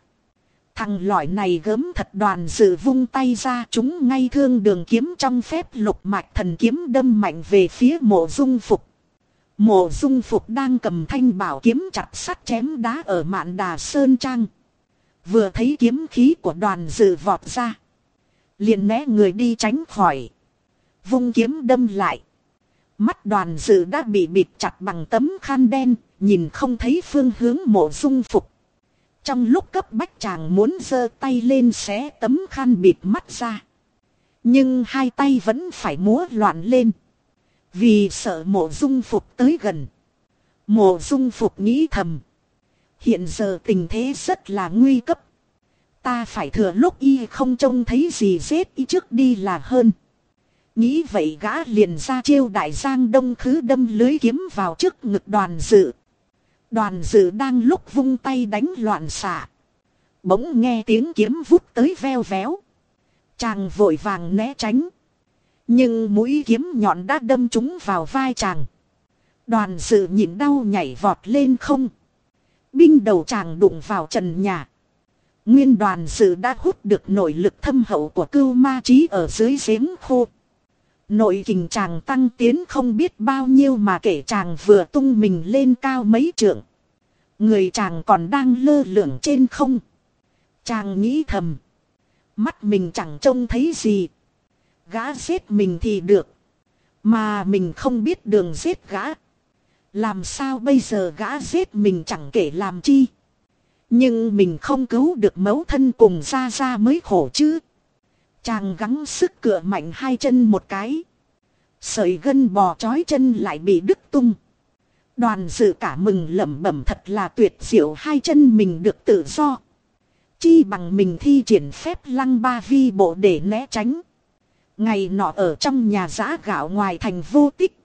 Thằng lõi này gớm thật đoàn dự vung tay ra chúng ngay thương đường kiếm trong phép lục mạch thần kiếm đâm mạnh về phía mộ dung phục. Mộ dung phục đang cầm thanh bảo kiếm chặt sắt chém đá ở mạn đà Sơn Trang. Vừa thấy kiếm khí của đoàn dự vọt ra. Liền né người đi tránh khỏi. Vung kiếm đâm lại. Mắt đoàn dự đã bị bịt chặt bằng tấm khăn đen, nhìn không thấy phương hướng mộ dung phục. Trong lúc cấp bách chàng muốn giơ tay lên xé tấm khăn bịt mắt ra. Nhưng hai tay vẫn phải múa loạn lên. Vì sợ mộ dung phục tới gần. Mộ dung phục nghĩ thầm. Hiện giờ tình thế rất là nguy cấp. Ta phải thừa lúc y không trông thấy gì giết y trước đi là hơn. Nghĩ vậy gã liền ra chiêu đại giang đông khứ đâm lưới kiếm vào trước ngực đoàn dự. Đoàn dự đang lúc vung tay đánh loạn xạ. Bỗng nghe tiếng kiếm vút tới veo véo. Chàng vội vàng né tránh. Nhưng mũi kiếm nhọn đã đâm trúng vào vai chàng. Đoàn dự nhìn đau nhảy vọt lên không. Binh đầu chàng đụng vào trần nhà. Nguyên đoàn dự đã hút được nội lực thâm hậu của cưu ma trí ở dưới giếng khô. Nội kình chàng tăng tiến không biết bao nhiêu mà kể chàng vừa tung mình lên cao mấy trượng. Người chàng còn đang lơ lửng trên không. Chàng nghĩ thầm. Mắt mình chẳng trông thấy gì. Gã giết mình thì được. Mà mình không biết đường giết gã. Làm sao bây giờ gã giết mình chẳng kể làm chi. Nhưng mình không cứu được mẫu thân cùng ra ra mới khổ chứ. Chàng gắng sức cựa mạnh hai chân một cái. Sợi gân bò chói chân lại bị đứt tung. Đoàn dự cả mừng lẩm bẩm thật là tuyệt diệu hai chân mình được tự do. Chi bằng mình thi triển phép lăng ba vi bộ để né tránh. Ngày nọ ở trong nhà giã gạo ngoài thành vô tích.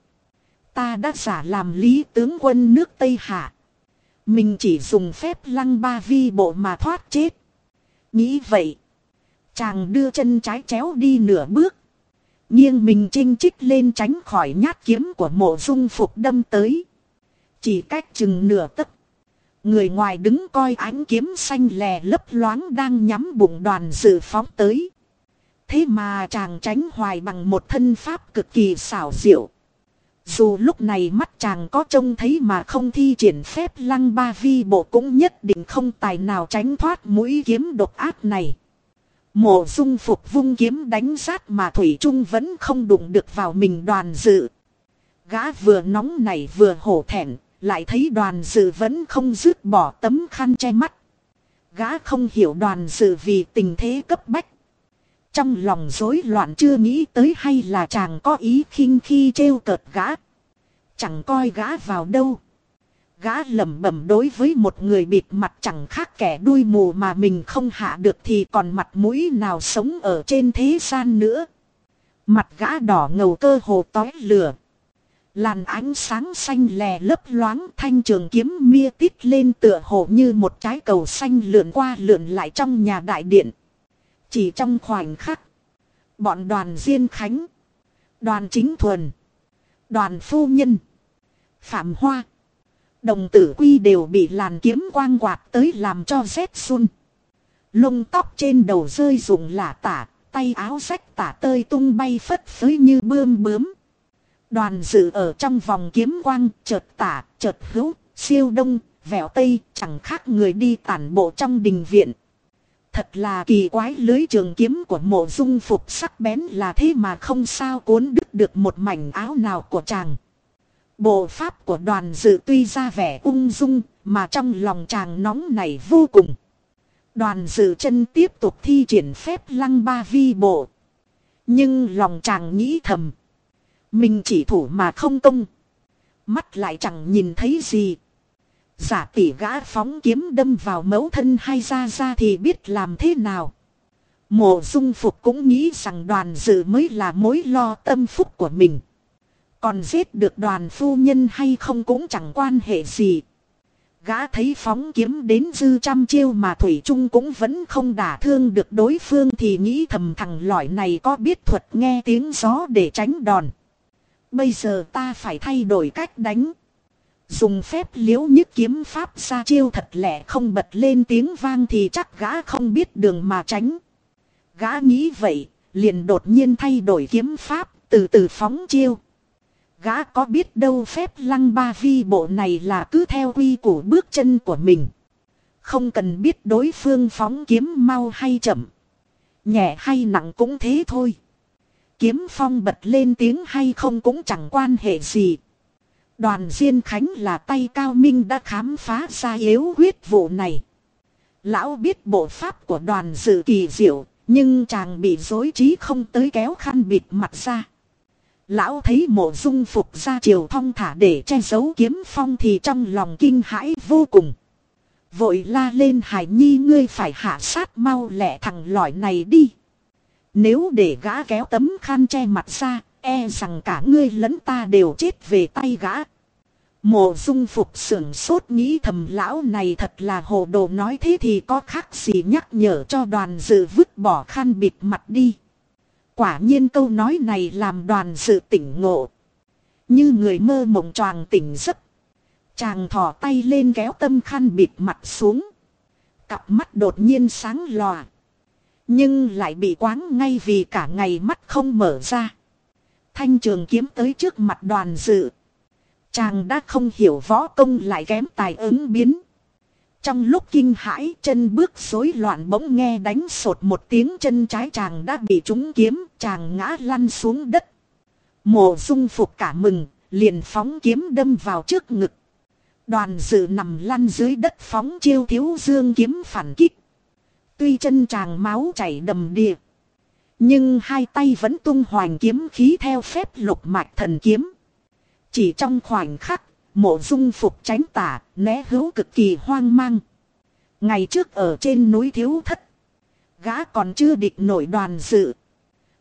Ta đã giả làm lý tướng quân nước Tây Hạ. Mình chỉ dùng phép lăng ba vi bộ mà thoát chết. Nghĩ vậy. Chàng đưa chân trái chéo đi nửa bước. Nghiêng mình chinh chích lên tránh khỏi nhát kiếm của mộ dung phục đâm tới. Chỉ cách chừng nửa tấc. Người ngoài đứng coi ánh kiếm xanh lè lấp loáng đang nhắm bụng đoàn dự phóng tới. Thế mà chàng tránh hoài bằng một thân pháp cực kỳ xảo diệu. Dù lúc này mắt chàng có trông thấy mà không thi triển phép lăng ba vi bộ cũng nhất định không tài nào tránh thoát mũi kiếm độc ác này. Mộ dung phục vung kiếm đánh sát mà Thủy Trung vẫn không đụng được vào mình đoàn dự. Gã vừa nóng nảy vừa hổ thẹn, lại thấy đoàn dự vẫn không dứt bỏ tấm khăn che mắt. Gã không hiểu đoàn dự vì tình thế cấp bách. Trong lòng rối loạn chưa nghĩ tới hay là chàng có ý khinh khi trêu cợt gã. Chẳng coi gã vào đâu. Gã lẩm bẩm đối với một người bịt mặt chẳng khác kẻ đuôi mù mà mình không hạ được thì còn mặt mũi nào sống ở trên thế gian nữa. Mặt gã đỏ ngầu cơ hồ tói lửa. Làn ánh sáng xanh lè lấp loáng thanh trường kiếm mia tít lên tựa hồ như một trái cầu xanh lượn qua lượn lại trong nhà đại điện. Chỉ trong khoảnh khắc. Bọn đoàn Diên Khánh. Đoàn Chính Thuần. Đoàn Phu Nhân. Phạm Hoa. Đồng tử quy đều bị làn kiếm quang quạt tới làm cho rét xuân. Lông tóc trên đầu rơi rụng lả tả, tay áo rách tả tơi tung bay phất phới như bươm bướm. Đoàn dự ở trong vòng kiếm quang, chợt tả, chợt hữu, siêu đông, vẻo tây, chẳng khác người đi tản bộ trong đình viện. Thật là kỳ quái lưới trường kiếm của mộ dung phục sắc bén là thế mà không sao cuốn đứt được một mảnh áo nào của chàng. Bộ pháp của đoàn dự tuy ra vẻ ung dung, mà trong lòng chàng nóng này vô cùng. Đoàn dự chân tiếp tục thi triển phép lăng ba vi bộ. Nhưng lòng chàng nghĩ thầm. Mình chỉ thủ mà không công. Mắt lại chẳng nhìn thấy gì. Giả tỷ gã phóng kiếm đâm vào mẫu thân hay ra ra thì biết làm thế nào. Mộ dung phục cũng nghĩ rằng đoàn dự mới là mối lo tâm phúc của mình. Còn giết được đoàn phu nhân hay không cũng chẳng quan hệ gì. Gã thấy phóng kiếm đến dư trăm chiêu mà Thủy Trung cũng vẫn không đả thương được đối phương thì nghĩ thầm thằng lõi này có biết thuật nghe tiếng gió để tránh đòn. Bây giờ ta phải thay đổi cách đánh. Dùng phép liễu nhức kiếm pháp ra chiêu thật lẻ không bật lên tiếng vang thì chắc gã không biết đường mà tránh. Gã nghĩ vậy, liền đột nhiên thay đổi kiếm pháp, từ từ phóng chiêu. Gã có biết đâu phép lăng ba vi bộ này là cứ theo quy củ bước chân của mình. Không cần biết đối phương phóng kiếm mau hay chậm. Nhẹ hay nặng cũng thế thôi. Kiếm phong bật lên tiếng hay không cũng chẳng quan hệ gì. Đoàn Diên Khánh là tay cao minh đã khám phá ra yếu huyết vụ này. Lão biết bộ pháp của đoàn dự kỳ diệu, nhưng chàng bị dối trí không tới kéo khăn bịt mặt ra. Lão thấy mộ dung phục ra chiều thong thả để che giấu kiếm phong thì trong lòng kinh hãi vô cùng. Vội la lên hải nhi ngươi phải hạ sát mau lẹ thằng lõi này đi. Nếu để gã kéo tấm khăn che mặt ra, e rằng cả ngươi lẫn ta đều chết về tay gã. Mộ dung phục sưởng sốt nghĩ thầm, lão này thật là hồ đồ, nói thế thì có khác gì nhắc nhở cho đoàn dự vứt bỏ khăn bịt mặt đi. Quả nhiên câu nói này làm đoàn dự tỉnh ngộ. Như người mơ mộng choàng tỉnh giấc. Chàng thỏ tay lên kéo tâm khăn bịt mặt xuống. Cặp mắt đột nhiên sáng lòa. Nhưng lại bị quáng ngay vì cả ngày mắt không mở ra. Thanh trường kiếm tới trước mặt đoàn dự. Chàng đã không hiểu võ công lại kém tài ứng biến. Trong lúc kinh hãi chân bước rối loạn bỗng nghe đánh sột một tiếng chân trái chàng đã bị trúng kiếm, chàng ngã lăn xuống đất. Mộ dung phục cả mừng, liền phóng kiếm đâm vào trước ngực. Đoàn dự nằm lăn dưới đất phóng chiêu thiếu dương kiếm phản kích. Tuy chân chàng máu chảy đầm đìa. Nhưng hai tay vẫn tung hoành kiếm khí theo phép lục mạch thần kiếm. Chỉ trong khoảnh khắc, mộ dung phục tránh tả, né hữu cực kỳ hoang mang. Ngày trước ở trên núi thiếu thất, gã còn chưa địch nổi đoàn dự.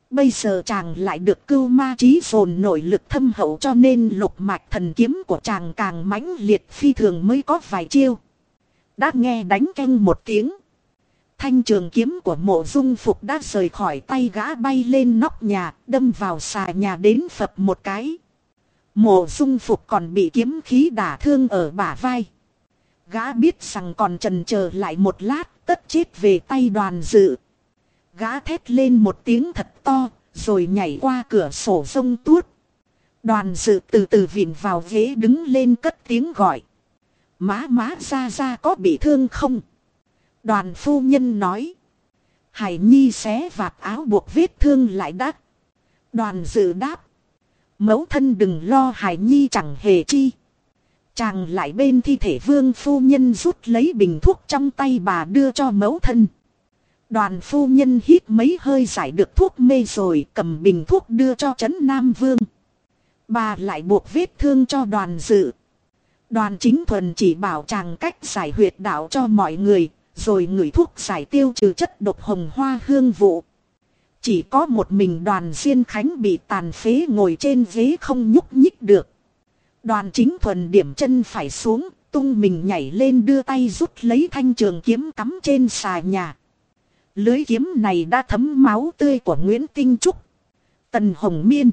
Bây giờ chàng lại được cưu ma trí phồn nội lực thâm hậu cho nên lục mạch thần kiếm của chàng càng mãnh liệt phi thường mới có vài chiêu. Đã nghe đánh canh một tiếng. Thanh trường kiếm của mộ dung phục đã rời khỏi tay gã bay lên nóc nhà, đâm vào xà nhà đến phập một cái. Mộ dung phục còn bị kiếm khí đả thương ở bả vai. Gã biết rằng còn trần chờ lại một lát, tất chết về tay đoàn dự. Gã thét lên một tiếng thật to, rồi nhảy qua cửa sổ sông tuốt. Đoàn dự từ từ vịn vào ghế đứng lên cất tiếng gọi. Má má ra ra có bị thương không? Đoàn phu nhân nói. Hải Nhi xé vạt áo buộc vết thương lại đắt. Đoàn dự đáp. Mẫu thân đừng lo Hải Nhi chẳng hề chi. Chàng lại bên thi thể vương phu nhân rút lấy bình thuốc trong tay bà đưa cho mẫu thân. Đoàn phu nhân hít mấy hơi giải được thuốc mê rồi cầm bình thuốc đưa cho trấn Nam Vương. Bà lại buộc vết thương cho đoàn dự. Đoàn chính thuần chỉ bảo chàng cách giải huyệt đạo cho mọi người, rồi ngửi thuốc giải tiêu trừ chất độc hồng hoa hương vụ. Chỉ có một mình đoàn Diên Khánh bị tàn phế ngồi trên ghế không nhúc nhích được. Đoàn chính thuần điểm chân phải xuống, tung mình nhảy lên đưa tay rút lấy thanh trường kiếm cắm trên xà nhà. Lưới kiếm này đã thấm máu tươi của Nguyễn Tinh Trúc. Tần Hồng Miên.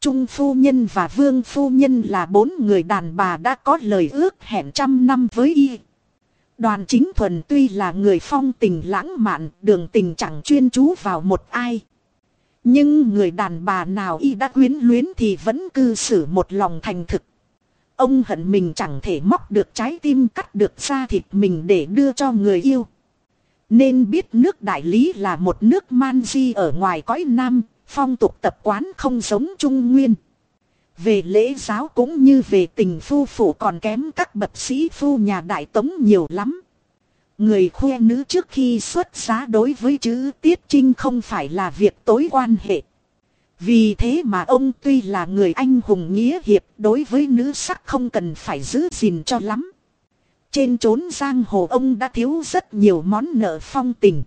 Trung Phu Nhân và Vương Phu Nhân là bốn người đàn bà đã có lời ước hẹn trăm năm với y. Đoàn chính thuần tuy là người phong tình lãng mạn, đường tình chẳng chuyên chú vào một ai. Nhưng người đàn bà nào y đã quyến luyến thì vẫn cư xử một lòng thành thực. Ông hận mình chẳng thể móc được trái tim cắt được da thịt mình để đưa cho người yêu. Nên biết nước đại lý là một nước man di ở ngoài cõi nam, phong tục tập quán không giống trung nguyên. Về lễ giáo cũng như về tình phu phụ còn kém các bậc sĩ phu nhà đại tống nhiều lắm. Người khoe nữ trước khi xuất giá đối với chữ tiết trinh không phải là việc tối quan hệ. Vì thế mà ông tuy là người anh hùng nghĩa hiệp đối với nữ sắc không cần phải giữ gìn cho lắm. Trên trốn giang hồ ông đã thiếu rất nhiều món nợ phong tình.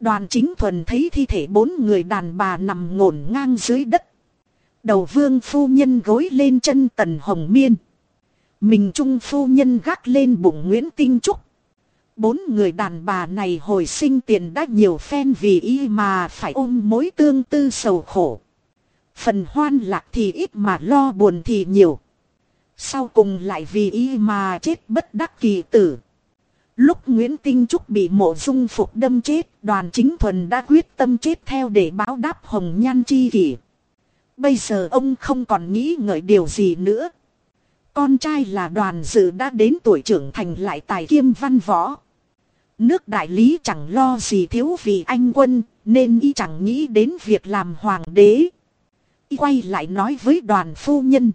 Đoàn chính thuần thấy thi thể bốn người đàn bà nằm ngổn ngang dưới đất. Đầu vương phu nhân gối lên chân tần hồng miên. Mình trung phu nhân gác lên bụng Nguyễn Tinh Trúc. Bốn người đàn bà này hồi sinh tiền đã nhiều phen vì y mà phải ôm mối tương tư sầu khổ. Phần hoan lạc thì ít mà lo buồn thì nhiều. Sau cùng lại vì y mà chết bất đắc kỳ tử. Lúc Nguyễn Tinh Trúc bị mộ dung phục đâm chết, đoàn chính thuần đã quyết tâm chết theo để báo đáp hồng nhan chi kỷ. Bây giờ ông không còn nghĩ ngợi điều gì nữa. Con trai là đoàn dự đã đến tuổi trưởng thành lại tài kiêm văn võ. Nước đại lý chẳng lo gì thiếu vì anh quân, nên y chẳng nghĩ đến việc làm hoàng đế. Y quay lại nói với đoàn phu nhân.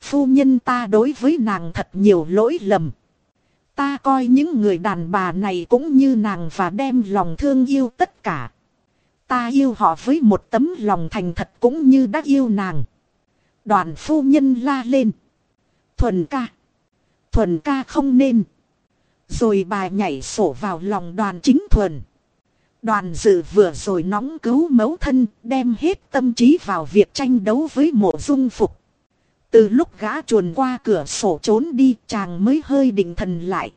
Phu nhân ta đối với nàng thật nhiều lỗi lầm. Ta coi những người đàn bà này cũng như nàng và đem lòng thương yêu tất cả. Ta yêu họ với một tấm lòng thành thật cũng như đã yêu nàng. Đoàn phu nhân la lên. Thuần ca. Thuần ca không nên. Rồi bà nhảy sổ vào lòng đoàn chính thuần. Đoàn dự vừa rồi nóng cứu mấu thân, đem hết tâm trí vào việc tranh đấu với mộ dung phục. Từ lúc gã chuồn qua cửa sổ trốn đi, chàng mới hơi định thần lại.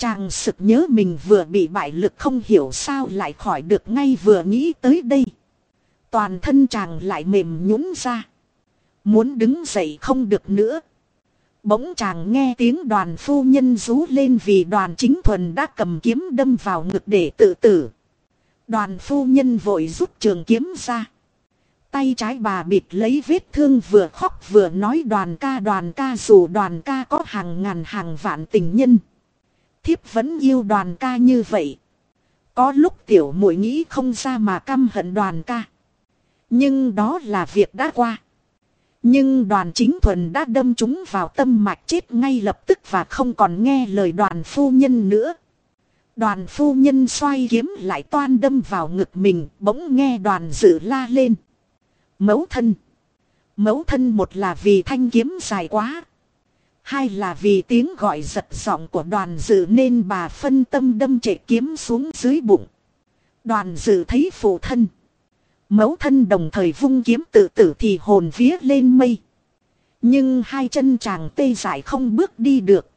Chàng sực nhớ mình vừa bị bại lực không hiểu sao lại khỏi được ngay vừa nghĩ tới đây. Toàn thân chàng lại mềm nhũn ra. Muốn đứng dậy không được nữa. Bỗng chàng nghe tiếng đoàn phu nhân rú lên vì đoàn chính thuần đã cầm kiếm đâm vào ngực để tự tử. Đoàn phu nhân vội rút trường kiếm ra. Tay trái bà bịt lấy vết thương vừa khóc vừa nói đoàn ca đoàn ca dù đoàn ca có hàng ngàn hàng vạn tình nhân. Thiếp vẫn yêu đoàn ca như vậy. Có lúc tiểu muội nghĩ không ra mà căm hận đoàn ca. Nhưng đó là việc đã qua. Nhưng đoàn chính thuần đã đâm chúng vào tâm mạch chết ngay lập tức và không còn nghe lời đoàn phu nhân nữa. Đoàn phu nhân xoay kiếm lại toan đâm vào ngực mình, bỗng nghe đoàn dự la lên. Mẫu thân. Mẫu thân một là vì thanh kiếm dài quá. Hai là vì tiếng gọi giật giọng của đoàn dự nên bà phân tâm đâm trệ kiếm xuống dưới bụng. Đoàn dự thấy phụ thân. Mẫu thân đồng thời vung kiếm tự tử thì hồn vía lên mây. Nhưng hai chân chàng tê dại không bước đi được.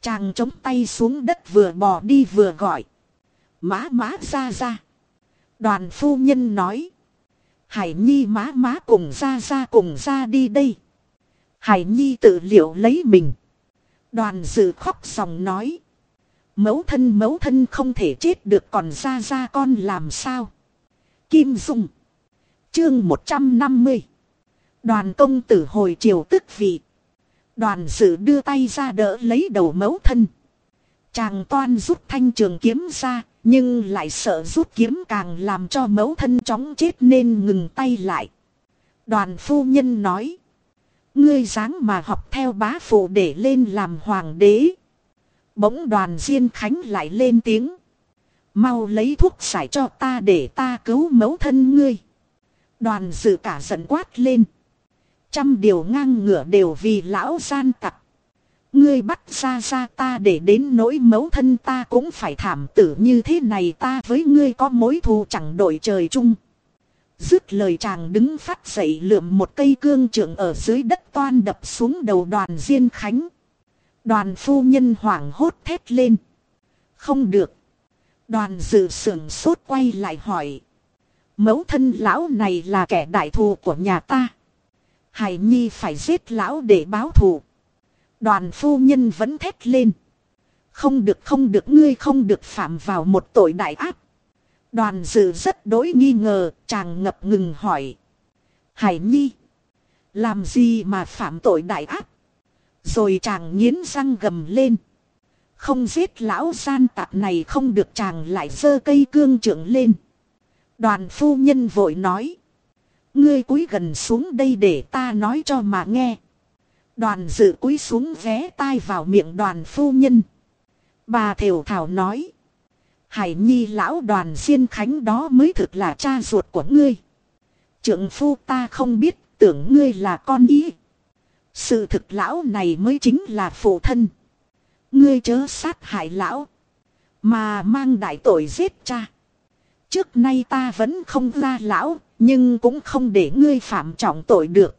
Chàng chống tay xuống đất vừa bò đi vừa gọi. Má má ra ra. Đoàn phu nhân nói. Hải Nhi má má cùng ra ra cùng ra đi đây. Hải Nhi tự liệu lấy mình. Đoàn dự khóc sòng nói. Mẫu thân mẫu thân không thể chết được còn ra ra con làm sao. Kim Dung. Chương 150. Đoàn công tử hồi chiều tức vị. Đoàn dự đưa tay ra đỡ lấy đầu mẫu thân. Chàng toan rút thanh trường kiếm ra, nhưng lại sợ rút kiếm càng làm cho mẫu thân chóng chết nên ngừng tay lại. Đoàn phu nhân nói. Ngươi dáng mà học theo bá phụ để lên làm hoàng đế. Bỗng đoàn Diên Khánh lại lên tiếng. Mau lấy thuốc giải cho ta để ta cứu mẫu thân ngươi. Đoàn dự cả giận quát lên. Trăm điều ngang ngửa đều vì lão gian tặc. Ngươi bắt ra ra ta để đến nỗi mẫu thân ta cũng phải thảm tử như thế này ta với ngươi có mối thù chẳng đổi trời chung. Dứt lời chàng đứng phát dậy lượm một cây cương trượng ở dưới đất toan đập xuống đầu đoàn Diên Khánh. Đoàn phu nhân hoảng hốt thét lên. Không được. Đoàn dự sưởng sốt quay lại hỏi. Mẫu thân lão này là kẻ đại thù của nhà ta. Hải Nhi phải giết lão để báo thù. Đoàn phu nhân vẫn thét lên. Không được không được, ngươi không được phạm vào một tội đại ác. Đoàn dự rất đối nghi ngờ, chàng ngập ngừng hỏi. Hải Nhi, làm gì mà phạm tội đại ác? Rồi chàng nghiến răng gầm lên. Không giết lão gian tạp này không được chàng lại giơ cây cương trưởng lên. Đoàn phu nhân vội nói. Ngươi cúi gần xuống đây để ta nói cho mà nghe. Đoàn dự cúi xuống vé tai vào miệng đoàn phu nhân. Bà Thiểu Thảo nói. Hải nhi lão đoàn diên khánh đó mới thực là cha ruột của ngươi. Trượng phu ta không biết tưởng ngươi là con ý. Sự thực lão này mới chính là phụ thân. Ngươi chớ sát hại lão. Mà mang đại tội giết cha. Trước nay ta vẫn không ra lão, nhưng cũng không để ngươi phạm trọng tội được.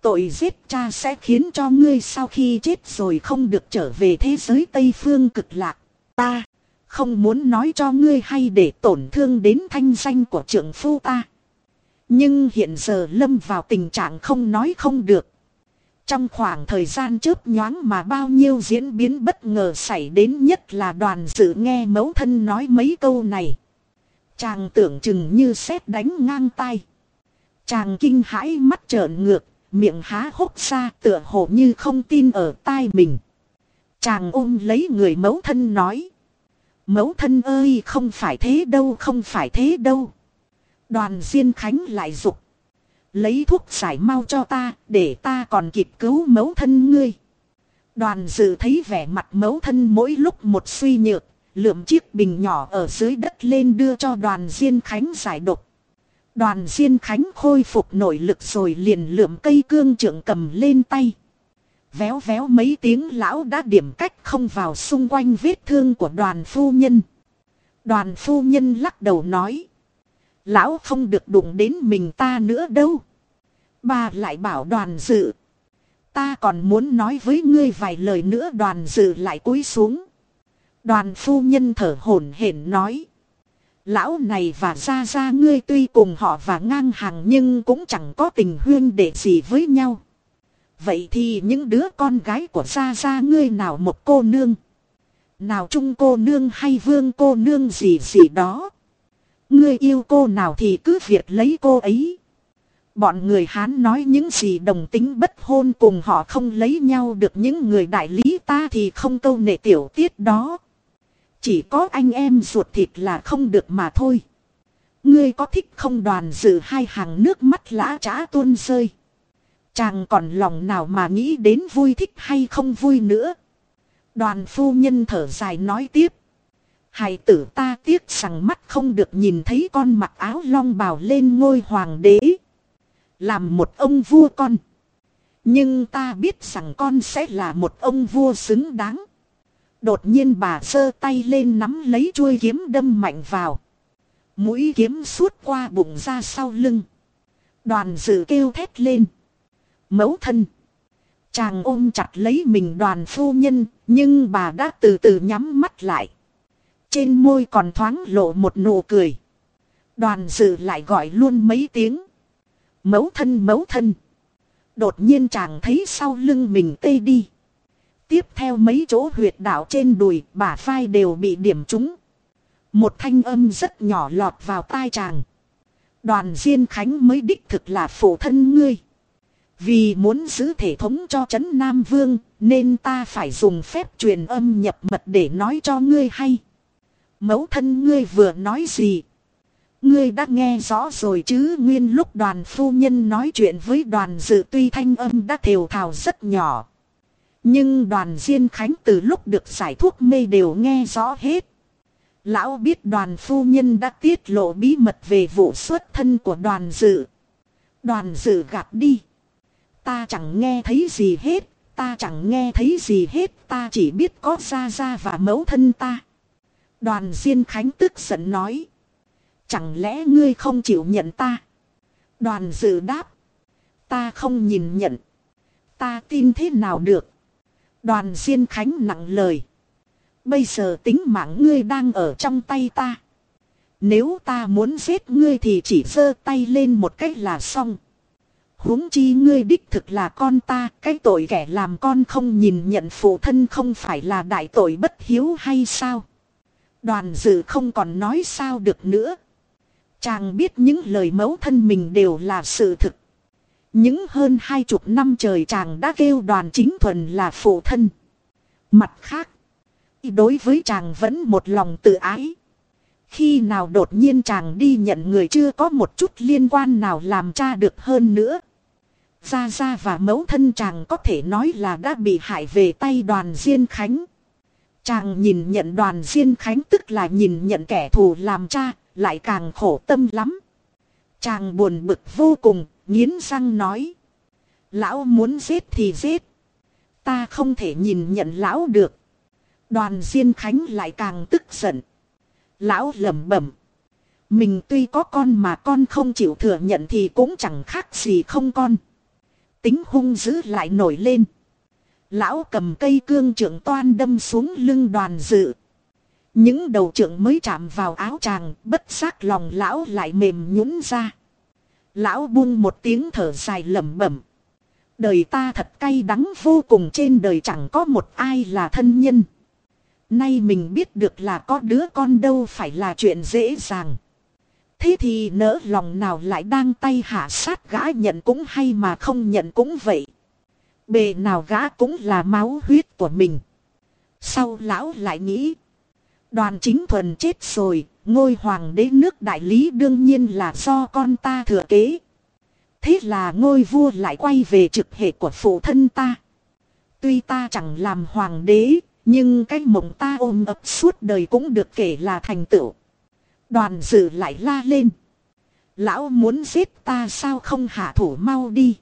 Tội giết cha sẽ khiến cho ngươi sau khi chết rồi không được trở về thế giới Tây Phương cực lạc. Ta không muốn nói cho ngươi hay để tổn thương đến thanh danh của trưởng phu ta. Nhưng hiện giờ lâm vào tình trạng không nói không được. Trong khoảng thời gian chớp nhoáng mà bao nhiêu diễn biến bất ngờ xảy đến nhất là đoàn dự nghe mẫu thân nói mấy câu này. Chàng tưởng chừng như xét đánh ngang tay. Chàng kinh hãi mắt trợn ngược, miệng há hốc ra tựa hồ như không tin ở tai mình. Chàng ôm lấy người mẫu thân nói. Mẫu thân ơi, không phải thế đâu, không phải thế đâu. Đoàn Diên Khánh lại dục Lấy thuốc giải mau cho ta, để ta còn kịp cứu mẫu thân ngươi. Đoàn dự thấy vẻ mặt mẫu thân mỗi lúc một suy nhược. Lượm chiếc bình nhỏ ở dưới đất lên đưa cho đoàn Diên Khánh giải độc. Đoàn Diên Khánh khôi phục nội lực rồi liền lượm cây cương trưởng cầm lên tay. Véo véo mấy tiếng lão đã điểm cách không vào xung quanh vết thương của đoàn phu nhân. Đoàn phu nhân lắc đầu nói. Lão không được đụng đến mình ta nữa đâu. Bà lại bảo đoàn dự. Ta còn muốn nói với ngươi vài lời nữa đoàn dự lại cúi xuống. Đoàn phu nhân thở hổn hển nói. Lão này và ra ra ngươi tuy cùng họ và ngang hàng nhưng cũng chẳng có tình huyên để gì với nhau. Vậy thì những đứa con gái của Gia Gia ngươi nào một cô nương. Nào trung cô nương hay vương cô nương gì gì đó. Ngươi yêu cô nào thì cứ việc lấy cô ấy. Bọn người Hán nói những gì đồng tính bất hôn cùng họ không lấy nhau được những người đại lý ta thì không câu nệ tiểu tiết đó. Chỉ có anh em ruột thịt là không được mà thôi. Ngươi có thích không đoàn dự hai hàng nước mắt lã trá tuôn rơi. Chàng còn lòng nào mà nghĩ đến vui thích hay không vui nữa. Đoàn phu nhân thở dài nói tiếp. Hài tử ta tiếc rằng mắt không được nhìn thấy con mặc áo long bào lên ngôi hoàng đế. Làm một ông vua con. Nhưng ta biết rằng con sẽ là một ông vua xứng đáng. Đột nhiên bà giơ tay lên nắm lấy chuôi kiếm đâm mạnh vào. Mũi kiếm suốt qua bụng ra sau lưng. Đoàn dự kêu thét lên. Mẫu thân. Chàng ôm chặt lấy mình đoàn phu nhân, nhưng bà đã từ từ nhắm mắt lại. Trên môi còn thoáng lộ một nụ cười. Đoàn dự lại gọi luôn mấy tiếng. Mẫu thân mẫu thân. Đột nhiên chàng thấy sau lưng mình tê đi. Tiếp theo mấy chỗ huyệt đạo trên đùi, bả vai đều bị điểm trúng. Một thanh âm rất nhỏ lọt vào tai chàng. Đoàn Diên Khánh mới đích thực là phụ thân ngươi. Vì muốn giữ thể thống cho Trấn Nam Vương, nên ta phải dùng phép truyền âm nhập mật để nói cho ngươi hay. Mẫu thân ngươi vừa nói gì? Ngươi đã nghe rõ rồi chứ nguyên lúc đoàn phu nhân nói chuyện với đoàn dự tuy thanh âm đã thều thào rất nhỏ. Nhưng đoàn Diên Khánh từ lúc được giải thuốc mê đều nghe rõ hết. Lão biết đoàn phu nhân đã tiết lộ bí mật về vụ xuất thân của đoàn dự. Đoàn dự gạt đi. Ta chẳng nghe thấy gì hết, ta chẳng nghe thấy gì hết, ta chỉ biết có gia gia và mẫu thân ta. Đoàn Diên Khánh tức giận nói. Chẳng lẽ ngươi không chịu nhận ta? Đoàn dự đáp. Ta không nhìn nhận. Ta tin thế nào được? Đoàn Diên Khánh nặng lời. Bây giờ tính mạng ngươi đang ở trong tay ta. Nếu ta muốn giết ngươi thì chỉ giơ tay lên một cách là xong huống chi ngươi đích thực là con ta, cái tội kẻ làm con không nhìn nhận phụ thân không phải là đại tội bất hiếu hay sao? Đoàn dự không còn nói sao được nữa. Chàng biết những lời mẫu thân mình đều là sự thực. Những hơn hai chục năm trời chàng đã kêu đoàn chính thuần là phụ thân. Mặt khác, đối với chàng vẫn một lòng tự ái. Khi nào đột nhiên chàng đi nhận người chưa có một chút liên quan nào làm cha được hơn nữa. Gia Gia và mẫu thân chàng có thể nói là đã bị hại về tay đoàn Diên Khánh. Chàng nhìn nhận đoàn Diên Khánh tức là nhìn nhận kẻ thù làm cha, lại càng khổ tâm lắm. Chàng buồn bực vô cùng, nghiến răng nói. Lão muốn giết thì giết. Ta không thể nhìn nhận lão được. Đoàn Diên Khánh lại càng tức giận. Lão lẩm bẩm. Mình tuy có con mà con không chịu thừa nhận thì cũng chẳng khác gì không con. Tính hung dữ lại nổi lên. Lão cầm cây cương trưởng toan đâm xuống lưng đoàn dự. Những đầu trưởng mới chạm vào áo chàng, bất giác lòng lão lại mềm nhũn ra. Lão buông một tiếng thở dài lẩm bẩm. Đời ta thật cay đắng vô cùng trên đời chẳng có một ai là thân nhân. Nay mình biết được là có đứa con đâu phải là chuyện dễ dàng. Thế thì nỡ lòng nào lại đang tay hạ sát gã nhận cũng hay mà không nhận cũng vậy. Bề nào gã cũng là máu huyết của mình. Sau lão lại nghĩ. Đoàn chính thuần chết rồi, ngôi hoàng đế nước đại lý đương nhiên là do con ta thừa kế. Thế là ngôi vua lại quay về trực hệ của phụ thân ta. Tuy ta chẳng làm hoàng đế, nhưng cái mộng ta ôm ấp suốt đời cũng được kể là thành tựu. Đoàn dự lại la lên. Lão muốn giết ta sao không hạ thủ mau đi.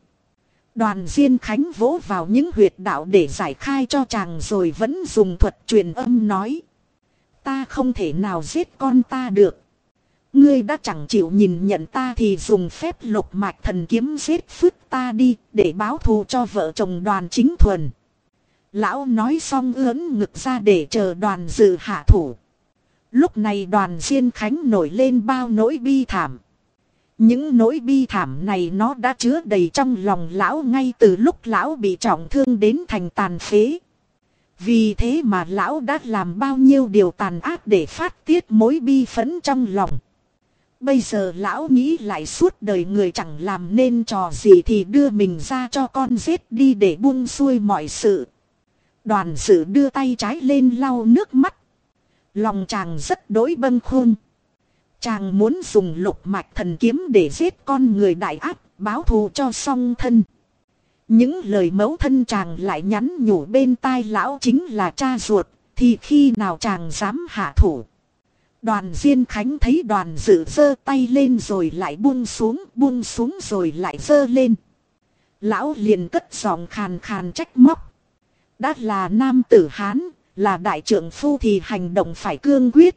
Đoàn Diên Khánh vỗ vào những huyệt đạo để giải khai cho chàng rồi vẫn dùng thuật truyền âm nói. Ta không thể nào giết con ta được. Ngươi đã chẳng chịu nhìn nhận ta thì dùng phép lục mạch thần kiếm giết phước ta đi để báo thù cho vợ chồng đoàn chính thuần. Lão nói xong ướn ngực ra để chờ đoàn dự hạ thủ. Lúc này đoàn Diên Khánh nổi lên bao nỗi bi thảm. Những nỗi bi thảm này nó đã chứa đầy trong lòng lão ngay từ lúc lão bị trọng thương đến thành tàn phế. Vì thế mà lão đã làm bao nhiêu điều tàn ác để phát tiết mối bi phấn trong lòng. Bây giờ lão nghĩ lại suốt đời người chẳng làm nên trò gì thì đưa mình ra cho con giết đi để buông xuôi mọi sự. Đoàn sự đưa tay trái lên lau nước mắt. Lòng chàng rất đối bâng khuôn. Chàng muốn dùng lục mạch thần kiếm để giết con người đại ác, báo thù cho song thân. Những lời mẫu thân chàng lại nhắn nhủ bên tai lão chính là cha ruột, thì khi nào chàng dám hạ thủ. Đoàn Diên Khánh thấy đoàn dự giơ tay lên rồi lại buông xuống, buông xuống rồi lại giơ lên. Lão liền cất giọng khàn khàn trách móc. Đã là nam tử Hán, là đại trưởng phu thì hành động phải cương quyết.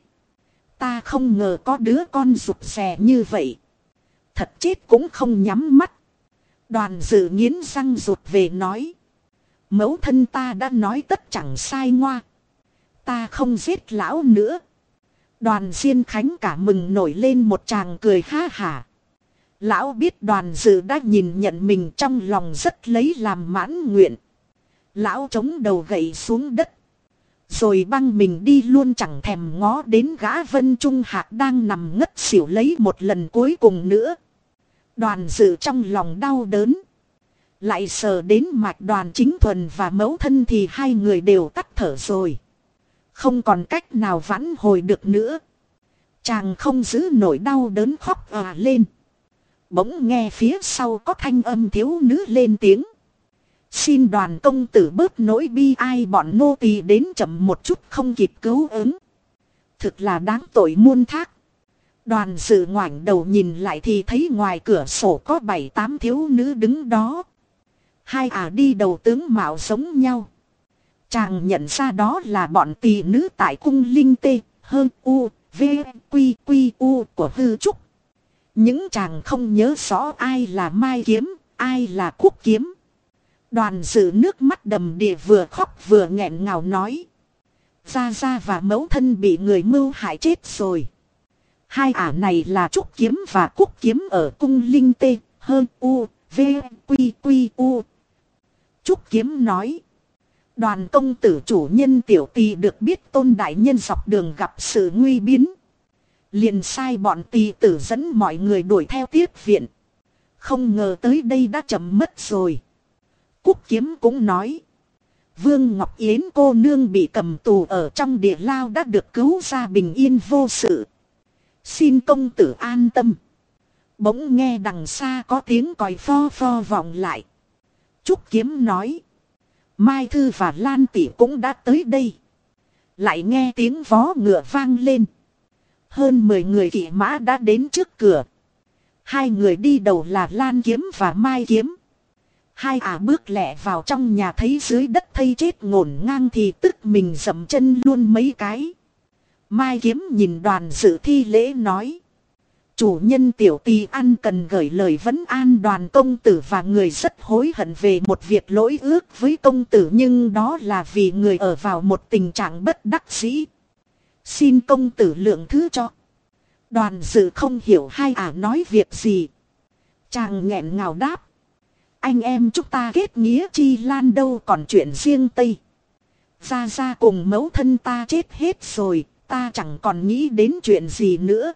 Ta không ngờ có đứa con rụt rè như vậy. Thật chết cũng không nhắm mắt. Đoàn dự nghiến răng rụt về nói. Mẫu thân ta đã nói tất chẳng sai ngoa. Ta không giết lão nữa. Đoàn Diên Khánh cả mừng nổi lên một tràng cười ha hả. Lão biết đoàn dự đã nhìn nhận mình trong lòng rất lấy làm mãn nguyện. Lão chống đầu gậy xuống đất. Rồi băng mình đi luôn chẳng thèm ngó đến gã Vân Trung Hạc đang nằm ngất xỉu lấy một lần cuối cùng nữa. Đoàn dự trong lòng đau đớn. Lại sờ đến mạch đoàn chính thuần và mẫu thân thì hai người đều tắt thở rồi. Không còn cách nào vãn hồi được nữa. Chàng không giữ nổi đau đớn khóc à lên. Bỗng nghe phía sau có thanh âm thiếu nữ lên tiếng. Xin đoàn công tử bớt nỗi bi ai bọn nô tỳ đến chậm một chút không kịp cứu ứng. Thực là đáng tội muôn thác. Đoàn sự ngoảnh đầu nhìn lại thì thấy ngoài cửa sổ có bảy tám thiếu nữ đứng đó. Hai ả đi đầu tướng mạo giống nhau. Chàng nhận ra đó là bọn tỳ nữ tại cung linh tê, hơn u, v, quy, quy, u của hư trúc. Những chàng không nhớ rõ ai là mai kiếm, ai là quốc kiếm. Đoàn dự nước mắt đầm đìa vừa khóc vừa nghẹn ngào nói. Gia Gia và mẫu thân bị người mưu hại chết rồi. Hai ả này là trúc kiếm và quốc kiếm ở cung linh tê, hơn u, v, quy, quy, u. Trúc kiếm nói. Đoàn công tử chủ nhân tiểu tỳ được biết tôn đại nhân dọc đường gặp sự nguy biến. Liền sai bọn tỳ tử dẫn mọi người đuổi theo tiếp viện. Không ngờ tới đây đã chậm mất rồi. Cúc kiếm cũng nói. Vương Ngọc Yến cô nương bị cầm tù ở trong địa lao đã được cứu ra bình yên vô sự. Xin công tử an tâm. Bỗng nghe đằng xa có tiếng còi pho pho vọng lại. Trúc kiếm nói. Mai Thư và Lan Tỷ cũng đã tới đây. Lại nghe tiếng vó ngựa vang lên. Hơn 10 người kỵ mã đã đến trước cửa. Hai người đi đầu là Lan Kiếm và Mai Kiếm. Hai ả bước lẹ vào trong nhà thấy dưới đất thây chết ngổn ngang thì tức mình dậm chân luôn mấy cái. Mai Kiếm nhìn đoàn dự thi lễ nói. Chủ nhân tiểu tì ăn cần gửi lời vấn an đoàn công tử và người rất hối hận về một việc lỗi ước với công tử nhưng đó là vì người ở vào một tình trạng bất đắc dĩ. Xin công tử lượng thứ cho. Đoàn dự không hiểu hai ả nói việc gì. Chàng nghẹn ngào đáp. Anh em chúng ta kết nghĩa chi lan đâu còn chuyện riêng Tây. Ra ra cùng mẫu thân ta chết hết rồi, ta chẳng còn nghĩ đến chuyện gì nữa.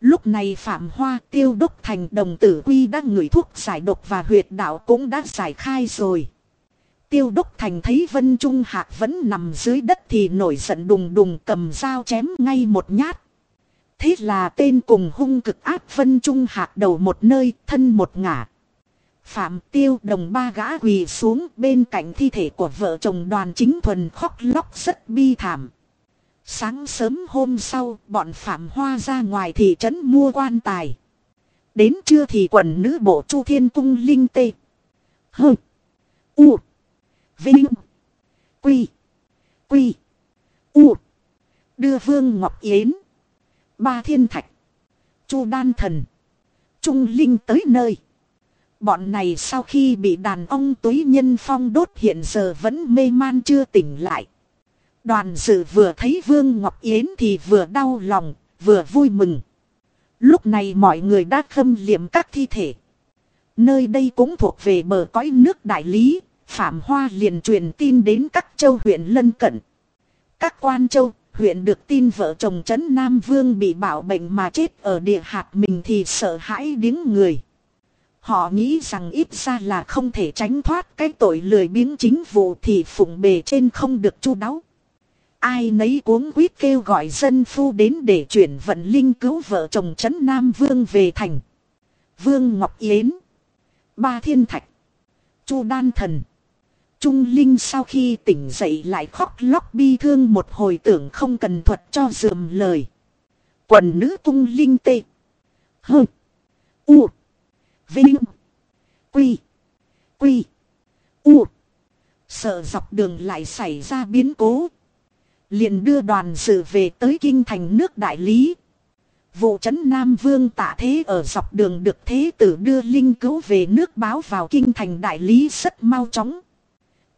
Lúc này Phạm Hoa tiêu đốc thành đồng tử quy đã ngửi thuốc giải độc và huyệt đạo cũng đã giải khai rồi. Tiêu đốc thành thấy Vân Trung Hạc vẫn nằm dưới đất thì nổi giận đùng đùng cầm dao chém ngay một nhát. Thế là tên cùng hung cực áp Vân Trung Hạc đầu một nơi thân một ngả. Phạm tiêu đồng ba gã quỳ xuống bên cạnh thi thể của vợ chồng đoàn chính thuần khóc lóc rất bi thảm. Sáng sớm hôm sau, bọn Phạm Hoa ra ngoài thị trấn mua quan tài. Đến trưa thì quần nữ bộ Chu Thiên Cung Linh Tê. Hơ. U. Vinh. Quy. Quy. U. Đưa Vương Ngọc Yến. Ba Thiên Thạch. Chu Đan Thần. Trung Linh tới nơi. Bọn này sau khi bị đàn ông túy nhân phong đốt hiện giờ vẫn mê man chưa tỉnh lại. Đoàn dự vừa thấy Vương Ngọc Yến thì vừa đau lòng, vừa vui mừng. Lúc này mọi người đã khâm liệm các thi thể. Nơi đây cũng thuộc về bờ cõi nước đại lý, Phạm Hoa liền truyền tin đến các châu huyện lân cận. Các quan châu, huyện được tin vợ chồng Trấn Nam Vương bị bạo bệnh mà chết ở địa hạt mình thì sợ hãi điếng người. Họ nghĩ rằng ít ra là không thể tránh thoát cái tội lười biếng chính vụ thì phụng bề trên không được chu đáo. Ai nấy cuống quýt kêu gọi dân phu đến để chuyển vận linh cứu vợ chồng Trấn Nam Vương về thành. Vương Ngọc Yến. Ba Thiên Thạch. Chu Đan Thần. Trung Linh sau khi tỉnh dậy lại khóc lóc bi thương một hồi tưởng không cần thuật cho dườm lời. Quần nữ tung Linh tê. Hơ. U. Vinh. Quy. Quy. U. Sợ dọc đường lại xảy ra biến cố. liền đưa đoàn sự về tới kinh thành nước đại lý. Vụ trấn Nam Vương tạ thế ở dọc đường được thế tử đưa linh cứu về nước báo vào kinh thành đại lý rất mau chóng.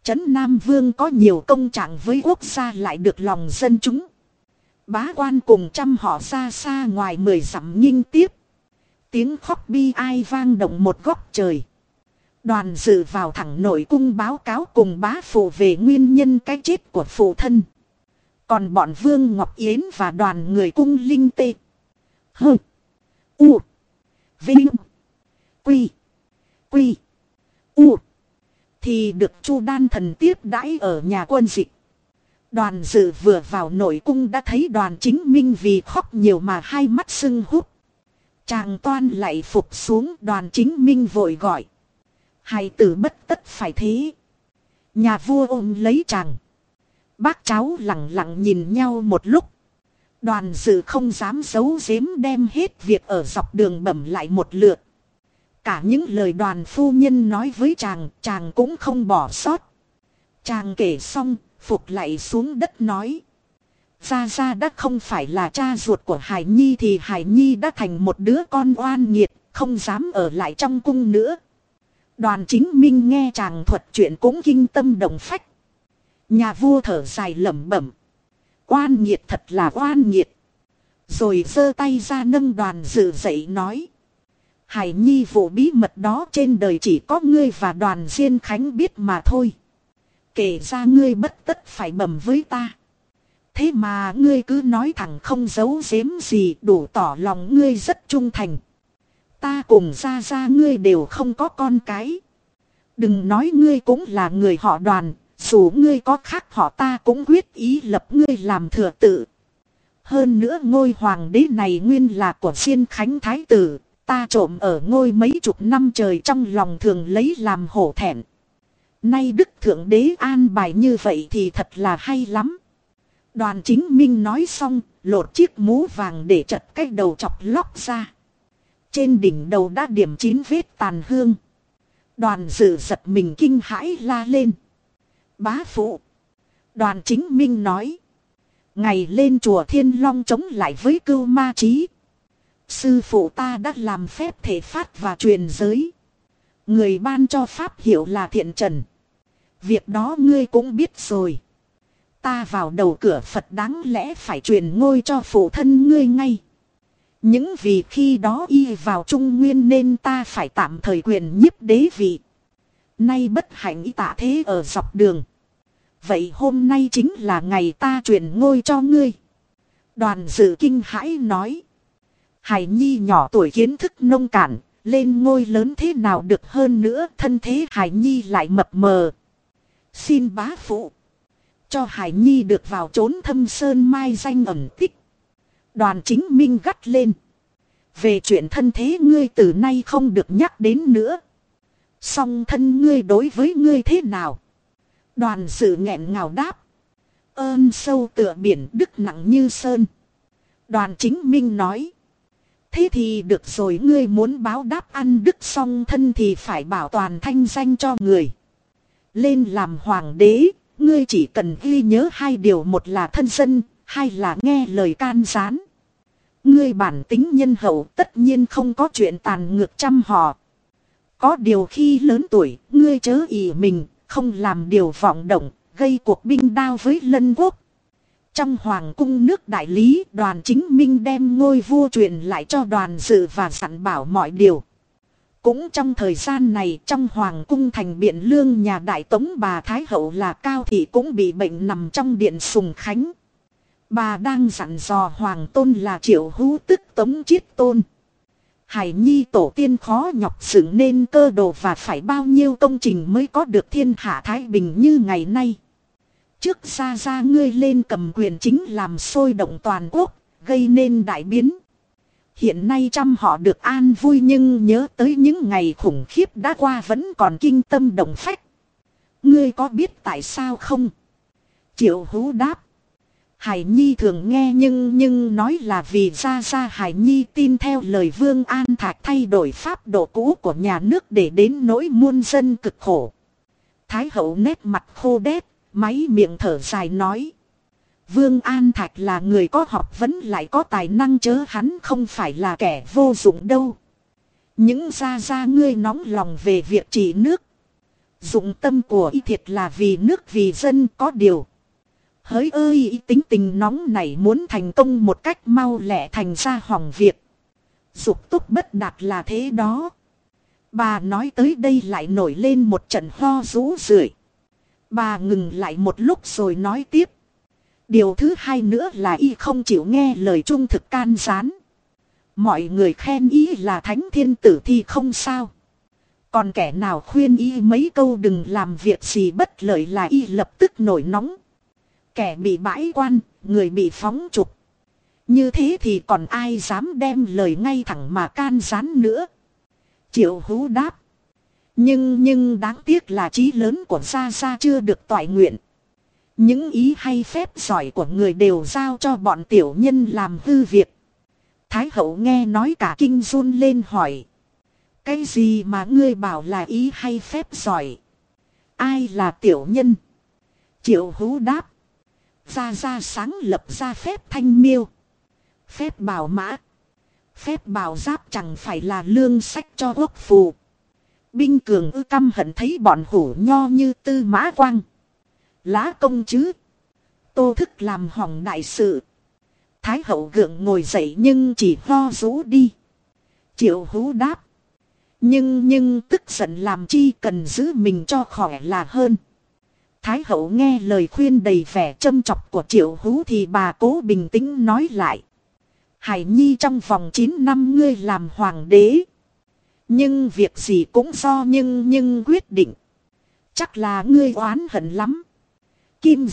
Trấn Nam Vương có nhiều công trạng với quốc gia lại được lòng dân chúng. Bá quan cùng trăm họ xa xa ngoài mười dặm nghinh tiếp. Tiếng khóc bi ai vang động một góc trời. Đoàn dự vào thẳng nội cung báo cáo cùng bá phụ về nguyên nhân cái chết của phụ thân. Còn bọn Vương Ngọc Yến và đoàn người cung linh tê. Hơ. U. Vinh. Quy. Quy. U. Thì được Chu Đan Thần tiếp đãi ở nhà quân dịch. Đoàn dự vừa vào nội cung đã thấy đoàn chính minh vì khóc nhiều mà hai mắt sưng húp. Chàng toan lại phục xuống đoàn chính minh vội gọi. Hai tử bất tất phải thế. Nhà vua ôm lấy chàng. Bác cháu lặng lặng nhìn nhau một lúc. Đoàn dự không dám giấu giếm đem hết việc ở dọc đường bẩm lại một lượt. Cả những lời đoàn phu nhân nói với chàng, chàng cũng không bỏ sót. Chàng kể xong, phục lại xuống đất nói. Gia Gia đã không phải là cha ruột của Hải Nhi thì Hải Nhi đã thành một đứa con oan nghiệt, không dám ở lại trong cung nữa. Đoàn chính minh nghe chàng thuật chuyện cũng kinh tâm động phách. Nhà vua thở dài lẩm bẩm. Oan nghiệt thật là oan nghiệt. Rồi giơ tay ra nâng đoàn dự dậy nói. Hải Nhi vụ bí mật đó trên đời chỉ có ngươi và đoàn Diên Khánh biết mà thôi. Kể ra ngươi bất tất phải bẩm với ta. Thế mà ngươi cứ nói thẳng không giấu giếm gì đủ tỏ lòng ngươi rất trung thành. Ta cùng ra ra ngươi đều không có con cái. Đừng nói ngươi cũng là người họ đoàn, dù ngươi có khác họ ta cũng quyết ý lập ngươi làm thừa tự. Hơn nữa ngôi hoàng đế này nguyên là của Diên Khánh Thái Tử, Ta trộm ở ngôi mấy chục năm trời trong lòng thường lấy làm hổ thẹn. Nay Đức Thượng Đế an bài như vậy thì thật là hay lắm. Đoàn chính minh nói xong, lột chiếc mũ vàng để chật cái đầu chọc lóc ra. Trên đỉnh đầu đã điểm chín vết tàn hương. Đoàn dự giật mình kinh hãi la lên. Bá phụ. Đoàn chính minh nói. Ngày lên chùa Thiên Long chống lại với cưu ma trí. Sư phụ ta đã làm phép thể phát và truyền giới. Người ban cho pháp hiệu là thiện trần. Việc đó ngươi cũng biết rồi. Ta vào đầu cửa Phật đáng lẽ phải truyền ngôi cho phụ thân ngươi ngay. Những vì khi đó y vào trung nguyên nên ta phải tạm thời quyền nhiếp đế vị. Nay bất hạnh y tạ thế ở dọc đường. Vậy hôm nay chính là ngày ta truyền ngôi cho ngươi. Đoàn dự kinh hãi nói. Hải Nhi nhỏ tuổi kiến thức nông cạn, lên ngôi lớn thế nào được hơn nữa thân thế Hải Nhi lại mập mờ. Xin bá phụ. Cho Hải Nhi được vào trốn thâm sơn mai danh ẩn tích. Đoàn chính minh gắt lên. Về chuyện thân thế ngươi từ nay không được nhắc đến nữa. Song thân ngươi đối với ngươi thế nào? Đoàn sự nghẹn ngào đáp. Ơn sâu tựa biển đức nặng như sơn. Đoàn chính minh nói. Thế thì được rồi ngươi muốn báo đáp ăn đức song thân thì phải bảo toàn thanh danh cho người. Lên làm hoàng đế, ngươi chỉ cần ghi nhớ hai điều một là thân dân, hai là nghe lời can gián. Ngươi bản tính nhân hậu tất nhiên không có chuyện tàn ngược trăm họ. Có điều khi lớn tuổi, ngươi chớ ý mình, không làm điều vọng động, gây cuộc binh đao với lân quốc. Trong hoàng cung nước đại lý đoàn chính minh đem ngôi vua truyền lại cho đoàn dự và sẵn bảo mọi điều. Cũng trong thời gian này trong hoàng cung thành biện lương nhà đại tống bà Thái Hậu là Cao Thị cũng bị bệnh nằm trong điện sùng khánh. Bà đang dặn dò hoàng tôn là triệu hữu tức tống chiết tôn. Hải nhi tổ tiên khó nhọc dựng nên cơ đồ và phải bao nhiêu công trình mới có được thiên hạ thái bình như ngày nay. Trước xa ra ngươi lên cầm quyền chính làm sôi động toàn quốc, gây nên đại biến. Hiện nay trăm họ được an vui nhưng nhớ tới những ngày khủng khiếp đã qua vẫn còn kinh tâm động phách. Ngươi có biết tại sao không? Triệu hú đáp. Hải Nhi thường nghe nhưng nhưng nói là vì ra ra Hải Nhi tin theo lời Vương An Thạch thay đổi pháp độ cũ của nhà nước để đến nỗi muôn dân cực khổ. Thái hậu nét mặt khô đét, máy miệng thở dài nói. Vương An Thạch là người có học vẫn lại có tài năng chớ hắn không phải là kẻ vô dụng đâu. Những gia gia ngươi nóng lòng về việc trị nước. Dụng tâm của y thiệt là vì nước vì dân có điều. Hỡi ơi tính tình nóng này muốn thành công một cách mau lẹ thành ra hỏng việc. Dục túc bất đạt là thế đó. Bà nói tới đây lại nổi lên một trận ho rũ rượi. Bà ngừng lại một lúc rồi nói tiếp. Điều thứ hai nữa là y không chịu nghe lời trung thực can gián. Mọi người khen y là thánh thiên tử thì không sao. Còn kẻ nào khuyên y mấy câu đừng làm việc gì bất lợi là y lập tức nổi nóng. Kẻ bị bãi quan, người bị phóng trục. Như thế thì còn ai dám đem lời ngay thẳng mà can gián nữa. Triệu hú đáp. Nhưng nhưng đáng tiếc là trí lớn của Gia Gia chưa được toại nguyện. Những ý hay phép giỏi của người đều giao cho bọn tiểu nhân làm hư việc. Thái hậu nghe nói cả kinh run lên hỏi. Cái gì mà ngươi bảo là ý hay phép giỏi? Ai là tiểu nhân? Triệu hú đáp. ra ra sáng lập ra phép thanh miêu. Phép bảo mã. Phép bảo giáp chẳng phải là lương sách cho quốc phù. Binh cường ư căm hận thấy bọn hủ nho như tư mã quang. Lá công chứ. Tô thức làm hỏng đại sự. Thái hậu gượng ngồi dậy nhưng chỉ ho rú đi. Triệu hú đáp. Nhưng nhưng tức giận làm chi cần giữ mình cho khỏe là hơn. Thái hậu nghe lời khuyên đầy vẻ châm chọc của triệu hú thì bà cố bình tĩnh nói lại. Hải Nhi trong vòng 9 năm ngươi làm hoàng đế. Nhưng việc gì cũng do nhưng nhưng quyết định. Chắc là ngươi oán hận lắm. Kim